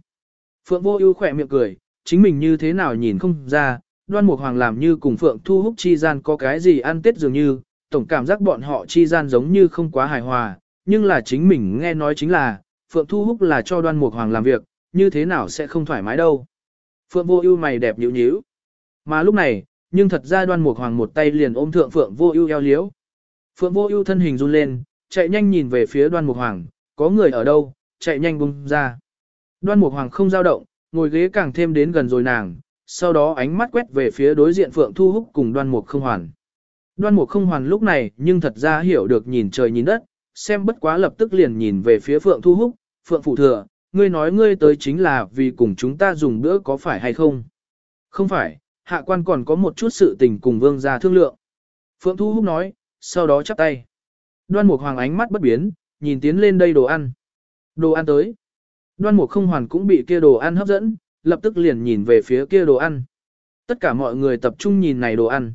Phượng Vô Ưu khẽ miệng cười, chính mình như thế nào nhìn không ra, Đoan Mục Hoàng làm như cùng Phượng Thu Húc chi gian có cái gì ăn tết dường như, tổng cảm giác bọn họ chi gian giống như không quá hài hòa, nhưng là chính mình nghe nói chính là, Phượng Thu Húc là cho Đoan Mục Hoàng làm việc, như thế nào sẽ không thoải mái đâu. Phượng Vô Ưu mày đẹp nhíu nhíu. Mà lúc này, nhưng thật ra Đoan Mục Hoàng một tay liền ôm thượng Phượng Vô Ưu eo liễu. Phượng Vô Ưu thân hình run lên, chạy nhanh nhìn về phía Đoan Mục Hoàng, có người ở đâu, chạy nhanh bung ra. Đoan Mục Hoàng không dao động, ngồi ghế càng thêm đến gần rồi nàng, sau đó ánh mắt quét về phía đối diện Phượng Thu Húc cùng Đoan Mục Không Hoàn. Đoan Mục Không Hoàn lúc này nhưng thật ra hiểu được nhìn trời nhìn đất, xem bất quá lập tức liền nhìn về phía Phượng Thu Húc, Phượng Phụ Thừa, ngươi nói ngươi tới chính là vì cùng chúng ta dùng bữa có phải hay không? Không phải, hạ quan còn có một chút sự tình cùng vương gia thương lượng. Phượng Thu Húc nói, sau đó chắp tay. Đoan Mục Hoàng ánh mắt bất biến, nhìn tiến lên đây đồ ăn. Đồ ăn tới. Đoan Mục Không Hoàn cũng bị kia đồ ăn hấp dẫn, lập tức liền nhìn về phía kia đồ ăn. Tất cả mọi người tập trung nhìn này đồ ăn.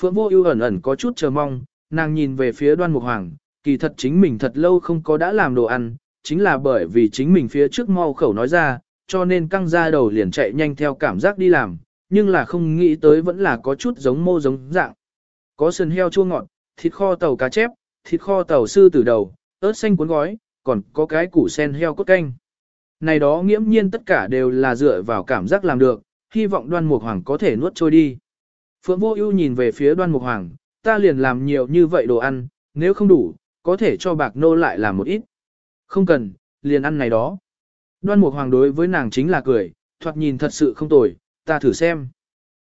Phượng Vô Ưu ẩn ẩn có chút chờ mong, nàng nhìn về phía Đoan Mục Hoàng, kỳ thật chính mình thật lâu không có đã làm đồ ăn, chính là bởi vì chính mình phía trước mau khẩu nói ra, cho nên căng ra đầu liền chạy nhanh theo cảm giác đi làm, nhưng là không nghĩ tới vẫn là có chút giống mô giống dạng. Có sườn heo chua ngọt, thịt kho tàu cá chép, thịt kho tàu sư tử đầu, ớt xanh cuốn gói, còn có cái củ sen heo cốt canh. Này đó nghiễm nhiên tất cả đều là dựa vào cảm giác làm được, hy vọng đoan mục hoàng có thể nuốt trôi đi. Phượng vô ưu nhìn về phía đoan mục hoàng, ta liền làm nhiều như vậy đồ ăn, nếu không đủ, có thể cho bạc nô lại làm một ít. Không cần, liền ăn này đó. Đoan mục hoàng đối với nàng chính là cười, thoạt nhìn thật sự không tồi, ta thử xem.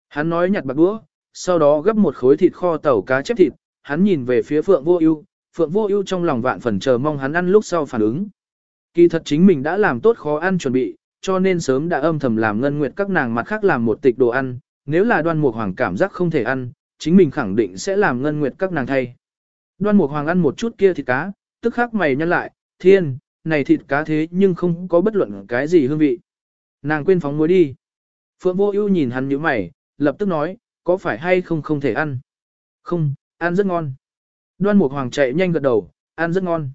Hắn nói nhặt bạc đũa, sau đó gấp một khối thịt kho tàu cá chép thịt, hắn nhìn về phía Phượng Vô Ưu, Phượng Vô Ưu trong lòng vạn phần chờ mong hắn ăn lúc sau phản ứng. Kỳ thật chính mình đã làm tốt khó ăn chuẩn bị, cho nên sớm đã âm thầm làm ngân nguyệt các nàng mặt khác làm một tịch đồ ăn, nếu là Đoan Mục Hoàng cảm giác không thể ăn, chính mình khẳng định sẽ làm ngân nguyệt các nàng thay. Đoan Mục Hoàng ăn một chút kia thịt cá, tức khắc mày nhăn lại, "Thiên, này thịt cá thế nhưng không có bất luận cái gì hương vị." Nàng quên phóng muối đi. Phượng Vô Ưu nhìn hắn như mày, lập tức nói, "Có phải hay không không thể ăn?" "Không, ăn rất ngon." Đoan Mục Hoàng chạy nhanh gật đầu, "Ăn rất ngon."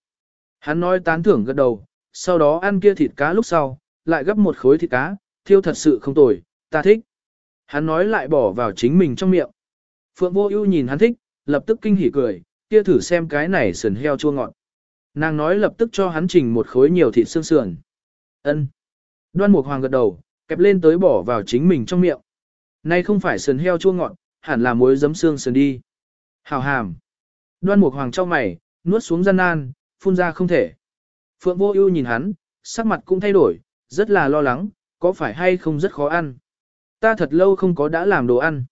Hắn nói tán thưởng gật đầu, sau đó ăn kia thịt cá lúc sau, lại gấp một khối thịt cá, thiêu thật sự không tồi, ta thích. Hắn nói lại bỏ vào chính mình trong miệng. Phượng Vô Ưu nhìn hắn thích, lập tức kinh hỉ cười, kia thử xem cái này sườn heo chua ngọt. Nàng nói lập tức cho hắn trình một khối nhiều thịt xương sườn. Ân. Đoan Mục Hoàng gật đầu, kẹp lên tới bỏ vào chính mình trong miệng. Nay không phải sườn heo chua ngọt, hẳn là muối giấm xương sườn đi. Hào hàm. Đoan Mục Hoàng chau mày, nuốt xuống gian nan, phun ra không thể. Phượng Vô Ưu nhìn hắn, sắc mặt cũng thay đổi, rất là lo lắng, có phải hay không rất khó ăn. Ta thật lâu không có đã làm đồ ăn.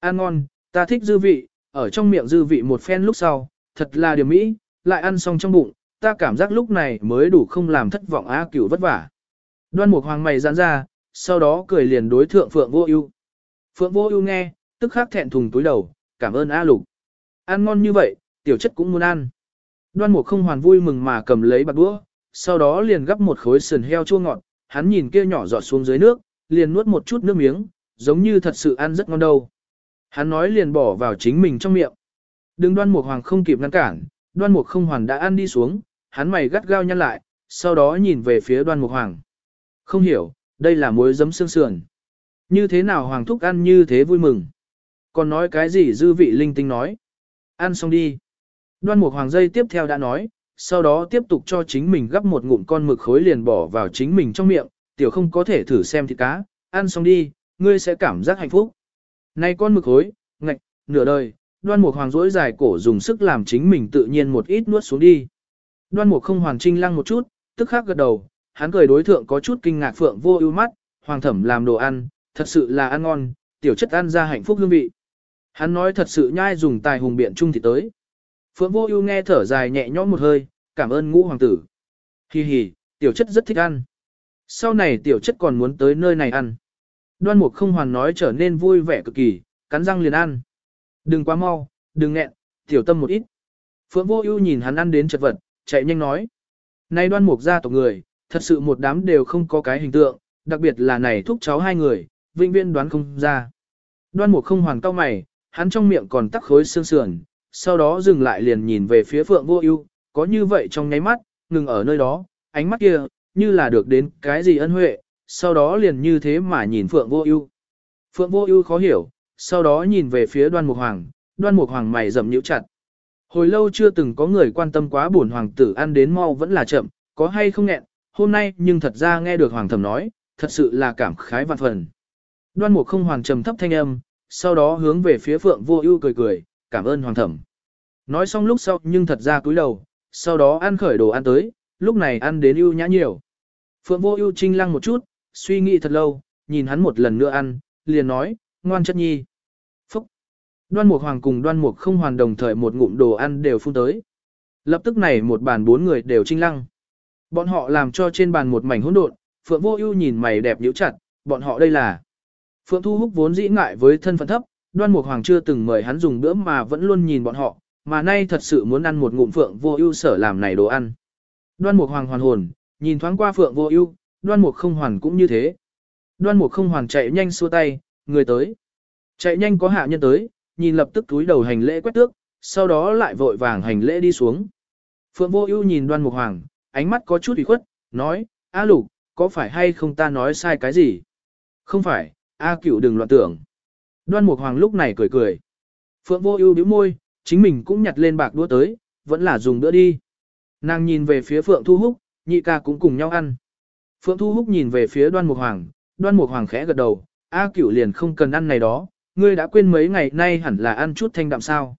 Ăn ngon, ta thích dư vị, ở trong miệng dư vị một phen lúc sau, thật là điểm mỹ, lại ăn xong trong bụng, ta cảm giác lúc này mới đủ không làm thất vọng a cửu vất vả. Đoan Mục Hoàng mày giãn ra, sau đó cười liền đối thượng Phượng Vô Ưu. Phượng Vô Ưu nghe, tức khắc thẹn thùng túi đầu, cảm ơn A Lục. Ăn ngon như vậy, tiểu chất cũng muốn ăn. Đoan Mục không hoàn vui mừng mà cầm lấy bạc đũa, sau đó liền gắp một khối sườn heo chua ngọt, hắn nhìn kia nhỏ giọt xuống dưới nước, liền nuốt một chút nước miếng, giống như thật sự ăn rất ngon đâu. Hắn nói liền bỏ vào chính mình trong miệng. Đừng đoan mục hoàng không kịp ngăn cản, đoan mục không hoàn đã ăn đi xuống, hắn mày gắt gao nhăn lại, sau đó nhìn về phía đoan mục hoàng. Không hiểu, đây là muối giấm xương sườn. Như thế nào hoàng thúc ăn như thế vui mừng. Còn nói cái gì dư vị linh tinh nói. Ăn xong đi. Đoan mục hoàng dây tiếp theo đã nói, sau đó tiếp tục cho chính mình gắp một ngụm con mực khối liền bỏ vào chính mình trong miệng, tiểu không có thể thử xem thịt cá, ăn xong đi, ngươi sẽ cảm giác hạnh phúc. Này con mực khối, ngạch, nửa đời, đoan mục hoàng rỗi dài cổ dùng sức làm chính mình tự nhiên một ít nuốt xuống đi. Đoan mục không hoàn trinh lăng một chút, tức khắc gật đầu, hắn cười đối thượng có chút kinh ngạc phượng vô ưu mắt, hoàng thẩm làm đồ ăn, thật sự là ăn ngon, tiểu chất ăn ra hạnh phúc hương vị. Hắn nói thật sự nhai dùng tài hùng biện trung thì tới. Phượng Vô Ưu nghe thở dài nhẹ nhõm một hơi, cảm ơn ngũ hoàng tử. Hi hi, tiểu chất rất thích ăn. Sau này tiểu chất còn muốn tới nơi này ăn. Đoan Mục không hoàn nói trở nên vui vẻ cực kỳ, cắn răng liền ăn. Đừng quá mau, đừng nghẹn, tiểu tâm một ít. Phượng Vô Ưu nhìn hắn ăn đến chật vật, chạy nhanh nói: "Này Đoan Mục gia tộc người, thật sự một đám đều không có cái hình tượng, đặc biệt là này thúc cháu hai người, vĩnh viễn đoán không ra. Đoan mục không hoàn cau mày, hắn trong miệng còn tắc khối xương sườn, sau đó dừng lại liền nhìn về phía phượng vô ưu, có như vậy trong nháy mắt, ngừng ở nơi đó, ánh mắt kia, như là được đến cái gì ân huệ, sau đó liền như thế mà nhìn phượng vô ưu. Phượng vô ưu khó hiểu, sau đó nhìn về phía đoan mục hoàng, đoan mục hoàng mày rậm nhíu chặt. Hồi lâu chưa từng có người quan tâm quá bổn hoàng tử ăn đến mau vẫn là chậm, có hay không nghẹn, hôm nay nhưng thật ra nghe được hoàng thẩm nói, thật sự là cảm khái vạn phần. Đoan mục không hoàng trầm thấp thanh âm, sau đó hướng về phía phượng vô ưu cười cười, cảm ơn hoàng thẩm. Nói xong lúc sau nhưng thật ra cúi đầu, sau đó ăn khởi đồ ăn tới, lúc này ăn đến ưu nhã nhiều. Phượng vô ưu trinh lăng một chút, suy nghĩ thật lâu, nhìn hắn một lần nữa ăn, liền nói, ngoan chất nhi. Đoan mục hoàng cùng đoan mục không hoàn đồng thời một ngụm đồ ăn đều phun tới. Lập tức này một bàn bốn người đều trinh lăng. Bọn họ làm cho trên bàn một mảnh hỗn độn, Phượng Vô Ưu nhìn mày đẹp nhíu chặt, bọn họ đây là. Phượng Thu Húc vốn dĩ ngại với thân phận thấp, Đoan Mục Hoàng chưa từng mời hắn dùng bữa mà vẫn luôn nhìn bọn họ, mà nay thật sự muốn ăn một ngụm Phượng Vô Ưu sở làm này đồ ăn. Đoan Mục Hoàng hoàn hồn, nhìn thoáng qua Phượng Vô Ưu, Đoan Mục Không Hoàn cũng như thế. Đoan Mục Không Hoàn chạy nhanh xua tay, người tới. Chạy nhanh có hạ nhân tới, nhìn lập tức túi đầu hành lễ quét tước, sau đó lại vội vàng hành lễ đi xuống. Phượng Vô Ưu nhìn Đoan Mục Hoàng, ánh mắt có chút ủy khuất, nói, A Lục, có phải hay không ta nói sai cái gì? Không phải, A Cửu đừng loạn tưởng. Đoan Mục Hoàng lúc này cười cười. Phượng Vô Ưu bĩu môi, chính mình cũng nhặt lên bạc đũa tới, vẫn là dùng đũa đi. Nàng nhìn về phía Phượng Thu Húc, nhị ca cũng cùng nhau ăn. Phượng Thu Húc nhìn về phía Đoan Mục Hoàng, Đoan Mục Hoàng khẽ gật đầu, A Cửu liền không cần ăn này đó, ngươi đã quên mấy ngày nay hẳn là ăn chút thanh đạm sao?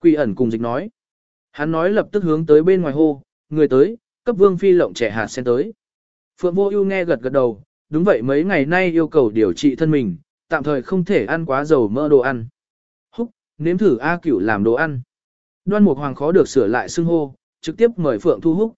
Quỷ ẩn cùng dịch nói. Hắn nói lập tức hướng tới bên ngoài hô, người tới, cấp vương phi lộng trẻ hạt sen tới. Phượng vô ưu nghe gật gật đầu, đúng vậy mấy ngày nay yêu cầu điều trị thân mình, tạm thời không thể ăn quá dầu mỡ đồ ăn. Húc, nếm thử A cửu làm đồ ăn. Đoan Mục Hoàng khó được sửa lại xưng hô, trực tiếp mời Phượng Thu Húc.